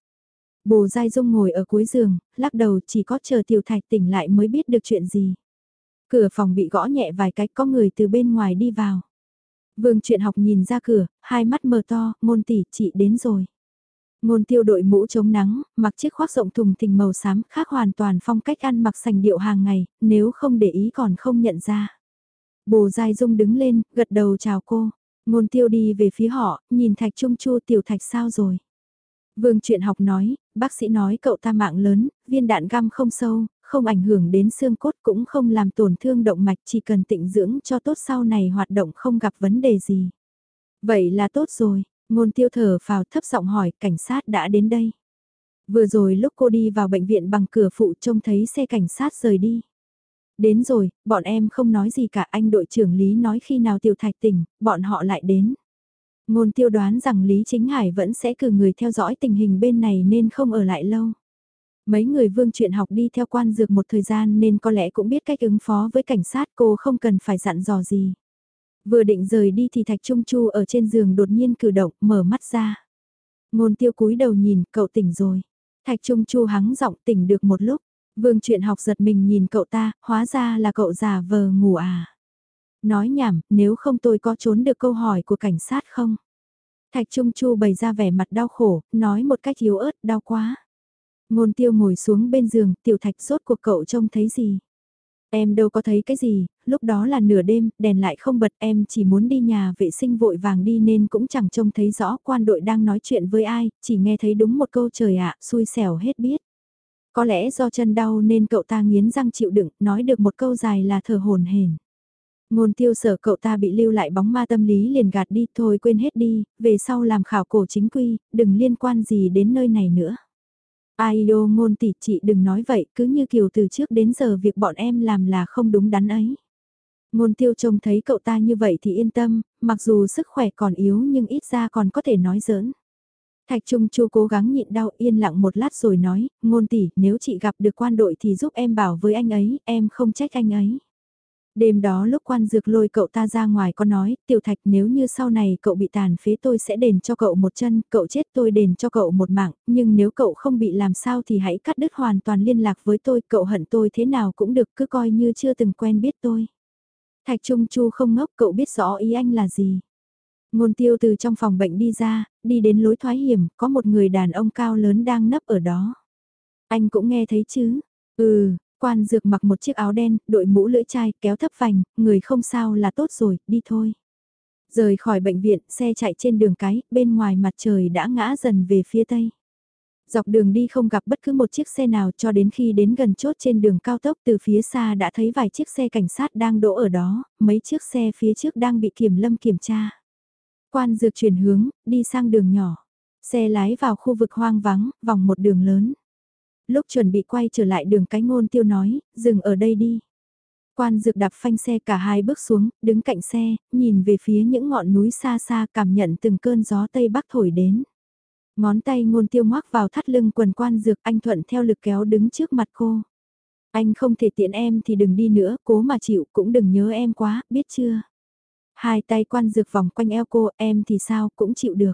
Bồ Giai Dung ngồi ở cuối giường, lắc đầu chỉ có chờ Tiểu Thạch tỉnh lại mới biết được chuyện gì. Cửa phòng bị gõ nhẹ vài cái có người từ bên ngoài đi vào. Vương truyện học nhìn ra cửa, hai mắt mờ to, ngôn tỷ, chị đến rồi. Ngôn tiêu đội mũ chống nắng, mặc chiếc khoác rộng thùng thình màu xám khác hoàn toàn phong cách ăn mặc sành điệu hàng ngày, nếu không để ý còn không nhận ra. Bồ Giai Dung đứng lên, gật đầu chào cô. Ngôn tiêu đi về phía họ, nhìn thạch trung chu tiểu thạch sao rồi. Vương truyện học nói, bác sĩ nói cậu ta mạng lớn, viên đạn găm không sâu, không ảnh hưởng đến xương cốt cũng không làm tổn thương động mạch chỉ cần tịnh dưỡng cho tốt sau này hoạt động không gặp vấn đề gì. Vậy là tốt rồi, ngôn tiêu thở vào thấp giọng hỏi cảnh sát đã đến đây. Vừa rồi lúc cô đi vào bệnh viện bằng cửa phụ trông thấy xe cảnh sát rời đi. Đến rồi, bọn em không nói gì cả anh đội trưởng Lý nói khi nào tiểu thạch tỉnh, bọn họ lại đến. Ngôn tiêu đoán rằng Lý Chính Hải vẫn sẽ cử người theo dõi tình hình bên này nên không ở lại lâu. Mấy người vương chuyện học đi theo quan dược một thời gian nên có lẽ cũng biết cách ứng phó với cảnh sát cô không cần phải dặn dò gì. Vừa định rời đi thì Thạch Trung Chu ở trên giường đột nhiên cử động, mở mắt ra. Ngôn tiêu cúi đầu nhìn, cậu tỉnh rồi. Thạch Trung Chu hắng giọng tỉnh được một lúc. Vương chuyện học giật mình nhìn cậu ta, hóa ra là cậu già vờ ngủ à. Nói nhảm, nếu không tôi có trốn được câu hỏi của cảnh sát không? Thạch Trung Chu bày ra vẻ mặt đau khổ, nói một cách yếu ớt, đau quá. Ngôn tiêu ngồi xuống bên giường, tiểu thạch rốt cuộc cậu trông thấy gì? Em đâu có thấy cái gì, lúc đó là nửa đêm, đèn lại không bật em chỉ muốn đi nhà vệ sinh vội vàng đi nên cũng chẳng trông thấy rõ quan đội đang nói chuyện với ai, chỉ nghe thấy đúng một câu trời ạ, xui xẻo hết biết. Có lẽ do chân đau nên cậu ta nghiến răng chịu đựng, nói được một câu dài là thở hồn hển. Ngôn tiêu sở cậu ta bị lưu lại bóng ma tâm lý liền gạt đi thôi quên hết đi, về sau làm khảo cổ chính quy, đừng liên quan gì đến nơi này nữa. Ai đô ngôn tỷ chị đừng nói vậy, cứ như kiểu từ trước đến giờ việc bọn em làm là không đúng đắn ấy. Ngôn tiêu trông thấy cậu ta như vậy thì yên tâm, mặc dù sức khỏe còn yếu nhưng ít ra còn có thể nói giỡn. Thạch Trung Chu cố gắng nhịn đau yên lặng một lát rồi nói, ngôn tỷ, nếu chị gặp được quan đội thì giúp em bảo với anh ấy, em không trách anh ấy. Đêm đó lúc quan dược lôi cậu ta ra ngoài có nói, tiểu thạch nếu như sau này cậu bị tàn phế tôi sẽ đền cho cậu một chân, cậu chết tôi đền cho cậu một mạng, nhưng nếu cậu không bị làm sao thì hãy cắt đứt hoàn toàn liên lạc với tôi, cậu hận tôi thế nào cũng được cứ coi như chưa từng quen biết tôi. Thạch Trung Chu không ngốc cậu biết rõ ý anh là gì. Ngôn tiêu từ trong phòng bệnh đi ra, đi đến lối thoái hiểm, có một người đàn ông cao lớn đang nấp ở đó. Anh cũng nghe thấy chứ, Ừ, quan dược mặc một chiếc áo đen, đội mũ lưỡi chai, kéo thấp vành, người không sao là tốt rồi, đi thôi. Rời khỏi bệnh viện, xe chạy trên đường cái, bên ngoài mặt trời đã ngã dần về phía tây. Dọc đường đi không gặp bất cứ một chiếc xe nào cho đến khi đến gần chốt trên đường cao tốc từ phía xa đã thấy vài chiếc xe cảnh sát đang đỗ ở đó, mấy chiếc xe phía trước đang bị kiểm lâm kiểm tra. Quan dược chuyển hướng, đi sang đường nhỏ. Xe lái vào khu vực hoang vắng, vòng một đường lớn. Lúc chuẩn bị quay trở lại đường cái ngôn tiêu nói, dừng ở đây đi. Quan dược đạp phanh xe cả hai bước xuống, đứng cạnh xe, nhìn về phía những ngọn núi xa xa cảm nhận từng cơn gió tây bắc thổi đến. Ngón tay ngôn tiêu ngoác vào thắt lưng quần quan dược anh thuận theo lực kéo đứng trước mặt cô. Anh không thể tiện em thì đừng đi nữa, cố mà chịu cũng đừng nhớ em quá, biết chưa? Hai tay quan dược vòng quanh eo cô, em thì sao, cũng chịu được.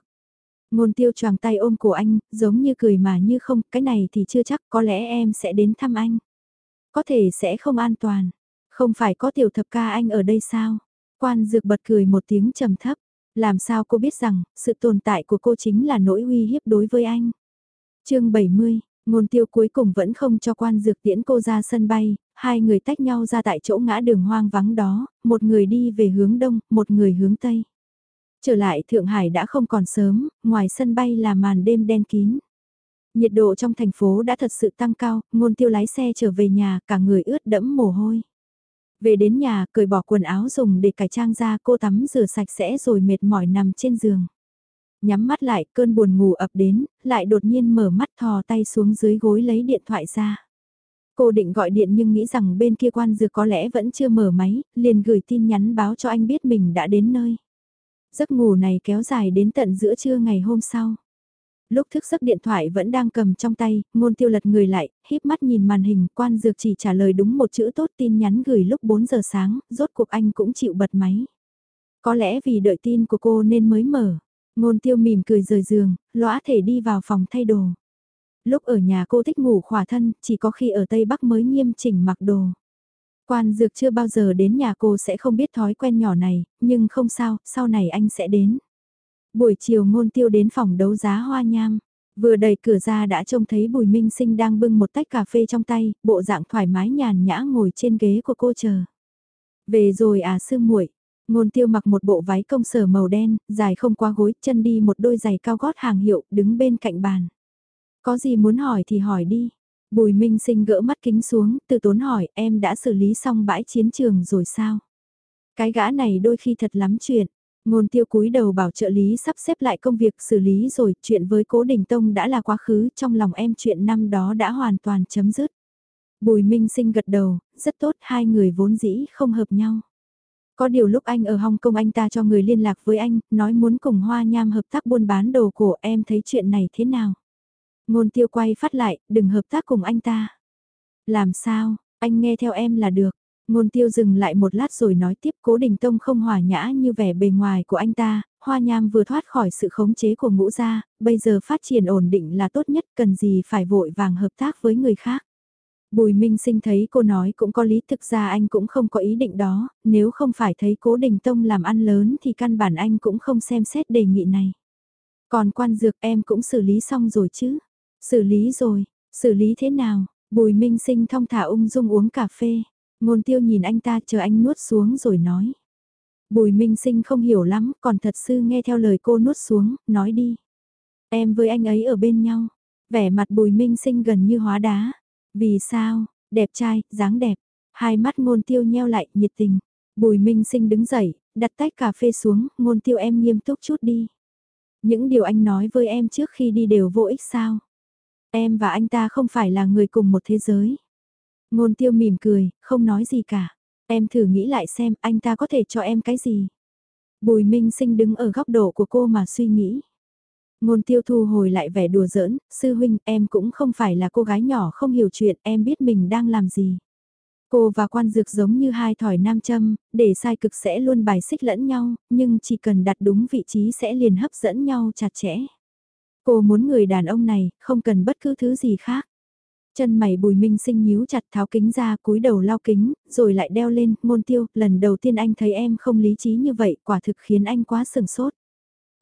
Ngôn tiêu choàng tay ôm cổ anh, giống như cười mà như không, cái này thì chưa chắc, có lẽ em sẽ đến thăm anh. Có thể sẽ không an toàn, không phải có tiểu thập ca anh ở đây sao? Quan dược bật cười một tiếng trầm thấp, làm sao cô biết rằng, sự tồn tại của cô chính là nỗi uy hiếp đối với anh. chương 70, ngôn tiêu cuối cùng vẫn không cho quan dược tiễn cô ra sân bay, hai người tách nhau ra tại chỗ ngã đường hoang vắng đó, một người đi về hướng đông, một người hướng tây. Trở lại Thượng Hải đã không còn sớm, ngoài sân bay là màn đêm đen kín. Nhiệt độ trong thành phố đã thật sự tăng cao, ngôn tiêu lái xe trở về nhà, cả người ướt đẫm mồ hôi. Về đến nhà, cởi bỏ quần áo dùng để cải trang ra cô tắm rửa sạch sẽ rồi mệt mỏi nằm trên giường. Nhắm mắt lại, cơn buồn ngủ ập đến, lại đột nhiên mở mắt thò tay xuống dưới gối lấy điện thoại ra. Cô định gọi điện nhưng nghĩ rằng bên kia quan dược có lẽ vẫn chưa mở máy, liền gửi tin nhắn báo cho anh biết mình đã đến nơi. Giấc ngủ này kéo dài đến tận giữa trưa ngày hôm sau. Lúc thức giấc điện thoại vẫn đang cầm trong tay, ngôn tiêu lật người lại, híp mắt nhìn màn hình, quan dược chỉ trả lời đúng một chữ tốt tin nhắn gửi lúc 4 giờ sáng, rốt cuộc anh cũng chịu bật máy. Có lẽ vì đợi tin của cô nên mới mở. Ngôn tiêu mỉm cười rời giường, lõa thể đi vào phòng thay đồ. Lúc ở nhà cô thích ngủ khỏa thân, chỉ có khi ở Tây Bắc mới nghiêm chỉnh mặc đồ. Quan dược chưa bao giờ đến nhà cô sẽ không biết thói quen nhỏ này, nhưng không sao, sau này anh sẽ đến. Buổi chiều ngôn tiêu đến phòng đấu giá hoa nham. Vừa đẩy cửa ra đã trông thấy Bùi Minh Sinh đang bưng một tách cà phê trong tay, bộ dạng thoải mái nhàn nhã ngồi trên ghế của cô chờ. Về rồi à sư muội. Ngôn tiêu mặc một bộ váy công sở màu đen, dài không qua gối, chân đi một đôi giày cao gót hàng hiệu, đứng bên cạnh bàn. Có gì muốn hỏi thì hỏi đi. Bùi Minh Sinh gỡ mắt kính xuống, từ tốn hỏi, em đã xử lý xong bãi chiến trường rồi sao? Cái gã này đôi khi thật lắm chuyện. Ngôn tiêu cúi đầu bảo trợ lý sắp xếp lại công việc xử lý rồi, chuyện với cố đình tông đã là quá khứ, trong lòng em chuyện năm đó đã hoàn toàn chấm dứt. Bùi Minh Sinh gật đầu, rất tốt, hai người vốn dĩ không hợp nhau. Có điều lúc anh ở Hong Kong anh ta cho người liên lạc với anh, nói muốn cùng Hoa Nham hợp tác buôn bán đồ cổ em thấy chuyện này thế nào? Ngôn tiêu quay phát lại, đừng hợp tác cùng anh ta. Làm sao, anh nghe theo em là được. Ngôn tiêu dừng lại một lát rồi nói tiếp cố đình tông không hòa nhã như vẻ bề ngoài của anh ta, hoa nham vừa thoát khỏi sự khống chế của ngũ gia, bây giờ phát triển ổn định là tốt nhất cần gì phải vội vàng hợp tác với người khác. Bùi Minh Sinh thấy cô nói cũng có lý thực ra anh cũng không có ý định đó, nếu không phải thấy cố đình tông làm ăn lớn thì căn bản anh cũng không xem xét đề nghị này. Còn quan dược em cũng xử lý xong rồi chứ? Xử lý rồi, xử lý thế nào? Bùi Minh Sinh thong thả ung dung uống cà phê. Ngôn tiêu nhìn anh ta chờ anh nuốt xuống rồi nói. Bùi Minh Sinh không hiểu lắm, còn thật sư nghe theo lời cô nuốt xuống, nói đi. Em với anh ấy ở bên nhau. Vẻ mặt Bùi Minh Sinh gần như hóa đá. Vì sao? Đẹp trai, dáng đẹp. Hai mắt ngôn tiêu nheo lại, nhiệt tình. Bùi Minh Sinh đứng dậy, đặt tách cà phê xuống, ngôn tiêu em nghiêm túc chút đi. Những điều anh nói với em trước khi đi đều vô ích sao? Em và anh ta không phải là người cùng một thế giới. Ngôn tiêu mỉm cười, không nói gì cả. Em thử nghĩ lại xem anh ta có thể cho em cái gì. Bùi Minh Sinh đứng ở góc độ của cô mà suy nghĩ. Ngôn tiêu thu hồi lại vẻ đùa giỡn, sư huynh em cũng không phải là cô gái nhỏ không hiểu chuyện em biết mình đang làm gì. Cô và quan dược giống như hai thỏi nam châm, để sai cực sẽ luôn bài xích lẫn nhau, nhưng chỉ cần đặt đúng vị trí sẽ liền hấp dẫn nhau chặt chẽ. Cô muốn người đàn ông này, không cần bất cứ thứ gì khác. Chân mày bùi minh sinh nhíu chặt tháo kính ra cúi đầu lau kính, rồi lại đeo lên, ngôn tiêu, lần đầu tiên anh thấy em không lý trí như vậy, quả thực khiến anh quá sừng sốt.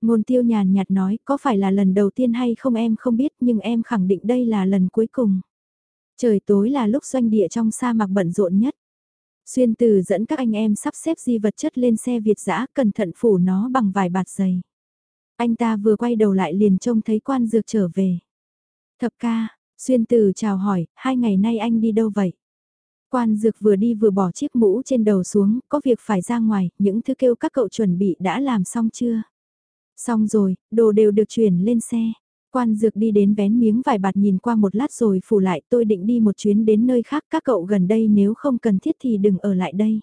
Ngôn tiêu nhàn nhạt nói, có phải là lần đầu tiên hay không em không biết nhưng em khẳng định đây là lần cuối cùng. Trời tối là lúc doanh địa trong sa mạc bận rộn nhất. Xuyên từ dẫn các anh em sắp xếp di vật chất lên xe Việt giã cẩn thận phủ nó bằng vài bạt giày. Anh ta vừa quay đầu lại liền trông thấy quan dược trở về. Thập ca, xuyên từ chào hỏi, hai ngày nay anh đi đâu vậy? Quan dược vừa đi vừa bỏ chiếc mũ trên đầu xuống, có việc phải ra ngoài, những thứ kêu các cậu chuẩn bị đã làm xong chưa? Xong rồi, đồ đều được chuyển lên xe. Quan dược đi đến vén miếng vải bạt nhìn qua một lát rồi phủ lại tôi định đi một chuyến đến nơi khác các cậu gần đây nếu không cần thiết thì đừng ở lại đây.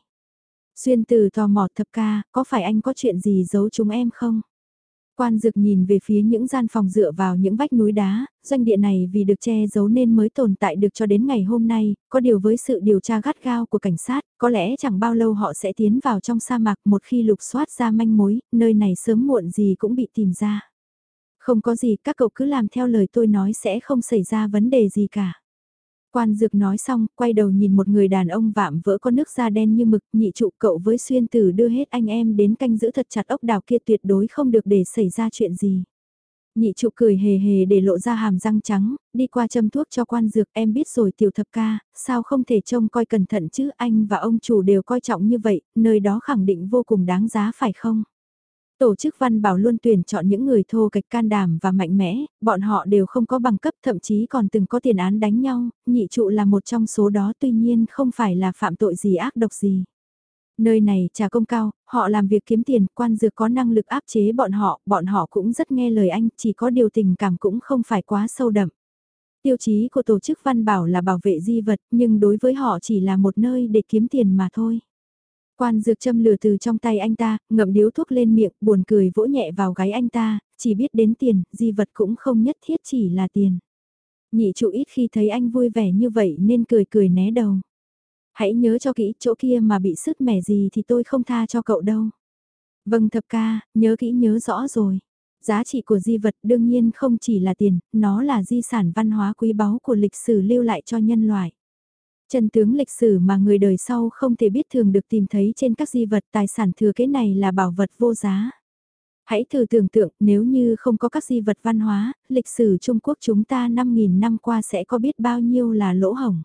Xuyên từ tò mò thập ca, có phải anh có chuyện gì giấu chúng em không? Quan dực nhìn về phía những gian phòng dựa vào những vách núi đá, doanh địa này vì được che giấu nên mới tồn tại được cho đến ngày hôm nay, có điều với sự điều tra gắt gao của cảnh sát, có lẽ chẳng bao lâu họ sẽ tiến vào trong sa mạc một khi lục soát ra manh mối, nơi này sớm muộn gì cũng bị tìm ra. Không có gì, các cậu cứ làm theo lời tôi nói sẽ không xảy ra vấn đề gì cả. Quan dược nói xong, quay đầu nhìn một người đàn ông vạm vỡ con nước da đen như mực, nhị trụ cậu với xuyên tử đưa hết anh em đến canh giữ thật chặt ốc đảo kia tuyệt đối không được để xảy ra chuyện gì. Nhị trụ cười hề hề để lộ ra hàm răng trắng, đi qua châm thuốc cho quan dược em biết rồi tiểu thập ca, sao không thể trông coi cẩn thận chứ anh và ông chủ đều coi trọng như vậy, nơi đó khẳng định vô cùng đáng giá phải không? Tổ chức văn bảo luôn tuyển chọn những người thô kịch can đảm và mạnh mẽ, bọn họ đều không có bằng cấp thậm chí còn từng có tiền án đánh nhau, nhị trụ là một trong số đó tuy nhiên không phải là phạm tội gì ác độc gì. Nơi này trả công cao, họ làm việc kiếm tiền, quan dược có năng lực áp chế bọn họ, bọn họ cũng rất nghe lời anh, chỉ có điều tình cảm cũng không phải quá sâu đậm. Tiêu chí của tổ chức văn bảo là bảo vệ di vật, nhưng đối với họ chỉ là một nơi để kiếm tiền mà thôi. Quan dược châm lửa từ trong tay anh ta, ngậm điếu thuốc lên miệng, buồn cười vỗ nhẹ vào gáy anh ta, chỉ biết đến tiền, di vật cũng không nhất thiết chỉ là tiền. Nhị trụ ít khi thấy anh vui vẻ như vậy nên cười cười né đầu. Hãy nhớ cho kỹ chỗ kia mà bị sứt mẻ gì thì tôi không tha cho cậu đâu. Vâng thập ca, nhớ kỹ nhớ rõ rồi. Giá trị của di vật đương nhiên không chỉ là tiền, nó là di sản văn hóa quý báu của lịch sử lưu lại cho nhân loại. Chân tướng lịch sử mà người đời sau không thể biết thường được tìm thấy trên các di vật tài sản thừa kế này là bảo vật vô giá. Hãy thử tưởng tượng nếu như không có các di vật văn hóa, lịch sử Trung Quốc chúng ta 5.000 năm qua sẽ có biết bao nhiêu là lỗ hổng.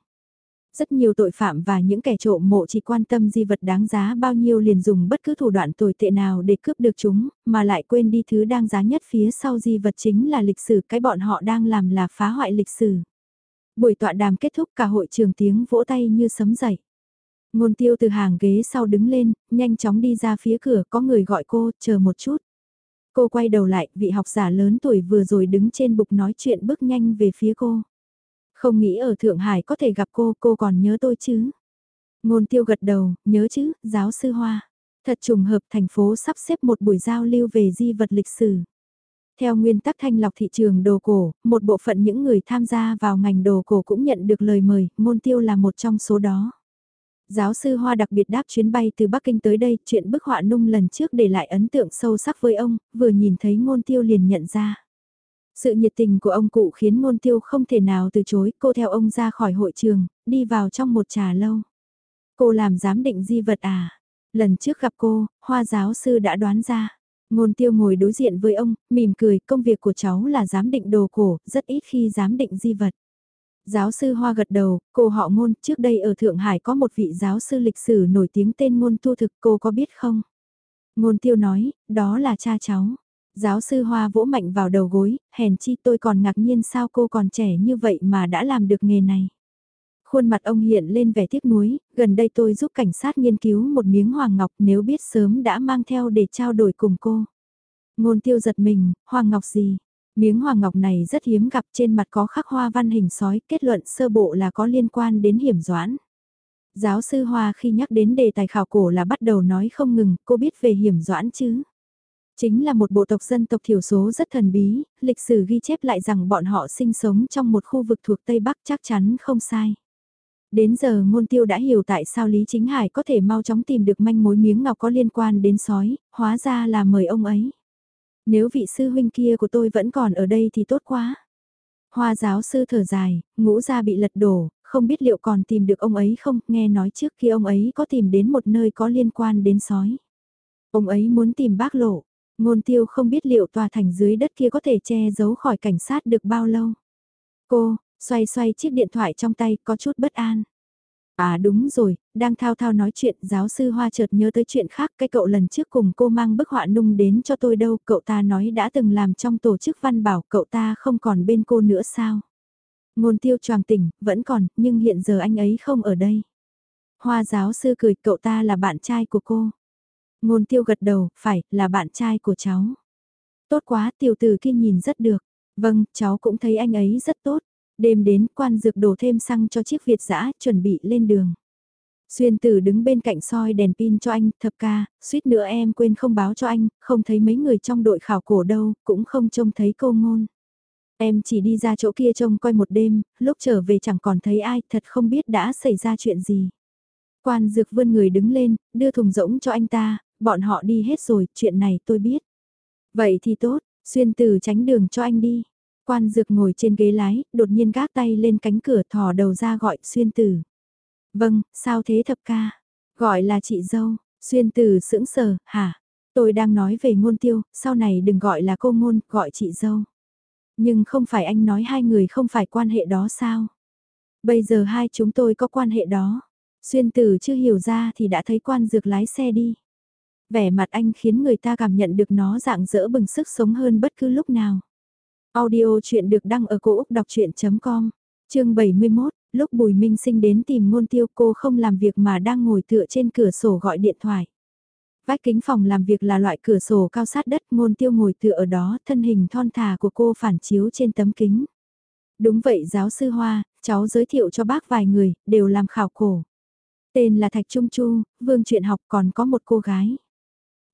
Rất nhiều tội phạm và những kẻ trộm mộ chỉ quan tâm di vật đáng giá bao nhiêu liền dùng bất cứ thủ đoạn tồi tệ nào để cướp được chúng, mà lại quên đi thứ đang giá nhất phía sau di vật chính là lịch sử cái bọn họ đang làm là phá hoại lịch sử. Buổi tọa đàm kết thúc cả hội trường tiếng vỗ tay như sấm dậy. Ngôn tiêu từ hàng ghế sau đứng lên, nhanh chóng đi ra phía cửa có người gọi cô, chờ một chút. Cô quay đầu lại, vị học giả lớn tuổi vừa rồi đứng trên bục nói chuyện bước nhanh về phía cô. Không nghĩ ở Thượng Hải có thể gặp cô, cô còn nhớ tôi chứ? Ngôn tiêu gật đầu, nhớ chứ, giáo sư Hoa. Thật trùng hợp thành phố sắp xếp một buổi giao lưu về di vật lịch sử. Theo nguyên tắc thanh lọc thị trường đồ cổ, một bộ phận những người tham gia vào ngành đồ cổ cũng nhận được lời mời, ngôn tiêu là một trong số đó. Giáo sư Hoa đặc biệt đáp chuyến bay từ Bắc Kinh tới đây, chuyện bức họa nung lần trước để lại ấn tượng sâu sắc với ông, vừa nhìn thấy ngôn tiêu liền nhận ra. Sự nhiệt tình của ông cụ khiến ngôn tiêu không thể nào từ chối, cô theo ông ra khỏi hội trường, đi vào trong một trà lâu. Cô làm giám định di vật à? Lần trước gặp cô, hoa giáo sư đã đoán ra. Ngôn tiêu ngồi đối diện với ông, mỉm cười, công việc của cháu là giám định đồ cổ, rất ít khi giám định di vật. Giáo sư Hoa gật đầu, cô họ ngôn, trước đây ở Thượng Hải có một vị giáo sư lịch sử nổi tiếng tên ngôn tu thực, cô có biết không? Ngôn tiêu nói, đó là cha cháu. Giáo sư Hoa vỗ mạnh vào đầu gối, hèn chi tôi còn ngạc nhiên sao cô còn trẻ như vậy mà đã làm được nghề này. Khuôn mặt ông hiện lên vẻ tiếc nuối, gần đây tôi giúp cảnh sát nghiên cứu một miếng hoàng ngọc nếu biết sớm đã mang theo để trao đổi cùng cô. Ngôn tiêu giật mình, hoàng ngọc gì? Miếng hoàng ngọc này rất hiếm gặp trên mặt có khắc hoa văn hình sói, kết luận sơ bộ là có liên quan đến hiểm doãn. Giáo sư Hoa khi nhắc đến đề tài khảo cổ là bắt đầu nói không ngừng, cô biết về hiểm doãn chứ? Chính là một bộ tộc dân tộc thiểu số rất thần bí, lịch sử ghi chép lại rằng bọn họ sinh sống trong một khu vực thuộc Tây Bắc chắc chắn không sai. Đến giờ ngôn tiêu đã hiểu tại sao Lý Chính Hải có thể mau chóng tìm được manh mối miếng ngọc có liên quan đến sói, hóa ra là mời ông ấy. Nếu vị sư huynh kia của tôi vẫn còn ở đây thì tốt quá. Hoa giáo sư thở dài, ngũ ra bị lật đổ, không biết liệu còn tìm được ông ấy không, nghe nói trước khi ông ấy có tìm đến một nơi có liên quan đến sói. Ông ấy muốn tìm bác lộ, ngôn tiêu không biết liệu tòa thành dưới đất kia có thể che giấu khỏi cảnh sát được bao lâu. Cô, Xoay xoay chiếc điện thoại trong tay có chút bất an. À đúng rồi, đang thao thao nói chuyện giáo sư Hoa chợt nhớ tới chuyện khác cái cậu lần trước cùng cô mang bức họa nung đến cho tôi đâu cậu ta nói đã từng làm trong tổ chức văn bảo cậu ta không còn bên cô nữa sao. Ngôn tiêu choàng tỉnh, vẫn còn, nhưng hiện giờ anh ấy không ở đây. Hoa giáo sư cười cậu ta là bạn trai của cô. Ngôn tiêu gật đầu, phải, là bạn trai của cháu. Tốt quá, tiểu tử kia nhìn rất được. Vâng, cháu cũng thấy anh ấy rất tốt. Đêm đến, quan dược đổ thêm xăng cho chiếc Việt dã chuẩn bị lên đường. Xuyên tử đứng bên cạnh soi đèn pin cho anh, thập ca, suýt nữa em quên không báo cho anh, không thấy mấy người trong đội khảo cổ đâu, cũng không trông thấy câu ngôn. Em chỉ đi ra chỗ kia trông coi một đêm, lúc trở về chẳng còn thấy ai, thật không biết đã xảy ra chuyện gì. Quan dược vươn người đứng lên, đưa thùng rỗng cho anh ta, bọn họ đi hết rồi, chuyện này tôi biết. Vậy thì tốt, xuyên tử tránh đường cho anh đi. Quan dược ngồi trên ghế lái, đột nhiên gác tay lên cánh cửa thò đầu ra gọi xuyên tử. Vâng, sao thế thập ca? Gọi là chị dâu, xuyên tử sững sờ, hả? Tôi đang nói về ngôn tiêu, sau này đừng gọi là cô ngôn, gọi chị dâu. Nhưng không phải anh nói hai người không phải quan hệ đó sao? Bây giờ hai chúng tôi có quan hệ đó. Xuyên tử chưa hiểu ra thì đã thấy quan dược lái xe đi. Vẻ mặt anh khiến người ta cảm nhận được nó dạng dỡ bừng sức sống hơn bất cứ lúc nào. Audio chuyện được đăng ở cổ Úc đọc chuyện.com, chương 71, lúc Bùi Minh Sinh đến tìm ngôn tiêu cô không làm việc mà đang ngồi tựa trên cửa sổ gọi điện thoại. Vách kính phòng làm việc là loại cửa sổ cao sát đất ngôn tiêu ngồi tựa ở đó thân hình thon thả của cô phản chiếu trên tấm kính. Đúng vậy giáo sư Hoa, cháu giới thiệu cho bác vài người, đều làm khảo cổ. Tên là Thạch Trung Chu, vương chuyện học còn có một cô gái.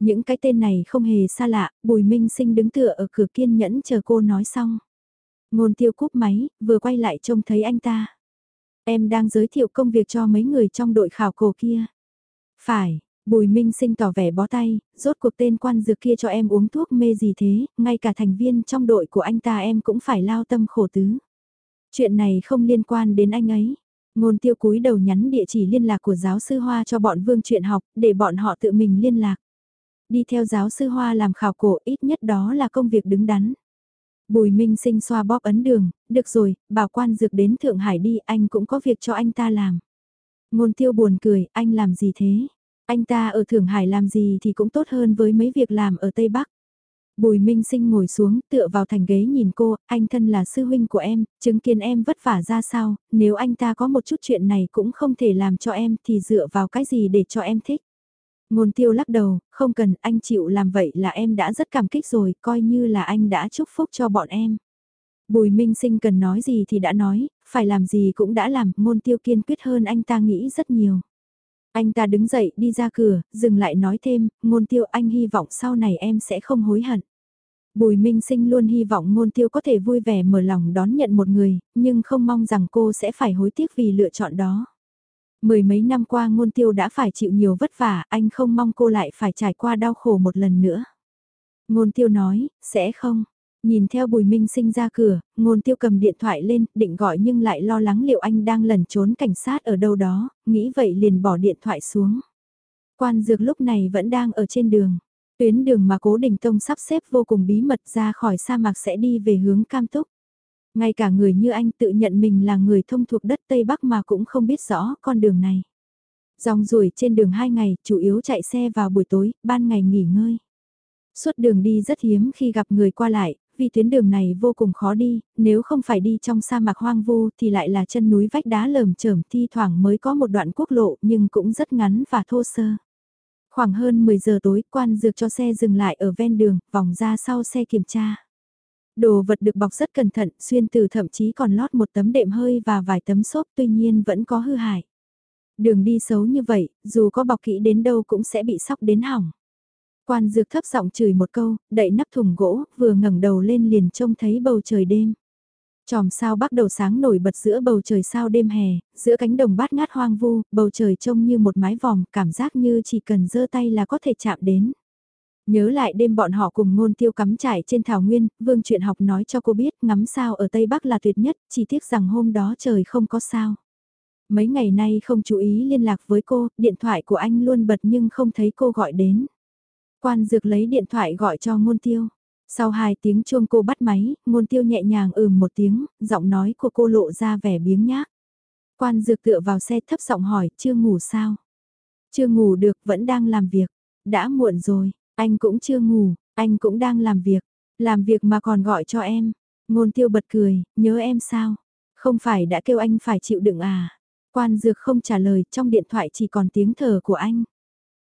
Những cái tên này không hề xa lạ, Bùi Minh Sinh đứng tựa ở cửa kiên nhẫn chờ cô nói xong. Ngôn tiêu cúp máy, vừa quay lại trông thấy anh ta. Em đang giới thiệu công việc cho mấy người trong đội khảo cổ kia. Phải, Bùi Minh Sinh tỏ vẻ bó tay, rốt cuộc tên quan dược kia cho em uống thuốc mê gì thế, ngay cả thành viên trong đội của anh ta em cũng phải lao tâm khổ tứ. Chuyện này không liên quan đến anh ấy. Ngôn tiêu cúi đầu nhắn địa chỉ liên lạc của giáo sư Hoa cho bọn vương chuyện học, để bọn họ tự mình liên lạc. Đi theo giáo sư Hoa làm khảo cổ ít nhất đó là công việc đứng đắn. Bùi Minh sinh xoa bóp ấn đường, được rồi, bảo quan dược đến Thượng Hải đi, anh cũng có việc cho anh ta làm. Ngôn tiêu buồn cười, anh làm gì thế? Anh ta ở Thượng Hải làm gì thì cũng tốt hơn với mấy việc làm ở Tây Bắc. Bùi Minh Sinh ngồi xuống tựa vào thành ghế nhìn cô, anh thân là sư huynh của em, chứng kiến em vất vả ra sao, nếu anh ta có một chút chuyện này cũng không thể làm cho em thì dựa vào cái gì để cho em thích. Ngôn tiêu lắc đầu, không cần anh chịu làm vậy là em đã rất cảm kích rồi, coi như là anh đã chúc phúc cho bọn em. Bùi Minh Sinh cần nói gì thì đã nói, phải làm gì cũng đã làm, ngôn tiêu kiên quyết hơn anh ta nghĩ rất nhiều. Anh ta đứng dậy đi ra cửa, dừng lại nói thêm, ngôn tiêu anh hy vọng sau này em sẽ không hối hận. Bùi Minh Sinh luôn hy vọng ngôn tiêu có thể vui vẻ mở lòng đón nhận một người, nhưng không mong rằng cô sẽ phải hối tiếc vì lựa chọn đó. Mười mấy năm qua ngôn tiêu đã phải chịu nhiều vất vả, anh không mong cô lại phải trải qua đau khổ một lần nữa. Ngôn tiêu nói, sẽ không. Nhìn theo bùi minh sinh ra cửa, ngôn tiêu cầm điện thoại lên, định gọi nhưng lại lo lắng liệu anh đang lẩn trốn cảnh sát ở đâu đó, nghĩ vậy liền bỏ điện thoại xuống. Quan dược lúc này vẫn đang ở trên đường. Tuyến đường mà cố đình tông sắp xếp vô cùng bí mật ra khỏi sa mạc sẽ đi về hướng cam túc. Ngay cả người như anh tự nhận mình là người thông thuộc đất Tây Bắc mà cũng không biết rõ con đường này. Dòng rủi trên đường 2 ngày, chủ yếu chạy xe vào buổi tối, ban ngày nghỉ ngơi. Suốt đường đi rất hiếm khi gặp người qua lại, vì tuyến đường này vô cùng khó đi, nếu không phải đi trong sa mạc hoang vu thì lại là chân núi vách đá lởm chởm thi thoảng mới có một đoạn quốc lộ nhưng cũng rất ngắn và thô sơ. Khoảng hơn 10 giờ tối quan dược cho xe dừng lại ở ven đường, vòng ra sau xe kiểm tra. Đồ vật được bọc rất cẩn thận, xuyên từ thậm chí còn lót một tấm đệm hơi và vài tấm xốp tuy nhiên vẫn có hư hại. Đường đi xấu như vậy, dù có bọc kỹ đến đâu cũng sẽ bị sóc đến hỏng. Quan dược thấp giọng chửi một câu, đậy nắp thùng gỗ, vừa ngẩng đầu lên liền trông thấy bầu trời đêm. Chòm sao bắt đầu sáng nổi bật giữa bầu trời sao đêm hè, giữa cánh đồng bát ngát hoang vu, bầu trời trông như một mái vòm, cảm giác như chỉ cần giơ tay là có thể chạm đến. Nhớ lại đêm bọn họ cùng ngôn tiêu cắm trải trên thảo nguyên, vương chuyện học nói cho cô biết ngắm sao ở Tây Bắc là tuyệt nhất, chỉ tiếc rằng hôm đó trời không có sao. Mấy ngày nay không chú ý liên lạc với cô, điện thoại của anh luôn bật nhưng không thấy cô gọi đến. Quan dược lấy điện thoại gọi cho ngôn tiêu. Sau hai tiếng chuông cô bắt máy, ngôn tiêu nhẹ nhàng ừm một tiếng, giọng nói của cô lộ ra vẻ biếng nhác. Quan dược tựa vào xe thấp giọng hỏi, chưa ngủ sao? Chưa ngủ được, vẫn đang làm việc. Đã muộn rồi, anh cũng chưa ngủ, anh cũng đang làm việc. Làm việc mà còn gọi cho em. Ngôn tiêu bật cười, nhớ em sao? Không phải đã kêu anh phải chịu đựng à? Quan dược không trả lời, trong điện thoại chỉ còn tiếng thở của anh.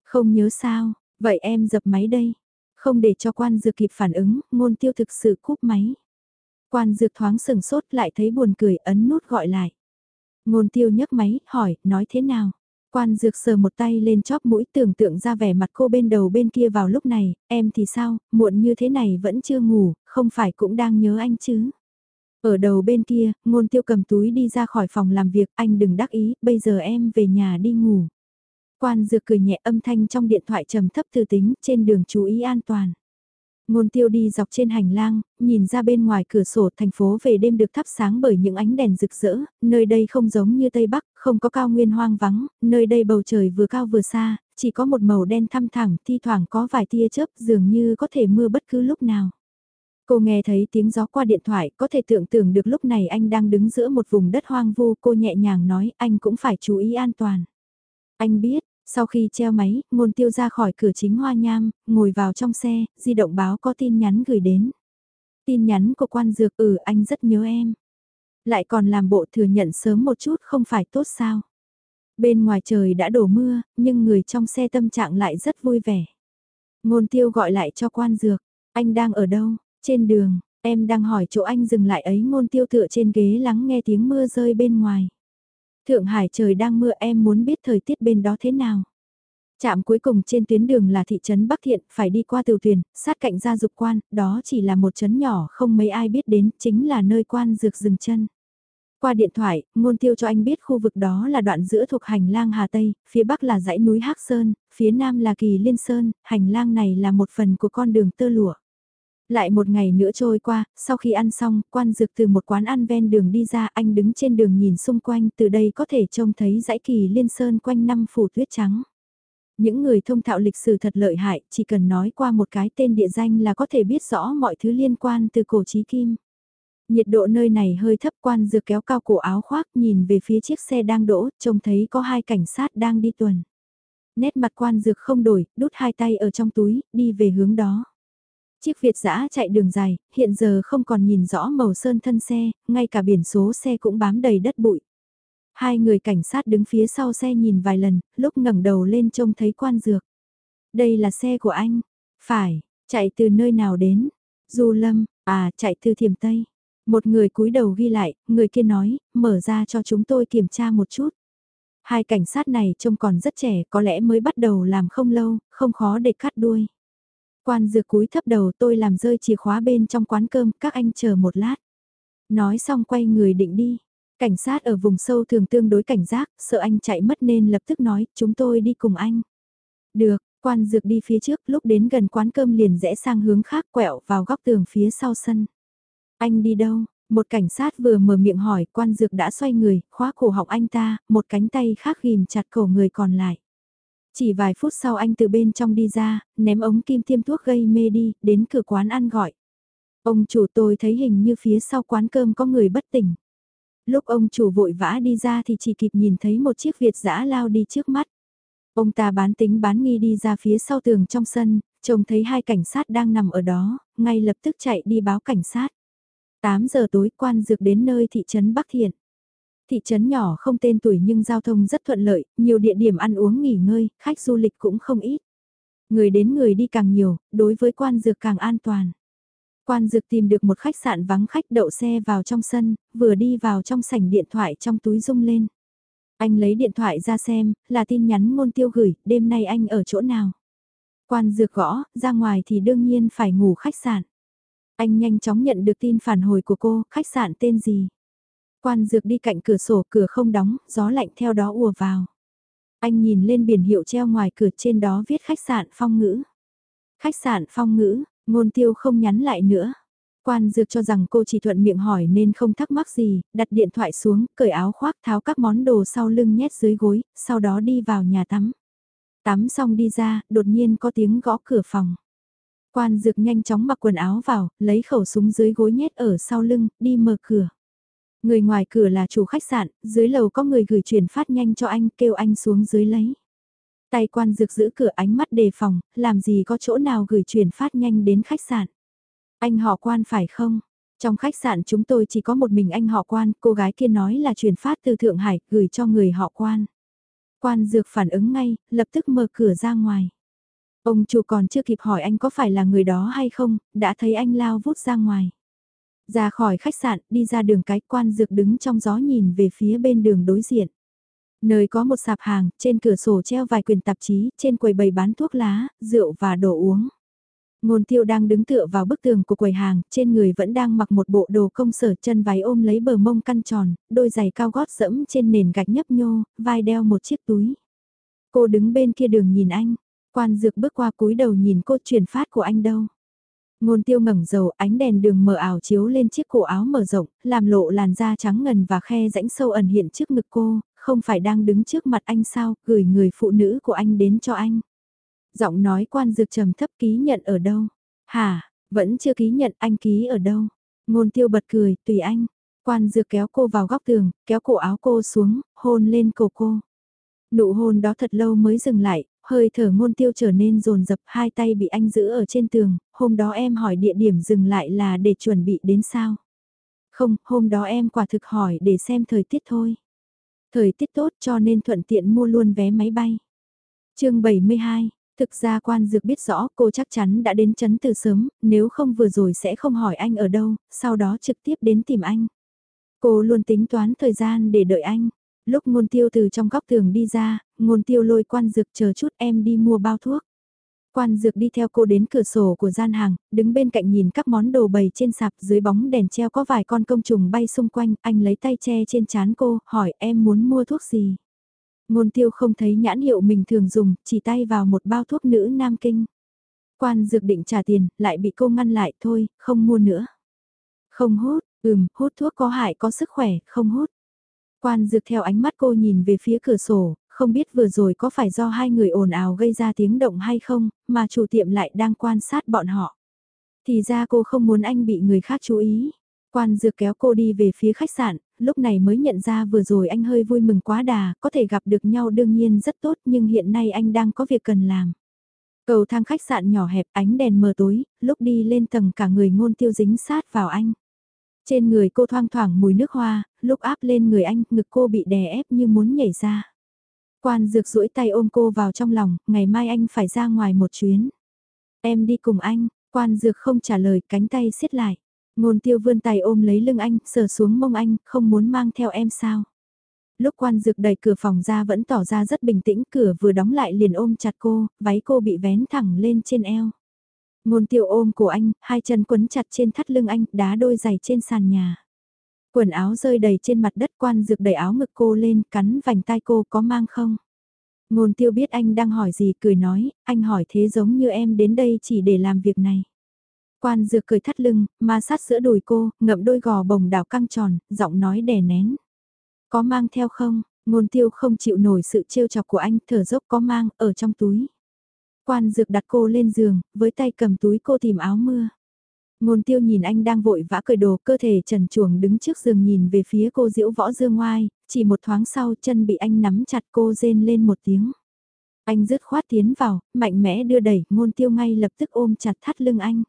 Không nhớ sao, vậy em dập máy đây. Không để cho quan dược kịp phản ứng, ngôn tiêu thực sự cúp máy. Quan dược thoáng sừng sốt lại thấy buồn cười ấn nút gọi lại. Ngôn tiêu nhấc máy, hỏi, nói thế nào? Quan dược sờ một tay lên chóp mũi tưởng tượng ra vẻ mặt cô bên đầu bên kia vào lúc này, em thì sao, muộn như thế này vẫn chưa ngủ, không phải cũng đang nhớ anh chứ? Ở đầu bên kia, ngôn tiêu cầm túi đi ra khỏi phòng làm việc, anh đừng đắc ý, bây giờ em về nhà đi ngủ. Quan dược cười nhẹ âm thanh trong điện thoại trầm thấp từ tính, trên đường chú ý an toàn. Ngôn tiêu đi dọc trên hành lang, nhìn ra bên ngoài cửa sổ thành phố về đêm được thắp sáng bởi những ánh đèn rực rỡ, nơi đây không giống như Tây Bắc, không có cao nguyên hoang vắng, nơi đây bầu trời vừa cao vừa xa, chỉ có một màu đen thăm thẳng, thi thoảng có vài tia chớp dường như có thể mưa bất cứ lúc nào. Cô nghe thấy tiếng gió qua điện thoại, có thể tưởng tượng được lúc này anh đang đứng giữa một vùng đất hoang vu, cô nhẹ nhàng nói anh cũng phải chú ý an toàn. Anh biết, sau khi treo máy, ngôn tiêu ra khỏi cửa chính hoa nham, ngồi vào trong xe, di động báo có tin nhắn gửi đến. Tin nhắn của quan dược ừ anh rất nhớ em. Lại còn làm bộ thừa nhận sớm một chút không phải tốt sao. Bên ngoài trời đã đổ mưa, nhưng người trong xe tâm trạng lại rất vui vẻ. Ngôn tiêu gọi lại cho quan dược, anh đang ở đâu, trên đường, em đang hỏi chỗ anh dừng lại ấy ngôn tiêu tựa trên ghế lắng nghe tiếng mưa rơi bên ngoài. Thượng Hải trời đang mưa em muốn biết thời tiết bên đó thế nào. Trạm cuối cùng trên tuyến đường là thị trấn Bắc Thiện, phải đi qua Tiểu thuyền, sát cạnh gia dục quan, đó chỉ là một trấn nhỏ không mấy ai biết đến, chính là nơi quan dược dừng chân. Qua điện thoại, ngôn tiêu cho anh biết khu vực đó là đoạn giữa thuộc hành lang Hà Tây, phía bắc là dãy núi Hắc Sơn, phía nam là Kỳ Liên Sơn, hành lang này là một phần của con đường tơ lụa. Lại một ngày nữa trôi qua, sau khi ăn xong, quan dược từ một quán ăn ven đường đi ra, anh đứng trên đường nhìn xung quanh, từ đây có thể trông thấy dãy kỳ liên sơn quanh năm phủ tuyết trắng. Những người thông thạo lịch sử thật lợi hại, chỉ cần nói qua một cái tên địa danh là có thể biết rõ mọi thứ liên quan từ cổ chí kim. Nhiệt độ nơi này hơi thấp quan dược kéo cao cổ áo khoác nhìn về phía chiếc xe đang đỗ, trông thấy có hai cảnh sát đang đi tuần. Nét mặt quan dược không đổi, đút hai tay ở trong túi, đi về hướng đó. Chiếc Việt dã chạy đường dài, hiện giờ không còn nhìn rõ màu sơn thân xe, ngay cả biển số xe cũng bám đầy đất bụi. Hai người cảnh sát đứng phía sau xe nhìn vài lần, lúc ngẩng đầu lên trông thấy quan dược. Đây là xe của anh. Phải, chạy từ nơi nào đến? Du Lâm, à, chạy từ Thiểm Tây. Một người cúi đầu ghi lại, người kia nói, mở ra cho chúng tôi kiểm tra một chút. Hai cảnh sát này trông còn rất trẻ, có lẽ mới bắt đầu làm không lâu, không khó để cắt đuôi. Quan dược cúi thấp đầu tôi làm rơi chìa khóa bên trong quán cơm, các anh chờ một lát. Nói xong quay người định đi. Cảnh sát ở vùng sâu thường tương đối cảnh giác, sợ anh chạy mất nên lập tức nói, chúng tôi đi cùng anh. Được, quan dược đi phía trước, lúc đến gần quán cơm liền rẽ sang hướng khác quẹo vào góc tường phía sau sân. Anh đi đâu? Một cảnh sát vừa mở miệng hỏi, quan dược đã xoay người, khóa cổ họng anh ta, một cánh tay khác ghim chặt cổ người còn lại. Chỉ vài phút sau anh từ bên trong đi ra, ném ống kim tiêm thuốc gây mê đi, đến cửa quán ăn gọi. Ông chủ tôi thấy hình như phía sau quán cơm có người bất tỉnh. Lúc ông chủ vội vã đi ra thì chỉ kịp nhìn thấy một chiếc Việt giã lao đi trước mắt. Ông ta bán tính bán nghi đi ra phía sau tường trong sân, trông thấy hai cảnh sát đang nằm ở đó, ngay lập tức chạy đi báo cảnh sát. 8 giờ tối quan dược đến nơi thị trấn Bắc Thiện. Thị trấn nhỏ không tên tuổi nhưng giao thông rất thuận lợi, nhiều địa điểm ăn uống nghỉ ngơi, khách du lịch cũng không ít. Người đến người đi càng nhiều, đối với quan dược càng an toàn. Quan dược tìm được một khách sạn vắng khách đậu xe vào trong sân, vừa đi vào trong sảnh điện thoại trong túi rung lên. Anh lấy điện thoại ra xem, là tin nhắn ngôn tiêu gửi, đêm nay anh ở chỗ nào. Quan dược gõ, ra ngoài thì đương nhiên phải ngủ khách sạn. Anh nhanh chóng nhận được tin phản hồi của cô, khách sạn tên gì. Quan dược đi cạnh cửa sổ, cửa không đóng, gió lạnh theo đó ùa vào. Anh nhìn lên biển hiệu treo ngoài cửa trên đó viết khách sạn phong ngữ. Khách sạn phong ngữ, ngôn tiêu không nhắn lại nữa. Quan dược cho rằng cô chỉ thuận miệng hỏi nên không thắc mắc gì, đặt điện thoại xuống, cởi áo khoác tháo các món đồ sau lưng nhét dưới gối, sau đó đi vào nhà tắm. Tắm xong đi ra, đột nhiên có tiếng gõ cửa phòng. Quan dược nhanh chóng mặc quần áo vào, lấy khẩu súng dưới gối nhét ở sau lưng, đi mở cửa. Người ngoài cửa là chủ khách sạn, dưới lầu có người gửi chuyển phát nhanh cho anh, kêu anh xuống dưới lấy. Tay quan dược giữ cửa ánh mắt đề phòng, làm gì có chỗ nào gửi chuyển phát nhanh đến khách sạn. Anh họ quan phải không? Trong khách sạn chúng tôi chỉ có một mình anh họ quan, cô gái kia nói là chuyển phát từ Thượng Hải, gửi cho người họ quan. Quan dược phản ứng ngay, lập tức mở cửa ra ngoài. Ông chủ còn chưa kịp hỏi anh có phải là người đó hay không, đã thấy anh lao vút ra ngoài. Ra khỏi khách sạn, đi ra đường cái quan dược đứng trong gió nhìn về phía bên đường đối diện. Nơi có một sạp hàng, trên cửa sổ treo vài quyển tạp chí, trên quầy bày bán thuốc lá, rượu và đồ uống. Ngôn tiêu đang đứng tựa vào bức tường của quầy hàng, trên người vẫn đang mặc một bộ đồ công sở chân váy ôm lấy bờ mông căn tròn, đôi giày cao gót dẫm trên nền gạch nhấp nhô, vai đeo một chiếc túi. Cô đứng bên kia đường nhìn anh, quan dược bước qua cúi đầu nhìn cô truyền phát của anh đâu. Ngôn tiêu ngẩng dầu ánh đèn đường mờ ảo chiếu lên chiếc cổ áo mở rộng, làm lộ làn da trắng ngần và khe rãnh sâu ẩn hiện trước ngực cô, không phải đang đứng trước mặt anh sao, gửi người phụ nữ của anh đến cho anh. Giọng nói quan dược trầm thấp ký nhận ở đâu? Hả, vẫn chưa ký nhận anh ký ở đâu? Ngôn tiêu bật cười, tùy anh. Quan dược kéo cô vào góc tường, kéo cổ áo cô xuống, hôn lên cổ cô. Nụ hôn đó thật lâu mới dừng lại, hơi thở ngôn tiêu trở nên rồn rập hai tay bị anh giữ ở trên tường, hôm đó em hỏi địa điểm dừng lại là để chuẩn bị đến sao? Không, hôm đó em quả thực hỏi để xem thời tiết thôi. Thời tiết tốt cho nên thuận tiện mua luôn vé máy bay. chương 72, thực ra quan dược biết rõ cô chắc chắn đã đến chấn từ sớm, nếu không vừa rồi sẽ không hỏi anh ở đâu, sau đó trực tiếp đến tìm anh. Cô luôn tính toán thời gian để đợi anh. Lúc ngôn tiêu từ trong góc tường đi ra, ngôn tiêu lôi quan dược chờ chút em đi mua bao thuốc. Quan dược đi theo cô đến cửa sổ của gian hàng, đứng bên cạnh nhìn các món đồ bày trên sạp dưới bóng đèn treo có vài con công trùng bay xung quanh, anh lấy tay che trên chán cô, hỏi em muốn mua thuốc gì. Ngôn tiêu không thấy nhãn hiệu mình thường dùng, chỉ tay vào một bao thuốc nữ nam kinh. Quan dược định trả tiền, lại bị cô ngăn lại, thôi, không mua nữa. Không hút, ừm, hút thuốc có hại có sức khỏe, không hút. Quan dược theo ánh mắt cô nhìn về phía cửa sổ, không biết vừa rồi có phải do hai người ồn ào gây ra tiếng động hay không, mà chủ tiệm lại đang quan sát bọn họ. Thì ra cô không muốn anh bị người khác chú ý. Quan dược kéo cô đi về phía khách sạn, lúc này mới nhận ra vừa rồi anh hơi vui mừng quá đà, có thể gặp được nhau đương nhiên rất tốt nhưng hiện nay anh đang có việc cần làm. Cầu thang khách sạn nhỏ hẹp ánh đèn mờ tối, lúc đi lên tầng cả người ngôn tiêu dính sát vào anh. Trên người cô thoang thoảng mùi nước hoa, lúc áp lên người anh, ngực cô bị đè ép như muốn nhảy ra. Quan dược duỗi tay ôm cô vào trong lòng, ngày mai anh phải ra ngoài một chuyến. Em đi cùng anh, quan dược không trả lời, cánh tay siết lại. Ngôn tiêu vươn tay ôm lấy lưng anh, sờ xuống mông anh, không muốn mang theo em sao. Lúc quan dược đẩy cửa phòng ra vẫn tỏ ra rất bình tĩnh, cửa vừa đóng lại liền ôm chặt cô, váy cô bị vén thẳng lên trên eo. Ngôn tiêu ôm cổ anh, hai chân quấn chặt trên thắt lưng anh, đá đôi giày trên sàn nhà. Quần áo rơi đầy trên mặt đất quan dược đẩy áo ngực cô lên, cắn vành tai cô có mang không? Ngôn tiêu biết anh đang hỏi gì cười nói, anh hỏi thế giống như em đến đây chỉ để làm việc này. Quan dược cười thắt lưng, ma sát giữa đùi cô, ngậm đôi gò bồng đảo căng tròn, giọng nói đè nén. Có mang theo không? Ngôn tiêu không chịu nổi sự trêu chọc của anh, thở dốc có mang, ở trong túi. Quan dược đặt cô lên giường, với tay cầm túi cô tìm áo mưa. Ngôn tiêu nhìn anh đang vội vã cởi đồ, cơ thể trần chuồng đứng trước giường nhìn về phía cô diễu võ dương ngoai, chỉ một thoáng sau chân bị anh nắm chặt cô rên lên một tiếng. Anh dứt khoát tiến vào, mạnh mẽ đưa đẩy, ngôn tiêu ngay lập tức ôm chặt thắt lưng anh.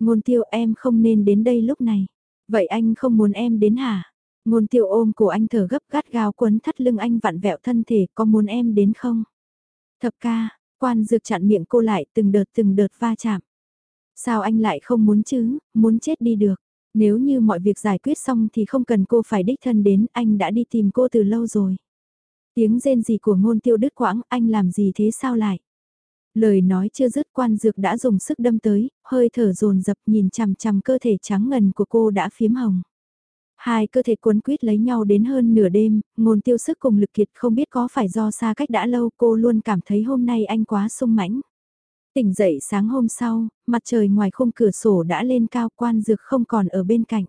Ngôn tiêu em không nên đến đây lúc này. Vậy anh không muốn em đến hả? Ngôn tiêu ôm cổ anh thở gấp gắt gao quấn thắt lưng anh vặn vẹo thân thể, có muốn em đến không? Thập ca, quan dược chặn miệng cô lại từng đợt từng đợt va chạm. Sao anh lại không muốn chứ, muốn chết đi được. Nếu như mọi việc giải quyết xong thì không cần cô phải đích thân đến, anh đã đi tìm cô từ lâu rồi. Tiếng rên gì của ngôn tiêu đứt quãng, anh làm gì thế sao lại? Lời nói chưa dứt quan dược đã dùng sức đâm tới, hơi thở dồn dập nhìn chằm chằm cơ thể trắng ngần của cô đã phiếm hồng. Hai cơ thể cuốn quýt lấy nhau đến hơn nửa đêm, ngôn tiêu sức cùng lực kiệt không biết có phải do xa cách đã lâu cô luôn cảm thấy hôm nay anh quá sung mãnh. Tỉnh dậy sáng hôm sau, mặt trời ngoài khung cửa sổ đã lên cao quan dược không còn ở bên cạnh.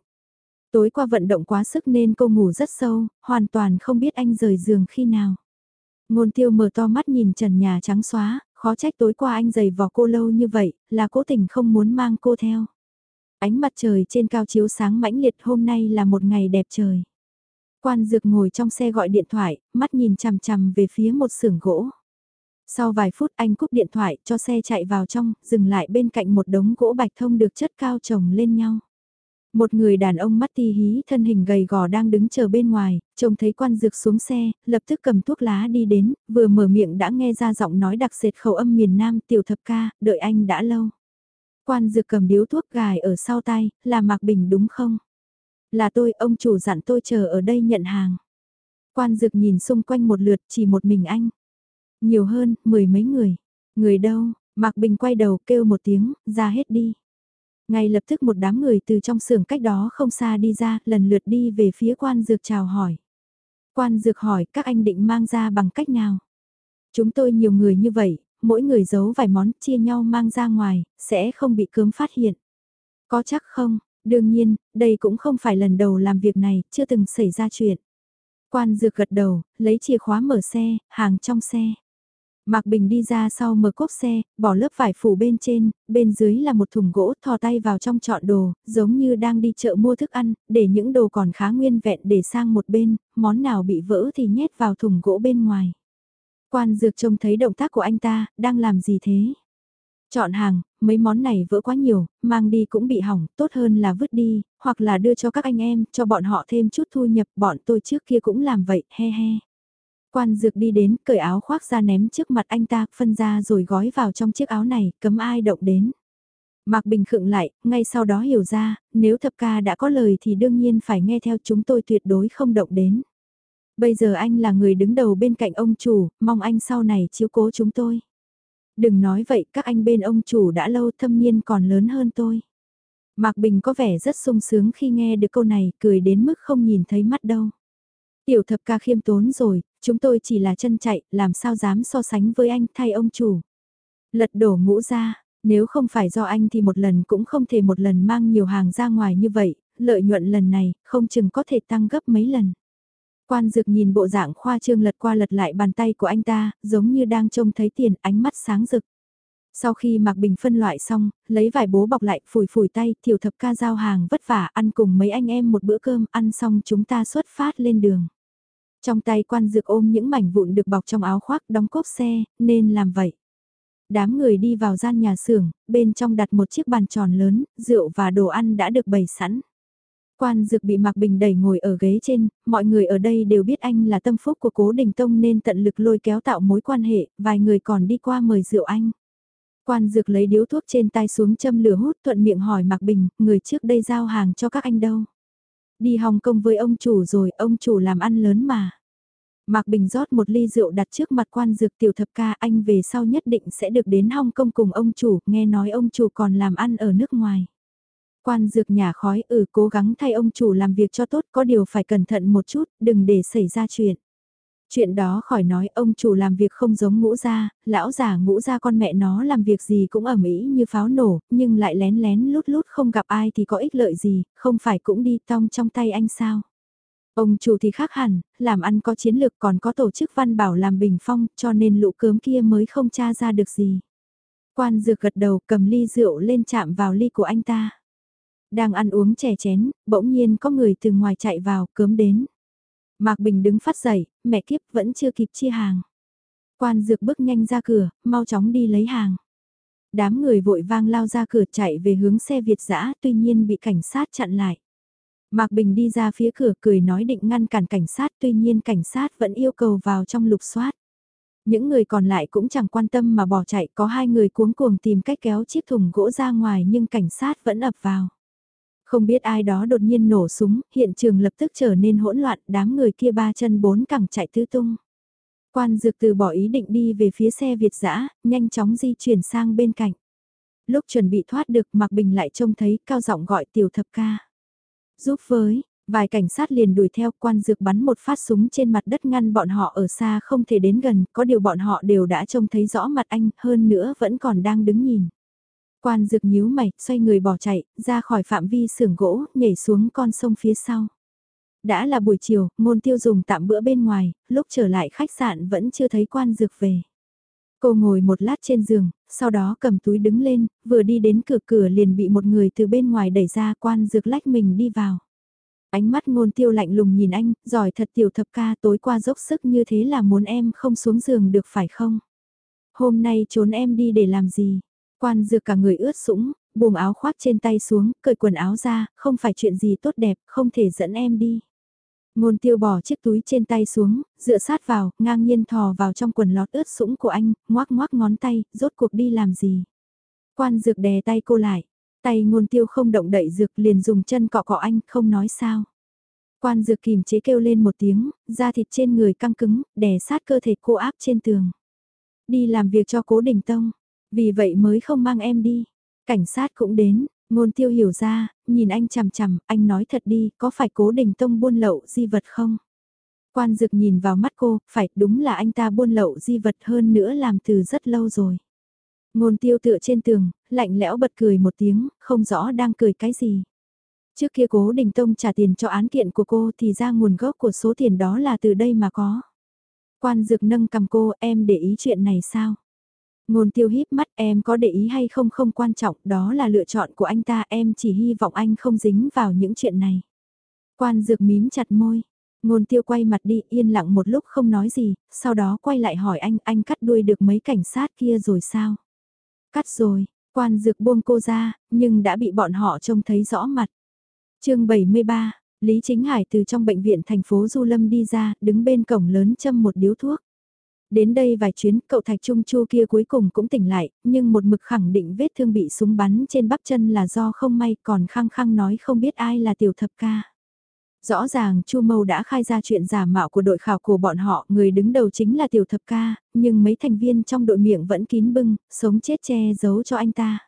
Tối qua vận động quá sức nên cô ngủ rất sâu, hoàn toàn không biết anh rời giường khi nào. Ngôn tiêu mở to mắt nhìn trần nhà trắng xóa, khó trách tối qua anh giày vò cô lâu như vậy, là cố tình không muốn mang cô theo. Ánh mặt trời trên cao chiếu sáng mãnh liệt hôm nay là một ngày đẹp trời. Quan dược ngồi trong xe gọi điện thoại, mắt nhìn chằm chằm về phía một xưởng gỗ. Sau vài phút anh cúp điện thoại cho xe chạy vào trong, dừng lại bên cạnh một đống gỗ bạch thông được chất cao chồng lên nhau. Một người đàn ông mắt ti hí thân hình gầy gò đang đứng chờ bên ngoài, trông thấy quan dược xuống xe, lập tức cầm thuốc lá đi đến, vừa mở miệng đã nghe ra giọng nói đặc sệt khẩu âm miền Nam tiểu thập ca, đợi anh đã lâu. Quan dược cầm điếu thuốc gài ở sau tay, là Mạc Bình đúng không? Là tôi, ông chủ dặn tôi chờ ở đây nhận hàng. Quan dược nhìn xung quanh một lượt chỉ một mình anh. Nhiều hơn, mười mấy người. Người đâu, Mạc Bình quay đầu kêu một tiếng, ra hết đi. Ngay lập tức một đám người từ trong xưởng cách đó không xa đi ra, lần lượt đi về phía quan dược chào hỏi. Quan dược hỏi các anh định mang ra bằng cách nào? Chúng tôi nhiều người như vậy, mỗi người giấu vài món chia nhau mang ra ngoài, sẽ không bị cướm phát hiện. Có chắc không? Đương nhiên, đây cũng không phải lần đầu làm việc này, chưa từng xảy ra chuyện. Quan dược gật đầu, lấy chìa khóa mở xe, hàng trong xe. Mạc Bình đi ra sau mở cốp xe, bỏ lớp vải phủ bên trên, bên dưới là một thùng gỗ, thò tay vào trong chọn đồ, giống như đang đi chợ mua thức ăn, để những đồ còn khá nguyên vẹn để sang một bên, món nào bị vỡ thì nhét vào thùng gỗ bên ngoài. Quan dược trông thấy động tác của anh ta, đang làm gì thế? Chọn hàng, mấy món này vỡ quá nhiều, mang đi cũng bị hỏng, tốt hơn là vứt đi, hoặc là đưa cho các anh em, cho bọn họ thêm chút thu nhập, bọn tôi trước kia cũng làm vậy, he he. Quan dược đi đến, cởi áo khoác ra ném trước mặt anh ta, phân ra rồi gói vào trong chiếc áo này, cấm ai động đến. Mạc Bình khựng lại, ngay sau đó hiểu ra, nếu thập ca đã có lời thì đương nhiên phải nghe theo chúng tôi tuyệt đối không động đến. Bây giờ anh là người đứng đầu bên cạnh ông chủ, mong anh sau này chiếu cố chúng tôi. Đừng nói vậy, các anh bên ông chủ đã lâu thâm niên còn lớn hơn tôi. Mạc Bình có vẻ rất sung sướng khi nghe được câu này, cười đến mức không nhìn thấy mắt đâu. Tiểu thập ca khiêm tốn rồi, chúng tôi chỉ là chân chạy, làm sao dám so sánh với anh thay ông chủ. Lật đổ ngũ ra, nếu không phải do anh thì một lần cũng không thể một lần mang nhiều hàng ra ngoài như vậy, lợi nhuận lần này không chừng có thể tăng gấp mấy lần. Quan dược nhìn bộ dạng khoa trương lật qua lật lại bàn tay của anh ta, giống như đang trông thấy tiền, ánh mắt sáng rực. Sau khi Mạc Bình phân loại xong, lấy vải bố bọc lại, phủi phủi tay, tiểu thập ca giao hàng vất vả, ăn cùng mấy anh em một bữa cơm, ăn xong chúng ta xuất phát lên đường. Trong tay quan dược ôm những mảnh vụn được bọc trong áo khoác đóng cốp xe, nên làm vậy. Đám người đi vào gian nhà xưởng, bên trong đặt một chiếc bàn tròn lớn, rượu và đồ ăn đã được bày sẵn. Quan dược bị Mạc Bình đẩy ngồi ở ghế trên, mọi người ở đây đều biết anh là tâm phúc của cố đình tông nên tận lực lôi kéo tạo mối quan hệ, vài người còn đi qua mời rượu anh. Quan dược lấy điếu thuốc trên tay xuống châm lửa hút thuận miệng hỏi Mạc Bình, người trước đây giao hàng cho các anh đâu. Đi Hồng Kông với ông chủ rồi, ông chủ làm ăn lớn mà. Mạc Bình rót một ly rượu đặt trước mặt quan dược tiểu thập ca anh về sau nhất định sẽ được đến Hong Kông cùng ông chủ, nghe nói ông chủ còn làm ăn ở nước ngoài. Quan dược nhà khói ừ cố gắng thay ông chủ làm việc cho tốt có điều phải cẩn thận một chút, đừng để xảy ra chuyện. Chuyện đó khỏi nói ông chủ làm việc không giống ngũ gia, lão già ngũ gia con mẹ nó làm việc gì cũng ẩm ý như pháo nổ, nhưng lại lén lén lút lút không gặp ai thì có ích lợi gì, không phải cũng đi tong trong tay anh sao. Ông chủ thì khác hẳn, làm ăn có chiến lược còn có tổ chức văn bảo làm bình phong cho nên lũ cớm kia mới không tra ra được gì. Quan dược gật đầu cầm ly rượu lên chạm vào ly của anh ta. Đang ăn uống chè chén, bỗng nhiên có người từ ngoài chạy vào, cớm đến. Mạc Bình đứng phát dậy, mẹ kiếp vẫn chưa kịp chia hàng. Quan dược bước nhanh ra cửa, mau chóng đi lấy hàng. Đám người vội vang lao ra cửa chạy về hướng xe Việt dã tuy nhiên bị cảnh sát chặn lại. Mạc Bình đi ra phía cửa cười nói định ngăn cản cảnh sát tuy nhiên cảnh sát vẫn yêu cầu vào trong lục soát. Những người còn lại cũng chẳng quan tâm mà bỏ chạy có hai người cuống cuồng tìm cách kéo chiếc thùng gỗ ra ngoài nhưng cảnh sát vẫn ập vào. Không biết ai đó đột nhiên nổ súng, hiện trường lập tức trở nên hỗn loạn, đám người kia ba chân bốn cẳng chạy tứ tung. Quan dược từ bỏ ý định đi về phía xe Việt dã nhanh chóng di chuyển sang bên cạnh. Lúc chuẩn bị thoát được Mạc Bình lại trông thấy cao giọng gọi tiểu thập ca. Giúp với, vài cảnh sát liền đuổi theo quan dược bắn một phát súng trên mặt đất ngăn bọn họ ở xa không thể đến gần, có điều bọn họ đều đã trông thấy rõ mặt anh, hơn nữa vẫn còn đang đứng nhìn. Quan dược nhíu mày, xoay người bỏ chạy, ra khỏi phạm vi xưởng gỗ, nhảy xuống con sông phía sau. Đã là buổi chiều, ngôn tiêu dùng tạm bữa bên ngoài, lúc trở lại khách sạn vẫn chưa thấy quan dược về. Cô ngồi một lát trên giường, sau đó cầm túi đứng lên, vừa đi đến cửa cửa liền bị một người từ bên ngoài đẩy ra quan dược lách mình đi vào. Ánh mắt ngôn tiêu lạnh lùng nhìn anh, giỏi thật tiểu thập ca tối qua dốc sức như thế là muốn em không xuống giường được phải không? Hôm nay trốn em đi để làm gì? Quan dược cả người ướt sũng, buông áo khoác trên tay xuống, cởi quần áo ra, không phải chuyện gì tốt đẹp, không thể dẫn em đi. Ngôn tiêu bỏ chiếc túi trên tay xuống, dựa sát vào, ngang nhiên thò vào trong quần lót ướt sũng của anh, ngoác ngoác ngón tay, rốt cuộc đi làm gì. Quan dược đè tay cô lại, tay ngôn tiêu không động đậy dược liền dùng chân cọ cọ anh, không nói sao. Quan dược kìm chế kêu lên một tiếng, da thịt trên người căng cứng, đè sát cơ thể cô áp trên tường. Đi làm việc cho cố đình tông, vì vậy mới không mang em đi. Cảnh sát cũng đến, ngôn tiêu hiểu ra, nhìn anh chằm chằm, anh nói thật đi, có phải cố đình tông buôn lậu di vật không? Quan dực nhìn vào mắt cô, phải, đúng là anh ta buôn lậu di vật hơn nữa làm từ rất lâu rồi. Ngôn tiêu tựa trên tường, lạnh lẽo bật cười một tiếng, không rõ đang cười cái gì. Trước kia cố đình tông trả tiền cho án kiện của cô thì ra nguồn gốc của số tiền đó là từ đây mà có. Quan dực nâng cầm cô, em để ý chuyện này sao? Ngôn tiêu híp mắt em có để ý hay không không quan trọng, đó là lựa chọn của anh ta, em chỉ hy vọng anh không dính vào những chuyện này. Quan dược mím chặt môi, ngôn tiêu quay mặt đi yên lặng một lúc không nói gì, sau đó quay lại hỏi anh, anh cắt đuôi được mấy cảnh sát kia rồi sao? Cắt rồi, quan dược buông cô ra, nhưng đã bị bọn họ trông thấy rõ mặt. chương 73, Lý Chính Hải từ trong bệnh viện thành phố Du Lâm đi ra, đứng bên cổng lớn châm một điếu thuốc. Đến đây vài chuyến, cậu Thạch Trung Chu kia cuối cùng cũng tỉnh lại, nhưng một mực khẳng định vết thương bị súng bắn trên bắp chân là do không may còn khăng khăng nói không biết ai là tiểu thập ca. Rõ ràng Chu Mâu đã khai ra chuyện giả mạo của đội khảo cổ bọn họ, người đứng đầu chính là tiểu thập ca, nhưng mấy thành viên trong đội miệng vẫn kín bưng, sống chết che giấu cho anh ta.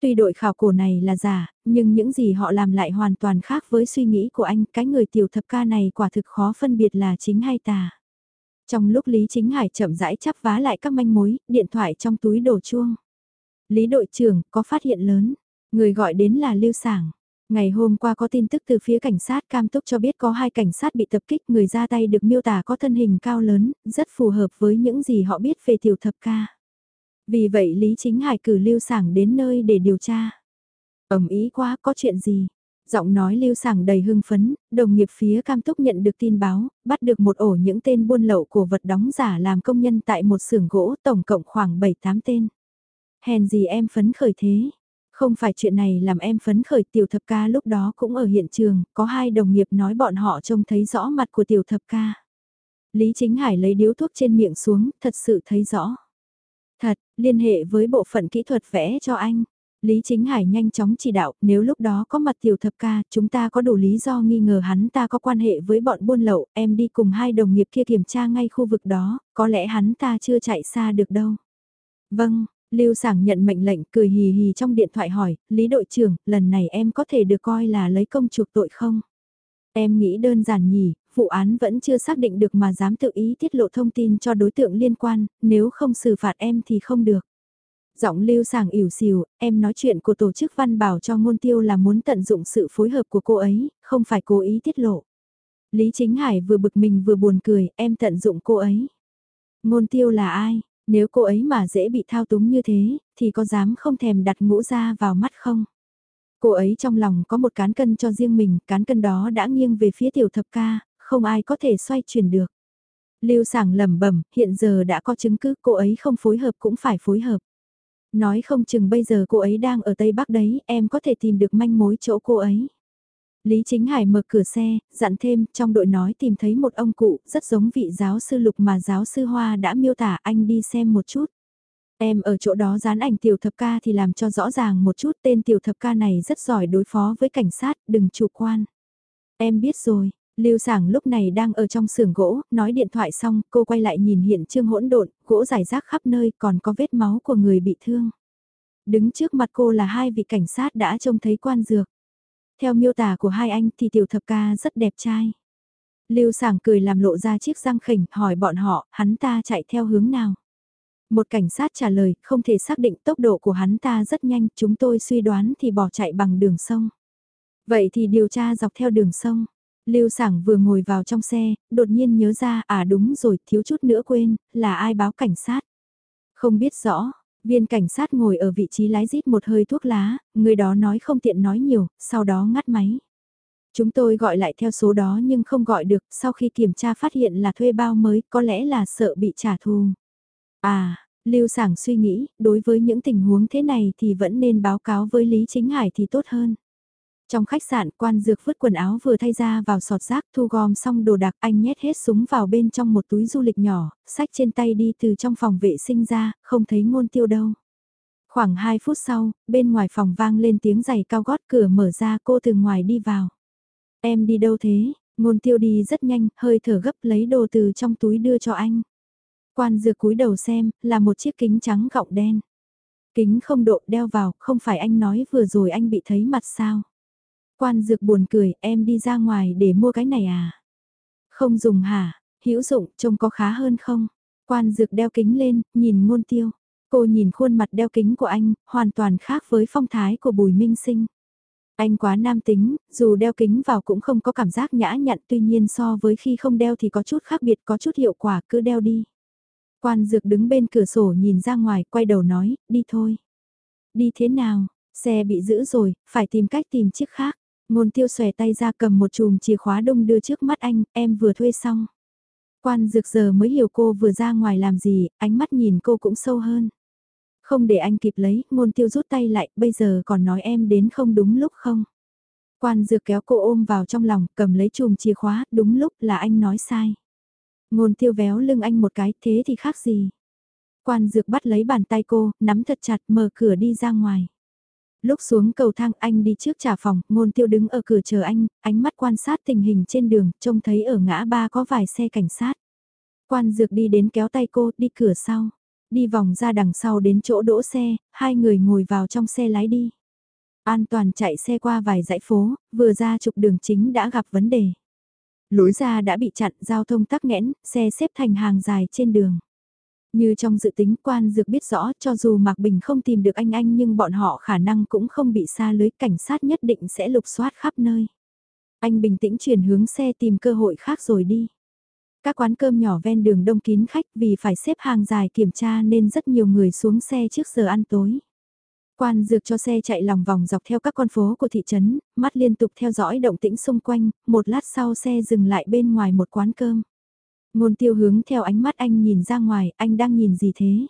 Tuy đội khảo cổ này là giả, nhưng những gì họ làm lại hoàn toàn khác với suy nghĩ của anh, cái người tiểu thập ca này quả thực khó phân biệt là chính hay tà. Trong lúc Lý Chính Hải chậm rãi chắp vá lại các manh mối, điện thoại trong túi đổ chuông. Lý đội trưởng có phát hiện lớn, người gọi đến là Lưu Sảng. Ngày hôm qua có tin tức từ phía cảnh sát cam túc cho biết có hai cảnh sát bị tập kích người ra tay được miêu tả có thân hình cao lớn, rất phù hợp với những gì họ biết về tiểu thập ca. Vì vậy Lý Chính Hải cử Lưu Sảng đến nơi để điều tra. ẩm ý quá có chuyện gì, Giọng nói lưu sảng đầy hưng phấn, đồng nghiệp phía cam túc nhận được tin báo, bắt được một ổ những tên buôn lậu của vật đóng giả làm công nhân tại một xưởng gỗ tổng cộng khoảng 7-8 tên. Hèn gì em phấn khởi thế? Không phải chuyện này làm em phấn khởi tiểu thập ca lúc đó cũng ở hiện trường, có hai đồng nghiệp nói bọn họ trông thấy rõ mặt của tiểu thập ca. Lý Chính Hải lấy điếu thuốc trên miệng xuống, thật sự thấy rõ. Thật, liên hệ với bộ phận kỹ thuật vẽ cho anh. Lý Chính Hải nhanh chóng chỉ đạo, nếu lúc đó có mặt tiểu thập ca, chúng ta có đủ lý do nghi ngờ hắn ta có quan hệ với bọn buôn lậu, em đi cùng hai đồng nghiệp kia kiểm tra ngay khu vực đó, có lẽ hắn ta chưa chạy xa được đâu. Vâng, Lưu Sảng nhận mệnh lệnh cười hì hì trong điện thoại hỏi, Lý đội trưởng, lần này em có thể được coi là lấy công chuộc tội không? Em nghĩ đơn giản nhỉ, vụ án vẫn chưa xác định được mà dám tự ý tiết lộ thông tin cho đối tượng liên quan, nếu không xử phạt em thì không được. Giọng lưu sàng ỉu xìu, em nói chuyện của tổ chức văn bảo cho ngôn tiêu là muốn tận dụng sự phối hợp của cô ấy, không phải cố ý tiết lộ. Lý Chính Hải vừa bực mình vừa buồn cười, em tận dụng cô ấy. Ngôn tiêu là ai? Nếu cô ấy mà dễ bị thao túng như thế, thì có dám không thèm đặt ngũ ra vào mắt không? Cô ấy trong lòng có một cán cân cho riêng mình, cán cân đó đã nghiêng về phía tiểu thập ca, không ai có thể xoay chuyển được. Lưu sảng lẩm bẩm, hiện giờ đã có chứng cứ cô ấy không phối hợp cũng phải phối hợp. Nói không chừng bây giờ cô ấy đang ở Tây Bắc đấy, em có thể tìm được manh mối chỗ cô ấy. Lý Chính Hải mở cửa xe, dặn thêm, trong đội nói tìm thấy một ông cụ, rất giống vị giáo sư Lục mà giáo sư Hoa đã miêu tả anh đi xem một chút. Em ở chỗ đó dán ảnh tiểu thập ca thì làm cho rõ ràng một chút tên tiểu thập ca này rất giỏi đối phó với cảnh sát, đừng chủ quan. Em biết rồi, Lưu Sảng lúc này đang ở trong xưởng gỗ, nói điện thoại xong, cô quay lại nhìn hiện trường hỗn độn, gỗ rải rác khắp nơi, còn có vết máu của người bị thương. Đứng trước mặt cô là hai vị cảnh sát đã trông thấy quan dược. Theo miêu tả của hai anh thì tiểu thập ca rất đẹp trai. Lưu Sảng cười làm lộ ra chiếc răng khỉnh, hỏi bọn họ, hắn ta chạy theo hướng nào. Một cảnh sát trả lời, không thể xác định tốc độ của hắn ta rất nhanh, chúng tôi suy đoán thì bỏ chạy bằng đường sông. Vậy thì điều tra dọc theo đường sông. Lưu Sảng vừa ngồi vào trong xe, đột nhiên nhớ ra, à đúng rồi, thiếu chút nữa quên, là ai báo cảnh sát. Không biết rõ, viên cảnh sát ngồi ở vị trí lái rít một hơi thuốc lá, người đó nói không tiện nói nhiều, sau đó ngắt máy. Chúng tôi gọi lại theo số đó nhưng không gọi được, sau khi kiểm tra phát hiện là thuê bao mới, có lẽ là sợ bị trả thù. À, Lưu Sảng suy nghĩ, đối với những tình huống thế này thì vẫn nên báo cáo với Lý Chính Hải thì tốt hơn. Trong khách sạn, quan dược vứt quần áo vừa thay ra vào sọt rác thu gom xong đồ đạc anh nhét hết súng vào bên trong một túi du lịch nhỏ, sách trên tay đi từ trong phòng vệ sinh ra, không thấy ngôn tiêu đâu. Khoảng 2 phút sau, bên ngoài phòng vang lên tiếng giày cao gót cửa mở ra cô từ ngoài đi vào. Em đi đâu thế? Ngôn tiêu đi rất nhanh, hơi thở gấp lấy đồ từ trong túi đưa cho anh. Quan dược cúi đầu xem, là một chiếc kính trắng gọng đen. Kính không độ đeo vào, không phải anh nói vừa rồi anh bị thấy mặt sao? Quan dược buồn cười, em đi ra ngoài để mua cái này à? Không dùng hả? Hữu dụng, trông có khá hơn không? Quan dược đeo kính lên, nhìn ngôn tiêu. Cô nhìn khuôn mặt đeo kính của anh, hoàn toàn khác với phong thái của Bùi Minh Sinh. Anh quá nam tính, dù đeo kính vào cũng không có cảm giác nhã nhặn tuy nhiên so với khi không đeo thì có chút khác biệt có chút hiệu quả cứ đeo đi. Quan dược đứng bên cửa sổ nhìn ra ngoài quay đầu nói, đi thôi. Đi thế nào, xe bị giữ rồi, phải tìm cách tìm chiếc khác. Ngôn tiêu xòe tay ra cầm một chùm chìa khóa đông đưa trước mắt anh, em vừa thuê xong. Quan dược giờ mới hiểu cô vừa ra ngoài làm gì, ánh mắt nhìn cô cũng sâu hơn. Không để anh kịp lấy, ngôn tiêu rút tay lại, bây giờ còn nói em đến không đúng lúc không. Quan dược kéo cô ôm vào trong lòng, cầm lấy chùm chìa khóa, đúng lúc là anh nói sai. Ngôn tiêu véo lưng anh một cái, thế thì khác gì. Quan dược bắt lấy bàn tay cô, nắm thật chặt mở cửa đi ra ngoài. Lúc xuống cầu thang anh đi trước trả phòng, ngôn tiêu đứng ở cửa chờ anh, ánh mắt quan sát tình hình trên đường, trông thấy ở ngã ba có vài xe cảnh sát. Quan dược đi đến kéo tay cô, đi cửa sau. Đi vòng ra đằng sau đến chỗ đỗ xe, hai người ngồi vào trong xe lái đi. An toàn chạy xe qua vài dãy phố, vừa ra trục đường chính đã gặp vấn đề. Lối ra đã bị chặn, giao thông tắc nghẽn, xe xếp thành hàng dài trên đường. Như trong dự tính quan dược biết rõ cho dù Mạc Bình không tìm được anh anh nhưng bọn họ khả năng cũng không bị xa lưới cảnh sát nhất định sẽ lục soát khắp nơi. Anh bình tĩnh chuyển hướng xe tìm cơ hội khác rồi đi. Các quán cơm nhỏ ven đường đông kín khách vì phải xếp hàng dài kiểm tra nên rất nhiều người xuống xe trước giờ ăn tối. Quan dược cho xe chạy lòng vòng dọc theo các con phố của thị trấn, mắt liên tục theo dõi động tĩnh xung quanh, một lát sau xe dừng lại bên ngoài một quán cơm. Ngôn tiêu hướng theo ánh mắt anh nhìn ra ngoài, anh đang nhìn gì thế?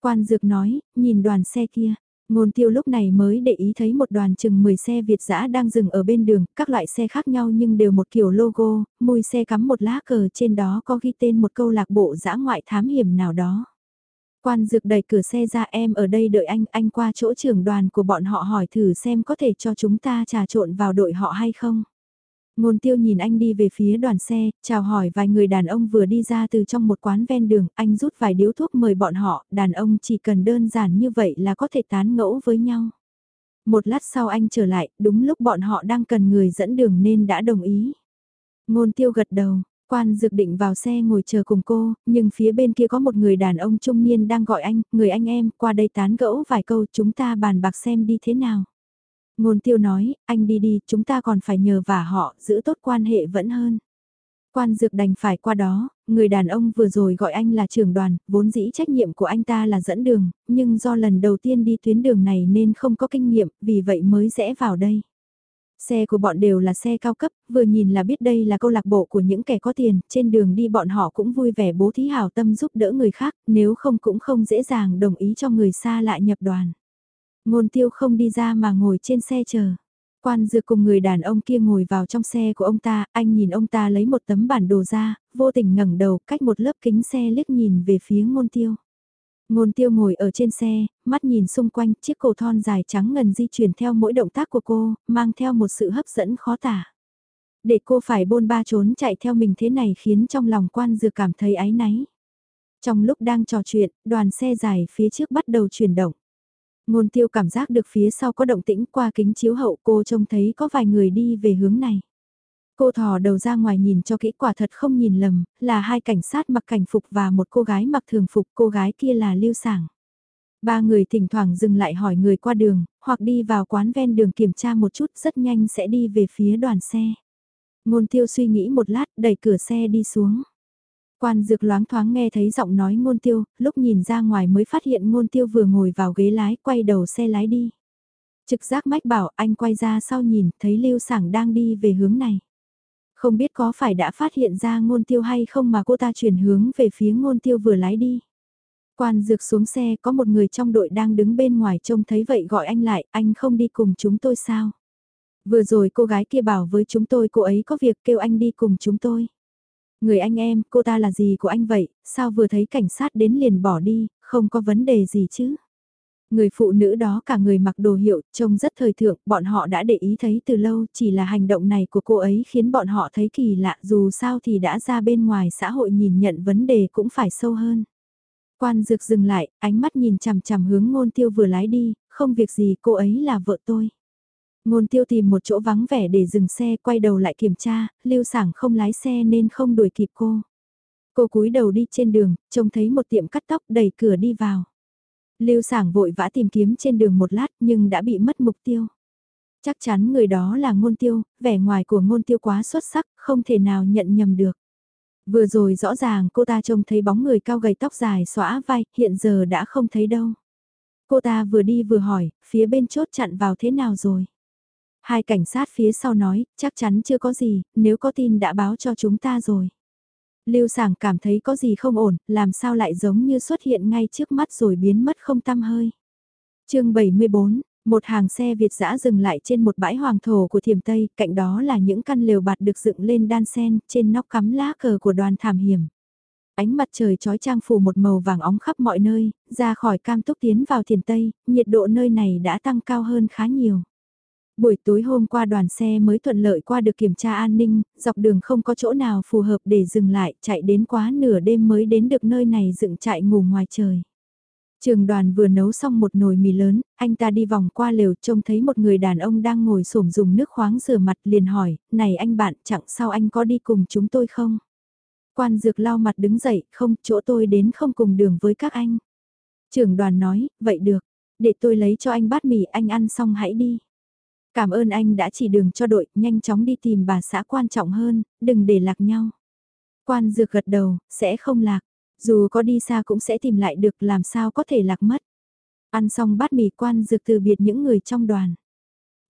Quan dược nói, nhìn đoàn xe kia. Ngôn tiêu lúc này mới để ý thấy một đoàn chừng 10 xe Việt dã đang dừng ở bên đường, các loại xe khác nhau nhưng đều một kiểu logo, mùi xe cắm một lá cờ trên đó có ghi tên một câu lạc bộ dã ngoại thám hiểm nào đó. Quan dược đẩy cửa xe ra em ở đây đợi anh, anh qua chỗ trưởng đoàn của bọn họ hỏi thử xem có thể cho chúng ta trà trộn vào đội họ hay không. Ngôn tiêu nhìn anh đi về phía đoàn xe, chào hỏi vài người đàn ông vừa đi ra từ trong một quán ven đường, anh rút vài điếu thuốc mời bọn họ, đàn ông chỉ cần đơn giản như vậy là có thể tán ngẫu với nhau. Một lát sau anh trở lại, đúng lúc bọn họ đang cần người dẫn đường nên đã đồng ý. Ngôn tiêu gật đầu, quan dược định vào xe ngồi chờ cùng cô, nhưng phía bên kia có một người đàn ông trung niên đang gọi anh, người anh em, qua đây tán gẫu vài câu chúng ta bàn bạc xem đi thế nào. Ngôn tiêu nói, anh đi đi, chúng ta còn phải nhờ vả họ, giữ tốt quan hệ vẫn hơn. Quan dược đành phải qua đó, người đàn ông vừa rồi gọi anh là trưởng đoàn, vốn dĩ trách nhiệm của anh ta là dẫn đường, nhưng do lần đầu tiên đi tuyến đường này nên không có kinh nghiệm, vì vậy mới rẽ vào đây. Xe của bọn đều là xe cao cấp, vừa nhìn là biết đây là câu lạc bộ của những kẻ có tiền, trên đường đi bọn họ cũng vui vẻ bố thí hảo tâm giúp đỡ người khác, nếu không cũng không dễ dàng đồng ý cho người xa lại nhập đoàn. Ngôn tiêu không đi ra mà ngồi trên xe chờ. Quan dược cùng người đàn ông kia ngồi vào trong xe của ông ta, anh nhìn ông ta lấy một tấm bản đồ ra, vô tình ngẩng đầu cách một lớp kính xe liếc nhìn về phía ngôn tiêu. Ngôn tiêu ngồi ở trên xe, mắt nhìn xung quanh chiếc cổ thon dài trắng ngần di chuyển theo mỗi động tác của cô, mang theo một sự hấp dẫn khó tả. Để cô phải bôn ba trốn chạy theo mình thế này khiến trong lòng quan dược cảm thấy áy náy. Trong lúc đang trò chuyện, đoàn xe dài phía trước bắt đầu chuyển động. Ngôn tiêu cảm giác được phía sau có động tĩnh qua kính chiếu hậu cô trông thấy có vài người đi về hướng này. Cô thò đầu ra ngoài nhìn cho kỹ quả thật không nhìn lầm, là hai cảnh sát mặc cảnh phục và một cô gái mặc thường phục, cô gái kia là Lưu Sảng. Ba người thỉnh thoảng dừng lại hỏi người qua đường, hoặc đi vào quán ven đường kiểm tra một chút rất nhanh sẽ đi về phía đoàn xe. Ngôn tiêu suy nghĩ một lát, đẩy cửa xe đi xuống. Quan dược loáng thoáng nghe thấy giọng nói ngôn tiêu, lúc nhìn ra ngoài mới phát hiện ngôn tiêu vừa ngồi vào ghế lái quay đầu xe lái đi. Trực giác mách bảo anh quay ra sau nhìn thấy lưu sảng đang đi về hướng này. Không biết có phải đã phát hiện ra ngôn tiêu hay không mà cô ta chuyển hướng về phía ngôn tiêu vừa lái đi. Quan dược xuống xe có một người trong đội đang đứng bên ngoài trông thấy vậy gọi anh lại, anh không đi cùng chúng tôi sao? Vừa rồi cô gái kia bảo với chúng tôi cô ấy có việc kêu anh đi cùng chúng tôi. Người anh em, cô ta là gì của anh vậy, sao vừa thấy cảnh sát đến liền bỏ đi, không có vấn đề gì chứ? Người phụ nữ đó cả người mặc đồ hiệu, trông rất thời thượng, bọn họ đã để ý thấy từ lâu, chỉ là hành động này của cô ấy khiến bọn họ thấy kỳ lạ, dù sao thì đã ra bên ngoài xã hội nhìn nhận vấn đề cũng phải sâu hơn. Quan dược dừng lại, ánh mắt nhìn chằm chằm hướng ngôn tiêu vừa lái đi, không việc gì cô ấy là vợ tôi. Ngôn tiêu tìm một chỗ vắng vẻ để dừng xe quay đầu lại kiểm tra, lưu sảng không lái xe nên không đuổi kịp cô. Cô cúi đầu đi trên đường, trông thấy một tiệm cắt tóc đẩy cửa đi vào. Lưu sảng vội vã tìm kiếm trên đường một lát nhưng đã bị mất mục tiêu. Chắc chắn người đó là ngôn tiêu, vẻ ngoài của ngôn tiêu quá xuất sắc, không thể nào nhận nhầm được. Vừa rồi rõ ràng cô ta trông thấy bóng người cao gầy tóc dài xõa vai, hiện giờ đã không thấy đâu. Cô ta vừa đi vừa hỏi, phía bên chốt chặn vào thế nào rồi? Hai cảnh sát phía sau nói, chắc chắn chưa có gì, nếu có tin đã báo cho chúng ta rồi. Lưu Sảng cảm thấy có gì không ổn, làm sao lại giống như xuất hiện ngay trước mắt rồi biến mất không tăm hơi. chương 74, một hàng xe Việt dã dừng lại trên một bãi hoàng thổ của thiềm Tây, cạnh đó là những căn lều bạt được dựng lên đan sen, trên nóc cắm lá cờ của đoàn thảm hiểm. Ánh mặt trời trói trang phủ một màu vàng óng khắp mọi nơi, ra khỏi cam túc tiến vào thiền Tây, nhiệt độ nơi này đã tăng cao hơn khá nhiều. Buổi tối hôm qua đoàn xe mới thuận lợi qua được kiểm tra an ninh, dọc đường không có chỗ nào phù hợp để dừng lại, chạy đến quá nửa đêm mới đến được nơi này dựng trại ngủ ngoài trời. Trường đoàn vừa nấu xong một nồi mì lớn, anh ta đi vòng qua lều trông thấy một người đàn ông đang ngồi xổm dùng nước khoáng rửa mặt liền hỏi, này anh bạn chẳng sao anh có đi cùng chúng tôi không? Quan dược lau mặt đứng dậy, không, chỗ tôi đến không cùng đường với các anh. Trưởng đoàn nói, vậy được, để tôi lấy cho anh bát mì anh ăn xong hãy đi. Cảm ơn anh đã chỉ đường cho đội, nhanh chóng đi tìm bà xã quan trọng hơn, đừng để lạc nhau. Quan dược gật đầu, sẽ không lạc. Dù có đi xa cũng sẽ tìm lại được làm sao có thể lạc mất. Ăn xong bát mì quan dược từ biệt những người trong đoàn.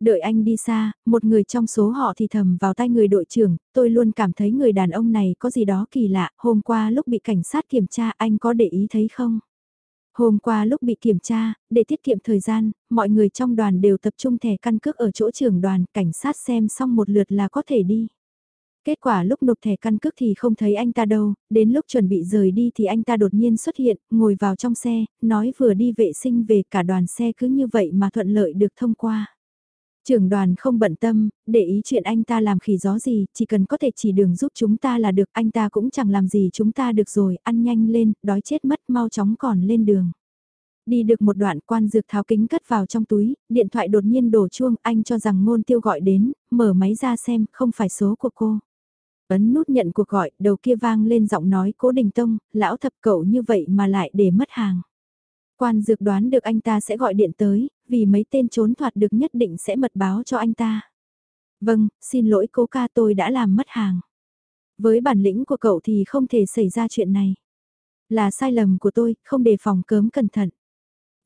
Đợi anh đi xa, một người trong số họ thì thầm vào tay người đội trưởng, tôi luôn cảm thấy người đàn ông này có gì đó kỳ lạ, hôm qua lúc bị cảnh sát kiểm tra anh có để ý thấy không? Hôm qua lúc bị kiểm tra, để tiết kiệm thời gian, mọi người trong đoàn đều tập trung thẻ căn cước ở chỗ trưởng đoàn, cảnh sát xem xong một lượt là có thể đi. Kết quả lúc nộp thẻ căn cước thì không thấy anh ta đâu, đến lúc chuẩn bị rời đi thì anh ta đột nhiên xuất hiện, ngồi vào trong xe, nói vừa đi vệ sinh về cả đoàn xe cứ như vậy mà thuận lợi được thông qua. Trưởng đoàn không bận tâm, để ý chuyện anh ta làm khỉ gió gì, chỉ cần có thể chỉ đường giúp chúng ta là được, anh ta cũng chẳng làm gì chúng ta được rồi, ăn nhanh lên, đói chết mất mau chóng còn lên đường. Đi được một đoạn quan dược tháo kính cất vào trong túi, điện thoại đột nhiên đổ chuông, anh cho rằng ngôn tiêu gọi đến, mở máy ra xem, không phải số của cô. Ấn nút nhận cuộc gọi, đầu kia vang lên giọng nói cố đình tông, lão thập cậu như vậy mà lại để mất hàng. Quan dược đoán được anh ta sẽ gọi điện tới, vì mấy tên trốn thoát được nhất định sẽ mật báo cho anh ta. Vâng, xin lỗi cô ca tôi đã làm mất hàng. Với bản lĩnh của cậu thì không thể xảy ra chuyện này. Là sai lầm của tôi, không đề phòng cớm cẩn thận.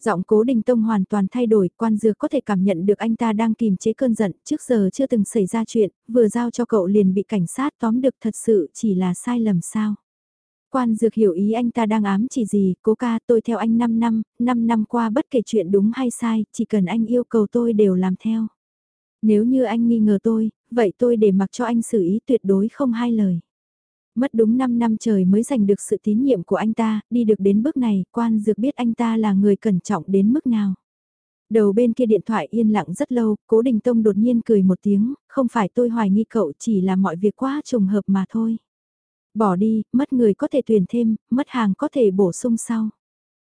Giọng cố đình tông hoàn toàn thay đổi, quan dược có thể cảm nhận được anh ta đang kìm chế cơn giận, trước giờ chưa từng xảy ra chuyện, vừa giao cho cậu liền bị cảnh sát tóm được thật sự chỉ là sai lầm sao. Quan dược hiểu ý anh ta đang ám chỉ gì, cố ca tôi theo anh 5 năm, 5 năm qua bất kể chuyện đúng hay sai, chỉ cần anh yêu cầu tôi đều làm theo. Nếu như anh nghi ngờ tôi, vậy tôi để mặc cho anh xử ý tuyệt đối không hai lời. Mất đúng 5 năm trời mới giành được sự tín nhiệm của anh ta, đi được đến bước này, quan dược biết anh ta là người cẩn trọng đến mức nào. Đầu bên kia điện thoại yên lặng rất lâu, cố đình tông đột nhiên cười một tiếng, không phải tôi hoài nghi cậu chỉ là mọi việc quá trùng hợp mà thôi. Bỏ đi, mất người có thể tuyển thêm, mất hàng có thể bổ sung sau.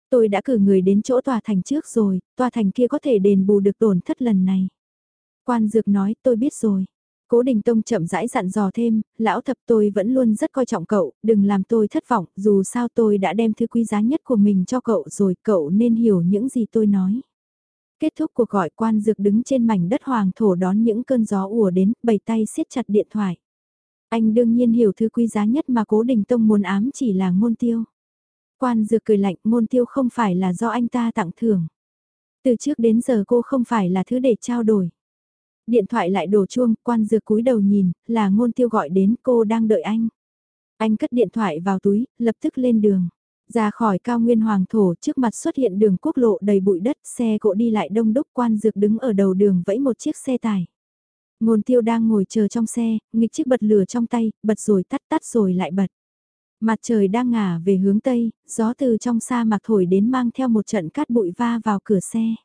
Tôi đã cử người đến chỗ tòa thành trước rồi, tòa thành kia có thể đền bù được tổn thất lần này. Quan dược nói tôi biết rồi. Cố Đình Tông chậm rãi dặn dò thêm, lão thập tôi vẫn luôn rất coi trọng cậu, đừng làm tôi thất vọng, dù sao tôi đã đem thứ quý giá nhất của mình cho cậu rồi, cậu nên hiểu những gì tôi nói. Kết thúc cuộc gọi quan dược đứng trên mảnh đất hoàng thổ đón những cơn gió ùa đến, bầy tay siết chặt điện thoại. Anh đương nhiên hiểu thứ quý giá nhất mà cố đình tông muốn ám chỉ là ngôn tiêu. Quan dược cười lạnh ngôn tiêu không phải là do anh ta tặng thưởng. Từ trước đến giờ cô không phải là thứ để trao đổi. Điện thoại lại đổ chuông, quan dược cúi đầu nhìn, là ngôn tiêu gọi đến cô đang đợi anh. Anh cất điện thoại vào túi, lập tức lên đường. Ra khỏi cao nguyên hoàng thổ trước mặt xuất hiện đường quốc lộ đầy bụi đất, xe cộ đi lại đông đúc quan dược đứng ở đầu đường vẫy một chiếc xe tải. Ngôn tiêu đang ngồi chờ trong xe, nghịch chiếc bật lửa trong tay, bật rồi tắt tắt rồi lại bật. Mặt trời đang ngả về hướng tây, gió từ trong xa mạc thổi đến mang theo một trận cát bụi va vào cửa xe.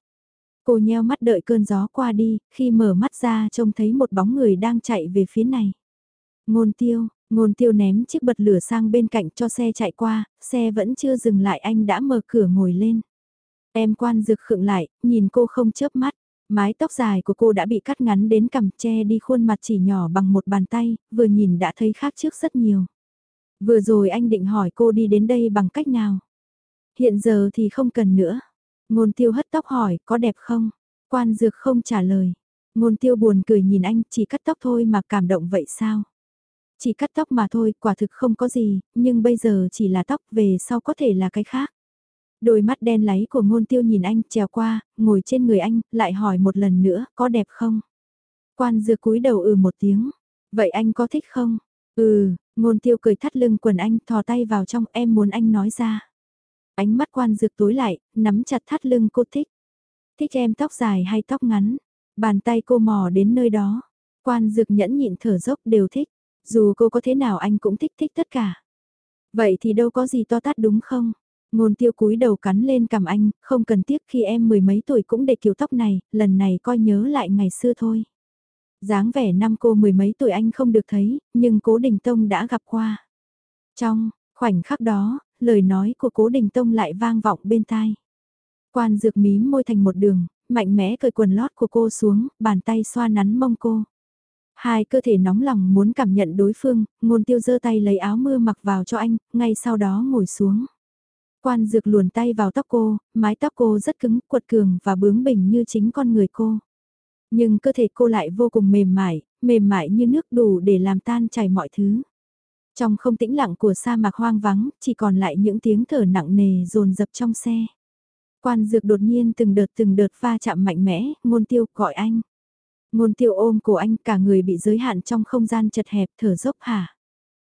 Cô nheo mắt đợi cơn gió qua đi, khi mở mắt ra trông thấy một bóng người đang chạy về phía này. Ngôn tiêu, ngôn tiêu ném chiếc bật lửa sang bên cạnh cho xe chạy qua, xe vẫn chưa dừng lại anh đã mở cửa ngồi lên. Em quan rực khựng lại, nhìn cô không chớp mắt. Mái tóc dài của cô đã bị cắt ngắn đến cằm che đi khuôn mặt chỉ nhỏ bằng một bàn tay, vừa nhìn đã thấy khác trước rất nhiều. Vừa rồi anh định hỏi cô đi đến đây bằng cách nào? Hiện giờ thì không cần nữa. Ngôn tiêu hất tóc hỏi, có đẹp không? Quan dược không trả lời. Ngôn tiêu buồn cười nhìn anh, chỉ cắt tóc thôi mà cảm động vậy sao? Chỉ cắt tóc mà thôi, quả thực không có gì, nhưng bây giờ chỉ là tóc, về sau có thể là cái khác. Đôi mắt đen láy của ngôn tiêu nhìn anh trèo qua, ngồi trên người anh, lại hỏi một lần nữa, có đẹp không? Quan dược cúi đầu ừ một tiếng. Vậy anh có thích không? Ừ, ngôn tiêu cười thắt lưng quần anh, thò tay vào trong em muốn anh nói ra. Ánh mắt quan dược tối lại, nắm chặt thắt lưng cô thích. Thích em tóc dài hay tóc ngắn? Bàn tay cô mò đến nơi đó. Quan dược nhẫn nhịn thở dốc đều thích. Dù cô có thế nào anh cũng thích thích tất cả. Vậy thì đâu có gì to tát đúng không? Ngôn tiêu cúi đầu cắn lên cầm anh, không cần tiếc khi em mười mấy tuổi cũng để kiểu tóc này, lần này coi nhớ lại ngày xưa thôi. dáng vẻ năm cô mười mấy tuổi anh không được thấy, nhưng cố đình tông đã gặp qua. Trong, khoảnh khắc đó, lời nói của cố đình tông lại vang vọng bên tai. Quan dược mím môi thành một đường, mạnh mẽ cởi quần lót của cô xuống, bàn tay xoa nắn mông cô. Hai cơ thể nóng lòng muốn cảm nhận đối phương, ngôn tiêu giơ tay lấy áo mưa mặc vào cho anh, ngay sau đó ngồi xuống. Quan dược luồn tay vào tóc cô, mái tóc cô rất cứng, quật cường và bướng bỉnh như chính con người cô. Nhưng cơ thể cô lại vô cùng mềm mại, mềm mại như nước đủ để làm tan chảy mọi thứ. Trong không tĩnh lặng của sa mạc hoang vắng, chỉ còn lại những tiếng thở nặng nề rồn rập trong xe. Quan dược đột nhiên từng đợt từng đợt va chạm mạnh mẽ, ngôn tiêu gọi anh. Ngôn tiêu ôm cổ anh cả người bị giới hạn trong không gian chật hẹp thở dốc hả.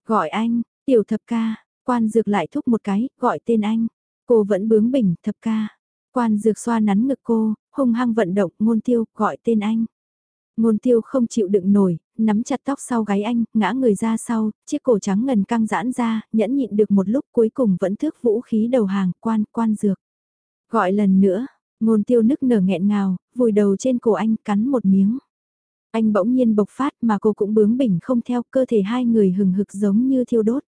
Gọi anh, tiểu thập ca, quan dược lại thúc một cái, gọi tên anh. Cô vẫn bướng bỉnh, thập ca. Quan dược xoa nắn ngực cô, hung hăng vận động, ngôn tiêu, gọi tên anh. Ngôn tiêu không chịu đựng nổi, nắm chặt tóc sau gáy anh, ngã người ra sau, chiếc cổ trắng ngần căng giãn ra, nhẫn nhịn được một lúc cuối cùng vẫn thước vũ khí đầu hàng, quan, quan dược. Gọi lần nữa, ngôn tiêu nức nở nghẹn ngào, vùi đầu trên cổ anh cắn một miếng. Anh bỗng nhiên bộc phát mà cô cũng bướng bỉnh không theo cơ thể hai người hừng hực giống như thiêu đốt.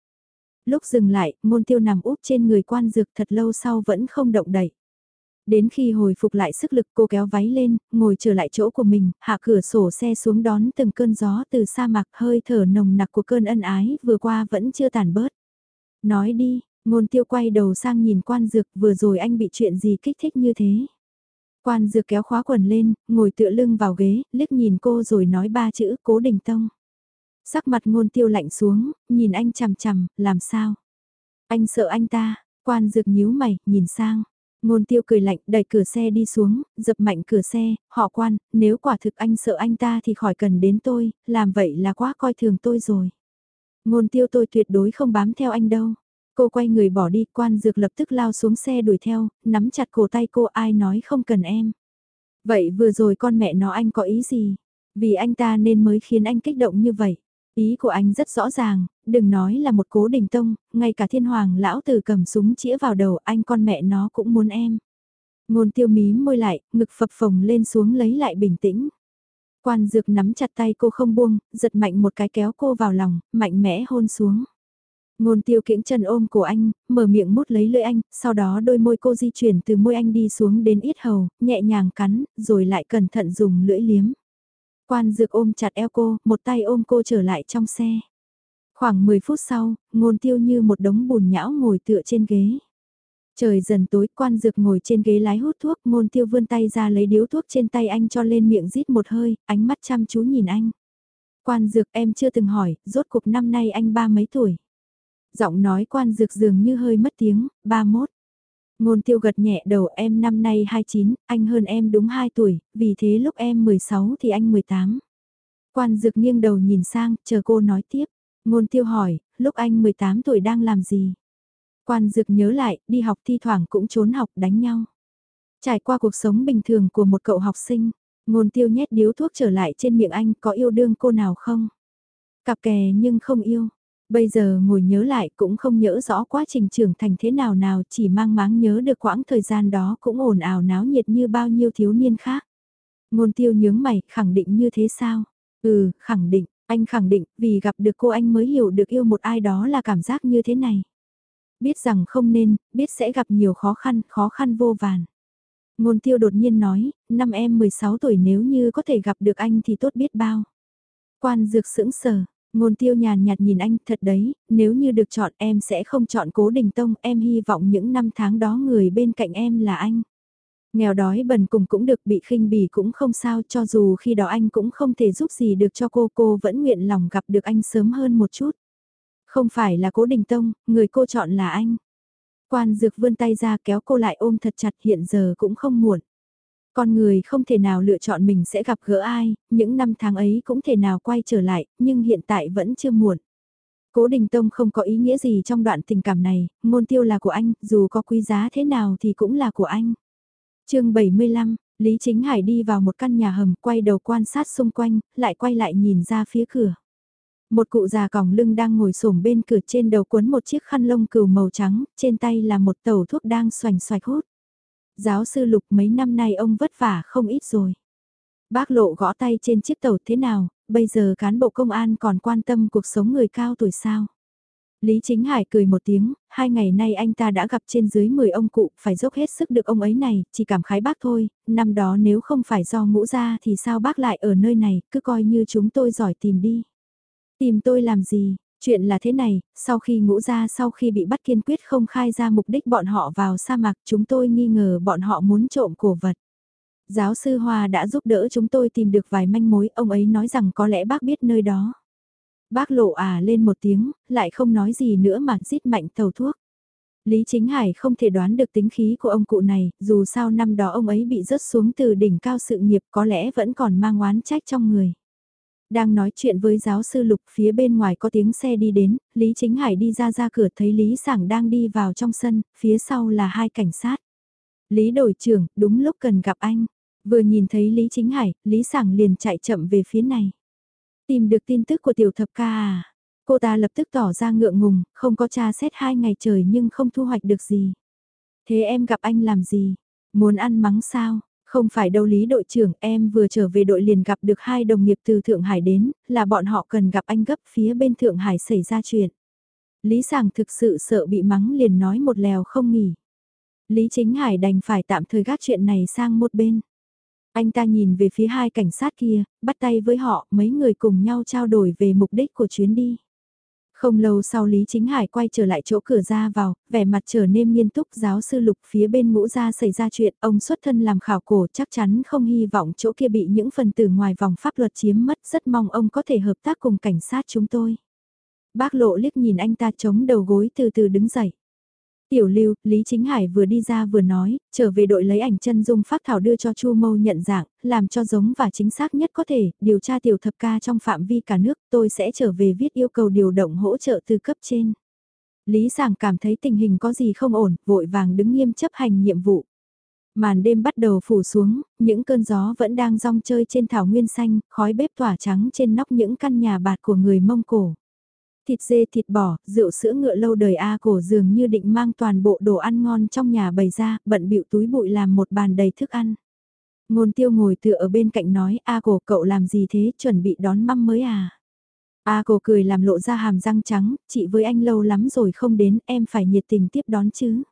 Lúc dừng lại, môn tiêu nằm úp trên người quan dược thật lâu sau vẫn không động đậy. Đến khi hồi phục lại sức lực cô kéo váy lên, ngồi trở lại chỗ của mình, hạ cửa sổ xe xuống đón từng cơn gió từ sa mạc hơi thở nồng nặc của cơn ân ái vừa qua vẫn chưa tàn bớt. Nói đi, ngôn tiêu quay đầu sang nhìn quan dược vừa rồi anh bị chuyện gì kích thích như thế. Quan dược kéo khóa quần lên, ngồi tựa lưng vào ghế, liếc nhìn cô rồi nói ba chữ cố đình tông. Sắc mặt ngôn tiêu lạnh xuống, nhìn anh chằm chằm, làm sao? Anh sợ anh ta, quan dược nhíu mày, nhìn sang. Ngôn tiêu cười lạnh đẩy cửa xe đi xuống, dập mạnh cửa xe, họ quan, nếu quả thực anh sợ anh ta thì khỏi cần đến tôi, làm vậy là quá coi thường tôi rồi. Ngôn tiêu tôi tuyệt đối không bám theo anh đâu. Cô quay người bỏ đi, quan dược lập tức lao xuống xe đuổi theo, nắm chặt cổ tay cô ai nói không cần em. Vậy vừa rồi con mẹ nó anh có ý gì? Vì anh ta nên mới khiến anh kích động như vậy. Ý của anh rất rõ ràng, đừng nói là một cố đình tông, ngay cả thiên hoàng lão tử cầm súng chĩa vào đầu anh con mẹ nó cũng muốn em. Ngôn tiêu mí môi lại, ngực phập phồng lên xuống lấy lại bình tĩnh. Quan dược nắm chặt tay cô không buông, giật mạnh một cái kéo cô vào lòng, mạnh mẽ hôn xuống. Ngôn tiêu kiễng chân ôm của anh, mở miệng mút lấy lưỡi anh, sau đó đôi môi cô di chuyển từ môi anh đi xuống đến ít hầu, nhẹ nhàng cắn, rồi lại cẩn thận dùng lưỡi liếm. Quan dược ôm chặt eo cô, một tay ôm cô trở lại trong xe. Khoảng 10 phút sau, ngôn tiêu như một đống bùn nhão ngồi tựa trên ghế. Trời dần tối, quan dược ngồi trên ghế lái hút thuốc, ngôn tiêu vươn tay ra lấy điếu thuốc trên tay anh cho lên miệng rít một hơi, ánh mắt chăm chú nhìn anh. Quan dược em chưa từng hỏi, rốt cuộc năm nay anh ba mấy tuổi. Giọng nói quan dược dường như hơi mất tiếng, ba mốt. Ngôn tiêu gật nhẹ đầu em năm nay 29, anh hơn em đúng 2 tuổi, vì thế lúc em 16 thì anh 18. Quan dược nghiêng đầu nhìn sang, chờ cô nói tiếp. Ngôn tiêu hỏi, lúc anh 18 tuổi đang làm gì? Quan dược nhớ lại, đi học thi thoảng cũng trốn học đánh nhau. Trải qua cuộc sống bình thường của một cậu học sinh, ngôn tiêu nhét điếu thuốc trở lại trên miệng anh có yêu đương cô nào không? Cặp kè nhưng không yêu. Bây giờ ngồi nhớ lại cũng không nhớ rõ quá trình trưởng thành thế nào nào chỉ mang máng nhớ được quãng thời gian đó cũng ồn ào náo nhiệt như bao nhiêu thiếu niên khác. Ngôn tiêu nhướng mày, khẳng định như thế sao? Ừ, khẳng định, anh khẳng định, vì gặp được cô anh mới hiểu được yêu một ai đó là cảm giác như thế này. Biết rằng không nên, biết sẽ gặp nhiều khó khăn, khó khăn vô vàn. Ngôn tiêu đột nhiên nói, năm em 16 tuổi nếu như có thể gặp được anh thì tốt biết bao. Quan dược sững sờ, ngôn tiêu nhàn nhạt nhìn anh thật đấy, nếu như được chọn em sẽ không chọn cố đình tông, em hy vọng những năm tháng đó người bên cạnh em là anh. Nghèo đói bần cùng cũng được bị khinh bỉ cũng không sao cho dù khi đó anh cũng không thể giúp gì được cho cô cô vẫn nguyện lòng gặp được anh sớm hơn một chút. Không phải là cố đình tông, người cô chọn là anh. Quan dược vươn tay ra kéo cô lại ôm thật chặt hiện giờ cũng không muộn. Con người không thể nào lựa chọn mình sẽ gặp gỡ ai, những năm tháng ấy cũng thể nào quay trở lại, nhưng hiện tại vẫn chưa muộn. Cố Đình Tông không có ý nghĩa gì trong đoạn tình cảm này, ngôn tiêu là của anh, dù có quý giá thế nào thì cũng là của anh. chương 75, Lý Chính Hải đi vào một căn nhà hầm, quay đầu quan sát xung quanh, lại quay lại nhìn ra phía cửa. Một cụ già còng lưng đang ngồi xổm bên cửa trên đầu cuốn một chiếc khăn lông cừu màu trắng, trên tay là một tàu thuốc đang xoành xoạch hút. Giáo sư Lục mấy năm nay ông vất vả không ít rồi. Bác lộ gõ tay trên chiếc tàu thế nào, bây giờ cán bộ công an còn quan tâm cuộc sống người cao tuổi sao? Lý Chính Hải cười một tiếng, hai ngày nay anh ta đã gặp trên dưới 10 ông cụ, phải dốc hết sức được ông ấy này, chỉ cảm khái bác thôi, năm đó nếu không phải do ngũ ra thì sao bác lại ở nơi này, cứ coi như chúng tôi giỏi tìm đi. Tìm tôi làm gì? Chuyện là thế này, sau khi ngũ ra sau khi bị bắt kiên quyết không khai ra mục đích bọn họ vào sa mạc chúng tôi nghi ngờ bọn họ muốn trộm cổ vật. Giáo sư Hoa đã giúp đỡ chúng tôi tìm được vài manh mối, ông ấy nói rằng có lẽ bác biết nơi đó. Bác lộ à lên một tiếng, lại không nói gì nữa mà rít mạnh tàu thuốc. Lý Chính Hải không thể đoán được tính khí của ông cụ này, dù sao năm đó ông ấy bị rớt xuống từ đỉnh cao sự nghiệp có lẽ vẫn còn mang oán trách trong người. Đang nói chuyện với giáo sư Lục phía bên ngoài có tiếng xe đi đến, Lý Chính Hải đi ra ra cửa thấy Lý Sảng đang đi vào trong sân, phía sau là hai cảnh sát. Lý đội trưởng, đúng lúc cần gặp anh. Vừa nhìn thấy Lý Chính Hải, Lý Sảng liền chạy chậm về phía này. Tìm được tin tức của tiểu thập ca à? Cô ta lập tức tỏ ra ngượng ngùng, không có tra xét hai ngày trời nhưng không thu hoạch được gì. Thế em gặp anh làm gì? Muốn ăn mắng sao? Không phải đâu Lý đội trưởng, em vừa trở về đội liền gặp được hai đồng nghiệp từ Thượng Hải đến, là bọn họ cần gặp anh gấp phía bên Thượng Hải xảy ra chuyện. Lý Sàng thực sự sợ bị mắng liền nói một lèo không nghỉ. Lý Chính Hải đành phải tạm thời gác chuyện này sang một bên. Anh ta nhìn về phía hai cảnh sát kia, bắt tay với họ, mấy người cùng nhau trao đổi về mục đích của chuyến đi. Không lâu sau Lý Chính Hải quay trở lại chỗ cửa ra vào, vẻ mặt trở nên nghiêm túc giáo sư lục phía bên ngũ ra xảy ra chuyện, ông xuất thân làm khảo cổ chắc chắn không hy vọng chỗ kia bị những phần tử ngoài vòng pháp luật chiếm mất, rất mong ông có thể hợp tác cùng cảnh sát chúng tôi. Bác lộ liếc nhìn anh ta chống đầu gối từ từ đứng dậy. Tiểu lưu, Lý Chính Hải vừa đi ra vừa nói, trở về đội lấy ảnh chân dung phát thảo đưa cho Chu Mâu nhận dạng, làm cho giống và chính xác nhất có thể, điều tra tiểu thập ca trong phạm vi cả nước, tôi sẽ trở về viết yêu cầu điều động hỗ trợ từ cấp trên. Lý Sảng cảm thấy tình hình có gì không ổn, vội vàng đứng nghiêm chấp hành nhiệm vụ. Màn đêm bắt đầu phủ xuống, những cơn gió vẫn đang rong chơi trên thảo nguyên xanh, khói bếp tỏa trắng trên nóc những căn nhà bạt của người Mông Cổ. Thịt dê thịt bò, rượu sữa ngựa lâu đời A cổ dường như định mang toàn bộ đồ ăn ngon trong nhà bày ra, bận bịu túi bụi làm một bàn đầy thức ăn. Ngôn tiêu ngồi tựa ở bên cạnh nói A cổ cậu làm gì thế, chuẩn bị đón măm mới à? A cổ cười làm lộ ra hàm răng trắng, chị với anh lâu lắm rồi không đến, em phải nhiệt tình tiếp đón chứ.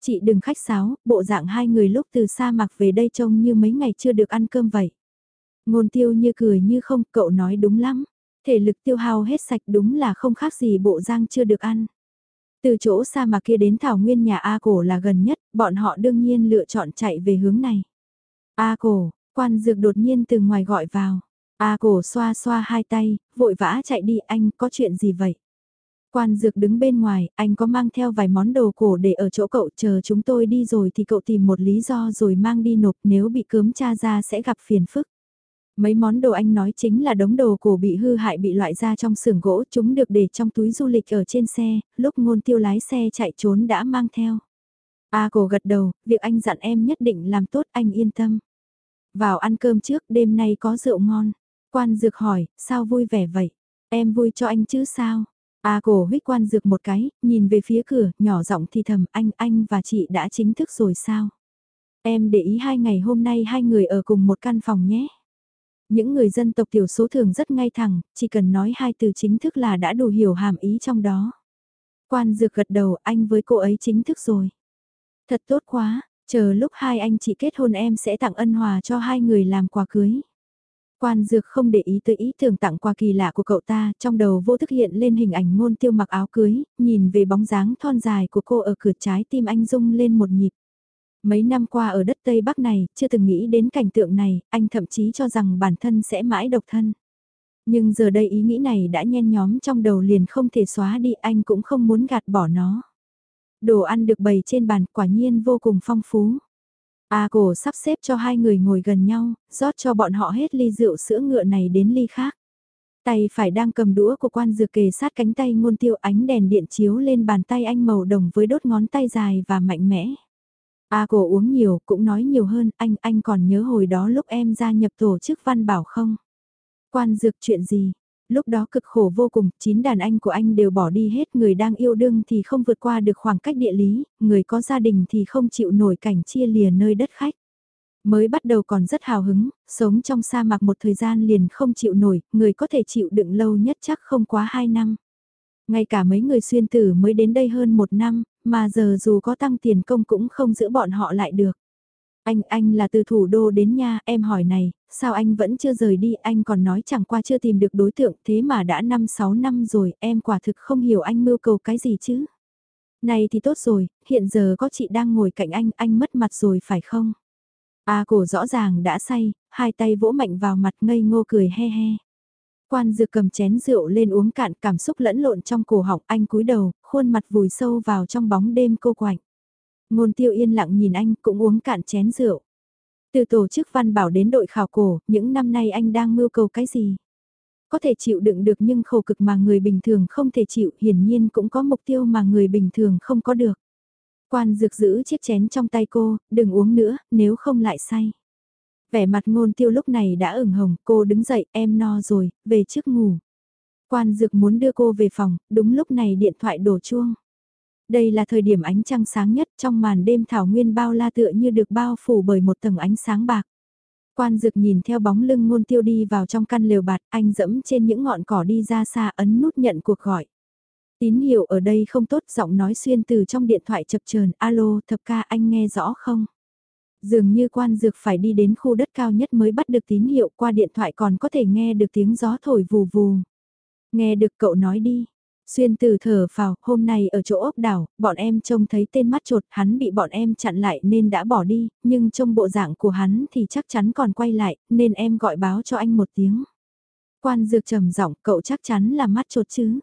Chị đừng khách sáo, bộ dạng hai người lúc từ xa mặc về đây trông như mấy ngày chưa được ăn cơm vậy. Ngôn tiêu như cười như không, cậu nói đúng lắm thể lực tiêu hao hết sạch đúng là không khác gì bộ giang chưa được ăn. Từ chỗ xa mà kia đến thảo nguyên nhà A cổ là gần nhất, bọn họ đương nhiên lựa chọn chạy về hướng này. A cổ, quan dược đột nhiên từ ngoài gọi vào. A cổ xoa xoa hai tay, vội vã chạy đi anh có chuyện gì vậy? Quan dược đứng bên ngoài, anh có mang theo vài món đồ cổ để ở chỗ cậu chờ chúng tôi đi rồi thì cậu tìm một lý do rồi mang đi nộp nếu bị cớm cha ra sẽ gặp phiền phức. Mấy món đồ anh nói chính là đống đồ cổ bị hư hại bị loại ra trong xưởng gỗ, chúng được để trong túi du lịch ở trên xe, lúc ngôn tiêu lái xe chạy trốn đã mang theo. A cổ gật đầu, việc anh dặn em nhất định làm tốt anh yên tâm. Vào ăn cơm trước, đêm nay có rượu ngon. Quan dược hỏi, sao vui vẻ vậy? Em vui cho anh chứ sao? A cổ huyết quan dược một cái, nhìn về phía cửa, nhỏ giọng thì thầm anh, anh và chị đã chính thức rồi sao? Em để ý hai ngày hôm nay hai người ở cùng một căn phòng nhé. Những người dân tộc thiểu số thường rất ngay thẳng, chỉ cần nói hai từ chính thức là đã đủ hiểu hàm ý trong đó. Quan dược gật đầu anh với cô ấy chính thức rồi. Thật tốt quá, chờ lúc hai anh chị kết hôn em sẽ tặng ân hòa cho hai người làm quà cưới. Quan dược không để ý tới ý tưởng tặng quà kỳ lạ của cậu ta, trong đầu vô thức hiện lên hình ảnh ngôn tiêu mặc áo cưới, nhìn về bóng dáng thon dài của cô ở cửa trái tim anh rung lên một nhịp. Mấy năm qua ở đất Tây Bắc này, chưa từng nghĩ đến cảnh tượng này, anh thậm chí cho rằng bản thân sẽ mãi độc thân. Nhưng giờ đây ý nghĩ này đã nhen nhóm trong đầu liền không thể xóa đi, anh cũng không muốn gạt bỏ nó. Đồ ăn được bày trên bàn quả nhiên vô cùng phong phú. A cổ sắp xếp cho hai người ngồi gần nhau, rót cho bọn họ hết ly rượu sữa ngựa này đến ly khác. Tay phải đang cầm đũa của quan dược kề sát cánh tay ngôn tiêu ánh đèn điện chiếu lên bàn tay anh màu đồng với đốt ngón tay dài và mạnh mẽ. A cổ uống nhiều, cũng nói nhiều hơn, anh, anh còn nhớ hồi đó lúc em gia nhập tổ chức văn bảo không? Quan dược chuyện gì? Lúc đó cực khổ vô cùng, chín đàn anh của anh đều bỏ đi hết, người đang yêu đương thì không vượt qua được khoảng cách địa lý, người có gia đình thì không chịu nổi cảnh chia lìa nơi đất khách. Mới bắt đầu còn rất hào hứng, sống trong sa mạc một thời gian liền không chịu nổi, người có thể chịu đựng lâu nhất chắc không quá hai năm. Ngay cả mấy người xuyên tử mới đến đây hơn một năm, mà giờ dù có tăng tiền công cũng không giữ bọn họ lại được. Anh, anh là từ thủ đô đến nha, em hỏi này, sao anh vẫn chưa rời đi, anh còn nói chẳng qua chưa tìm được đối tượng, thế mà đã 5-6 năm rồi, em quả thực không hiểu anh mưu cầu cái gì chứ. Này thì tốt rồi, hiện giờ có chị đang ngồi cạnh anh, anh mất mặt rồi phải không? A cổ rõ ràng đã say, hai tay vỗ mạnh vào mặt ngây ngô cười he he. Quan dược cầm chén rượu lên uống cạn cảm xúc lẫn lộn trong cổ họng anh cúi đầu, khuôn mặt vùi sâu vào trong bóng đêm cô quạnh. Ngôn tiêu yên lặng nhìn anh cũng uống cạn chén rượu. Từ tổ chức văn bảo đến đội khảo cổ, những năm nay anh đang mưu cầu cái gì? Có thể chịu đựng được nhưng khổ cực mà người bình thường không thể chịu, hiển nhiên cũng có mục tiêu mà người bình thường không có được. Quan dược giữ chiếc chén trong tay cô, đừng uống nữa, nếu không lại say. Vẻ mặt ngôn tiêu lúc này đã ửng hồng, cô đứng dậy, em no rồi, về trước ngủ. Quan dược muốn đưa cô về phòng, đúng lúc này điện thoại đổ chuông. Đây là thời điểm ánh trăng sáng nhất trong màn đêm thảo nguyên bao la tựa như được bao phủ bởi một tầng ánh sáng bạc. Quan dực nhìn theo bóng lưng ngôn tiêu đi vào trong căn lều bạt, anh dẫm trên những ngọn cỏ đi ra xa ấn nút nhận cuộc gọi. Tín hiệu ở đây không tốt, giọng nói xuyên từ trong điện thoại chập chờn alo thập ca anh nghe rõ không? Dường như quan dược phải đi đến khu đất cao nhất mới bắt được tín hiệu qua điện thoại còn có thể nghe được tiếng gió thổi vù vù. Nghe được cậu nói đi, Xuyên từ thở vào, hôm nay ở chỗ ốc đảo, bọn em trông thấy tên mắt trột, hắn bị bọn em chặn lại nên đã bỏ đi, nhưng trong bộ dạng của hắn thì chắc chắn còn quay lại, nên em gọi báo cho anh một tiếng. Quan dược trầm giọng, cậu chắc chắn là mắt trột chứ.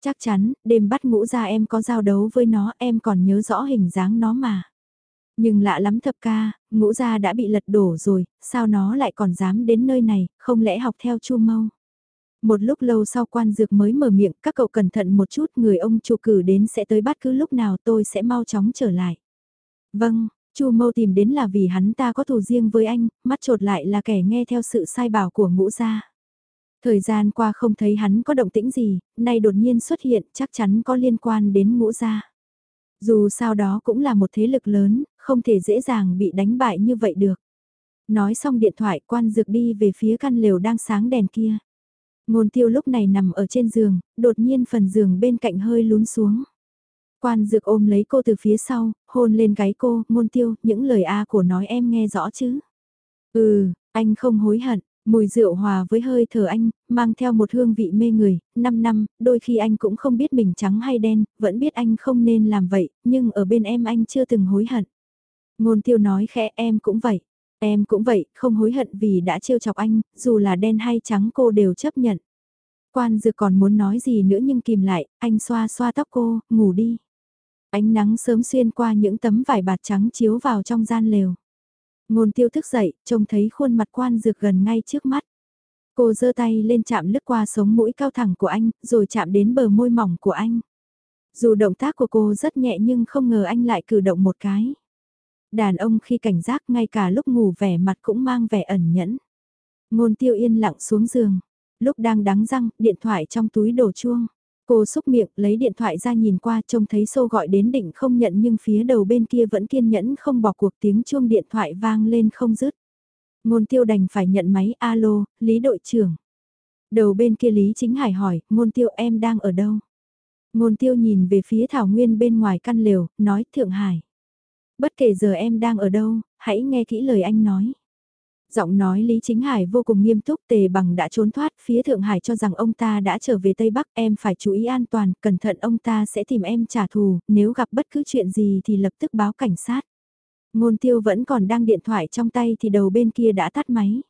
Chắc chắn, đêm bắt ngũ ra em có giao đấu với nó, em còn nhớ rõ hình dáng nó mà. Nhưng lạ lắm thập ca, ngũ gia đã bị lật đổ rồi, sao nó lại còn dám đến nơi này, không lẽ học theo chu mâu. Một lúc lâu sau quan dược mới mở miệng, các cậu cẩn thận một chút, người ông chủ cử đến sẽ tới bắt cứ lúc nào tôi sẽ mau chóng trở lại. Vâng, Chu Mâu tìm đến là vì hắn ta có thù riêng với anh, mắt trột lại là kẻ nghe theo sự sai bảo của ngũ gia. Thời gian qua không thấy hắn có động tĩnh gì, nay đột nhiên xuất hiện chắc chắn có liên quan đến ngũ gia. Dù sao đó cũng là một thế lực lớn, không thể dễ dàng bị đánh bại như vậy được. Nói xong điện thoại quan dược đi về phía căn lều đang sáng đèn kia. Ngôn tiêu lúc này nằm ở trên giường, đột nhiên phần giường bên cạnh hơi lún xuống. Quan dược ôm lấy cô từ phía sau, hôn lên gáy cô, ngôn tiêu, những lời A của nói em nghe rõ chứ. Ừ, anh không hối hận, mùi rượu hòa với hơi thở anh, mang theo một hương vị mê người, 5 năm, đôi khi anh cũng không biết mình trắng hay đen, vẫn biết anh không nên làm vậy, nhưng ở bên em anh chưa từng hối hận. Ngôn tiêu nói khẽ em cũng vậy. Em cũng vậy, không hối hận vì đã trêu chọc anh, dù là đen hay trắng cô đều chấp nhận. Quan dược còn muốn nói gì nữa nhưng kìm lại, anh xoa xoa tóc cô, ngủ đi. Ánh nắng sớm xuyên qua những tấm vải bạt trắng chiếu vào trong gian lều. Ngôn tiêu thức dậy, trông thấy khuôn mặt quan dược gần ngay trước mắt. Cô giơ tay lên chạm lướt qua sống mũi cao thẳng của anh, rồi chạm đến bờ môi mỏng của anh. Dù động tác của cô rất nhẹ nhưng không ngờ anh lại cử động một cái. Đàn ông khi cảnh giác ngay cả lúc ngủ vẻ mặt cũng mang vẻ ẩn nhẫn. Ngôn tiêu yên lặng xuống giường. Lúc đang đắng răng, điện thoại trong túi đổ chuông. Cô xúc miệng lấy điện thoại ra nhìn qua trông thấy xô gọi đến định không nhận nhưng phía đầu bên kia vẫn kiên nhẫn không bỏ cuộc tiếng chuông điện thoại vang lên không dứt. Ngôn tiêu đành phải nhận máy alo, Lý đội trưởng. Đầu bên kia Lý Chính Hải hỏi, ngôn tiêu em đang ở đâu? Ngôn tiêu nhìn về phía Thảo Nguyên bên ngoài căn lều, nói Thượng Hải. Bất kể giờ em đang ở đâu, hãy nghe kỹ lời anh nói. Giọng nói Lý Chính Hải vô cùng nghiêm túc tề bằng đã trốn thoát, phía Thượng Hải cho rằng ông ta đã trở về Tây Bắc, em phải chú ý an toàn, cẩn thận ông ta sẽ tìm em trả thù, nếu gặp bất cứ chuyện gì thì lập tức báo cảnh sát. Ngôn tiêu vẫn còn đang điện thoại trong tay thì đầu bên kia đã tắt máy.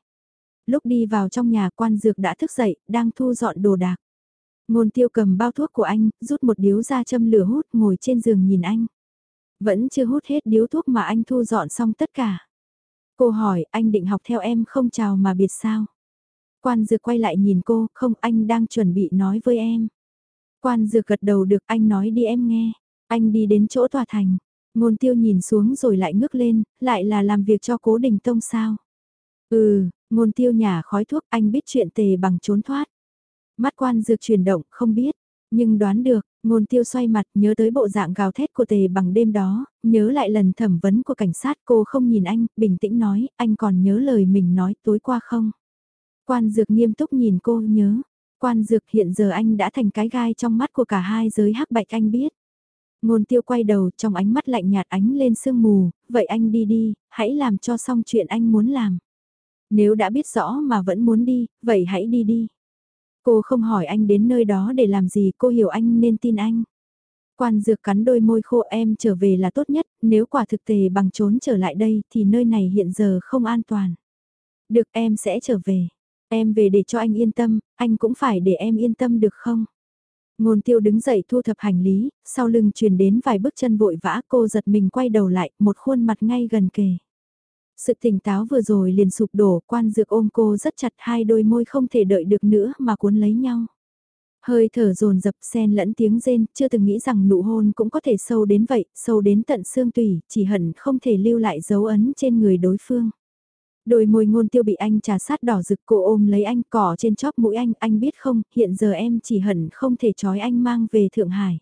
Lúc đi vào trong nhà quan dược đã thức dậy, đang thu dọn đồ đạc. Ngôn tiêu cầm bao thuốc của anh, rút một điếu ra châm lửa hút ngồi trên giường nhìn anh. Vẫn chưa hút hết điếu thuốc mà anh thu dọn xong tất cả. Cô hỏi anh định học theo em không chào mà biệt sao? Quan dược quay lại nhìn cô, không anh đang chuẩn bị nói với em. Quan dược gật đầu được anh nói đi em nghe. Anh đi đến chỗ tòa thành. Ngôn tiêu nhìn xuống rồi lại ngước lên, lại là làm việc cho cố đình tông sao. Ừ, ngôn tiêu nhả khói thuốc anh biết chuyện tề bằng trốn thoát. Mắt quan dược chuyển động, không biết. Nhưng đoán được, ngôn tiêu xoay mặt nhớ tới bộ dạng gào thét của tề bằng đêm đó, nhớ lại lần thẩm vấn của cảnh sát cô không nhìn anh, bình tĩnh nói, anh còn nhớ lời mình nói tối qua không? Quan dược nghiêm túc nhìn cô nhớ. Quan dược hiện giờ anh đã thành cái gai trong mắt của cả hai giới hắc bạch anh biết. Ngôn tiêu quay đầu trong ánh mắt lạnh nhạt ánh lên sương mù, vậy anh đi đi, hãy làm cho xong chuyện anh muốn làm. Nếu đã biết rõ mà vẫn muốn đi, vậy hãy đi đi. Cô không hỏi anh đến nơi đó để làm gì, cô hiểu anh nên tin anh. Quan dược cắn đôi môi khô em trở về là tốt nhất, nếu quả thực tề bằng trốn trở lại đây thì nơi này hiện giờ không an toàn. Được em sẽ trở về. Em về để cho anh yên tâm, anh cũng phải để em yên tâm được không? Ngôn tiêu đứng dậy thu thập hành lý, sau lưng truyền đến vài bước chân vội vã cô giật mình quay đầu lại, một khuôn mặt ngay gần kề. Sự tỉnh táo vừa rồi liền sụp đổ, quan dược ôm cô rất chặt hai đôi môi không thể đợi được nữa mà cuốn lấy nhau. Hơi thở dồn dập xen lẫn tiếng rên, chưa từng nghĩ rằng nụ hôn cũng có thể sâu đến vậy, sâu đến tận xương tủy, chỉ hận không thể lưu lại dấu ấn trên người đối phương. Đôi môi ngôn tiêu bị anh trà sát đỏ rực cô ôm lấy anh cỏ trên chóp mũi anh, anh biết không, hiện giờ em chỉ hận không thể trói anh mang về Thượng Hải.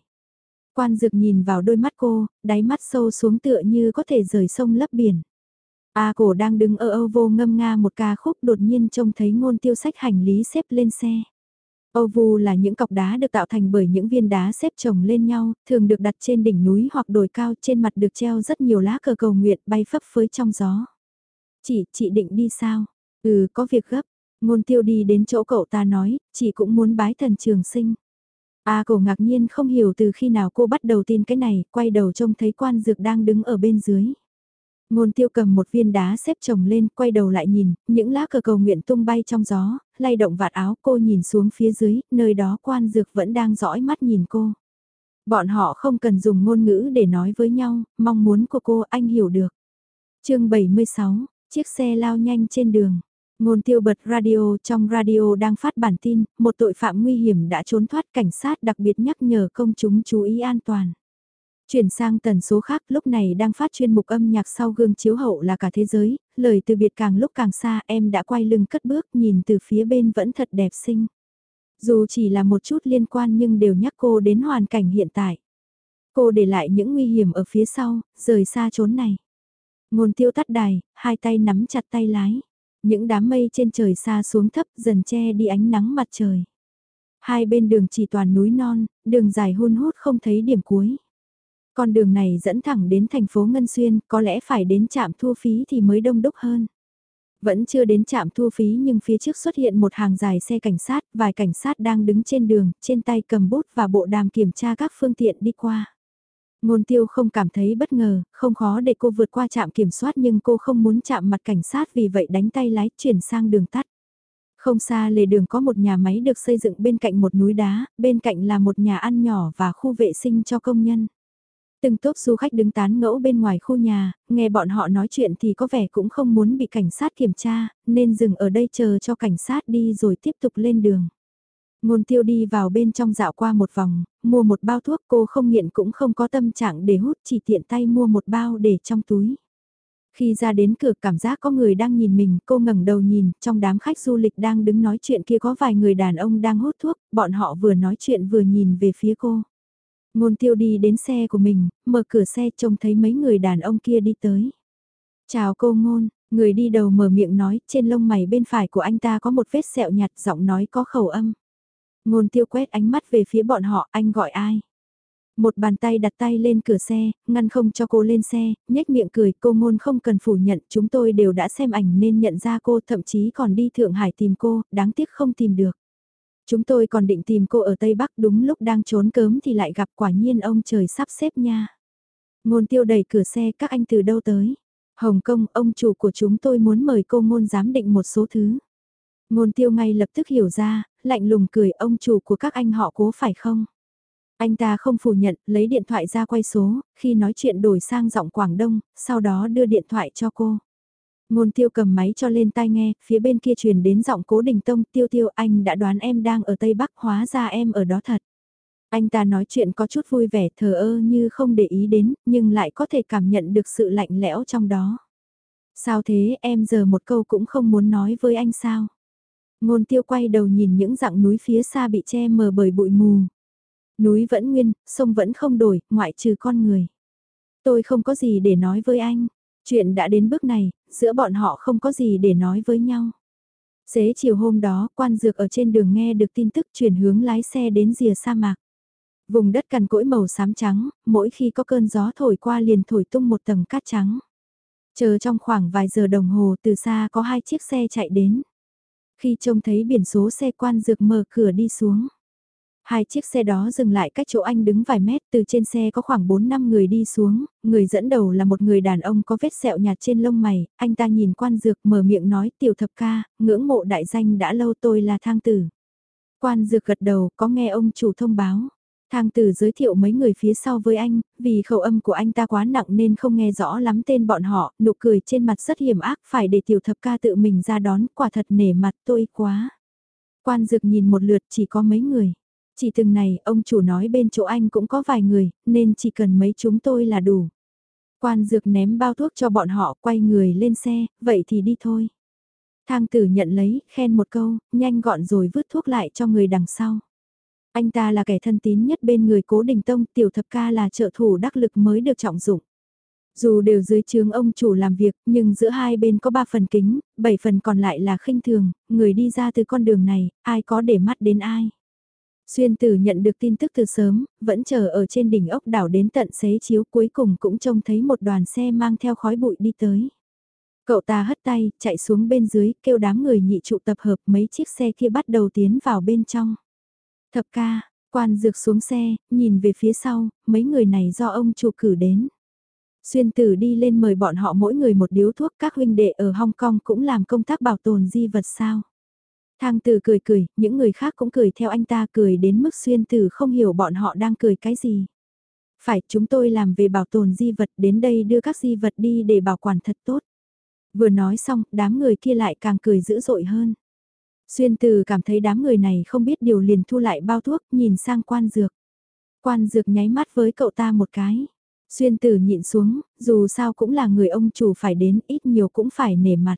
Quan dược nhìn vào đôi mắt cô, đáy mắt sâu xuống tựa như có thể rời sông lấp biển. A cổ đang đứng ở Âu vô ngâm nga một ca khúc đột nhiên trông thấy ngôn tiêu sách hành lý xếp lên xe. Âu vu là những cọc đá được tạo thành bởi những viên đá xếp chồng lên nhau, thường được đặt trên đỉnh núi hoặc đồi cao trên mặt được treo rất nhiều lá cờ cầu nguyện bay phấp phới trong gió. Chị, chị định đi sao? Ừ, có việc gấp. Ngôn tiêu đi đến chỗ cậu ta nói, chị cũng muốn bái thần trường sinh. A cổ ngạc nhiên không hiểu từ khi nào cô bắt đầu tin cái này, quay đầu trông thấy quan dược đang đứng ở bên dưới. Ngôn tiêu cầm một viên đá xếp chồng lên, quay đầu lại nhìn, những lá cờ cầu nguyện tung bay trong gió, lay động vạt áo cô nhìn xuống phía dưới, nơi đó quan dược vẫn đang dõi mắt nhìn cô. Bọn họ không cần dùng ngôn ngữ để nói với nhau, mong muốn của cô anh hiểu được. chương 76, chiếc xe lao nhanh trên đường. Ngôn tiêu bật radio trong radio đang phát bản tin, một tội phạm nguy hiểm đã trốn thoát cảnh sát đặc biệt nhắc nhở công chúng chú ý an toàn. Chuyển sang tần số khác lúc này đang phát chuyên mục âm nhạc sau gương chiếu hậu là cả thế giới, lời từ biệt càng lúc càng xa em đã quay lưng cất bước nhìn từ phía bên vẫn thật đẹp xinh. Dù chỉ là một chút liên quan nhưng đều nhắc cô đến hoàn cảnh hiện tại. Cô để lại những nguy hiểm ở phía sau, rời xa chốn này. Ngôn tiêu tắt đài, hai tay nắm chặt tay lái. Những đám mây trên trời xa xuống thấp dần che đi ánh nắng mặt trời. Hai bên đường chỉ toàn núi non, đường dài hun hút không thấy điểm cuối. Con đường này dẫn thẳng đến thành phố Ngân Xuyên, có lẽ phải đến trạm thu phí thì mới đông đúc hơn. Vẫn chưa đến trạm thu phí nhưng phía trước xuất hiện một hàng dài xe cảnh sát, vài cảnh sát đang đứng trên đường, trên tay cầm bút và bộ đàm kiểm tra các phương tiện đi qua. Ngôn tiêu không cảm thấy bất ngờ, không khó để cô vượt qua trạm kiểm soát nhưng cô không muốn chạm mặt cảnh sát vì vậy đánh tay lái chuyển sang đường tắt. Không xa lề đường có một nhà máy được xây dựng bên cạnh một núi đá, bên cạnh là một nhà ăn nhỏ và khu vệ sinh cho công nhân. Từng tốp du khách đứng tán ngẫu bên ngoài khu nhà, nghe bọn họ nói chuyện thì có vẻ cũng không muốn bị cảnh sát kiểm tra, nên dừng ở đây chờ cho cảnh sát đi rồi tiếp tục lên đường. Ngôn tiêu đi vào bên trong dạo qua một vòng, mua một bao thuốc cô không nghiện cũng không có tâm trạng để hút chỉ tiện tay mua một bao để trong túi. Khi ra đến cửa cảm giác có người đang nhìn mình, cô ngẩng đầu nhìn, trong đám khách du lịch đang đứng nói chuyện kia có vài người đàn ông đang hút thuốc, bọn họ vừa nói chuyện vừa nhìn về phía cô. Ngôn tiêu đi đến xe của mình, mở cửa xe trông thấy mấy người đàn ông kia đi tới. Chào cô ngôn, người đi đầu mở miệng nói, trên lông mày bên phải của anh ta có một vết sẹo nhạt giọng nói có khẩu âm. Ngôn tiêu quét ánh mắt về phía bọn họ, anh gọi ai? Một bàn tay đặt tay lên cửa xe, ngăn không cho cô lên xe, nhếch miệng cười, cô ngôn không cần phủ nhận, chúng tôi đều đã xem ảnh nên nhận ra cô, thậm chí còn đi Thượng Hải tìm cô, đáng tiếc không tìm được. Chúng tôi còn định tìm cô ở Tây Bắc đúng lúc đang trốn cớm thì lại gặp quả nhiên ông trời sắp xếp nha. Ngôn tiêu đẩy cửa xe các anh từ đâu tới. Hồng Kông, ông chủ của chúng tôi muốn mời cô ngôn giám định một số thứ. Ngôn tiêu ngay lập tức hiểu ra, lạnh lùng cười ông chủ của các anh họ cố phải không? Anh ta không phủ nhận, lấy điện thoại ra quay số, khi nói chuyện đổi sang giọng Quảng Đông, sau đó đưa điện thoại cho cô. Ngôn tiêu cầm máy cho lên tai nghe, phía bên kia truyền đến giọng cố đình tông tiêu tiêu anh đã đoán em đang ở Tây Bắc hóa ra em ở đó thật. Anh ta nói chuyện có chút vui vẻ thờ ơ như không để ý đến, nhưng lại có thể cảm nhận được sự lạnh lẽo trong đó. Sao thế em giờ một câu cũng không muốn nói với anh sao? Ngôn tiêu quay đầu nhìn những dặng núi phía xa bị che mờ bởi bụi mù. Núi vẫn nguyên, sông vẫn không đổi, ngoại trừ con người. Tôi không có gì để nói với anh. Chuyện đã đến bước này, giữa bọn họ không có gì để nói với nhau. Xế chiều hôm đó, quan dược ở trên đường nghe được tin tức chuyển hướng lái xe đến rìa sa mạc. Vùng đất cằn cỗi màu xám trắng, mỗi khi có cơn gió thổi qua liền thổi tung một tầng cát trắng. Chờ trong khoảng vài giờ đồng hồ từ xa có hai chiếc xe chạy đến. Khi trông thấy biển số xe quan dược mở cửa đi xuống. Hai chiếc xe đó dừng lại cách chỗ anh đứng vài mét, từ trên xe có khoảng 4-5 người đi xuống, người dẫn đầu là một người đàn ông có vết sẹo nhạt trên lông mày, anh ta nhìn quan dược mở miệng nói tiểu thập ca, ngưỡng mộ đại danh đã lâu tôi là thang tử. Quan dược gật đầu, có nghe ông chủ thông báo. Thang tử giới thiệu mấy người phía sau với anh, vì khẩu âm của anh ta quá nặng nên không nghe rõ lắm tên bọn họ, nụ cười trên mặt rất hiểm ác phải để tiểu thập ca tự mình ra đón, quả thật nể mặt tôi quá. Quan dược nhìn một lượt chỉ có mấy người. Chỉ từng này, ông chủ nói bên chỗ anh cũng có vài người, nên chỉ cần mấy chúng tôi là đủ. Quan dược ném bao thuốc cho bọn họ quay người lên xe, vậy thì đi thôi. Thang tử nhận lấy, khen một câu, nhanh gọn rồi vứt thuốc lại cho người đằng sau. Anh ta là kẻ thân tín nhất bên người cố đình tông, tiểu thập ca là trợ thủ đắc lực mới được trọng dụng. Dù đều dưới trường ông chủ làm việc, nhưng giữa hai bên có ba phần kính, bảy phần còn lại là khinh thường, người đi ra từ con đường này, ai có để mắt đến ai. Xuyên tử nhận được tin tức từ sớm, vẫn chờ ở trên đỉnh ốc đảo đến tận xế chiếu cuối cùng cũng trông thấy một đoàn xe mang theo khói bụi đi tới. Cậu ta hất tay, chạy xuống bên dưới, kêu đám người nhị trụ tập hợp mấy chiếc xe kia bắt đầu tiến vào bên trong. Thập ca, quan dược xuống xe, nhìn về phía sau, mấy người này do ông chủ cử đến. Xuyên tử đi lên mời bọn họ mỗi người một điếu thuốc các huynh đệ ở Hong Kong cũng làm công tác bảo tồn di vật sao. Thang tử cười cười, những người khác cũng cười theo anh ta cười đến mức xuyên tử không hiểu bọn họ đang cười cái gì. Phải, chúng tôi làm về bảo tồn di vật đến đây đưa các di vật đi để bảo quản thật tốt. Vừa nói xong, đám người kia lại càng cười dữ dội hơn. Xuyên từ cảm thấy đám người này không biết điều liền thu lại bao thuốc, nhìn sang quan dược. Quan dược nháy mắt với cậu ta một cái. Xuyên tử nhịn xuống, dù sao cũng là người ông chủ phải đến, ít nhiều cũng phải nể mặt.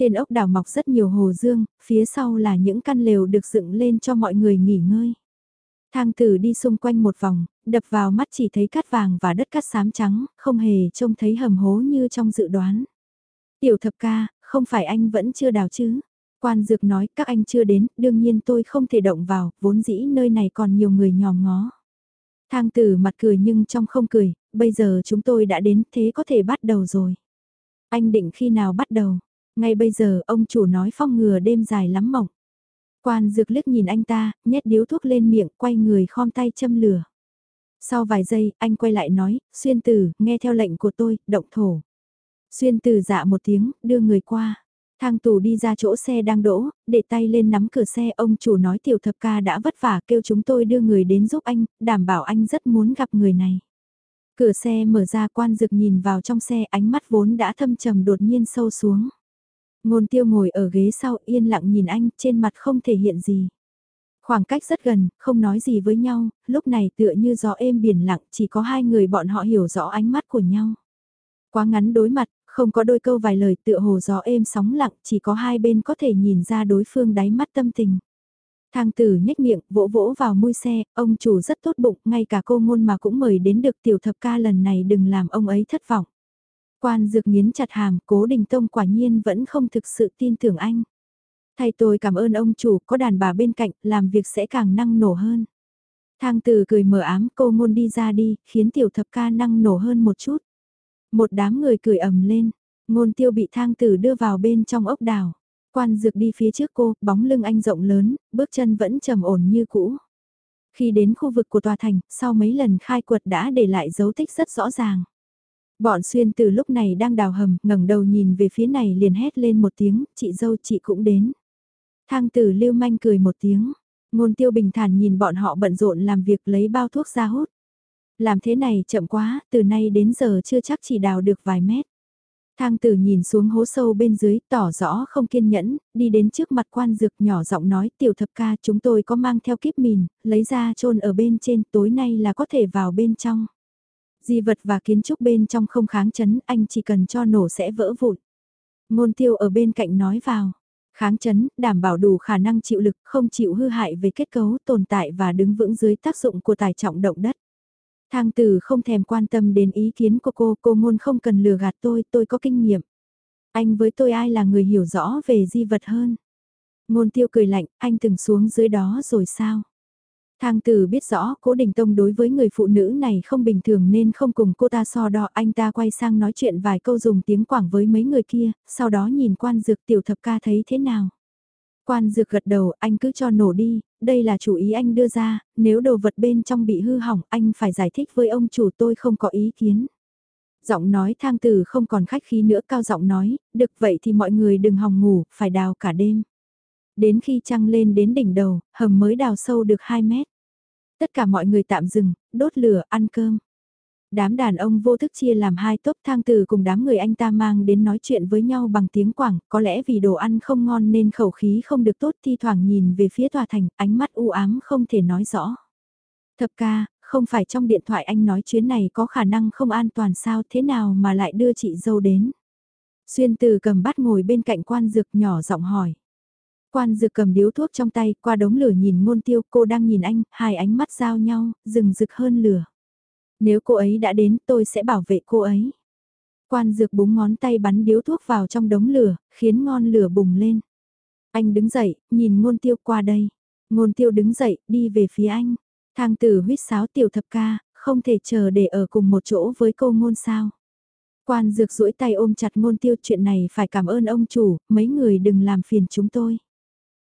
Trên ốc đảo mọc rất nhiều hồ dương, phía sau là những căn lều được dựng lên cho mọi người nghỉ ngơi. Thang tử đi xung quanh một vòng, đập vào mắt chỉ thấy cát vàng và đất cát xám trắng, không hề trông thấy hầm hố như trong dự đoán. Tiểu thập ca, không phải anh vẫn chưa đào chứ? Quan dược nói các anh chưa đến, đương nhiên tôi không thể động vào, vốn dĩ nơi này còn nhiều người nhòm ngó. Thang tử mặt cười nhưng trong không cười, bây giờ chúng tôi đã đến thế có thể bắt đầu rồi. Anh định khi nào bắt đầu? Ngay bây giờ ông chủ nói phong ngừa đêm dài lắm mộng. Quan dược liếc nhìn anh ta, nhét điếu thuốc lên miệng, quay người khom tay châm lửa. Sau vài giây, anh quay lại nói, xuyên tử, nghe theo lệnh của tôi, động thổ. Xuyên tử dạ một tiếng, đưa người qua. Thang tù đi ra chỗ xe đang đỗ, để tay lên nắm cửa xe ông chủ nói tiểu thập ca đã vất vả kêu chúng tôi đưa người đến giúp anh, đảm bảo anh rất muốn gặp người này. Cửa xe mở ra quan dực nhìn vào trong xe ánh mắt vốn đã thâm trầm đột nhiên sâu xuống. Ngôn tiêu ngồi ở ghế sau yên lặng nhìn anh trên mặt không thể hiện gì. Khoảng cách rất gần, không nói gì với nhau, lúc này tựa như gió êm biển lặng chỉ có hai người bọn họ hiểu rõ ánh mắt của nhau. Quá ngắn đối mặt, không có đôi câu vài lời tựa hồ gió êm sóng lặng, chỉ có hai bên có thể nhìn ra đối phương đáy mắt tâm tình. Thang tử nhếch miệng, vỗ vỗ vào mui xe, ông chủ rất tốt bụng, ngay cả cô ngôn mà cũng mời đến được tiểu thập ca lần này đừng làm ông ấy thất vọng. Quan dược nghiến chặt hàm, cố đình tông quả nhiên vẫn không thực sự tin tưởng anh. Thay tôi cảm ơn ông chủ, có đàn bà bên cạnh, làm việc sẽ càng năng nổ hơn. Thang tử cười mờ ám, cô ngôn đi ra đi, khiến tiểu thập ca năng nổ hơn một chút. Một đám người cười ầm lên, ngôn tiêu bị thang tử đưa vào bên trong ốc đảo. Quan dược đi phía trước cô, bóng lưng anh rộng lớn, bước chân vẫn trầm ổn như cũ. Khi đến khu vực của tòa thành, sau mấy lần khai quật đã để lại dấu tích rất rõ ràng. Bọn xuyên từ lúc này đang đào hầm, ngẩng đầu nhìn về phía này liền hét lên một tiếng, chị dâu chị cũng đến. Thang tử lưu manh cười một tiếng, ngôn tiêu bình thản nhìn bọn họ bận rộn làm việc lấy bao thuốc ra hút. Làm thế này chậm quá, từ nay đến giờ chưa chắc chỉ đào được vài mét. Thang tử nhìn xuống hố sâu bên dưới, tỏ rõ không kiên nhẫn, đi đến trước mặt quan dược nhỏ giọng nói tiểu thập ca chúng tôi có mang theo kíp mìn, lấy ra chôn ở bên trên tối nay là có thể vào bên trong. Di vật và kiến trúc bên trong không kháng chấn, anh chỉ cần cho nổ sẽ vỡ vụn. Ngôn tiêu ở bên cạnh nói vào. Kháng chấn, đảm bảo đủ khả năng chịu lực, không chịu hư hại về kết cấu, tồn tại và đứng vững dưới tác dụng của tài trọng động đất. Thang tử không thèm quan tâm đến ý kiến của cô, cô ngôn không cần lừa gạt tôi, tôi có kinh nghiệm. Anh với tôi ai là người hiểu rõ về di vật hơn. Ngôn tiêu cười lạnh, anh từng xuống dưới đó rồi sao? Thang tử biết rõ cố đình tông đối với người phụ nữ này không bình thường nên không cùng cô ta so đo anh ta quay sang nói chuyện vài câu dùng tiếng quảng với mấy người kia, sau đó nhìn quan dược tiểu thập ca thấy thế nào. Quan dược gật đầu anh cứ cho nổ đi, đây là chủ ý anh đưa ra, nếu đồ vật bên trong bị hư hỏng anh phải giải thích với ông chủ tôi không có ý kiến. Giọng nói thang tử không còn khách khí nữa cao giọng nói, được vậy thì mọi người đừng hòng ngủ, phải đào cả đêm. Đến khi trăng lên đến đỉnh đầu, hầm mới đào sâu được 2 mét. Tất cả mọi người tạm dừng, đốt lửa, ăn cơm. Đám đàn ông vô thức chia làm hai tốp thang từ cùng đám người anh ta mang đến nói chuyện với nhau bằng tiếng Quảng, có lẽ vì đồ ăn không ngon nên khẩu khí không được tốt thi thoảng nhìn về phía tòa thành, ánh mắt u ám không thể nói rõ. Thập ca, không phải trong điện thoại anh nói chuyến này có khả năng không an toàn sao thế nào mà lại đưa chị dâu đến. Xuyên từ cầm bát ngồi bên cạnh quan dược nhỏ giọng hỏi. Quan dược cầm điếu thuốc trong tay, qua đống lửa nhìn ngôn tiêu, cô đang nhìn anh, hai ánh mắt giao nhau, rừng rực hơn lửa. Nếu cô ấy đã đến, tôi sẽ bảo vệ cô ấy. Quan dược búng ngón tay bắn điếu thuốc vào trong đống lửa, khiến ngon lửa bùng lên. Anh đứng dậy, nhìn ngôn tiêu qua đây. Ngôn tiêu đứng dậy, đi về phía anh. Thang tử huyết sáo tiểu thập ca, không thể chờ để ở cùng một chỗ với cô ngôn sao. Quan dược duỗi tay ôm chặt ngôn tiêu chuyện này phải cảm ơn ông chủ, mấy người đừng làm phiền chúng tôi.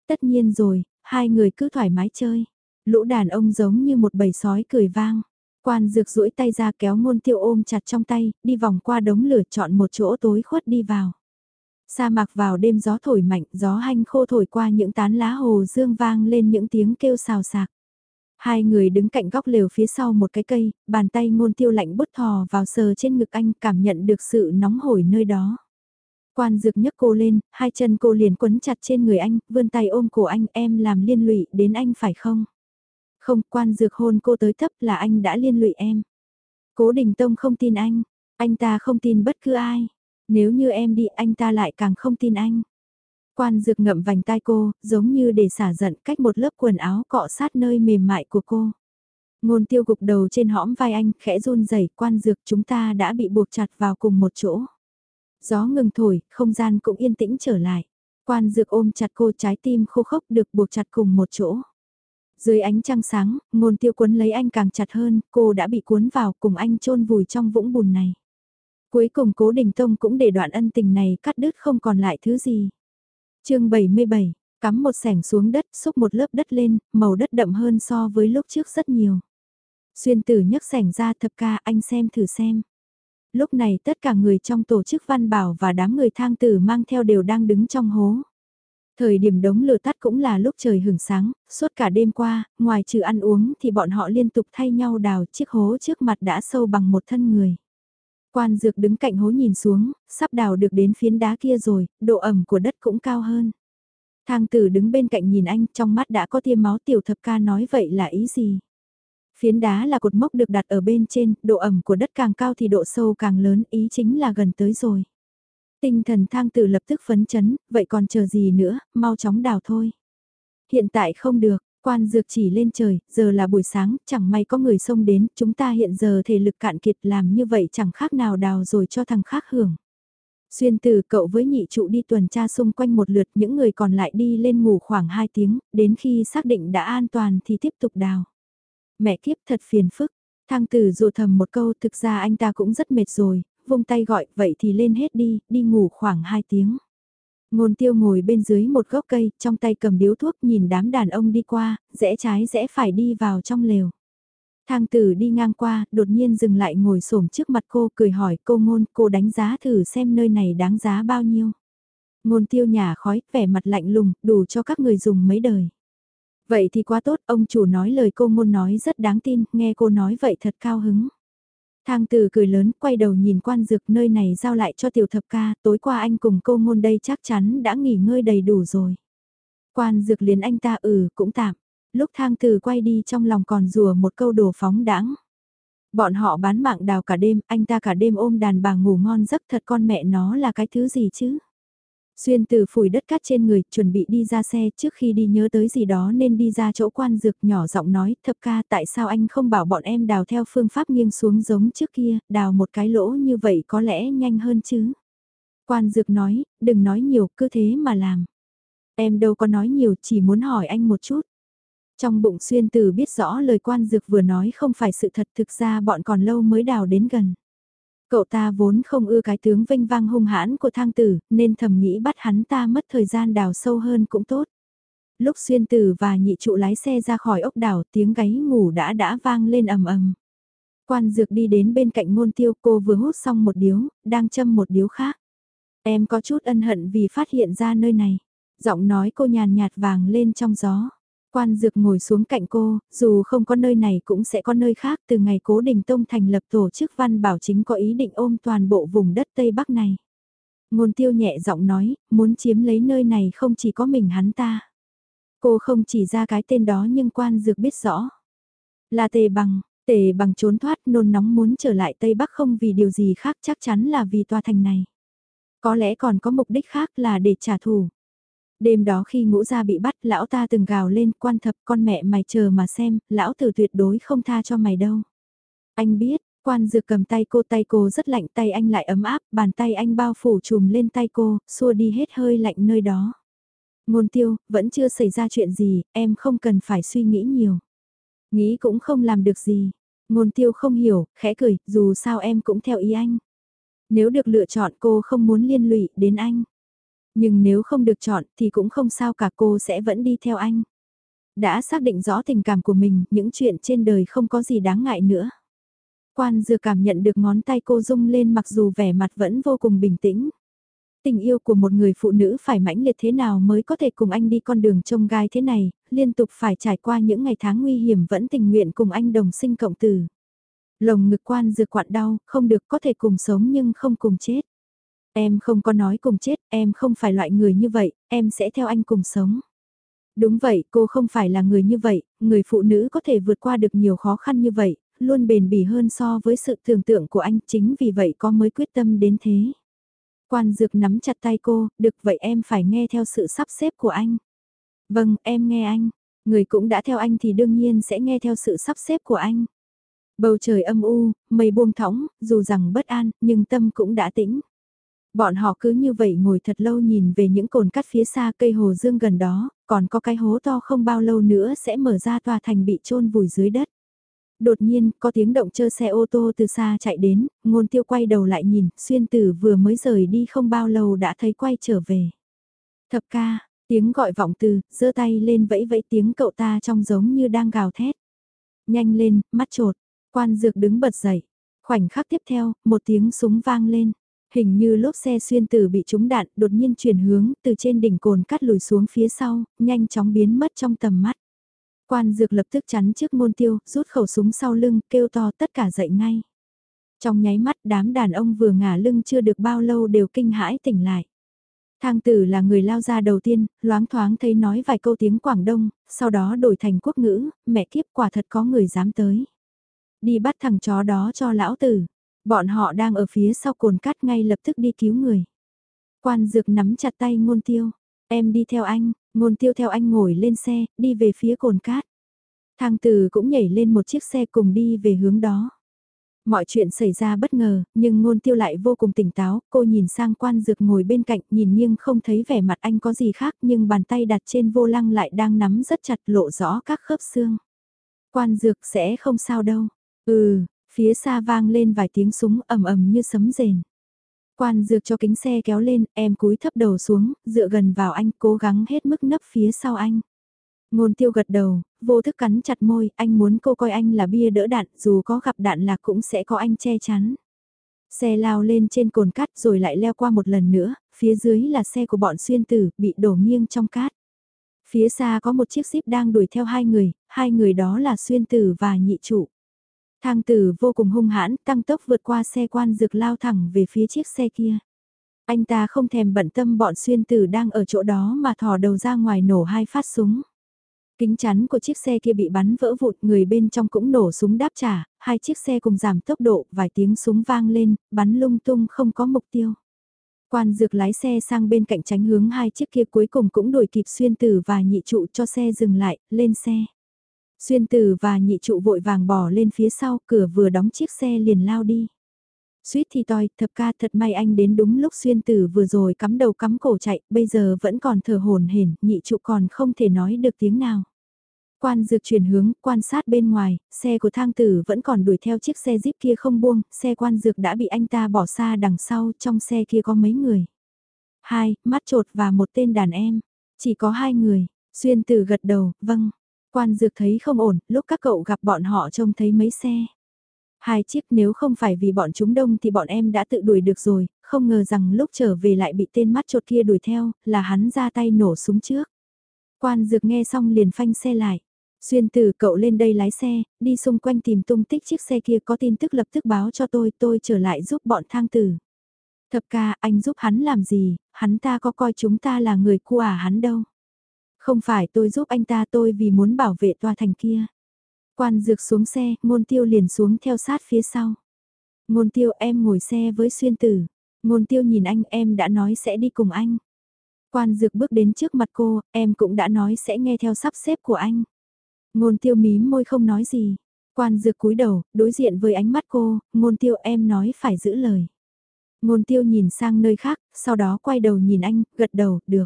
Tất nhiên rồi, hai người cứ thoải mái chơi. Lũ đàn ông giống như một bầy sói cười vang. Quan dược duỗi tay ra kéo ngôn tiêu ôm chặt trong tay, đi vòng qua đống lửa chọn một chỗ tối khuất đi vào. Sa mạc vào đêm gió thổi mạnh, gió hanh khô thổi qua những tán lá hồ dương vang lên những tiếng kêu xào xạc. Hai người đứng cạnh góc lều phía sau một cái cây, bàn tay ngôn tiêu lạnh bút thò vào sờ trên ngực anh cảm nhận được sự nóng hổi nơi đó. Quan dược nhấc cô lên, hai chân cô liền quấn chặt trên người anh, vươn tay ôm cổ anh em làm liên lụy đến anh phải không? Không, quan dược hôn cô tới thấp là anh đã liên lụy em. Cố Đình Tông không tin anh, anh ta không tin bất cứ ai. Nếu như em đi anh ta lại càng không tin anh. Quan dược ngậm vành tai cô, giống như để xả giận cách một lớp quần áo cọ sát nơi mềm mại của cô. Ngôn tiêu gục đầu trên hõm vai anh, khẽ run rẩy quan dược chúng ta đã bị buộc chặt vào cùng một chỗ. Gió ngừng thổi, không gian cũng yên tĩnh trở lại. Quan dược ôm chặt cô trái tim khô khốc được buộc chặt cùng một chỗ. Dưới ánh trăng sáng, ngôn tiêu cuốn lấy anh càng chặt hơn, cô đã bị cuốn vào cùng anh chôn vùi trong vũng bùn này. Cuối cùng cố đình tông cũng để đoạn ân tình này cắt đứt không còn lại thứ gì. chương 77, cắm một sẻng xuống đất, xúc một lớp đất lên, màu đất đậm hơn so với lúc trước rất nhiều. Xuyên tử nhấc sẻng ra thập ca anh xem thử xem. Lúc này tất cả người trong tổ chức văn bảo và đám người thang tử mang theo đều đang đứng trong hố. Thời điểm đống lửa tắt cũng là lúc trời hưởng sáng, suốt cả đêm qua, ngoài trừ ăn uống thì bọn họ liên tục thay nhau đào chiếc hố trước mặt đã sâu bằng một thân người. Quan dược đứng cạnh hố nhìn xuống, sắp đào được đến phiến đá kia rồi, độ ẩm của đất cũng cao hơn. Thang tử đứng bên cạnh nhìn anh, trong mắt đã có tiêm máu tiểu thập ca nói vậy là ý gì? Phiến đá là cột mốc được đặt ở bên trên, độ ẩm của đất càng cao thì độ sâu càng lớn, ý chính là gần tới rồi. Tinh thần thang tử lập tức phấn chấn, vậy còn chờ gì nữa, mau chóng đào thôi. Hiện tại không được, quan dược chỉ lên trời, giờ là buổi sáng, chẳng may có người xông đến, chúng ta hiện giờ thể lực cạn kiệt làm như vậy chẳng khác nào đào rồi cho thằng khác hưởng. Xuyên từ cậu với nhị trụ đi tuần tra xung quanh một lượt những người còn lại đi lên ngủ khoảng 2 tiếng, đến khi xác định đã an toàn thì tiếp tục đào. Mẹ kiếp thật phiền phức, thang tử dù thầm một câu thực ra anh ta cũng rất mệt rồi, vung tay gọi vậy thì lên hết đi, đi ngủ khoảng 2 tiếng. Ngôn tiêu ngồi bên dưới một gốc cây, trong tay cầm điếu thuốc nhìn đám đàn ông đi qua, rẽ trái rẽ phải đi vào trong lều. Thang tử đi ngang qua, đột nhiên dừng lại ngồi xổm trước mặt cô cười hỏi cô ngôn cô đánh giá thử xem nơi này đáng giá bao nhiêu. Ngôn tiêu nhà khói, vẻ mặt lạnh lùng, đủ cho các người dùng mấy đời. Vậy thì quá tốt, ông chủ nói lời cô ngôn nói rất đáng tin, nghe cô nói vậy thật cao hứng. Thang tử cười lớn, quay đầu nhìn quan dược nơi này giao lại cho tiểu thập ca, tối qua anh cùng cô ngôn đây chắc chắn đã nghỉ ngơi đầy đủ rồi. Quan dược liền anh ta ừ, cũng tạm. Lúc thang tử quay đi trong lòng còn rùa một câu đồ phóng đãng. Bọn họ bán mạng đào cả đêm, anh ta cả đêm ôm đàn bà ngủ ngon giấc thật con mẹ nó là cái thứ gì chứ? Xuyên từ phủi đất cát trên người, chuẩn bị đi ra xe trước khi đi nhớ tới gì đó nên đi ra chỗ quan dược nhỏ giọng nói, thập ca tại sao anh không bảo bọn em đào theo phương pháp nghiêng xuống giống trước kia, đào một cái lỗ như vậy có lẽ nhanh hơn chứ. Quan dược nói, đừng nói nhiều, cứ thế mà làm. Em đâu có nói nhiều, chỉ muốn hỏi anh một chút. Trong bụng xuyên từ biết rõ lời quan dược vừa nói không phải sự thật thực ra bọn còn lâu mới đào đến gần. Cậu ta vốn không ưa cái tướng vinh vang hung hãn của thang tử, nên thầm nghĩ bắt hắn ta mất thời gian đào sâu hơn cũng tốt. Lúc xuyên tử và nhị trụ lái xe ra khỏi ốc đảo tiếng gáy ngủ đã đã vang lên ầm ầm. Quan dược đi đến bên cạnh ngôn tiêu cô vừa hút xong một điếu, đang châm một điếu khác. Em có chút ân hận vì phát hiện ra nơi này. Giọng nói cô nhàn nhạt vàng lên trong gió. Quan dược ngồi xuống cạnh cô, dù không có nơi này cũng sẽ có nơi khác từ ngày cố đình tông thành lập tổ chức văn bảo chính có ý định ôm toàn bộ vùng đất Tây Bắc này. Ngôn tiêu nhẹ giọng nói, muốn chiếm lấy nơi này không chỉ có mình hắn ta. Cô không chỉ ra cái tên đó nhưng quan dược biết rõ. Là tề bằng, tề bằng trốn thoát nôn nóng muốn trở lại Tây Bắc không vì điều gì khác chắc chắn là vì tòa thành này. Có lẽ còn có mục đích khác là để trả thù. Đêm đó khi ngũ gia bị bắt, lão ta từng gào lên, quan thập con mẹ mày chờ mà xem, lão tử tuyệt đối không tha cho mày đâu. Anh biết, quan dược cầm tay cô tay cô rất lạnh tay anh lại ấm áp, bàn tay anh bao phủ trùm lên tay cô, xua đi hết hơi lạnh nơi đó. Ngôn tiêu, vẫn chưa xảy ra chuyện gì, em không cần phải suy nghĩ nhiều. Nghĩ cũng không làm được gì. Ngôn tiêu không hiểu, khẽ cười, dù sao em cũng theo ý anh. Nếu được lựa chọn cô không muốn liên lụy đến anh. Nhưng nếu không được chọn thì cũng không sao cả cô sẽ vẫn đi theo anh. Đã xác định rõ tình cảm của mình, những chuyện trên đời không có gì đáng ngại nữa. Quan dừa cảm nhận được ngón tay cô rung lên mặc dù vẻ mặt vẫn vô cùng bình tĩnh. Tình yêu của một người phụ nữ phải mãnh liệt thế nào mới có thể cùng anh đi con đường trông gai thế này, liên tục phải trải qua những ngày tháng nguy hiểm vẫn tình nguyện cùng anh đồng sinh cộng tử. Lồng ngực quan dừa quặn đau, không được có thể cùng sống nhưng không cùng chết. Em không có nói cùng chết, em không phải loại người như vậy, em sẽ theo anh cùng sống. Đúng vậy, cô không phải là người như vậy, người phụ nữ có thể vượt qua được nhiều khó khăn như vậy, luôn bền bỉ hơn so với sự tưởng tượng của anh, chính vì vậy có mới quyết tâm đến thế. Quan dược nắm chặt tay cô, được vậy em phải nghe theo sự sắp xếp của anh. Vâng, em nghe anh. Người cũng đã theo anh thì đương nhiên sẽ nghe theo sự sắp xếp của anh. Bầu trời âm u, mây buông thõng, dù rằng bất an, nhưng tâm cũng đã tĩnh. Bọn họ cứ như vậy ngồi thật lâu nhìn về những cồn cắt phía xa cây hồ dương gần đó, còn có cái hố to không bao lâu nữa sẽ mở ra tòa thành bị chôn vùi dưới đất. Đột nhiên, có tiếng động chơ xe ô tô từ xa chạy đến, ngôn tiêu quay đầu lại nhìn, xuyên tử vừa mới rời đi không bao lâu đã thấy quay trở về. Thập ca, tiếng gọi vọng từ, giơ tay lên vẫy vẫy tiếng cậu ta trong giống như đang gào thét. Nhanh lên, mắt trột, Quan dược đứng bật dậy. Khoảnh khắc tiếp theo, một tiếng súng vang lên. Hình như lốp xe xuyên tử bị trúng đạn đột nhiên chuyển hướng từ trên đỉnh cồn cắt lùi xuống phía sau, nhanh chóng biến mất trong tầm mắt. Quan dược lập tức chắn trước môn tiêu, rút khẩu súng sau lưng, kêu to tất cả dậy ngay. Trong nháy mắt đám đàn ông vừa ngả lưng chưa được bao lâu đều kinh hãi tỉnh lại. Thang tử là người lao ra đầu tiên, loáng thoáng thấy nói vài câu tiếng Quảng Đông, sau đó đổi thành quốc ngữ, mẹ kiếp quả thật có người dám tới. Đi bắt thằng chó đó cho lão tử, bọn họ đang ở phía sau cồn cắt ngay lập tức đi cứu người. Quan dược nắm chặt tay ngôn tiêu, em đi theo anh, ngôn tiêu theo anh ngồi lên xe, đi về phía cồn cát. Thang tử cũng nhảy lên một chiếc xe cùng đi về hướng đó. Mọi chuyện xảy ra bất ngờ, nhưng ngôn tiêu lại vô cùng tỉnh táo, cô nhìn sang quan dược ngồi bên cạnh nhìn nhưng không thấy vẻ mặt anh có gì khác nhưng bàn tay đặt trên vô lăng lại đang nắm rất chặt lộ rõ các khớp xương. Quan dược sẽ không sao đâu. Ừ, phía xa vang lên vài tiếng súng ầm ầm như sấm rền. Quan dược cho kính xe kéo lên, em cúi thấp đầu xuống, dựa gần vào anh cố gắng hết mức nấp phía sau anh. Ngôn tiêu gật đầu, vô thức cắn chặt môi, anh muốn cô coi anh là bia đỡ đạn, dù có gặp đạn lạc cũng sẽ có anh che chắn. Xe lao lên trên cồn cát rồi lại leo qua một lần nữa, phía dưới là xe của bọn xuyên tử, bị đổ nghiêng trong cát. Phía xa có một chiếc ship đang đuổi theo hai người, hai người đó là xuyên tử và nhị trụ. Thang tử vô cùng hung hãn, tăng tốc vượt qua xe quan dược lao thẳng về phía chiếc xe kia. Anh ta không thèm bận tâm bọn xuyên tử đang ở chỗ đó mà thò đầu ra ngoài nổ hai phát súng. Kính chắn của chiếc xe kia bị bắn vỡ vụt, người bên trong cũng nổ súng đáp trả, hai chiếc xe cùng giảm tốc độ, vài tiếng súng vang lên, bắn lung tung không có mục tiêu. Quan dược lái xe sang bên cạnh tránh hướng hai chiếc kia cuối cùng cũng đuổi kịp xuyên tử và nhị trụ cho xe dừng lại, lên xe. Xuyên tử và nhị trụ vội vàng bỏ lên phía sau, cửa vừa đóng chiếc xe liền lao đi. Suýt thì toi, thập ca thật may anh đến đúng lúc xuyên tử vừa rồi cắm đầu cắm cổ chạy, bây giờ vẫn còn thở hồn hển, nhị trụ còn không thể nói được tiếng nào. Quan dược chuyển hướng, quan sát bên ngoài, xe của thang tử vẫn còn đuổi theo chiếc xe jeep kia không buông, xe quan dược đã bị anh ta bỏ xa đằng sau, trong xe kia có mấy người. Hai, mắt trột và một tên đàn em. Chỉ có hai người, xuyên tử gật đầu, vâng. Quan dược thấy không ổn, lúc các cậu gặp bọn họ trông thấy mấy xe. Hai chiếc nếu không phải vì bọn chúng đông thì bọn em đã tự đuổi được rồi, không ngờ rằng lúc trở về lại bị tên mắt chột kia đuổi theo, là hắn ra tay nổ súng trước. Quan dược nghe xong liền phanh xe lại. Xuyên từ cậu lên đây lái xe, đi xung quanh tìm tung tích chiếc xe kia có tin tức lập tức báo cho tôi, tôi trở lại giúp bọn thang tử. Thập ca, anh giúp hắn làm gì, hắn ta có coi chúng ta là người cua à hắn đâu. Không phải tôi giúp anh ta tôi vì muốn bảo vệ tòa thành kia. Quan dược xuống xe, ngôn tiêu liền xuống theo sát phía sau. Ngôn tiêu em ngồi xe với xuyên tử. Ngôn tiêu nhìn anh em đã nói sẽ đi cùng anh. Quan dược bước đến trước mặt cô, em cũng đã nói sẽ nghe theo sắp xếp của anh. Ngôn tiêu mím môi không nói gì. Quan dược cúi đầu, đối diện với ánh mắt cô, ngôn tiêu em nói phải giữ lời. Ngôn tiêu nhìn sang nơi khác, sau đó quay đầu nhìn anh, gật đầu, được.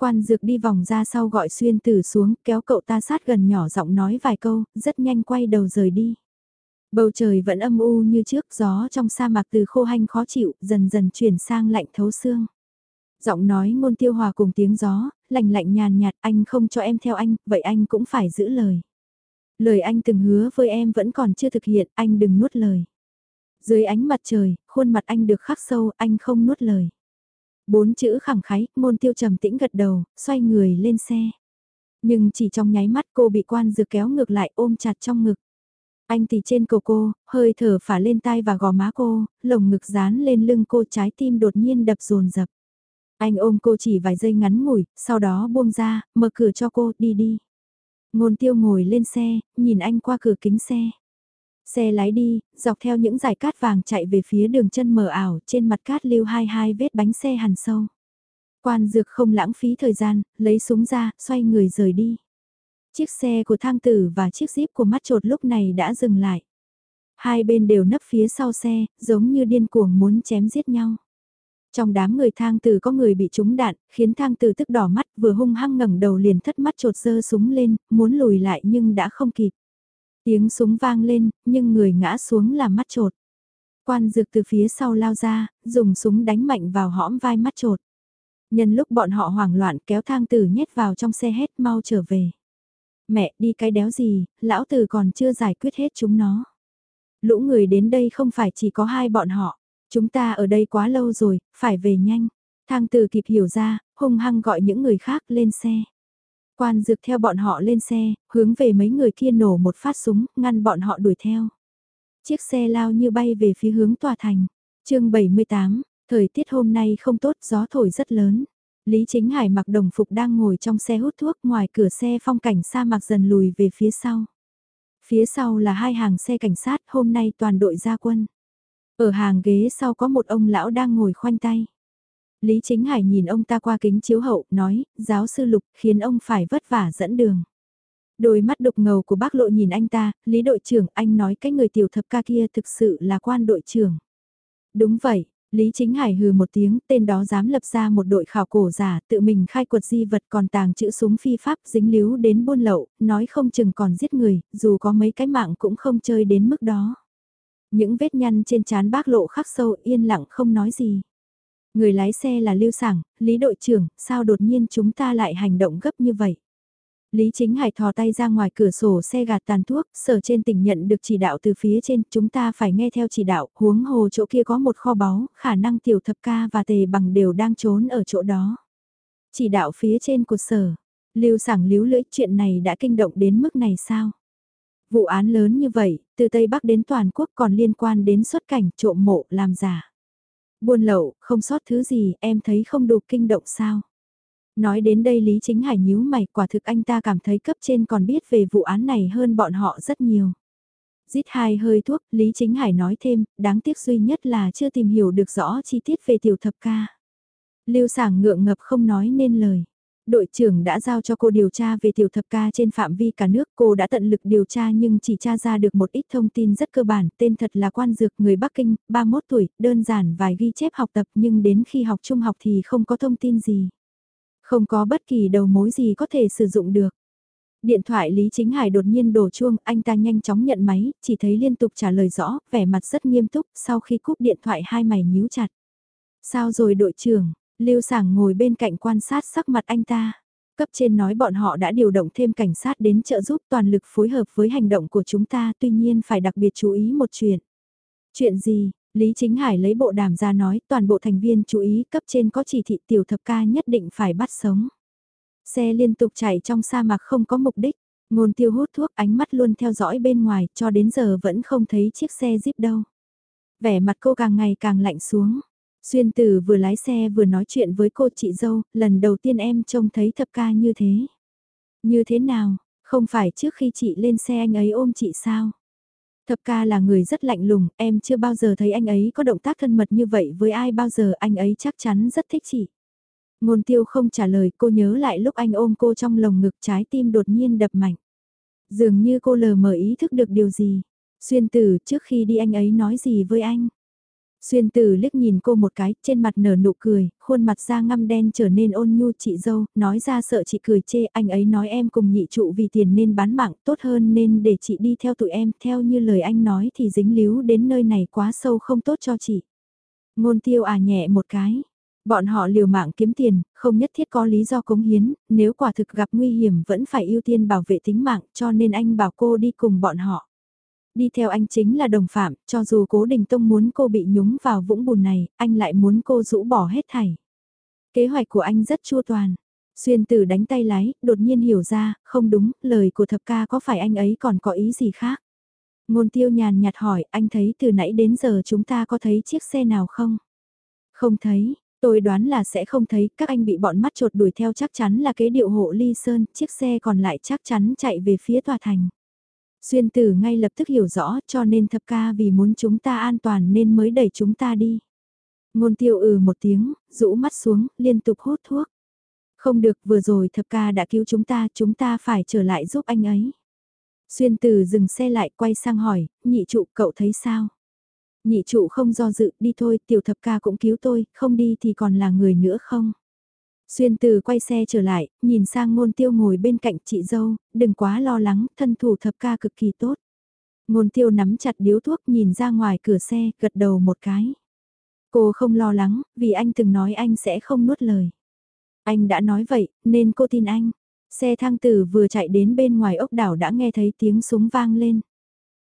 Quan dược đi vòng ra sau gọi xuyên tử xuống, kéo cậu ta sát gần nhỏ giọng nói vài câu, rất nhanh quay đầu rời đi. Bầu trời vẫn âm u như trước, gió trong sa mạc từ khô hanh khó chịu, dần dần chuyển sang lạnh thấu xương. Giọng nói ngôn tiêu hòa cùng tiếng gió, lạnh lạnh nhàn nhạt, anh không cho em theo anh, vậy anh cũng phải giữ lời. Lời anh từng hứa với em vẫn còn chưa thực hiện, anh đừng nuốt lời. Dưới ánh mặt trời, khuôn mặt anh được khắc sâu, anh không nuốt lời. Bốn chữ khẳng khái, ngôn tiêu trầm tĩnh gật đầu, xoay người lên xe. Nhưng chỉ trong nháy mắt cô bị quan dược kéo ngược lại ôm chặt trong ngực. Anh thì trên cổ cô, hơi thở phả lên tai và gò má cô, lồng ngực dán lên lưng cô trái tim đột nhiên đập rồn rập. Anh ôm cô chỉ vài giây ngắn ngủi, sau đó buông ra, mở cửa cho cô, đi đi. Ngôn tiêu ngồi lên xe, nhìn anh qua cửa kính xe. Xe lái đi, dọc theo những dải cát vàng chạy về phía đường chân mờ ảo, trên mặt cát lưu hai hai vết bánh xe hằn sâu. Quan dược không lãng phí thời gian, lấy súng ra, xoay người rời đi. Chiếc xe của thang tử và chiếc jeep của mắt trột lúc này đã dừng lại. Hai bên đều nấp phía sau xe, giống như điên cuồng muốn chém giết nhau. Trong đám người thang tử có người bị trúng đạn, khiến thang tử tức đỏ mắt vừa hung hăng ngẩng đầu liền thất mắt trột dơ súng lên, muốn lùi lại nhưng đã không kịp. Tiếng súng vang lên, nhưng người ngã xuống là mắt trột. Quan dược từ phía sau lao ra, dùng súng đánh mạnh vào hõm vai mắt trột. Nhân lúc bọn họ hoảng loạn kéo thang tử nhét vào trong xe hết mau trở về. Mẹ đi cái đéo gì, lão tử còn chưa giải quyết hết chúng nó. Lũ người đến đây không phải chỉ có hai bọn họ. Chúng ta ở đây quá lâu rồi, phải về nhanh. Thang từ kịp hiểu ra, hung hăng gọi những người khác lên xe. Quan dược theo bọn họ lên xe, hướng về mấy người kia nổ một phát súng, ngăn bọn họ đuổi theo. Chiếc xe lao như bay về phía hướng tòa thành. chương 78, thời tiết hôm nay không tốt, gió thổi rất lớn. Lý Chính Hải mặc đồng phục đang ngồi trong xe hút thuốc ngoài cửa xe phong cảnh sa mạc dần lùi về phía sau. Phía sau là hai hàng xe cảnh sát hôm nay toàn đội gia quân. Ở hàng ghế sau có một ông lão đang ngồi khoanh tay. Lý Chính Hải nhìn ông ta qua kính chiếu hậu, nói, giáo sư Lục khiến ông phải vất vả dẫn đường. Đôi mắt đục ngầu của bác lộ nhìn anh ta, Lý đội trưởng, anh nói cái người tiểu thập ca kia thực sự là quan đội trưởng. Đúng vậy, Lý Chính Hải hừ một tiếng, tên đó dám lập ra một đội khảo cổ giả, tự mình khai quật di vật còn tàng chữ súng phi pháp dính líu đến buôn lậu, nói không chừng còn giết người, dù có mấy cái mạng cũng không chơi đến mức đó. Những vết nhăn trên trán bác lộ khắc sâu yên lặng không nói gì. Người lái xe là Lưu Sảng, Lý đội trưởng, sao đột nhiên chúng ta lại hành động gấp như vậy? Lý Chính Hải thò tay ra ngoài cửa sổ xe gạt tàn thuốc, sở trên tỉnh nhận được chỉ đạo từ phía trên, chúng ta phải nghe theo chỉ đạo, huống hồ chỗ kia có một kho báu, khả năng tiểu thập ca và tề bằng đều đang trốn ở chỗ đó. Chỉ đạo phía trên của sở, lưu sảng líu lưỡi chuyện này đã kinh động đến mức này sao? Vụ án lớn như vậy, từ Tây Bắc đến toàn quốc còn liên quan đến xuất cảnh trộm mộ làm giả. Buôn lậu, không sót thứ gì, em thấy không đủ kinh động sao? Nói đến đây Lý Chính Hải nhíu mày quả thực anh ta cảm thấy cấp trên còn biết về vụ án này hơn bọn họ rất nhiều. Giết hai hơi thuốc, Lý Chính Hải nói thêm, đáng tiếc duy nhất là chưa tìm hiểu được rõ chi tiết về tiểu thập ca. Lưu sảng ngượng ngập không nói nên lời. Đội trưởng đã giao cho cô điều tra về tiểu thập ca trên phạm vi cả nước. Cô đã tận lực điều tra nhưng chỉ tra ra được một ít thông tin rất cơ bản. Tên thật là Quan Dược, người Bắc Kinh, 31 tuổi, đơn giản vài ghi chép học tập nhưng đến khi học trung học thì không có thông tin gì. Không có bất kỳ đầu mối gì có thể sử dụng được. Điện thoại Lý Chính Hải đột nhiên đổ chuông, anh ta nhanh chóng nhận máy, chỉ thấy liên tục trả lời rõ, vẻ mặt rất nghiêm túc, sau khi cúp điện thoại hai mày nhíu chặt. Sao rồi đội trưởng, Lưu Sảng ngồi bên cạnh quan sát sắc mặt anh ta. Cấp trên nói bọn họ đã điều động thêm cảnh sát đến trợ giúp toàn lực phối hợp với hành động của chúng ta tuy nhiên phải đặc biệt chú ý một chuyện. Chuyện gì, Lý Chính Hải lấy bộ đàm ra nói toàn bộ thành viên chú ý cấp trên có chỉ thị tiểu thập ca nhất định phải bắt sống. Xe liên tục chạy trong sa mạc không có mục đích, ngôn tiêu hút thuốc ánh mắt luôn theo dõi bên ngoài cho đến giờ vẫn không thấy chiếc xe jeep đâu. Vẻ mặt cô càng ngày càng lạnh xuống. Xuyên tử vừa lái xe vừa nói chuyện với cô chị dâu, lần đầu tiên em trông thấy thập ca như thế. Như thế nào, không phải trước khi chị lên xe anh ấy ôm chị sao? Thập ca là người rất lạnh lùng, em chưa bao giờ thấy anh ấy có động tác thân mật như vậy với ai bao giờ anh ấy chắc chắn rất thích chị. Ngôn tiêu không trả lời cô nhớ lại lúc anh ôm cô trong lồng ngực trái tim đột nhiên đập mạnh. Dường như cô lờ mờ ý thức được điều gì. Xuyên tử trước khi đi anh ấy nói gì với anh. Xuyên tử liếc nhìn cô một cái, trên mặt nở nụ cười, khuôn mặt da ngăm đen trở nên ôn nhu chị dâu, nói ra sợ chị cười chê, anh ấy nói em cùng nhị trụ vì tiền nên bán mạng, tốt hơn nên để chị đi theo tụi em, theo như lời anh nói thì dính líu đến nơi này quá sâu không tốt cho chị. Ngôn tiêu à nhẹ một cái. Bọn họ liều mạng kiếm tiền, không nhất thiết có lý do cống hiến, nếu quả thực gặp nguy hiểm vẫn phải ưu tiên bảo vệ tính mạng cho nên anh bảo cô đi cùng bọn họ. Đi theo anh chính là đồng phạm, cho dù cố đình tông muốn cô bị nhúng vào vũng bùn này, anh lại muốn cô rũ bỏ hết thảy. Kế hoạch của anh rất chua toàn. Xuyên tử đánh tay lái, đột nhiên hiểu ra, không đúng, lời của thập ca có phải anh ấy còn có ý gì khác? Ngôn tiêu nhàn nhạt hỏi, anh thấy từ nãy đến giờ chúng ta có thấy chiếc xe nào không? Không thấy, tôi đoán là sẽ không thấy, các anh bị bọn mắt chột đuổi theo chắc chắn là kế điệu hộ ly sơn, chiếc xe còn lại chắc chắn chạy về phía tòa thành. Xuyên tử ngay lập tức hiểu rõ cho nên thập ca vì muốn chúng ta an toàn nên mới đẩy chúng ta đi. Ngôn tiêu ừ một tiếng, rũ mắt xuống, liên tục hút thuốc. Không được vừa rồi thập ca đã cứu chúng ta, chúng ta phải trở lại giúp anh ấy. Xuyên tử dừng xe lại quay sang hỏi, nhị trụ cậu thấy sao? Nhị trụ không do dự, đi thôi, tiểu thập ca cũng cứu tôi, không đi thì còn là người nữa không? Xuyên từ quay xe trở lại, nhìn sang ngôn tiêu ngồi bên cạnh chị dâu, đừng quá lo lắng, thân thủ thập ca cực kỳ tốt. Ngôn tiêu nắm chặt điếu thuốc nhìn ra ngoài cửa xe, gật đầu một cái. Cô không lo lắng, vì anh từng nói anh sẽ không nuốt lời. Anh đã nói vậy, nên cô tin anh. Xe thang tử vừa chạy đến bên ngoài ốc đảo đã nghe thấy tiếng súng vang lên.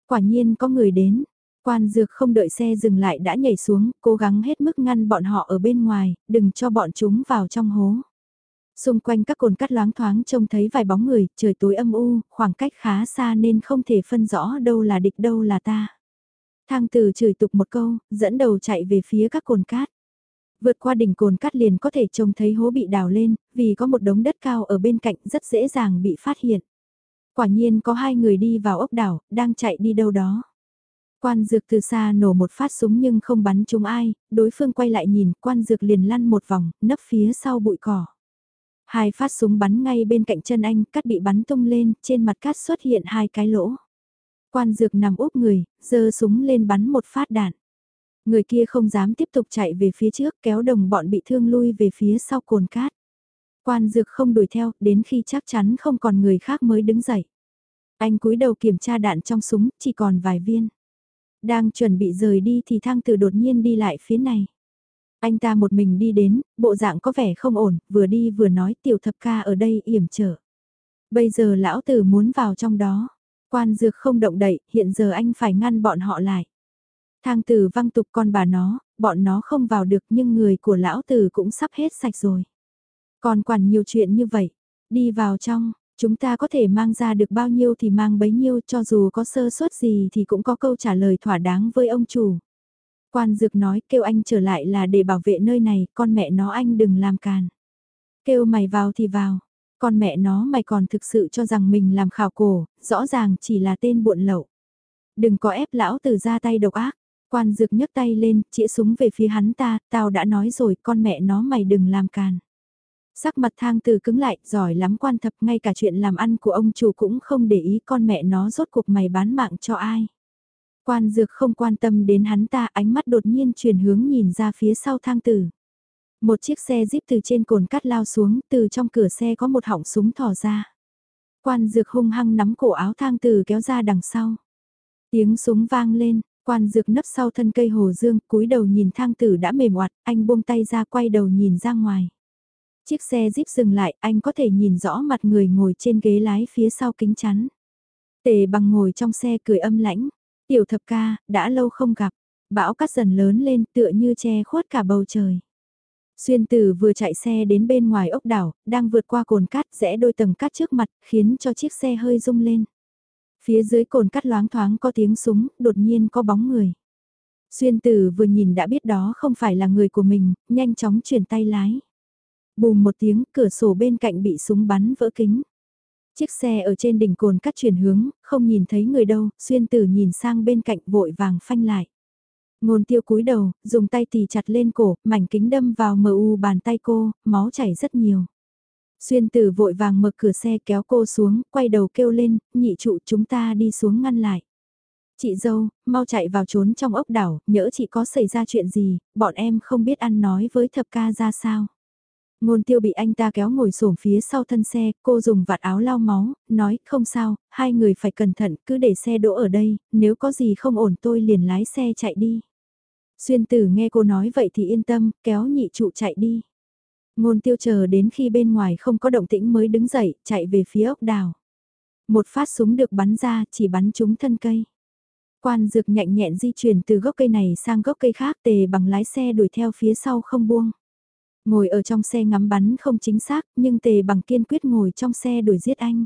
Quả nhiên có người đến, Quan dược không đợi xe dừng lại đã nhảy xuống, cố gắng hết mức ngăn bọn họ ở bên ngoài, đừng cho bọn chúng vào trong hố. Xung quanh các cồn cắt loáng thoáng trông thấy vài bóng người, trời tối âm u, khoảng cách khá xa nên không thể phân rõ đâu là địch đâu là ta. Thang từ chửi tục một câu, dẫn đầu chạy về phía các cồn cát. Vượt qua đỉnh cồn cát liền có thể trông thấy hố bị đào lên, vì có một đống đất cao ở bên cạnh rất dễ dàng bị phát hiện. Quả nhiên có hai người đi vào ốc đảo, đang chạy đi đâu đó. Quan dược từ xa nổ một phát súng nhưng không bắn trúng ai, đối phương quay lại nhìn, quan dược liền lăn một vòng, nấp phía sau bụi cỏ. Hai phát súng bắn ngay bên cạnh chân anh, cắt bị bắn tung lên, trên mặt cát xuất hiện hai cái lỗ. Quan dược nằm úp người, giơ súng lên bắn một phát đạn. Người kia không dám tiếp tục chạy về phía trước kéo đồng bọn bị thương lui về phía sau cồn cát. Quan dược không đuổi theo, đến khi chắc chắn không còn người khác mới đứng dậy. Anh cúi đầu kiểm tra đạn trong súng, chỉ còn vài viên. Đang chuẩn bị rời đi thì thang tử đột nhiên đi lại phía này. Anh ta một mình đi đến, bộ dạng có vẻ không ổn, vừa đi vừa nói tiểu thập ca ở đây yểm trở. Bây giờ lão tử muốn vào trong đó. Quan dược không động đậy, hiện giờ anh phải ngăn bọn họ lại. Thang tử văng tục con bà nó, bọn nó không vào được nhưng người của lão tử cũng sắp hết sạch rồi. Còn quản nhiều chuyện như vậy, đi vào trong, chúng ta có thể mang ra được bao nhiêu thì mang bấy nhiêu cho dù có sơ suất gì thì cũng có câu trả lời thỏa đáng với ông chủ. Quan dược nói kêu anh trở lại là để bảo vệ nơi này, con mẹ nó anh đừng làm càn. Kêu mày vào thì vào, con mẹ nó mày còn thực sự cho rằng mình làm khảo cổ, rõ ràng chỉ là tên buộn lậu. Đừng có ép lão tử ra tay độc ác, quan dược nhấc tay lên, chĩa súng về phía hắn ta, tao đã nói rồi con mẹ nó mày đừng làm càn. Sắc mặt thang từ cứng lại, giỏi lắm quan thập ngay cả chuyện làm ăn của ông chủ cũng không để ý con mẹ nó rốt cuộc mày bán mạng cho ai. Quan dược không quan tâm đến hắn ta ánh mắt đột nhiên chuyển hướng nhìn ra phía sau thang tử. Một chiếc xe jeep từ trên cồn cắt lao xuống, từ trong cửa xe có một họng súng thò ra. Quan dược hung hăng nắm cổ áo thang tử kéo ra đằng sau. Tiếng súng vang lên, quan dược nấp sau thân cây hồ dương, cúi đầu nhìn thang tử đã mềm oặt, anh buông tay ra quay đầu nhìn ra ngoài. Chiếc xe jeep dừng lại, anh có thể nhìn rõ mặt người ngồi trên ghế lái phía sau kính chắn. Tề bằng ngồi trong xe cười âm lãnh, Tiểu thập ca, đã lâu không gặp, bão cắt dần lớn lên tựa như che khuất cả bầu trời. Xuyên tử vừa chạy xe đến bên ngoài ốc đảo, đang vượt qua cồn cát rẽ đôi tầng cát trước mặt, khiến cho chiếc xe hơi rung lên. Phía dưới cồn cát loáng thoáng có tiếng súng, đột nhiên có bóng người. Xuyên tử vừa nhìn đã biết đó không phải là người của mình, nhanh chóng chuyển tay lái. Bùm một tiếng, cửa sổ bên cạnh bị súng bắn vỡ kính. Chiếc xe ở trên đỉnh cồn cắt chuyển hướng, không nhìn thấy người đâu, xuyên tử nhìn sang bên cạnh vội vàng phanh lại. Ngôn tiêu cúi đầu, dùng tay tì chặt lên cổ, mảnh kính đâm vào mờ u bàn tay cô, máu chảy rất nhiều. Xuyên tử vội vàng mở cửa xe kéo cô xuống, quay đầu kêu lên, nhị trụ chúng ta đi xuống ngăn lại. Chị dâu, mau chạy vào trốn trong ốc đảo, nhỡ chị có xảy ra chuyện gì, bọn em không biết ăn nói với thập ca ra sao. Ngôn tiêu bị anh ta kéo ngồi xổm phía sau thân xe, cô dùng vạt áo lau máu, nói không sao, hai người phải cẩn thận, cứ để xe đỗ ở đây, nếu có gì không ổn tôi liền lái xe chạy đi. Xuyên tử nghe cô nói vậy thì yên tâm, kéo nhị trụ chạy đi. Ngôn tiêu chờ đến khi bên ngoài không có động tĩnh mới đứng dậy, chạy về phía ốc đào. Một phát súng được bắn ra, chỉ bắn trúng thân cây. Quan dược nhạy nhẹn di chuyển từ gốc cây này sang gốc cây khác tề bằng lái xe đuổi theo phía sau không buông. Ngồi ở trong xe ngắm bắn không chính xác, nhưng tề bằng kiên quyết ngồi trong xe đuổi giết anh.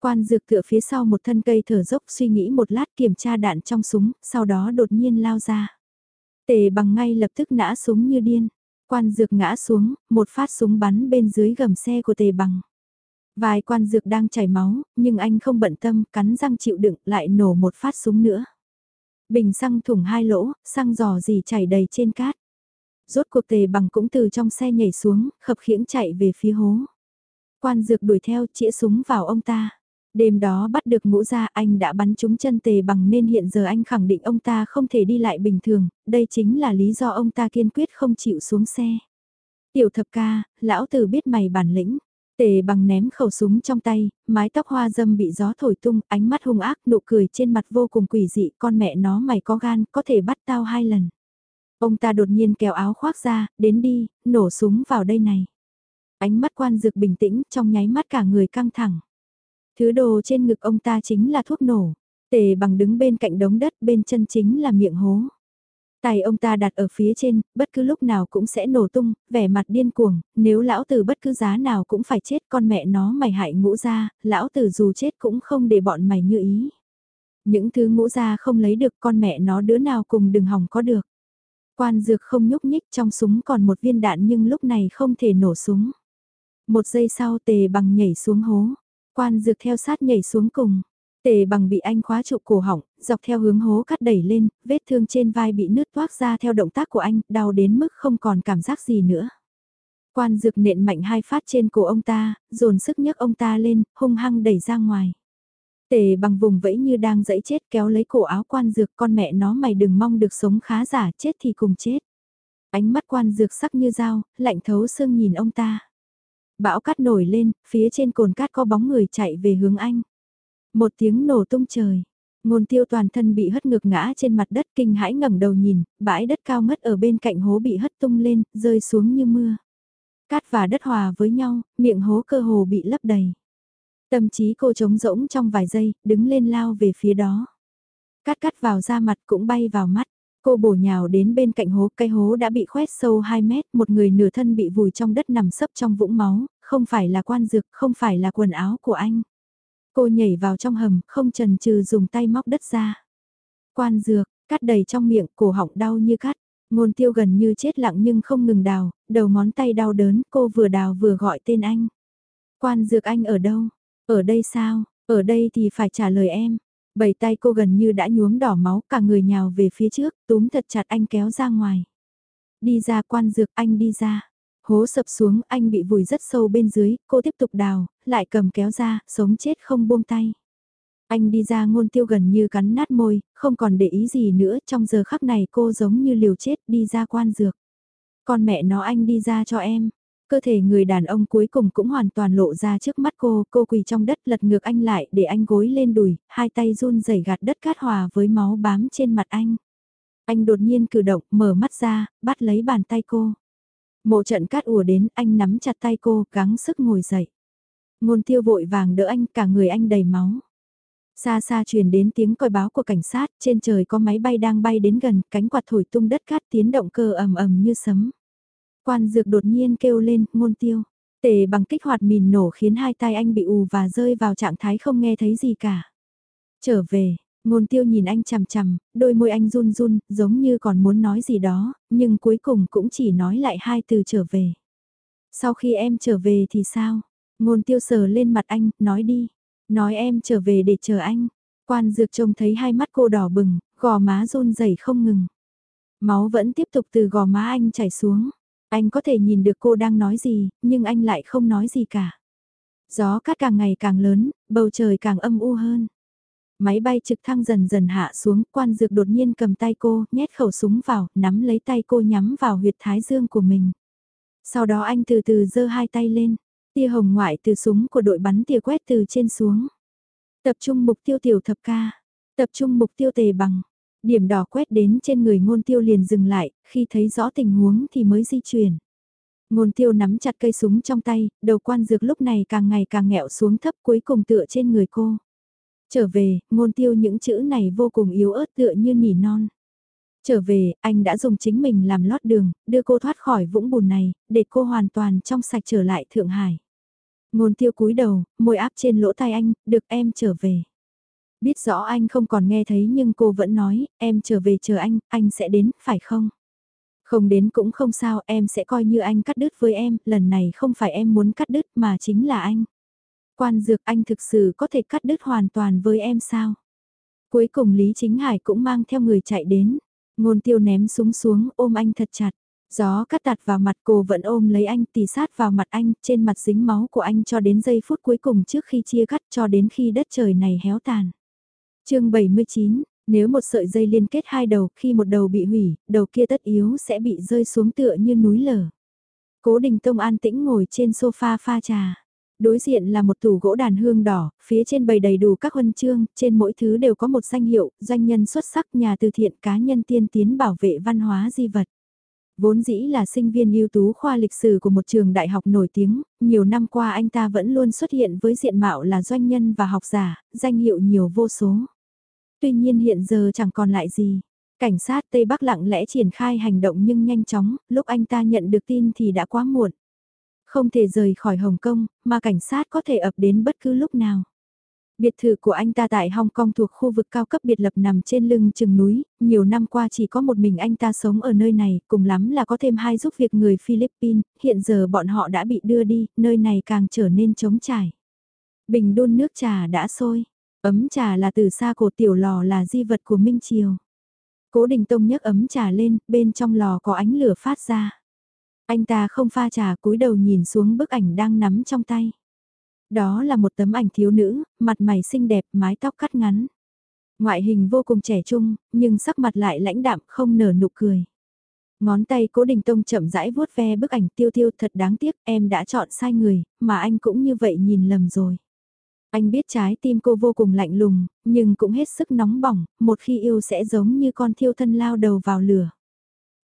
Quan dược tựa phía sau một thân cây thở dốc suy nghĩ một lát kiểm tra đạn trong súng, sau đó đột nhiên lao ra. Tề bằng ngay lập tức nã súng như điên. Quan dược ngã xuống, một phát súng bắn bên dưới gầm xe của tề bằng. Vài quan dược đang chảy máu, nhưng anh không bận tâm, cắn răng chịu đựng lại nổ một phát súng nữa. Bình xăng thủng hai lỗ, xăng giò gì chảy đầy trên cát. Rốt cuộc tề bằng cũng từ trong xe nhảy xuống, khập khiễng chạy về phía hố. Quan dược đuổi theo chĩa súng vào ông ta. Đêm đó bắt được ngũ ra anh đã bắn trúng chân tề bằng nên hiện giờ anh khẳng định ông ta không thể đi lại bình thường, đây chính là lý do ông ta kiên quyết không chịu xuống xe. Tiểu thập ca, lão tử biết mày bản lĩnh. Tề bằng ném khẩu súng trong tay, mái tóc hoa dâm bị gió thổi tung, ánh mắt hung ác, nụ cười trên mặt vô cùng quỷ dị, con mẹ nó mày có gan, có thể bắt tao hai lần. Ông ta đột nhiên kéo áo khoác ra, đến đi, nổ súng vào đây này. Ánh mắt quan dược bình tĩnh, trong nháy mắt cả người căng thẳng. Thứ đồ trên ngực ông ta chính là thuốc nổ. Tề bằng đứng bên cạnh đống đất bên chân chính là miệng hố. Tay ông ta đặt ở phía trên, bất cứ lúc nào cũng sẽ nổ tung, vẻ mặt điên cuồng, nếu lão tử bất cứ giá nào cũng phải chết con mẹ nó mày hại ngũ ra, lão tử dù chết cũng không để bọn mày như ý. Những thứ ngũ ra không lấy được con mẹ nó đứa nào cùng đừng hỏng có được. Quan dược không nhúc nhích trong súng còn một viên đạn nhưng lúc này không thể nổ súng. Một giây sau tề bằng nhảy xuống hố, quan dược theo sát nhảy xuống cùng. Tề bằng bị anh khóa trụ cổ họng, dọc theo hướng hố cắt đẩy lên, vết thương trên vai bị nứt toác ra theo động tác của anh, đau đến mức không còn cảm giác gì nữa. Quan dược nện mạnh hai phát trên cổ ông ta, dồn sức nhấc ông ta lên, hung hăng đẩy ra ngoài. Tề bằng vùng vẫy như đang dẫy chết kéo lấy cổ áo quan dược con mẹ nó mày đừng mong được sống khá giả chết thì cùng chết. Ánh mắt quan dược sắc như dao, lạnh thấu xương nhìn ông ta. Bão cát nổi lên, phía trên cồn cát có bóng người chạy về hướng anh. Một tiếng nổ tung trời. Ngôn tiêu toàn thân bị hất ngược ngã trên mặt đất kinh hãi ngẩng đầu nhìn, bãi đất cao ngất ở bên cạnh hố bị hất tung lên, rơi xuống như mưa. Cát và đất hòa với nhau, miệng hố cơ hồ bị lấp đầy. Tâm trí cô trống rỗng trong vài giây, đứng lên lao về phía đó. Cát cát vào da mặt cũng bay vào mắt. Cô bổ nhào đến bên cạnh hố, cây hố đã bị khoét sâu 2 mét, một người nửa thân bị vùi trong đất nằm sấp trong vũng máu, không phải là quan dược, không phải là quần áo của anh. Cô nhảy vào trong hầm, không chần chừ dùng tay móc đất ra. Quan dược, cắt đầy trong miệng, cổ họng đau như cắt. Ngôn tiêu gần như chết lặng nhưng không ngừng đào, đầu ngón tay đau đớn, cô vừa đào vừa gọi tên anh. Quan dược anh ở đâu? Ở đây sao? Ở đây thì phải trả lời em. Bảy tay cô gần như đã nhuốm đỏ máu, cả người nhào về phía trước, túm thật chặt anh kéo ra ngoài. Đi ra quan dược, anh đi ra. Hố sập xuống, anh bị vùi rất sâu bên dưới, cô tiếp tục đào, lại cầm kéo ra, sống chết không buông tay. Anh đi ra ngôn tiêu gần như cắn nát môi, không còn để ý gì nữa, trong giờ khắc này cô giống như liều chết đi ra quan dược. Con mẹ nó anh đi ra cho em. Cơ thể người đàn ông cuối cùng cũng hoàn toàn lộ ra trước mắt cô, cô quỳ trong đất lật ngược anh lại để anh gối lên đùi, hai tay run rẩy gạt đất cát hòa với máu bám trên mặt anh. Anh đột nhiên cử động, mở mắt ra, bắt lấy bàn tay cô. Mộ trận cát ùa đến, anh nắm chặt tay cô, gắng sức ngồi dậy. Ngôn tiêu vội vàng đỡ anh, cả người anh đầy máu. Xa xa truyền đến tiếng còi báo của cảnh sát, trên trời có máy bay đang bay đến gần, cánh quạt thổi tung đất cát tiến động cơ ầm ầm như sấm. Quan dược đột nhiên kêu lên, ngôn tiêu. Tề bằng kích hoạt mìn nổ khiến hai tay anh bị ù và rơi vào trạng thái không nghe thấy gì cả. Trở về, ngôn tiêu nhìn anh chằm chằm, đôi môi anh run run, giống như còn muốn nói gì đó, nhưng cuối cùng cũng chỉ nói lại hai từ trở về. Sau khi em trở về thì sao? Ngôn tiêu sờ lên mặt anh, nói đi. Nói em trở về để chờ anh. Quan dược trông thấy hai mắt cô đỏ bừng, gò má run rẩy không ngừng. Máu vẫn tiếp tục từ gò má anh chảy xuống. Anh có thể nhìn được cô đang nói gì, nhưng anh lại không nói gì cả. Gió cát càng ngày càng lớn, bầu trời càng âm u hơn. Máy bay trực thăng dần dần hạ xuống, quan dược đột nhiên cầm tay cô, nhét khẩu súng vào, nắm lấy tay cô nhắm vào huyệt thái dương của mình. Sau đó anh từ từ giơ hai tay lên, tia hồng ngoại từ súng của đội bắn tia quét từ trên xuống. Tập trung mục tiêu tiểu thập ca, tập trung mục tiêu tề bằng, Điểm đỏ quét đến trên người ngôn tiêu liền dừng lại, khi thấy rõ tình huống thì mới di chuyển. Ngôn tiêu nắm chặt cây súng trong tay, đầu quan dược lúc này càng ngày càng nghẹo xuống thấp cuối cùng tựa trên người cô. Trở về, ngôn tiêu những chữ này vô cùng yếu ớt tựa như nỉ non. Trở về, anh đã dùng chính mình làm lót đường, đưa cô thoát khỏi vũng bùn này, để cô hoàn toàn trong sạch trở lại Thượng Hải. Ngôn tiêu cúi đầu, môi áp trên lỗ tai anh, được em trở về. Biết rõ anh không còn nghe thấy nhưng cô vẫn nói, em trở về chờ anh, anh sẽ đến, phải không? Không đến cũng không sao, em sẽ coi như anh cắt đứt với em, lần này không phải em muốn cắt đứt mà chính là anh. Quan dược anh thực sự có thể cắt đứt hoàn toàn với em sao? Cuối cùng Lý Chính Hải cũng mang theo người chạy đến. Ngôn tiêu ném súng xuống ôm anh thật chặt. Gió cắt tạt vào mặt cô vẫn ôm lấy anh tì sát vào mặt anh trên mặt dính máu của anh cho đến giây phút cuối cùng trước khi chia cắt cho đến khi đất trời này héo tàn chương 79, nếu một sợi dây liên kết hai đầu khi một đầu bị hủy, đầu kia tất yếu sẽ bị rơi xuống tựa như núi lở. Cố Đình Tông an tĩnh ngồi trên sofa pha trà. Đối diện là một tủ gỗ đàn hương đỏ, phía trên bày đầy đủ các huân chương, trên mỗi thứ đều có một danh hiệu, doanh nhân xuất sắc, nhà từ thiện cá nhân tiên tiến bảo vệ văn hóa di vật. Vốn dĩ là sinh viên ưu tú khoa lịch sử của một trường đại học nổi tiếng, nhiều năm qua anh ta vẫn luôn xuất hiện với diện mạo là doanh nhân và học giả, danh hiệu nhiều vô số. Tuy nhiên hiện giờ chẳng còn lại gì. Cảnh sát Tây Bắc lặng lẽ triển khai hành động nhưng nhanh chóng, lúc anh ta nhận được tin thì đã quá muộn. Không thể rời khỏi Hồng Kông, mà cảnh sát có thể ập đến bất cứ lúc nào. Biệt thự của anh ta tại Hong Kong thuộc khu vực cao cấp biệt lập nằm trên lưng chừng núi, nhiều năm qua chỉ có một mình anh ta sống ở nơi này, cùng lắm là có thêm hai giúp việc người Philippines, hiện giờ bọn họ đã bị đưa đi, nơi này càng trở nên trống trải. Bình đun nước trà đã sôi, ấm trà là từ xa cổ tiểu lò là di vật của Minh Triều. Cố Đình Tông nhấc ấm trà lên, bên trong lò có ánh lửa phát ra. Anh ta không pha trà cúi đầu nhìn xuống bức ảnh đang nắm trong tay. Đó là một tấm ảnh thiếu nữ, mặt mày xinh đẹp, mái tóc cắt ngắn. Ngoại hình vô cùng trẻ trung, nhưng sắc mặt lại lãnh đạm không nở nụ cười. Ngón tay cố đình tông chậm rãi vuốt ve bức ảnh tiêu tiêu thật đáng tiếc em đã chọn sai người, mà anh cũng như vậy nhìn lầm rồi. Anh biết trái tim cô vô cùng lạnh lùng, nhưng cũng hết sức nóng bỏng, một khi yêu sẽ giống như con thiêu thân lao đầu vào lửa.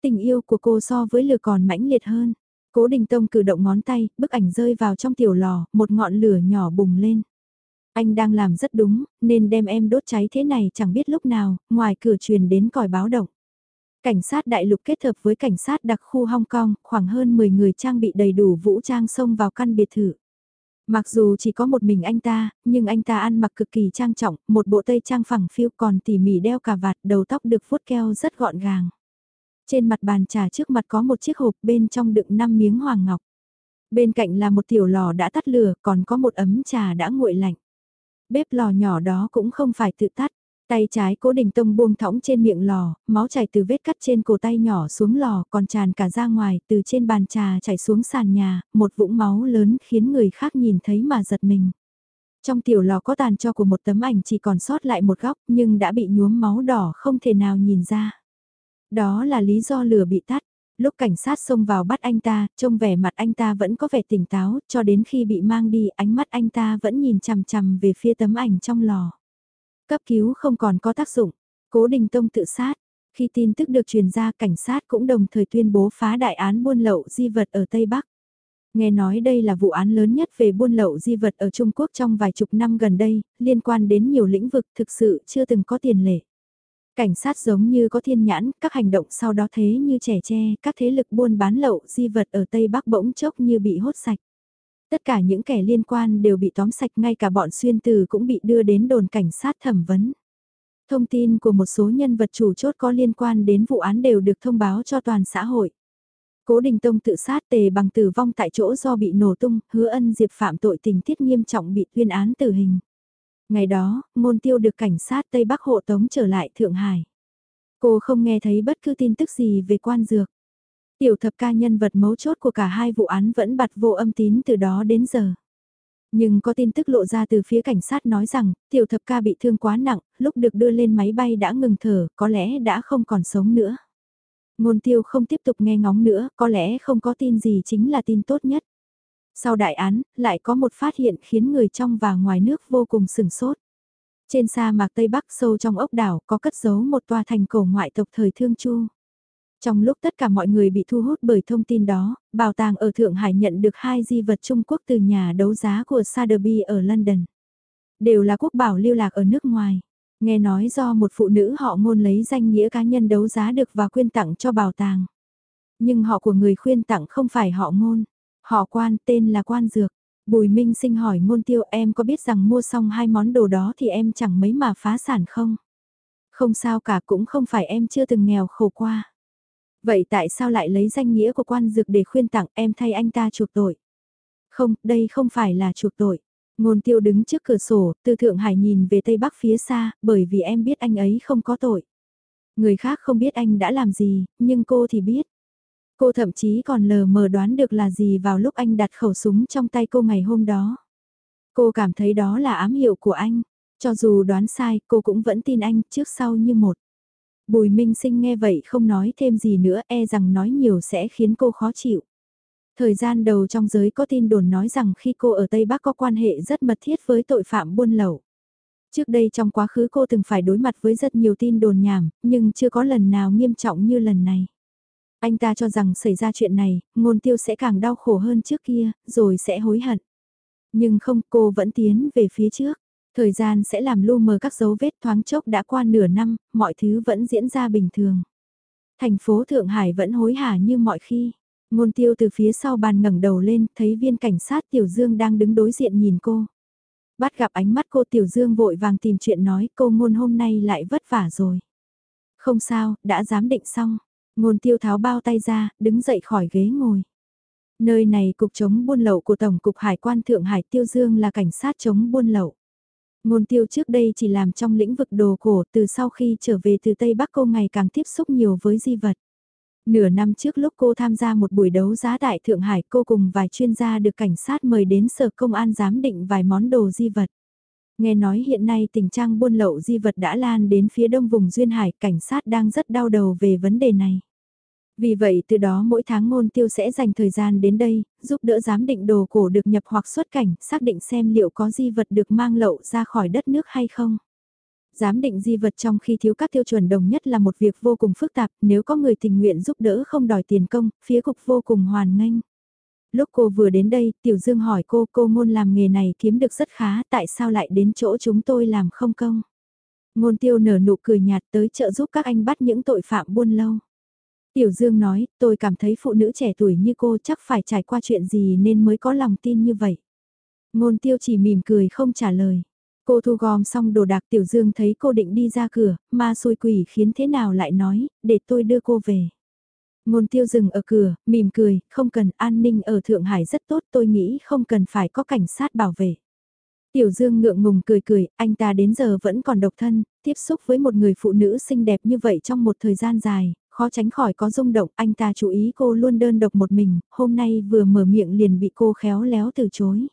Tình yêu của cô so với lửa còn mãnh liệt hơn. Cố Đình Tông cử động ngón tay, bức ảnh rơi vào trong tiểu lò, một ngọn lửa nhỏ bùng lên. Anh đang làm rất đúng, nên đem em đốt cháy thế này chẳng biết lúc nào, ngoài cửa truyền đến còi báo động. Cảnh sát đại lục kết hợp với cảnh sát đặc khu Hong Kong, khoảng hơn 10 người trang bị đầy đủ vũ trang xông vào căn biệt thự. Mặc dù chỉ có một mình anh ta, nhưng anh ta ăn mặc cực kỳ trang trọng, một bộ tây trang phẳng phiu còn tỉ mỉ đeo cà vạt, đầu tóc được vuốt keo rất gọn gàng. Trên mặt bàn trà trước mặt có một chiếc hộp bên trong đựng 5 miếng hoàng ngọc. Bên cạnh là một tiểu lò đã tắt lửa, còn có một ấm trà đã nguội lạnh. Bếp lò nhỏ đó cũng không phải tự tắt. Tay trái cố đình tông buông thõng trên miệng lò, máu chảy từ vết cắt trên cổ tay nhỏ xuống lò còn tràn cả ra ngoài từ trên bàn trà chảy xuống sàn nhà, một vũng máu lớn khiến người khác nhìn thấy mà giật mình. Trong tiểu lò có tàn cho của một tấm ảnh chỉ còn sót lại một góc nhưng đã bị nhuốm máu đỏ không thể nào nhìn ra. Đó là lý do lửa bị tắt. Lúc cảnh sát xông vào bắt anh ta, trông vẻ mặt anh ta vẫn có vẻ tỉnh táo, cho đến khi bị mang đi, ánh mắt anh ta vẫn nhìn chằm chằm về phía tấm ảnh trong lò. Cấp cứu không còn có tác dụng, cố đình tông tự sát. Khi tin tức được truyền ra, cảnh sát cũng đồng thời tuyên bố phá đại án buôn lậu di vật ở Tây Bắc. Nghe nói đây là vụ án lớn nhất về buôn lậu di vật ở Trung Quốc trong vài chục năm gần đây, liên quan đến nhiều lĩnh vực thực sự chưa từng có tiền lệ. Cảnh sát giống như có thiên nhãn, các hành động sau đó thế như trẻ tre, các thế lực buôn bán lậu di vật ở Tây Bắc bỗng chốc như bị hốt sạch. Tất cả những kẻ liên quan đều bị tóm sạch ngay cả bọn xuyên từ cũng bị đưa đến đồn cảnh sát thẩm vấn. Thông tin của một số nhân vật chủ chốt có liên quan đến vụ án đều được thông báo cho toàn xã hội. Cố Đình Tông tự sát tề bằng tử vong tại chỗ do bị nổ tung, hứa ân diệp phạm tội tình tiết nghiêm trọng bị tuyên án tử hình. Ngày đó, ngôn tiêu được cảnh sát Tây Bắc hộ tống trở lại Thượng Hải. Cô không nghe thấy bất cứ tin tức gì về quan dược. Tiểu thập ca nhân vật mấu chốt của cả hai vụ án vẫn bặt vô âm tín từ đó đến giờ. Nhưng có tin tức lộ ra từ phía cảnh sát nói rằng, tiểu thập ca bị thương quá nặng, lúc được đưa lên máy bay đã ngừng thở, có lẽ đã không còn sống nữa. Ngôn tiêu không tiếp tục nghe ngóng nữa, có lẽ không có tin gì chính là tin tốt nhất. Sau đại án, lại có một phát hiện khiến người trong và ngoài nước vô cùng sừng sốt. Trên sa mạc Tây Bắc sâu trong ốc đảo có cất giấu một tòa thành cổ ngoại tộc thời Thương Chu. Trong lúc tất cả mọi người bị thu hút bởi thông tin đó, bảo tàng ở Thượng Hải nhận được hai di vật Trung Quốc từ nhà đấu giá của Sotheby ở London. Đều là quốc bảo lưu lạc ở nước ngoài. Nghe nói do một phụ nữ họ ngôn lấy danh nghĩa cá nhân đấu giá được và quyên tặng cho bảo tàng. Nhưng họ của người khuyên tặng không phải họ ngôn. Họ quan tên là quan dược. Bùi Minh sinh hỏi ngôn tiêu em có biết rằng mua xong hai món đồ đó thì em chẳng mấy mà phá sản không? Không sao cả cũng không phải em chưa từng nghèo khổ qua. Vậy tại sao lại lấy danh nghĩa của quan dược để khuyên tặng em thay anh ta chuộc tội? Không, đây không phải là chuộc tội. Ngôn tiêu đứng trước cửa sổ, từ Thượng Hải nhìn về Tây Bắc phía xa, bởi vì em biết anh ấy không có tội. Người khác không biết anh đã làm gì, nhưng cô thì biết. Cô thậm chí còn lờ mờ đoán được là gì vào lúc anh đặt khẩu súng trong tay cô ngày hôm đó. Cô cảm thấy đó là ám hiệu của anh. Cho dù đoán sai, cô cũng vẫn tin anh trước sau như một. Bùi Minh Sinh nghe vậy không nói thêm gì nữa e rằng nói nhiều sẽ khiến cô khó chịu. Thời gian đầu trong giới có tin đồn nói rằng khi cô ở Tây Bắc có quan hệ rất mật thiết với tội phạm buôn lậu. Trước đây trong quá khứ cô từng phải đối mặt với rất nhiều tin đồn nhảm, nhưng chưa có lần nào nghiêm trọng như lần này. Anh ta cho rằng xảy ra chuyện này, ngôn tiêu sẽ càng đau khổ hơn trước kia, rồi sẽ hối hận. Nhưng không cô vẫn tiến về phía trước. Thời gian sẽ làm lu mờ các dấu vết thoáng chốc đã qua nửa năm, mọi thứ vẫn diễn ra bình thường. Thành phố Thượng Hải vẫn hối hả như mọi khi. Ngôn tiêu từ phía sau bàn ngẩng đầu lên, thấy viên cảnh sát Tiểu Dương đang đứng đối diện nhìn cô. Bắt gặp ánh mắt cô Tiểu Dương vội vàng tìm chuyện nói cô ngôn hôm nay lại vất vả rồi. Không sao, đã giám định xong. Ngôn tiêu tháo bao tay ra, đứng dậy khỏi ghế ngồi. Nơi này cục chống buôn lậu của Tổng cục Hải quan Thượng Hải Tiêu Dương là cảnh sát chống buôn lậu. Ngôn tiêu trước đây chỉ làm trong lĩnh vực đồ cổ từ sau khi trở về từ Tây Bắc cô ngày càng tiếp xúc nhiều với di vật. Nửa năm trước lúc cô tham gia một buổi đấu giá tại Thượng Hải cô cùng vài chuyên gia được cảnh sát mời đến sở công an giám định vài món đồ di vật. Nghe nói hiện nay tình trạng buôn lậu di vật đã lan đến phía đông vùng Duyên Hải, cảnh sát đang rất đau đầu về vấn đề này. Vì vậy từ đó mỗi tháng ngôn tiêu sẽ dành thời gian đến đây, giúp đỡ giám định đồ cổ được nhập hoặc xuất cảnh, xác định xem liệu có di vật được mang lậu ra khỏi đất nước hay không. Giám định di vật trong khi thiếu các tiêu chuẩn đồng nhất là một việc vô cùng phức tạp, nếu có người tình nguyện giúp đỡ không đòi tiền công, phía cục vô cùng hoàn nghênh. Lúc cô vừa đến đây, Tiểu Dương hỏi cô, cô ngôn làm nghề này kiếm được rất khá, tại sao lại đến chỗ chúng tôi làm không công? Ngôn tiêu nở nụ cười nhạt tới trợ giúp các anh bắt những tội phạm buôn lâu. Tiểu Dương nói, tôi cảm thấy phụ nữ trẻ tuổi như cô chắc phải trải qua chuyện gì nên mới có lòng tin như vậy. Ngôn tiêu chỉ mỉm cười không trả lời. Cô thu gom xong đồ đạc Tiểu Dương thấy cô định đi ra cửa, ma xui quỷ khiến thế nào lại nói, để tôi đưa cô về. Ngôn tiêu dừng ở cửa, mỉm cười, không cần an ninh ở Thượng Hải rất tốt tôi nghĩ không cần phải có cảnh sát bảo vệ. Tiểu Dương ngượng ngùng cười cười, anh ta đến giờ vẫn còn độc thân, tiếp xúc với một người phụ nữ xinh đẹp như vậy trong một thời gian dài, khó tránh khỏi có rung động, anh ta chú ý cô luôn đơn độc một mình, hôm nay vừa mở miệng liền bị cô khéo léo từ chối.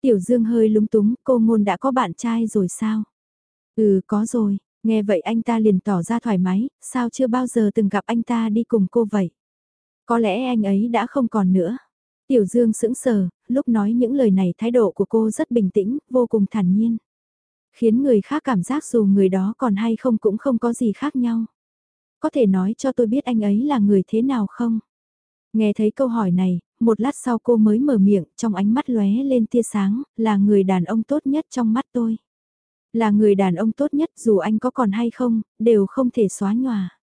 Tiểu Dương hơi lúng túng, cô ngôn đã có bạn trai rồi sao? Ừ, có rồi, nghe vậy anh ta liền tỏ ra thoải mái, sao chưa bao giờ từng gặp anh ta đi cùng cô vậy? Có lẽ anh ấy đã không còn nữa. Tiểu Dương sững sờ, lúc nói những lời này thái độ của cô rất bình tĩnh, vô cùng thản nhiên. Khiến người khác cảm giác dù người đó còn hay không cũng không có gì khác nhau. Có thể nói cho tôi biết anh ấy là người thế nào không? Nghe thấy câu hỏi này, một lát sau cô mới mở miệng, trong ánh mắt lóe lên tia sáng, là người đàn ông tốt nhất trong mắt tôi. Là người đàn ông tốt nhất dù anh có còn hay không, đều không thể xóa nhòa.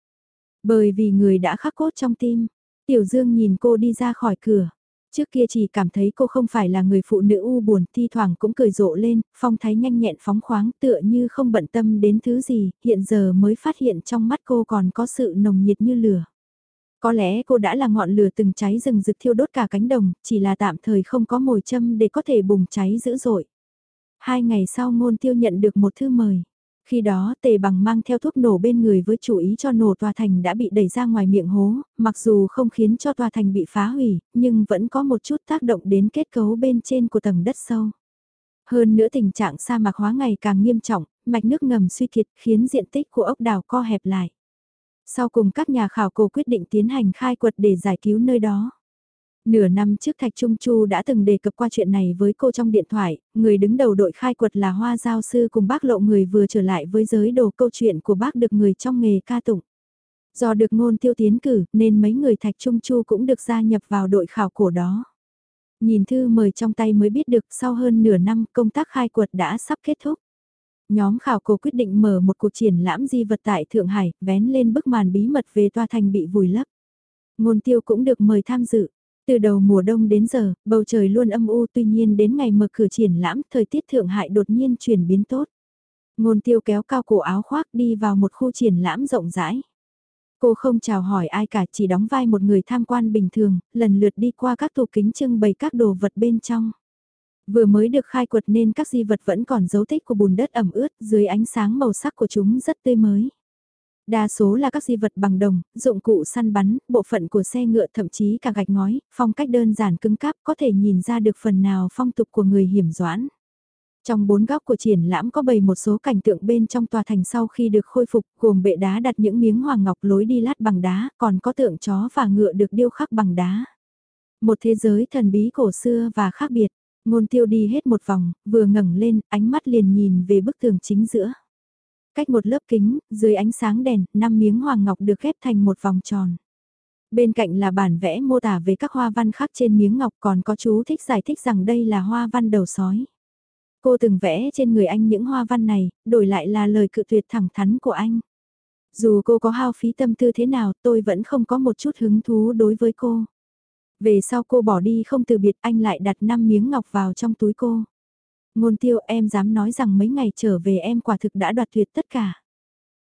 Bởi vì người đã khắc cốt trong tim, Tiểu Dương nhìn cô đi ra khỏi cửa. Trước kia chỉ cảm thấy cô không phải là người phụ nữ u buồn, thi thoảng cũng cười rộ lên, phong thái nhanh nhẹn phóng khoáng tựa như không bận tâm đến thứ gì, hiện giờ mới phát hiện trong mắt cô còn có sự nồng nhiệt như lửa. Có lẽ cô đã là ngọn lửa từng cháy rừng rực thiêu đốt cả cánh đồng, chỉ là tạm thời không có mồi châm để có thể bùng cháy dữ dội. Hai ngày sau ngôn tiêu nhận được một thư mời. Khi đó tề bằng mang theo thuốc nổ bên người với chủ ý cho nổ tòa thành đã bị đẩy ra ngoài miệng hố, mặc dù không khiến cho tòa thành bị phá hủy, nhưng vẫn có một chút tác động đến kết cấu bên trên của tầng đất sâu. Hơn nữa tình trạng sa mạc hóa ngày càng nghiêm trọng, mạch nước ngầm suy kiệt khiến diện tích của ốc đảo co hẹp lại. Sau cùng các nhà khảo cổ quyết định tiến hành khai quật để giải cứu nơi đó. Nửa năm trước Thạch Trung Chu đã từng đề cập qua chuyện này với cô trong điện thoại, người đứng đầu đội khai quật là Hoa Giao Sư cùng bác lộ người vừa trở lại với giới đồ câu chuyện của bác được người trong nghề ca tụng. Do được ngôn tiêu tiến cử nên mấy người Thạch Trung Chu cũng được gia nhập vào đội khảo cổ đó. Nhìn thư mời trong tay mới biết được sau hơn nửa năm công tác khai quật đã sắp kết thúc. Nhóm khảo cổ quyết định mở một cuộc triển lãm di vật tại Thượng Hải, vén lên bức màn bí mật về toa thành bị vùi lấp. Ngôn tiêu cũng được mời tham dự. Từ đầu mùa đông đến giờ, bầu trời luôn âm u tuy nhiên đến ngày mở cửa triển lãm, thời tiết Thượng Hải đột nhiên chuyển biến tốt. Ngôn tiêu kéo cao cổ áo khoác đi vào một khu triển lãm rộng rãi. Cô không chào hỏi ai cả chỉ đóng vai một người tham quan bình thường, lần lượt đi qua các tủ kính trưng bày các đồ vật bên trong. Vừa mới được khai quật nên các di vật vẫn còn dấu tích của bùn đất ẩm ướt dưới ánh sáng màu sắc của chúng rất tươi mới. Đa số là các di vật bằng đồng, dụng cụ săn bắn, bộ phận của xe ngựa thậm chí cả gạch ngói, phong cách đơn giản cứng cáp có thể nhìn ra được phần nào phong tục của người hiểm doãn. Trong bốn góc của triển lãm có bày một số cảnh tượng bên trong tòa thành sau khi được khôi phục, gồm bệ đá đặt những miếng hoàng ngọc lối đi lát bằng đá, còn có tượng chó và ngựa được điêu khắc bằng đá. Một thế giới thần bí cổ xưa và khác biệt. Ngôn tiêu đi hết một vòng, vừa ngẩng lên, ánh mắt liền nhìn về bức tường chính giữa. Cách một lớp kính, dưới ánh sáng đèn, năm miếng hoàng ngọc được ghép thành một vòng tròn. Bên cạnh là bản vẽ mô tả về các hoa văn khác trên miếng ngọc còn có chú thích giải thích rằng đây là hoa văn đầu sói. Cô từng vẽ trên người anh những hoa văn này, đổi lại là lời cự tuyệt thẳng thắn của anh. Dù cô có hao phí tâm tư thế nào tôi vẫn không có một chút hứng thú đối với cô. Về sau cô bỏ đi không từ biệt anh lại đặt 5 miếng ngọc vào trong túi cô. Ngôn tiêu em dám nói rằng mấy ngày trở về em quả thực đã đoạt tuyệt tất cả.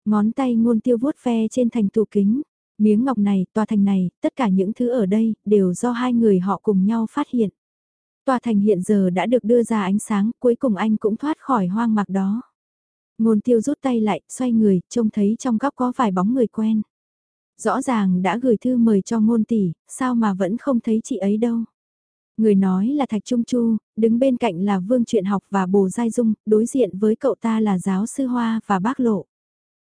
Ngón tay ngôn tiêu vuốt ve trên thành tủ kính. Miếng ngọc này, tòa thành này, tất cả những thứ ở đây, đều do hai người họ cùng nhau phát hiện. Tòa thành hiện giờ đã được đưa ra ánh sáng, cuối cùng anh cũng thoát khỏi hoang mạc đó. Ngôn tiêu rút tay lại, xoay người, trông thấy trong góc có vài bóng người quen. Rõ ràng đã gửi thư mời cho ngôn tỷ, sao mà vẫn không thấy chị ấy đâu. Người nói là Thạch Trung Chu, đứng bên cạnh là Vương Truyện Học và Bồ Giai Dung, đối diện với cậu ta là giáo sư Hoa và bác Lộ.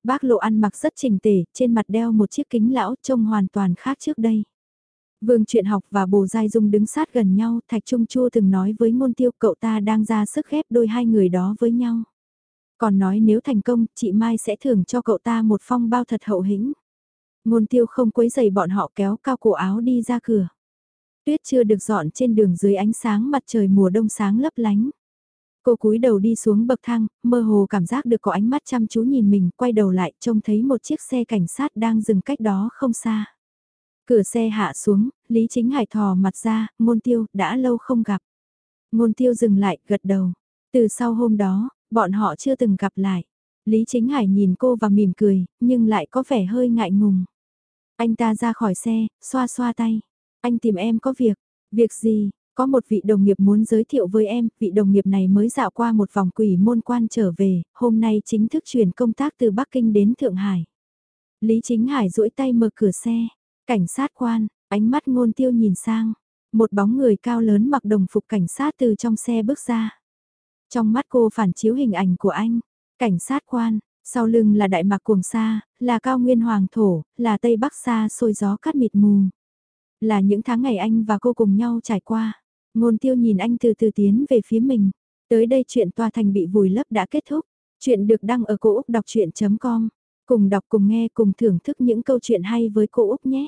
Bác Lộ ăn mặc rất trình tề, trên mặt đeo một chiếc kính lão trông hoàn toàn khác trước đây. Vương Truyện Học và Bồ Giai Dung đứng sát gần nhau, Thạch Trung Chu từng nói với ngôn tiêu cậu ta đang ra sức ghép đôi hai người đó với nhau. Còn nói nếu thành công, chị Mai sẽ thưởng cho cậu ta một phong bao thật hậu hĩnh. Ngôn tiêu không quấy giày bọn họ kéo cao cổ áo đi ra cửa. Tuyết chưa được dọn trên đường dưới ánh sáng mặt trời mùa đông sáng lấp lánh. Cô cúi đầu đi xuống bậc thang, mơ hồ cảm giác được có ánh mắt chăm chú nhìn mình, quay đầu lại trông thấy một chiếc xe cảnh sát đang dừng cách đó không xa. Cửa xe hạ xuống, Lý Chính Hải thò mặt ra, ngôn tiêu, đã lâu không gặp. Ngôn tiêu dừng lại, gật đầu. Từ sau hôm đó, bọn họ chưa từng gặp lại. Lý Chính Hải nhìn cô và mỉm cười, nhưng lại có vẻ hơi ngại ngùng. Anh ta ra khỏi xe, xoa xoa tay. Anh tìm em có việc. Việc gì? Có một vị đồng nghiệp muốn giới thiệu với em, vị đồng nghiệp này mới dạo qua một vòng quỷ môn quan trở về, hôm nay chính thức chuyển công tác từ Bắc Kinh đến Thượng Hải. Lý Chính Hải duỗi tay mở cửa xe, cảnh sát quan, ánh mắt ngôn tiêu nhìn sang, một bóng người cao lớn mặc đồng phục cảnh sát từ trong xe bước ra. Trong mắt cô phản chiếu hình ảnh của anh, cảnh sát quan, sau lưng là đại mạc cuồng sa, là cao nguyên hoàng thổ, là tây bắc xa sôi gió cát mịt mù. Là những tháng ngày anh và cô cùng nhau trải qua. Ngôn tiêu nhìn anh từ từ tiến về phía mình. Tới đây chuyện tòa thành bị vùi lấp đã kết thúc. Chuyện được đăng ở cô Úc Đọc Chuyện.com. Cùng đọc, cùng nghe, cùng thưởng thức những câu chuyện hay với cô Úc nhé.